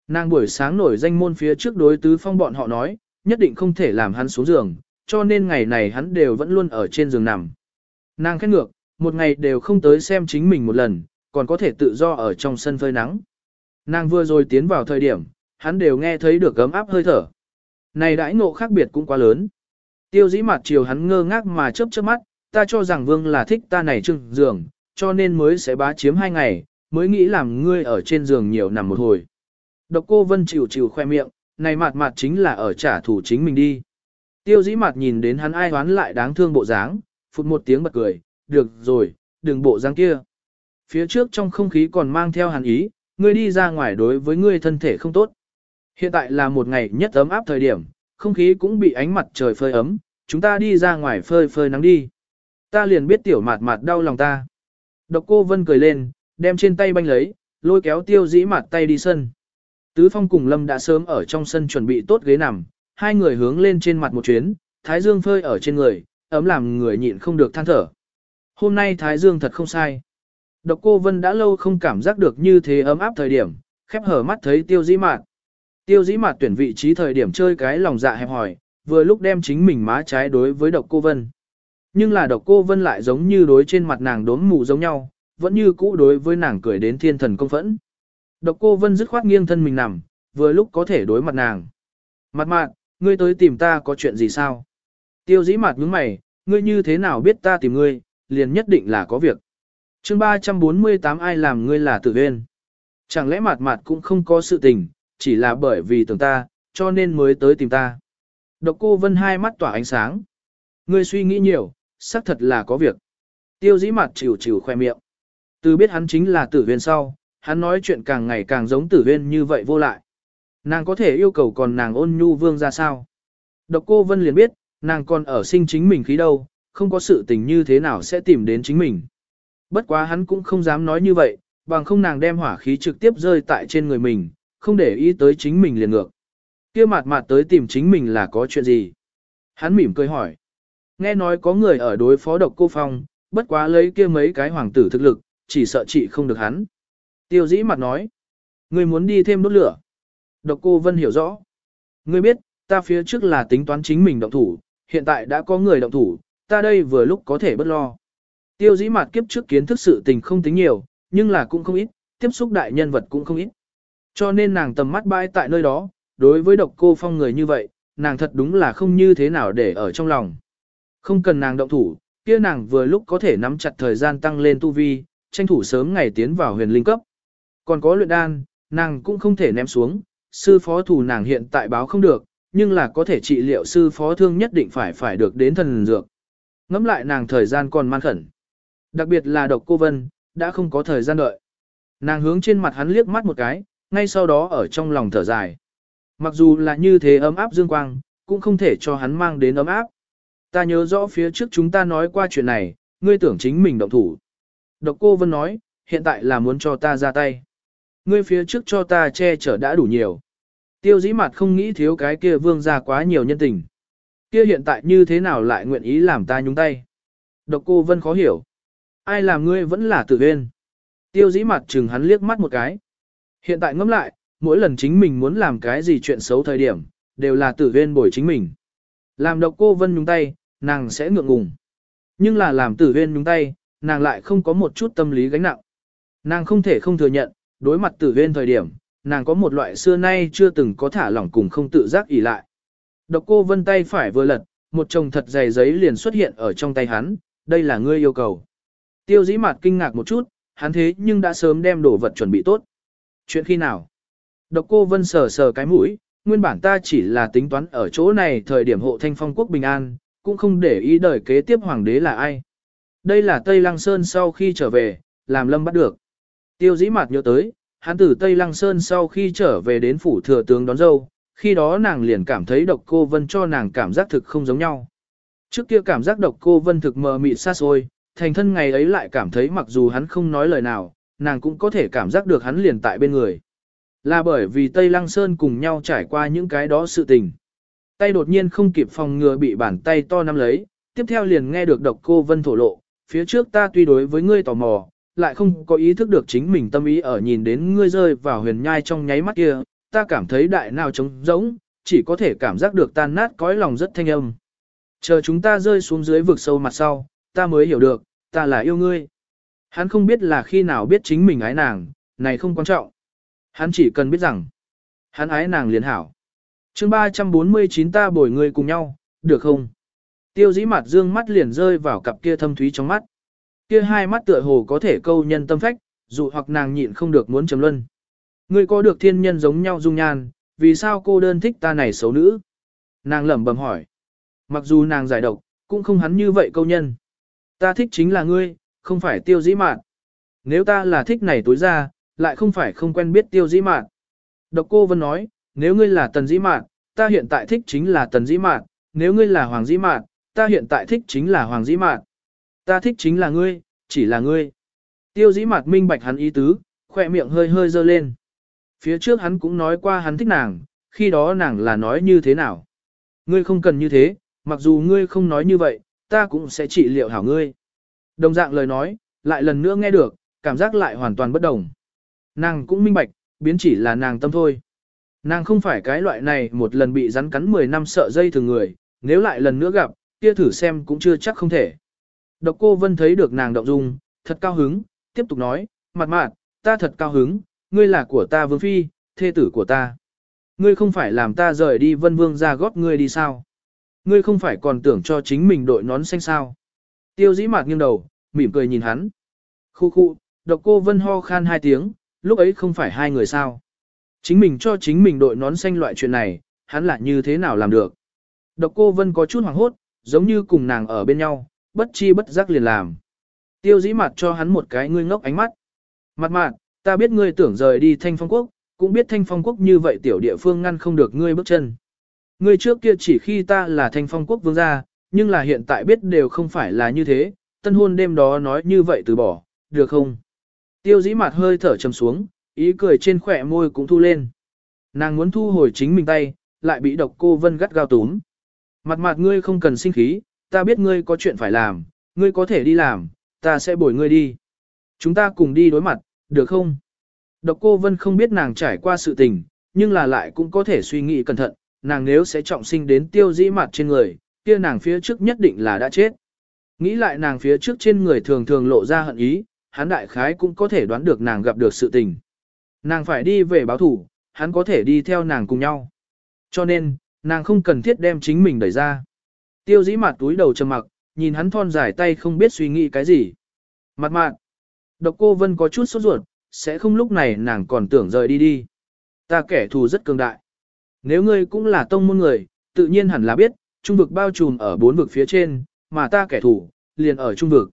Nàng buổi sáng nổi danh môn phía trước đối tứ phong bọn họ nói, nhất định không thể làm hắn xuống giường, cho nên ngày này hắn đều vẫn luôn ở trên giường nằm. Nàng khét ngược, một ngày đều không tới xem chính mình một lần, còn có thể tự do ở trong sân phơi nắng. Nàng vừa rồi tiến vào thời điểm, hắn đều nghe thấy được gấm áp hơi thở. Này đãi ngộ khác biệt cũng quá lớn. Tiêu dĩ mặt chiều hắn ngơ ngác mà chớp chớp mắt, ta cho rằng vương là thích ta này trưng giường, cho nên mới sẽ bá chiếm hai ngày, mới nghĩ làm ngươi ở trên giường nhiều nằm một hồi. Độc cô vân chịu chịu khoe miệng, này mặt mặt chính là ở trả thù chính mình đi. Tiêu dĩ mặt nhìn đến hắn ai hoán lại đáng thương bộ dáng, phụt một tiếng bật cười, được rồi, đừng bộ dáng kia. Phía trước trong không khí còn mang theo hàn ý, ngươi đi ra ngoài đối với ngươi thân thể không tốt. Hiện tại là một ngày nhất ấm áp thời điểm, không khí cũng bị ánh mặt trời phơi ấm, chúng ta đi ra ngoài phơi phơi nắng đi. Ta liền biết tiểu mạt mạt đau lòng ta. Độc cô Vân cười lên, đem trên tay banh lấy, lôi kéo tiêu dĩ mạt tay đi sân. Tứ Phong cùng Lâm đã sớm ở trong sân chuẩn bị tốt ghế nằm, hai người hướng lên trên mặt một chuyến, Thái Dương phơi ở trên người, ấm làm người nhịn không được than thở. Hôm nay Thái Dương thật không sai. Độc cô Vân đã lâu không cảm giác được như thế ấm áp thời điểm, khép hở mắt thấy tiêu dĩ mạt. Tiêu dĩ mạt tuyển vị trí thời điểm chơi cái lòng dạ hẹp hỏi, vừa lúc đem chính mình má trái đối với độc cô Vân. Nhưng là độc cô Vân lại giống như đối trên mặt nàng đốm mù giống nhau, vẫn như cũ đối với nàng cười đến thiên thần công phẫn. Độc cô Vân dứt khoát nghiêng thân mình nằm, vừa lúc có thể đối mặt nàng. Mặt mạn, ngươi tới tìm ta có chuyện gì sao? Tiêu dĩ mặt nhướng mày, ngươi như thế nào biết ta tìm ngươi, liền nhất định là có việc chương 348 ai làm ngươi là tự viên. Chẳng lẽ mặt mặt cũng không có sự tình, chỉ là bởi vì tưởng ta, cho nên mới tới tìm ta. Độc cô Vân hai mắt tỏa ánh sáng. Ngươi suy nghĩ nhiều, xác thật là có việc. Tiêu dĩ mặt chịu chịu khoe miệng. Từ biết hắn chính là tử viên sau, hắn nói chuyện càng ngày càng giống tử viên như vậy vô lại. Nàng có thể yêu cầu còn nàng ôn nhu vương ra sao? Độc cô Vân liền biết, nàng còn ở sinh chính mình khí đâu, không có sự tình như thế nào sẽ tìm đến chính mình. Bất quá hắn cũng không dám nói như vậy, bằng không nàng đem hỏa khí trực tiếp rơi tại trên người mình, không để ý tới chính mình liền ngược. Kia mặt mặt tới tìm chính mình là có chuyện gì? Hắn mỉm cười hỏi. Nghe nói có người ở đối phó độc cô phong, bất quá lấy kia mấy cái hoàng tử thực lực, chỉ sợ chị không được hắn. Tiêu dĩ mặt nói. Ngươi muốn đi thêm đốt lửa. Độc cô Vân hiểu rõ. Ngươi biết, ta phía trước là tính toán chính mình động thủ, hiện tại đã có người động thủ, ta đây vừa lúc có thể bất lo. Tiêu dĩ mặt kiếp trước kiến thức sự tình không tính nhiều, nhưng là cũng không ít, tiếp xúc đại nhân vật cũng không ít. Cho nên nàng tầm mắt bãi tại nơi đó, đối với độc cô phong người như vậy, nàng thật đúng là không như thế nào để ở trong lòng. Không cần nàng động thủ, kia nàng vừa lúc có thể nắm chặt thời gian tăng lên tu vi, tranh thủ sớm ngày tiến vào huyền linh cấp. Còn có luyện đan, nàng cũng không thể ném xuống, sư phó thủ nàng hiện tại báo không được, nhưng là có thể trị liệu sư phó thương nhất định phải phải được đến thần dược. Ngắm lại nàng thời gian còn man khẩn. Đặc biệt là độc cô Vân, đã không có thời gian đợi. Nàng hướng trên mặt hắn liếc mắt một cái, ngay sau đó ở trong lòng thở dài. Mặc dù là như thế ấm áp dương quang, cũng không thể cho hắn mang đến ấm áp. Ta nhớ rõ phía trước chúng ta nói qua chuyện này, ngươi tưởng chính mình động thủ. Độc cô Vân nói, hiện tại là muốn cho ta ra tay. Ngươi phía trước cho ta che chở đã đủ nhiều. Tiêu dĩ mặt không nghĩ thiếu cái kia vương ra quá nhiều nhân tình. Kia hiện tại như thế nào lại nguyện ý làm ta nhúng tay. Độc cô Vân khó hiểu. Ai làm ngươi vẫn là tự huyên. Tiêu dĩ mặt chừng hắn liếc mắt một cái. Hiện tại ngẫm lại, mỗi lần chính mình muốn làm cái gì chuyện xấu thời điểm, đều là tử huyên bồi chính mình. Làm độc cô Vân nhúng tay, nàng sẽ ngượng ngùng. Nhưng là làm tử huyên nhúng tay, nàng lại không có một chút tâm lý gánh nặng. Nàng không thể không thừa nhận, đối mặt tử huyên thời điểm, nàng có một loại xưa nay chưa từng có thả lỏng cùng không tự giác ỉ lại. Độc cô vân tay phải vừa lật, một chồng thật dày giấy liền xuất hiện ở trong tay hắn, đây là ngươi yêu cầu. Tiêu dĩ mặt kinh ngạc một chút, hắn thế nhưng đã sớm đem đồ vật chuẩn bị tốt. Chuyện khi nào? Độc cô vân sờ sờ cái mũi, nguyên bản ta chỉ là tính toán ở chỗ này thời điểm hộ thanh phong quốc bình an, cũng không để ý đời kế tiếp hoàng đế là ai. Đây là Tây Lăng Sơn sau khi trở về, làm lâm bắt được. Tiêu dĩ mặt nhớ tới, hắn từ Tây Lăng Sơn sau khi trở về đến phủ thừa tướng đón dâu, khi đó nàng liền cảm thấy độc cô vân cho nàng cảm giác thực không giống nhau. Trước kia cảm giác độc cô vân thực mờ mịt xa xôi, thành thân ngày ấy lại cảm thấy mặc dù hắn không nói lời nào, nàng cũng có thể cảm giác được hắn liền tại bên người. Là bởi vì Tây Lăng Sơn cùng nhau trải qua những cái đó sự tình. Tay đột nhiên không kịp phòng ngừa bị bàn tay to nắm lấy, tiếp theo liền nghe được độc cô vân thổ lộ, phía trước ta tuy đối với ngươi tò mò, lại không có ý thức được chính mình tâm ý ở nhìn đến ngươi rơi vào huyền nhai trong nháy mắt kia, ta cảm thấy đại nào trống rỗng, chỉ có thể cảm giác được tan nát cõi lòng rất thanh âm. Chờ chúng ta rơi xuống dưới vực sâu mặt sau, ta mới hiểu được, ta là yêu ngươi. Hắn không biết là khi nào biết chính mình ái nàng, này không quan trọng. Hắn chỉ cần biết rằng, hắn ái nàng liền hảo. chương 349 ta bồi ngươi cùng nhau, được không? Tiêu dĩ mặt dương mắt liền rơi vào cặp kia thâm thúy trong mắt. Kia hai mắt tựa hồ có thể câu nhân tâm phách, dù hoặc nàng nhịn không được muốn chấm luân. Ngươi có được thiên nhân giống nhau dung nhan, vì sao cô đơn thích ta này xấu nữ? Nàng lẩm bẩm hỏi. Mặc dù nàng giải độc, cũng không hắn như vậy câu nhân. Ta thích chính là ngươi, không phải tiêu dĩ mạn. Nếu ta là thích này tối ra, lại không phải không quen biết tiêu dĩ mạn. Độc cô Vân nói, nếu ngươi là tần dĩ mạn, ta hiện tại thích chính là tần dĩ mạn, nếu ngươi là hoàng dĩ mạn, ta hiện tại thích chính là hoàng dĩ mạn. Ta thích chính là ngươi, chỉ là ngươi. Tiêu dĩ mạn minh bạch hắn ý tứ, khỏe miệng hơi hơi dơ lên. Phía trước hắn cũng nói qua hắn thích nàng, khi đó nàng là nói như thế nào. Ngươi không cần như thế, mặc dù ngươi không nói như vậy, ta cũng sẽ trị liệu hảo ngươi. Đồng dạng lời nói, lại lần nữa nghe được, cảm giác lại hoàn toàn bất đồng. Nàng cũng minh bạch, biến chỉ là nàng tâm thôi. Nàng không phải cái loại này một lần bị rắn cắn 10 năm sợ dây thường người, nếu lại lần nữa gặp, kia thử xem cũng chưa chắc không thể. Độc cô Vân thấy được nàng động dung, thật cao hứng, tiếp tục nói, mặt mạn, ta thật cao hứng, ngươi là của ta vương phi, thê tử của ta. Ngươi không phải làm ta rời đi vân vương ra góp ngươi đi sao? Ngươi không phải còn tưởng cho chính mình đội nón xanh sao? Tiêu dĩ mạt nghiêng đầu, mỉm cười nhìn hắn. Khu khu, độc cô vân ho khan hai tiếng, lúc ấy không phải hai người sao? Chính mình cho chính mình đội nón xanh loại chuyện này, hắn lại như thế nào làm được? Độc cô vân có chút hoảng hốt, giống như cùng nàng ở bên nhau, bất chi bất giác liền làm. Tiêu dĩ mặt cho hắn một cái ngươi ngốc ánh mắt. Mặt mạn, ta biết ngươi tưởng rời đi thanh phong quốc, cũng biết thanh phong quốc như vậy tiểu địa phương ngăn không được ngươi bước chân. Ngươi trước kia chỉ khi ta là thanh phong quốc vương gia, nhưng là hiện tại biết đều không phải là như thế, tân hôn đêm đó nói như vậy từ bỏ, được không? Tiêu dĩ mặt hơi thở trầm xuống, ý cười trên khỏe môi cũng thu lên. Nàng muốn thu hồi chính mình tay, lại bị độc cô vân gắt gao túm. Mặt mặt ngươi không cần sinh khí, ta biết ngươi có chuyện phải làm, ngươi có thể đi làm, ta sẽ bồi ngươi đi. Chúng ta cùng đi đối mặt, được không? Độc cô Vân không biết nàng trải qua sự tình, nhưng là lại cũng có thể suy nghĩ cẩn thận, nàng nếu sẽ trọng sinh đến tiêu dĩ mặt trên người, kia nàng phía trước nhất định là đã chết. Nghĩ lại nàng phía trước trên người thường thường lộ ra hận ý, hắn đại khái cũng có thể đoán được nàng gặp được sự tình. Nàng phải đi về báo thủ, hắn có thể đi theo nàng cùng nhau. Cho nên, nàng không cần thiết đem chính mình đẩy ra. Tiêu dĩ mặt túi đầu trầm mặc, nhìn hắn thon dài tay không biết suy nghĩ cái gì. Mặt mạn. Độc cô Vân có chút sốt ruột, sẽ không lúc này nàng còn tưởng rời đi đi. Ta kẻ thù rất cường đại. Nếu ngươi cũng là tông môn người, tự nhiên hẳn là biết, trung vực bao trùm ở bốn vực phía trên, mà ta kẻ thù, liền ở trung vực.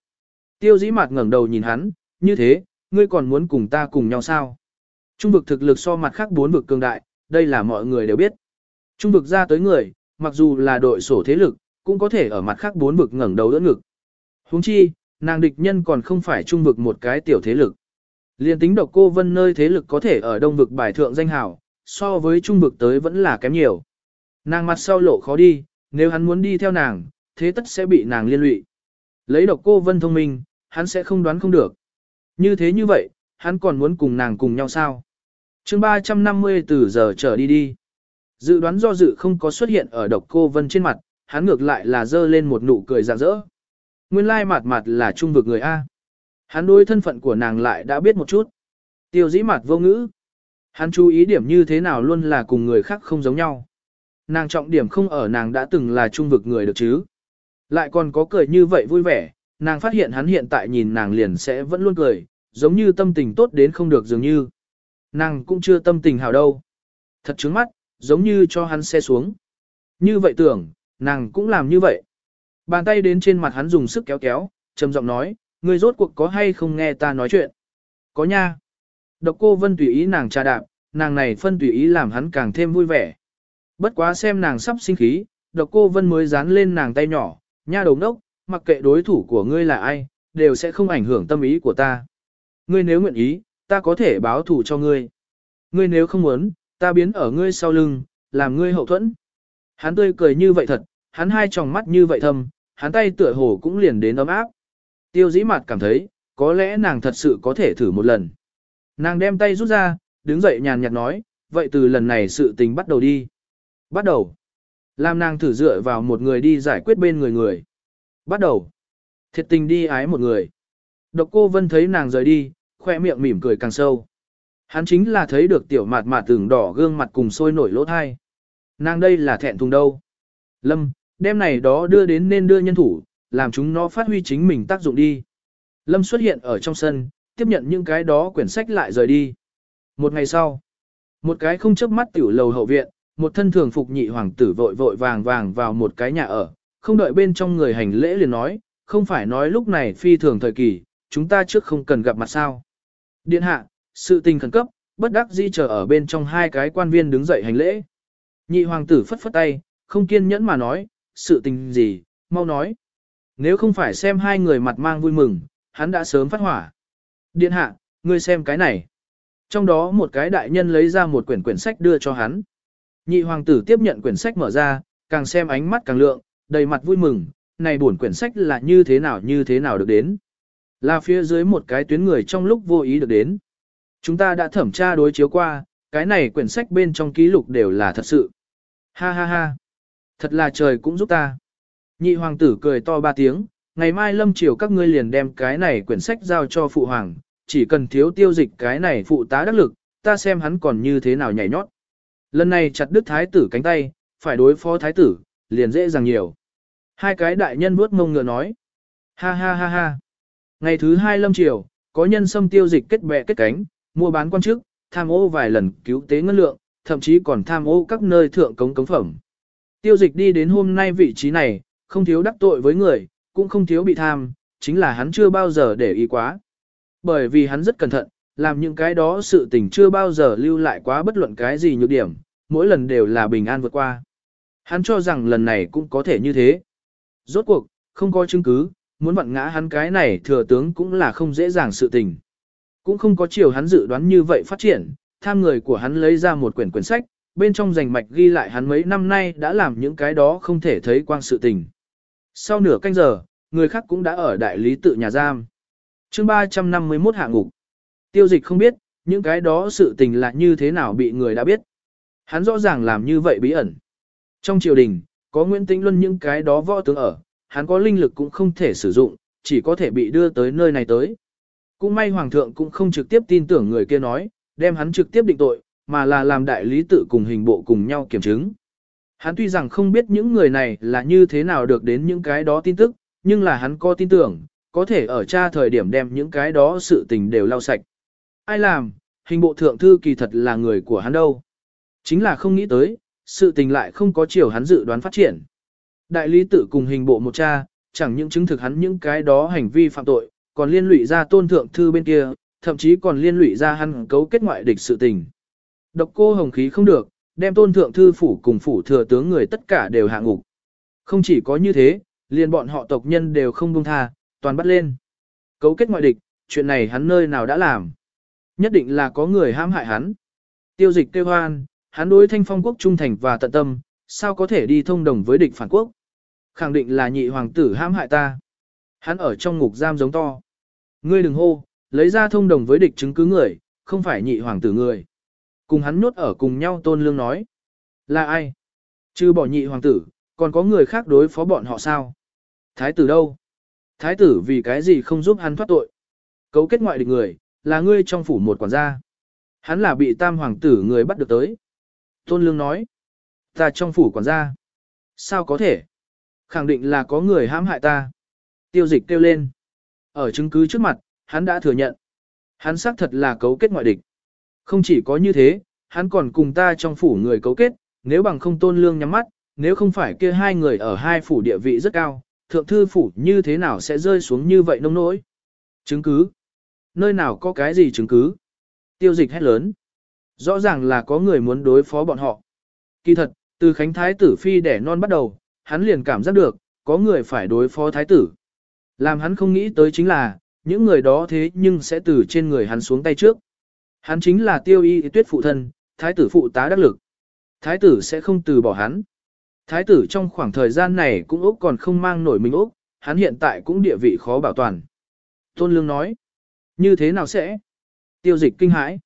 Tiêu dĩ mặt ngẩng đầu nhìn hắn, như thế, ngươi còn muốn cùng ta cùng nhau sao? Trung vực thực lực so mặt khác bốn vực cường đại, đây là mọi người đều biết. Trung vực ra tới người, mặc dù là đội sổ thế lực, cũng có thể ở mặt khác bốn vực ngẩng đầu đỡ ngực. Huống chi, nàng địch nhân còn không phải trung vực một cái tiểu thế lực. Liên tính độc cô vân nơi thế lực có thể ở đông vực bài thượng danh hảo, so với trung vực tới vẫn là kém nhiều. Nàng mặt sau lộ khó đi, nếu hắn muốn đi theo nàng, thế tất sẽ bị nàng liên lụy. Lấy độc cô vân thông minh, hắn sẽ không đoán không được. Như thế như vậy, hắn còn muốn cùng nàng cùng nhau sao? chương 350 từ giờ trở đi đi. Dự đoán do dự không có xuất hiện ở độc cô vân trên mặt, hắn ngược lại là dơ lên một nụ cười rạng rỡ. Nguyên lai mặt mặt là trung vực người A. Hắn đối thân phận của nàng lại đã biết một chút. Tiêu dĩ mặt vô ngữ. Hắn chú ý điểm như thế nào luôn là cùng người khác không giống nhau. Nàng trọng điểm không ở nàng đã từng là trung vực người được chứ. Lại còn có cười như vậy vui vẻ, nàng phát hiện hắn hiện tại nhìn nàng liền sẽ vẫn luôn cười, giống như tâm tình tốt đến không được dường như. Nàng cũng chưa tâm tình hào đâu. Thật trứng mắt, giống như cho hắn xe xuống. Như vậy tưởng, nàng cũng làm như vậy. Bàn tay đến trên mặt hắn dùng sức kéo kéo, trầm giọng nói, ngươi rốt cuộc có hay không nghe ta nói chuyện? Có nha. Độc cô vân tùy ý nàng trà đạp, nàng này phân tùy ý làm hắn càng thêm vui vẻ. Bất quá xem nàng sắp sinh khí, độc cô vân mới dán lên nàng tay nhỏ, nha đồng đốc, mặc kệ đối thủ của ngươi là ai, đều sẽ không ảnh hưởng tâm ý của ta. Ngươi nếu nguyện ý, ta có thể báo thủ cho ngươi. Ngươi nếu không muốn, ta biến ở ngươi sau lưng, làm ngươi hậu thuẫn. Hắn tươi cười như vậy thật, hắn hai tròng mắt như vậy thâm, hắn tay tựa hồ cũng liền đến ấm áp. Tiêu dĩ mặt cảm thấy, có lẽ nàng thật sự có thể thử một lần. Nàng đem tay rút ra, đứng dậy nhàn nhạt nói, vậy từ lần này sự tình bắt đầu đi. Bắt đầu. Làm nàng thử dựa vào một người đi giải quyết bên người người. Bắt đầu. Thiệt tình đi ái một người. Độc cô Vân thấy nàng rời đi, khoe miệng mỉm cười càng sâu. Hắn chính là thấy được tiểu mạt mạt tưởng đỏ gương mặt cùng sôi nổi lỗ thai. Nàng đây là thẹn thùng đâu. Lâm, đem này đó đưa đến nên đưa nhân thủ, làm chúng nó phát huy chính mình tác dụng đi. Lâm xuất hiện ở trong sân, tiếp nhận những cái đó quyển sách lại rời đi. Một ngày sau, một cái không chớp mắt tiểu lầu hậu viện, một thân thường phục nhị hoàng tử vội vội vàng vàng vào một cái nhà ở, không đợi bên trong người hành lễ liền nói, không phải nói lúc này phi thường thời kỳ, chúng ta trước không cần gặp mặt sao. Điện hạ, sự tình khẩn cấp, bất đắc di chờ ở bên trong hai cái quan viên đứng dậy hành lễ. Nhị hoàng tử phất phất tay, không kiên nhẫn mà nói, sự tình gì, mau nói. Nếu không phải xem hai người mặt mang vui mừng, hắn đã sớm phát hỏa. Điện hạ, ngươi xem cái này. Trong đó một cái đại nhân lấy ra một quyển quyển sách đưa cho hắn. Nhị hoàng tử tiếp nhận quyển sách mở ra, càng xem ánh mắt càng lượng, đầy mặt vui mừng, này buồn quyển sách là như thế nào như thế nào được đến. Là phía dưới một cái tuyến người trong lúc vô ý được đến. Chúng ta đã thẩm tra đối chiếu qua, cái này quyển sách bên trong ký lục đều là thật sự. Ha ha ha. Thật là trời cũng giúp ta. Nhị hoàng tử cười to ba tiếng, ngày mai lâm chiều các ngươi liền đem cái này quyển sách giao cho phụ hoàng, chỉ cần thiếu tiêu dịch cái này phụ tá đắc lực, ta xem hắn còn như thế nào nhảy nhót. Lần này chặt đứt thái tử cánh tay, phải đối phó thái tử, liền dễ dàng nhiều. Hai cái đại nhân vuốt mông ngựa nói. Ha ha ha ha. Ngày thứ hai lâm triều, có nhân xâm tiêu dịch kết bè kết cánh, mua bán quan chức, tham ô vài lần cứu tế ngân lượng, thậm chí còn tham ô các nơi thượng cống cống phẩm. Tiêu dịch đi đến hôm nay vị trí này, không thiếu đắc tội với người, cũng không thiếu bị tham, chính là hắn chưa bao giờ để ý quá. Bởi vì hắn rất cẩn thận, làm những cái đó sự tình chưa bao giờ lưu lại quá bất luận cái gì nhược điểm, mỗi lần đều là bình an vượt qua. Hắn cho rằng lần này cũng có thể như thế. Rốt cuộc, không có chứng cứ, muốn vặn ngã hắn cái này thừa tướng cũng là không dễ dàng sự tình. Cũng không có chiều hắn dự đoán như vậy phát triển, tham người của hắn lấy ra một quyển quyển sách, bên trong rành mạch ghi lại hắn mấy năm nay đã làm những cái đó không thể thấy quang sự tình. Sau nửa canh giờ, người khác cũng đã ở đại lý tự nhà giam chương 351 hạ ngục. Tiêu dịch không biết, những cái đó sự tình là như thế nào bị người đã biết. Hắn rõ ràng làm như vậy bí ẩn. Trong triều đình, có Nguyễn Tĩnh Luân những cái đó võ tướng ở, hắn có linh lực cũng không thể sử dụng, chỉ có thể bị đưa tới nơi này tới. Cũng may Hoàng thượng cũng không trực tiếp tin tưởng người kia nói, đem hắn trực tiếp định tội, mà là làm đại lý tự cùng hình bộ cùng nhau kiểm chứng. Hắn tuy rằng không biết những người này là như thế nào được đến những cái đó tin tức, nhưng là hắn có tin tưởng, có thể ở tra thời điểm đem những cái đó sự tình đều lau sạch. Ai làm, hình bộ thượng thư kỳ thật là người của hắn đâu. Chính là không nghĩ tới, sự tình lại không có chiều hắn dự đoán phát triển. Đại lý tự cùng hình bộ một cha, chẳng những chứng thực hắn những cái đó hành vi phạm tội, còn liên lụy ra tôn thượng thư bên kia, thậm chí còn liên lụy ra hắn cấu kết ngoại địch sự tình. Độc cô hồng khí không được, đem tôn thượng thư phủ cùng phủ thừa tướng người tất cả đều hạ ngục. Không chỉ có như thế, liền bọn họ tộc nhân đều không buông tha, toàn bắt lên. Cấu kết ngoại địch, chuyện này hắn nơi nào đã làm. Nhất định là có người hãm hại hắn. Tiêu dịch kêu hoan, hắn đối thanh phong quốc trung thành và tận tâm, sao có thể đi thông đồng với địch phản quốc. Khẳng định là nhị hoàng tử hãm hại ta. Hắn ở trong ngục giam giống to. Ngươi đừng hô, lấy ra thông đồng với địch chứng cứ người, không phải nhị hoàng tử người. Cùng hắn nhốt ở cùng nhau tôn lương nói. Là ai? Chứ bỏ nhị hoàng tử, còn có người khác đối phó bọn họ sao? Thái tử đâu? Thái tử vì cái gì không giúp hắn thoát tội? Cấu kết ngoại địch người, là ngươi trong phủ một quản gia. Hắn là bị tam hoàng tử người bắt được tới. Tôn Lương nói, ta trong phủ quản gia. Sao có thể? Khẳng định là có người hãm hại ta. Tiêu dịch kêu lên. Ở chứng cứ trước mặt, hắn đã thừa nhận. Hắn xác thật là cấu kết ngoại địch. Không chỉ có như thế, hắn còn cùng ta trong phủ người cấu kết, nếu bằng không tôn lương nhắm mắt, nếu không phải kia hai người ở hai phủ địa vị rất cao, thượng thư phủ như thế nào sẽ rơi xuống như vậy nông nỗi. Chứng cứ. Nơi nào có cái gì chứng cứ? Tiêu dịch hét lớn. Rõ ràng là có người muốn đối phó bọn họ. Kỳ thật, từ Khánh Thái tử phi đẻ non bắt đầu, hắn liền cảm giác được, có người phải đối phó Thái tử. Làm hắn không nghĩ tới chính là, những người đó thế nhưng sẽ từ trên người hắn xuống tay trước. Hắn chính là tiêu y tuyết phụ thân, Thái tử phụ tá đắc lực. Thái tử sẽ không từ bỏ hắn. Thái tử trong khoảng thời gian này cũng Úc còn không mang nổi mình Úc, hắn hiện tại cũng địa vị khó bảo toàn. Tôn Lương nói, như thế nào sẽ? Tiêu dịch kinh hãi.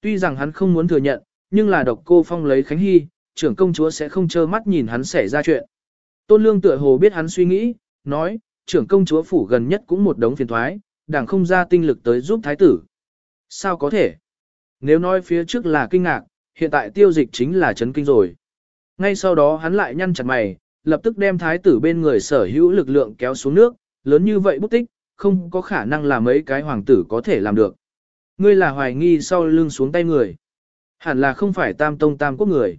Tuy rằng hắn không muốn thừa nhận, nhưng là độc cô phong lấy Khánh Hy, trưởng công chúa sẽ không trơ mắt nhìn hắn xảy ra chuyện. Tôn Lương tựa hồ biết hắn suy nghĩ, nói, trưởng công chúa phủ gần nhất cũng một đống phiền thoái, đảng không ra tinh lực tới giúp thái tử. Sao có thể? Nếu nói phía trước là kinh ngạc, hiện tại tiêu dịch chính là chấn kinh rồi. Ngay sau đó hắn lại nhăn chặt mày, lập tức đem thái tử bên người sở hữu lực lượng kéo xuống nước, lớn như vậy bút tích, không có khả năng là mấy cái hoàng tử có thể làm được. Ngươi là hoài nghi sau lưng xuống tay người. Hẳn là không phải tam tông tam quốc người.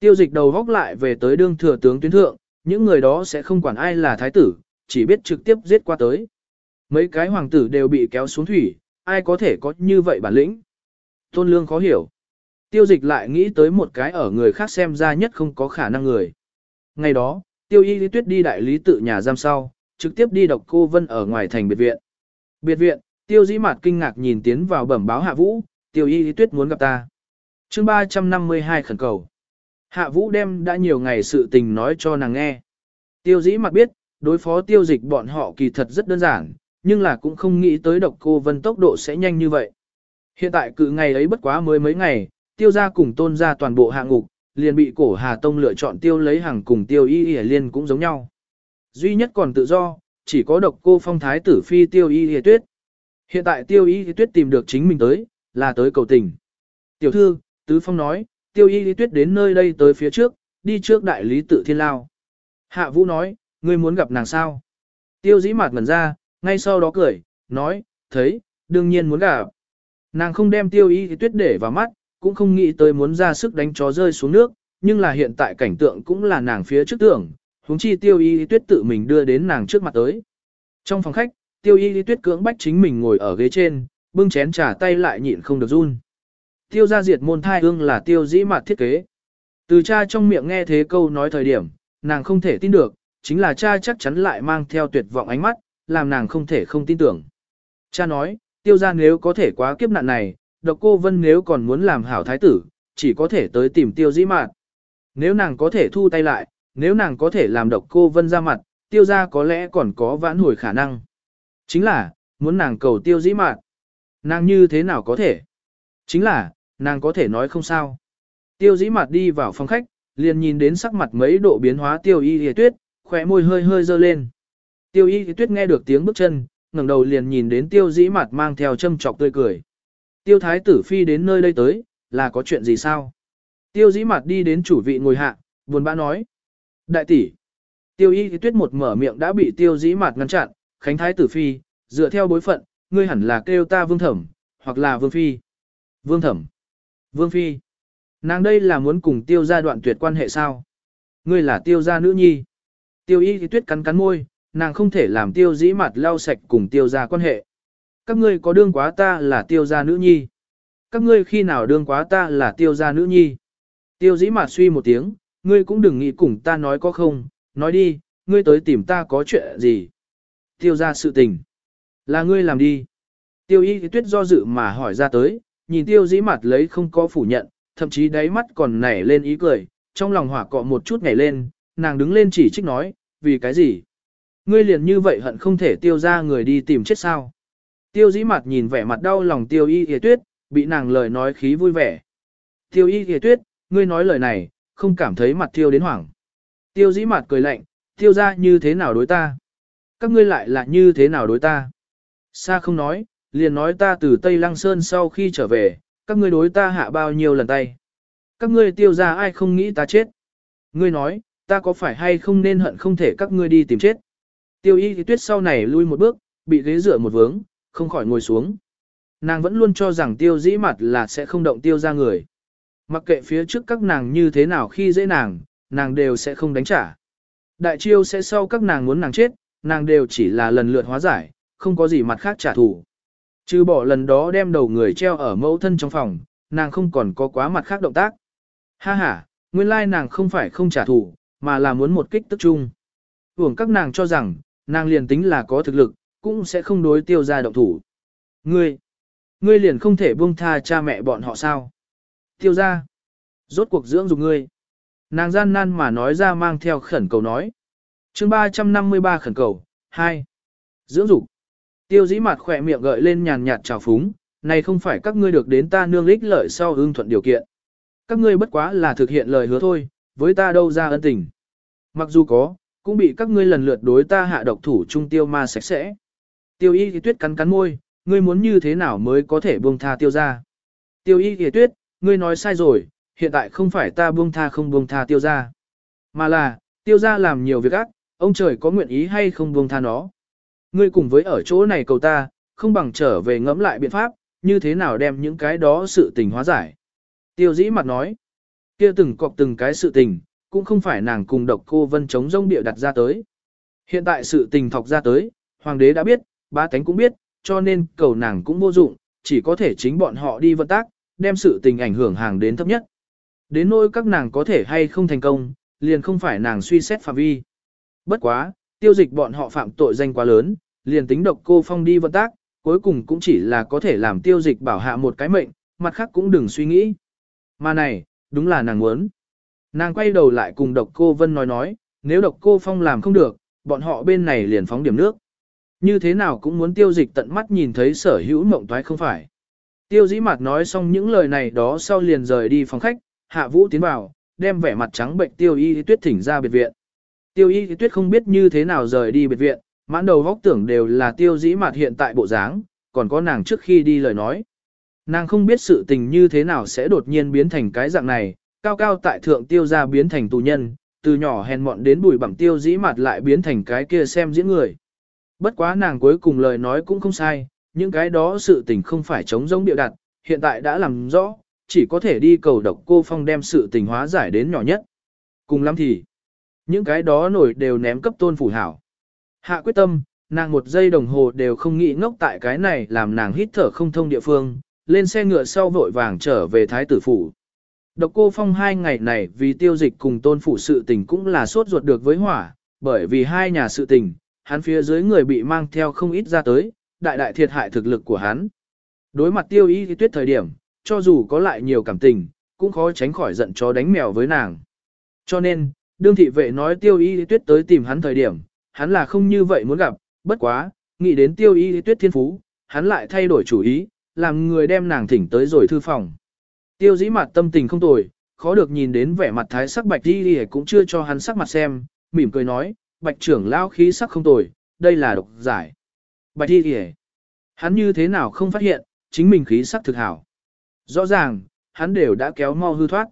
Tiêu dịch đầu góc lại về tới đương thừa tướng tuyến thượng, những người đó sẽ không quản ai là thái tử, chỉ biết trực tiếp giết qua tới. Mấy cái hoàng tử đều bị kéo xuống thủy, ai có thể có như vậy bản lĩnh. Tôn Lương khó hiểu. Tiêu dịch lại nghĩ tới một cái ở người khác xem ra nhất không có khả năng người. Ngày đó, tiêu y lý tuyết đi đại lý tự nhà giam sau, trực tiếp đi độc cô vân ở ngoài thành biệt viện. Biệt viện, tiêu dĩ mạt kinh ngạc nhìn tiến vào bẩm báo hạ vũ, tiêu y lý tuyết muốn gặp ta. chương 352 khẩn cầu. Hạ vũ đem đã nhiều ngày sự tình nói cho nàng nghe. Tiêu dĩ mặt biết, đối phó tiêu dịch bọn họ kỳ thật rất đơn giản, nhưng là cũng không nghĩ tới độc cô vân tốc độ sẽ nhanh như vậy. Hiện tại cự ngày ấy bất quá mới mấy ngày, tiêu gia cùng tôn gia toàn bộ hạng ngục, liền bị cổ Hà Tông lựa chọn tiêu lấy hàng cùng tiêu y y liên cũng giống nhau. Duy nhất còn tự do, chỉ có độc cô phong thái tử phi tiêu y y tuyết. Hiện tại tiêu y y tuyết tìm được chính mình tới, là tới cầu tình. Tiểu thư, Tứ Phong nói, tiêu y y tuyết đến nơi đây tới phía trước, đi trước đại lý tự thiên lao. Hạ vũ nói, ngươi muốn gặp nàng sao? Tiêu dĩ mạt ngẩn ra, ngay sau đó cười, nói, thấy, đương nhiên muốn gặp. Nàng không đem tiêu y tuyết để vào mắt, cũng không nghĩ tới muốn ra sức đánh chó rơi xuống nước, nhưng là hiện tại cảnh tượng cũng là nàng phía trước tưởng, huống chi tiêu y tuyết tự mình đưa đến nàng trước mặt tới. Trong phòng khách, tiêu y tuyết cưỡng bách chính mình ngồi ở ghế trên, bưng chén trà tay lại nhịn không được run. Tiêu gia diệt môn thai ương là tiêu dĩ mặt thiết kế. Từ cha trong miệng nghe thế câu nói thời điểm, nàng không thể tin được, chính là cha chắc chắn lại mang theo tuyệt vọng ánh mắt, làm nàng không thể không tin tưởng. Cha nói, tiêu gia nếu có thể quá kiếp nạn này, độc cô vân nếu còn muốn làm hảo thái tử, chỉ có thể tới tìm tiêu dĩ mạt. Nếu nàng có thể thu tay lại, nếu nàng có thể làm độc cô vân ra mặt, tiêu gia có lẽ còn có vãn hồi khả năng. Chính là, muốn nàng cầu tiêu dĩ mạt. Nàng như thế nào có thể? Chính là, nàng có thể nói không sao. Tiêu dĩ mạt đi vào phòng khách, liền nhìn đến sắc mặt mấy độ biến hóa tiêu y hề tuyết, khỏe môi hơi hơi dơ lên. Tiêu y hề tuyết nghe được tiếng bước chân, ngẩng đầu liền nhìn đến tiêu dĩ mạt mang theo châm trọc tươi cười. Tiêu thái tử phi đến nơi đây tới, là có chuyện gì sao? Tiêu dĩ mặt đi đến chủ vị ngồi hạ, buồn bã nói. Đại tỷ. Tiêu y tuyết một mở miệng đã bị tiêu dĩ mặt ngăn chặn, khánh thái tử phi, dựa theo bối phận, ngươi hẳn là kêu ta vương thẩm, hoặc là vương phi. Vương thẩm. Vương phi. Nàng đây là muốn cùng tiêu gia đoạn tuyệt quan hệ sao? Ngươi là tiêu gia nữ nhi. Tiêu y tuyết cắn cắn môi, nàng không thể làm tiêu dĩ mặt lau sạch cùng tiêu gia quan hệ các ngươi có đương quá ta là tiêu gia nữ nhi. Các ngươi khi nào đương quá ta là tiêu gia nữ nhi. Tiêu dĩ mạt suy một tiếng, ngươi cũng đừng nghĩ cùng ta nói có không, nói đi, ngươi tới tìm ta có chuyện gì. Tiêu gia sự tình. Là ngươi làm đi. Tiêu y tuyết do dự mà hỏi ra tới, nhìn tiêu dĩ mặt lấy không có phủ nhận, thậm chí đáy mắt còn nảy lên ý cười, trong lòng hỏa cọ một chút nhảy lên, nàng đứng lên chỉ trích nói, vì cái gì? Ngươi liền như vậy hận không thể tiêu ra người đi tìm chết sao? Tiêu dĩ mặt nhìn vẻ mặt đau lòng tiêu y hề tuyết, bị nàng lời nói khí vui vẻ. Tiêu y hề tuyết, ngươi nói lời này, không cảm thấy mặt tiêu đến hoảng. Tiêu dĩ mặt cười lạnh, tiêu ra như thế nào đối ta? Các ngươi lại là như thế nào đối ta? Sa không nói, liền nói ta từ Tây Lăng Sơn sau khi trở về, các ngươi đối ta hạ bao nhiêu lần tay. Các ngươi tiêu ra ai không nghĩ ta chết. Ngươi nói, ta có phải hay không nên hận không thể các ngươi đi tìm chết. Tiêu y thì tuyết sau này lui một bước, bị ghế dựa một vướng, không khỏi ngồi xuống. Nàng vẫn luôn cho rằng tiêu dĩ mặt là sẽ không động tiêu ra người. Mặc kệ phía trước các nàng như thế nào khi dễ nàng, nàng đều sẽ không đánh trả. Đại chiêu sẽ sau các nàng muốn nàng chết, nàng đều chỉ là lần lượt hóa giải, không có gì mặt khác trả thù. Trừ bỏ lần đó đem đầu người treo ở mẫu thân trong phòng, nàng không còn có quá mặt khác động tác. Ha ha, nguyên lai nàng không phải không trả thù, mà là muốn một kích tức chung. Hưởng các nàng cho rằng, nàng liền tính là có thực lực, cũng sẽ không đối tiêu ra động thủ. Ngươi, ngươi liền không thể buông tha cha mẹ bọn họ sao? Tiêu ra, rốt cuộc dưỡng dục ngươi. Nàng gian nan mà nói ra mang theo khẩn cầu nói. chương 353 khẩn cầu, 2. Dưỡng dục. Tiêu dĩ mặt khỏe miệng gợi lên nhàn nhạt trào phúng, này không phải các ngươi được đến ta nương lích lợi sau ưng thuận điều kiện. Các ngươi bất quá là thực hiện lời hứa thôi, với ta đâu ra ân tình. Mặc dù có, cũng bị các ngươi lần lượt đối ta hạ độc thủ trung tiêu ma sạch sẽ. Tiêu y thì tuyết cắn cắn môi, ngươi muốn như thế nào mới có thể buông tha tiêu ra. Tiêu y thì tuyết, ngươi nói sai rồi, hiện tại không phải ta buông tha không buông tha tiêu ra. Mà là, tiêu ra làm nhiều việc ác, ông trời có nguyện ý hay không buông tha nó. Ngươi cùng với ở chỗ này cầu ta, không bằng trở về ngẫm lại biện pháp, như thế nào đem những cái đó sự tình hóa giải. Tiêu dĩ mặt nói, kia từng cọc từng cái sự tình, cũng không phải nàng cùng độc cô vân chống rông địa đặt ra tới. Hiện tại sự tình thọc ra tới, hoàng đế đã biết, ba tánh cũng biết, cho nên cầu nàng cũng vô dụng, chỉ có thể chính bọn họ đi vận tác, đem sự tình ảnh hưởng hàng đến thấp nhất. Đến nỗi các nàng có thể hay không thành công, liền không phải nàng suy xét phạm vi. Bất quá, tiêu dịch bọn họ phạm tội danh quá lớn, liền tính độc cô phong đi vận tác, cuối cùng cũng chỉ là có thể làm tiêu dịch bảo hạ một cái mệnh, mặt khác cũng đừng suy nghĩ. Mà này, đúng là nàng muốn. Nàng quay đầu lại cùng độc cô Vân nói nói, nếu độc cô Phong làm không được, bọn họ bên này liền phóng điểm nước. Như thế nào cũng muốn tiêu dịch tận mắt nhìn thấy sở hữu mộng toái không phải. Tiêu dĩ mặt nói xong những lời này đó sau liền rời đi phòng khách, hạ vũ tiến vào, đem vẻ mặt trắng bệnh tiêu y tuyết thỉnh ra biệt viện. Tiêu y tuyết không biết như thế nào rời đi biệt viện, mãn đầu góc tưởng đều là tiêu dĩ mặt hiện tại bộ dáng, còn có nàng trước khi đi lời nói. Nàng không biết sự tình như thế nào sẽ đột nhiên biến thành cái dạng này, cao cao tại thượng tiêu ra biến thành tù nhân, từ nhỏ hèn mọn đến bùi bẩm tiêu dĩ mặt lại biến thành cái kia xem diễn người. Bất quá nàng cuối cùng lời nói cũng không sai, những cái đó sự tình không phải chống giống địa đặt, hiện tại đã làm rõ, chỉ có thể đi cầu độc cô phong đem sự tình hóa giải đến nhỏ nhất. Cùng lắm thì, những cái đó nổi đều ném cấp tôn phủ hảo. Hạ quyết tâm, nàng một giây đồng hồ đều không nghĩ ngốc tại cái này làm nàng hít thở không thông địa phương, lên xe ngựa sau vội vàng trở về thái tử phủ. Độc cô phong hai ngày này vì tiêu dịch cùng tôn phủ sự tình cũng là sốt ruột được với hỏa, bởi vì hai nhà sự tình, hắn phía dưới người bị mang theo không ít ra tới, đại đại thiệt hại thực lực của hắn. Đối mặt tiêu y tuyết thời điểm, cho dù có lại nhiều cảm tình, cũng khó tránh khỏi giận chó đánh mèo với nàng. Cho nên, đương thị vệ nói tiêu y tuyết tới tìm hắn thời điểm, hắn là không như vậy muốn gặp, bất quá, nghĩ đến tiêu y tuyết thiên phú, hắn lại thay đổi chủ ý, làm người đem nàng thỉnh tới rồi thư phòng. Tiêu dĩ mặt tâm tình không tồi, khó được nhìn đến vẻ mặt thái sắc bạch đi đi cũng chưa cho hắn sắc mặt xem, mỉm cười nói, bạch trưởng lão khí sắc không tồi, đây là độc giải. Bạch thi đi hắn như thế nào không phát hiện, chính mình khí sắc thực hảo. Rõ ràng, hắn đều đã kéo mau hư thoát.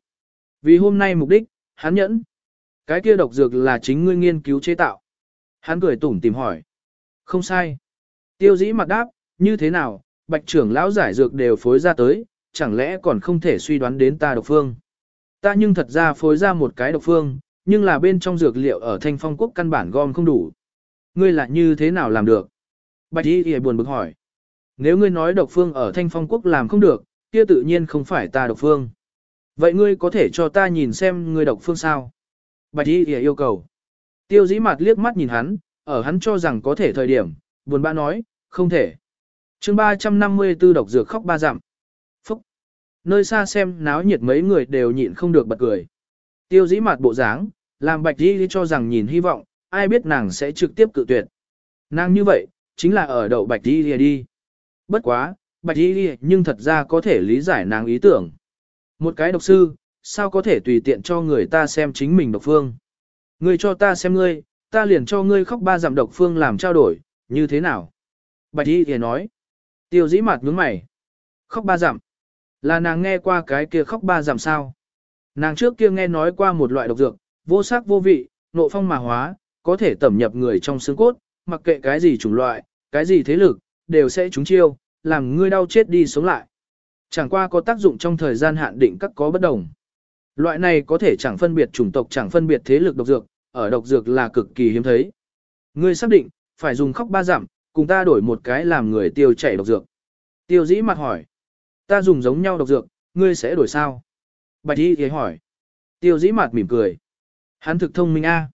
Vì hôm nay mục đích, hắn nhẫn. Cái kia độc dược là chính ngươi nghiên cứu chế tạo. Hắn cười tủm tìm hỏi. Không sai. Tiêu dĩ mặt đáp, như thế nào, bạch trưởng lão giải dược đều phối ra tới, chẳng lẽ còn không thể suy đoán đến ta độc phương. Ta nhưng thật ra phối ra một cái độc phương, nhưng là bên trong dược liệu ở thanh phong quốc căn bản gom không đủ. Ngươi là như thế nào làm được? Bạch y y buồn bực hỏi. Nếu ngươi nói độc phương ở thanh phong quốc làm không được, kia tự nhiên không phải ta độc phương. Vậy ngươi có thể cho ta nhìn xem ngươi độc phương sao? Bạch y y yêu cầu. Tiêu dĩ mặt liếc mắt nhìn hắn, ở hắn cho rằng có thể thời điểm, buồn bã nói, không thể. chương 354 độc dược khóc ba dặm. Phúc! Nơi xa xem náo nhiệt mấy người đều nhịn không được bật cười. Tiêu dĩ mặt bộ dáng, làm bạch đi cho rằng nhìn hy vọng, ai biết nàng sẽ trực tiếp cự tuyệt. Nàng như vậy, chính là ở đậu bạch đi đi. Bất quá, bạch đi nhưng thật ra có thể lý giải nàng ý tưởng. Một cái độc sư, sao có thể tùy tiện cho người ta xem chính mình độc phương. Ngươi cho ta xem ngươi, ta liền cho ngươi khóc ba giảm độc phương làm trao đổi, như thế nào? Bạch y thì nói. Tiêu dĩ mặt nhướng mày. Khóc ba giảm. Là nàng nghe qua cái kia khóc ba giảm sao? Nàng trước kia nghe nói qua một loại độc dược, vô sắc vô vị, nộ phong mà hóa, có thể tẩm nhập người trong xương cốt, mặc kệ cái gì chủng loại, cái gì thế lực, đều sẽ trúng chiêu, làm ngươi đau chết đi sống lại. Chẳng qua có tác dụng trong thời gian hạn định các có bất đồng. Loại này có thể chẳng phân biệt chủng tộc chẳng phân biệt thế lực độc dược, ở độc dược là cực kỳ hiếm thấy. Ngươi xác định, phải dùng khóc ba giảm, cùng ta đổi một cái làm người tiêu chảy độc dược. Tiêu dĩ mặt hỏi, ta dùng giống nhau độc dược, ngươi sẽ đổi sao? Bạch y thì hỏi. Tiêu dĩ mặt mỉm cười. Hắn thực thông minh a.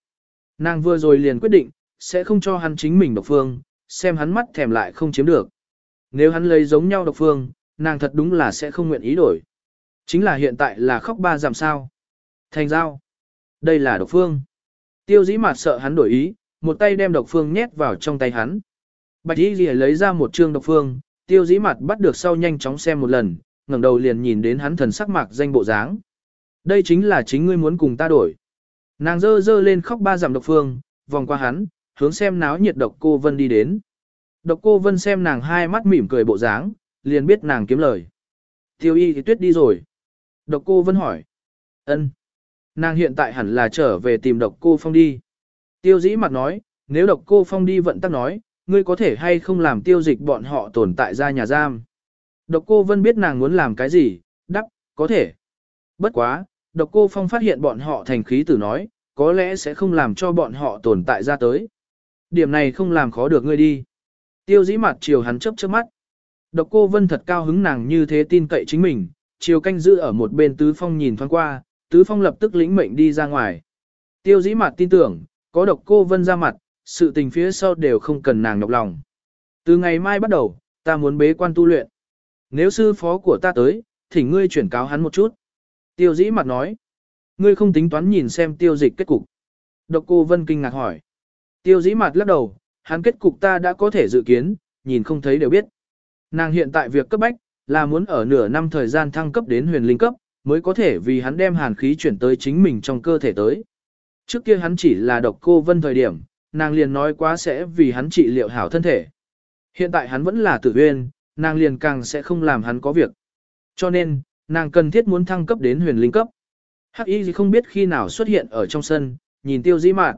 Nàng vừa rồi liền quyết định, sẽ không cho hắn chính mình độc phương, xem hắn mắt thèm lại không chiếm được. Nếu hắn lấy giống nhau độc phương, nàng thật đúng là sẽ không nguyện ý đổi. Chính là hiện tại là khóc ba giảm sao. Thành giao. Đây là độc phương. Tiêu dĩ mặt sợ hắn đổi ý, một tay đem độc phương nhét vào trong tay hắn. Bạch y lìa lấy ra một trương độc phương, tiêu dĩ mặt bắt được sau nhanh chóng xem một lần, ngẩng đầu liền nhìn đến hắn thần sắc mạc danh bộ dáng. Đây chính là chính ngươi muốn cùng ta đổi. Nàng dơ dơ lên khóc ba giảm độc phương, vòng qua hắn, hướng xem náo nhiệt độc cô Vân đi đến. Độc cô Vân xem nàng hai mắt mỉm cười bộ dáng, liền biết nàng kiếm lời. Tiêu y thì tuyết đi rồi. Độc cô Vân hỏi. ân Nàng hiện tại hẳn là trở về tìm độc cô Phong đi. Tiêu dĩ mặt nói, nếu độc cô Phong đi vận tắc nói, ngươi có thể hay không làm tiêu dịch bọn họ tồn tại ra nhà giam. Độc cô Vân biết nàng muốn làm cái gì, đắc, có thể. Bất quá, độc cô Phong phát hiện bọn họ thành khí tử nói, có lẽ sẽ không làm cho bọn họ tồn tại ra tới. Điểm này không làm khó được ngươi đi. Tiêu dĩ mặt chiều hắn chấp trước mắt. Độc cô Vân thật cao hứng nàng như thế tin cậy chính mình, chiều canh giữ ở một bên Tứ Phong nhìn thoáng qua, Tứ Phong lập tức lĩnh mệnh đi ra ngoài. Tiêu dĩ mặt tin tưởng, có độc cô Vân ra mặt, sự tình phía sau đều không cần nàng nhọc lòng. Từ ngày mai bắt đầu, ta muốn bế quan tu luyện. Nếu sư phó của ta tới, thì ngươi chuyển cáo hắn một chút. Tiêu dĩ mặt nói. Ngươi không tính toán nhìn xem tiêu dịch kết cục. Độc cô Vân kinh ngạc hỏi. Tiêu dĩ mặt lắc đầu, hắn kết cục ta đã có thể dự kiến, nhìn không thấy đều biết. Nàng hiện tại việc cấp bách, là muốn ở nửa năm thời gian thăng cấp đến huyền linh cấp, mới có thể vì hắn đem hàn khí chuyển tới chính mình trong cơ thể tới. Trước kia hắn chỉ là độc cô vân thời điểm, nàng liền nói quá sẽ vì hắn trị liệu hảo thân thể. Hiện tại hắn vẫn là tử huyên, nàng liền càng sẽ không làm hắn có việc. Cho nên, nàng cần thiết muốn thăng cấp đến huyền linh cấp. Hắc y không biết khi nào xuất hiện ở trong sân, nhìn tiêu dĩ mạt.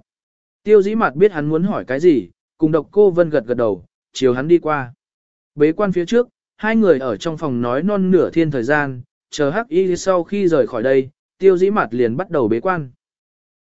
Tiêu dĩ mạt biết hắn muốn hỏi cái gì, cùng độc cô vân gật gật đầu, chiều hắn đi qua. Bế quan phía trước, hai người ở trong phòng nói non nửa thiên thời gian, chờ hắc y sau khi rời khỏi đây, tiêu dĩ mạt liền bắt đầu bế quan.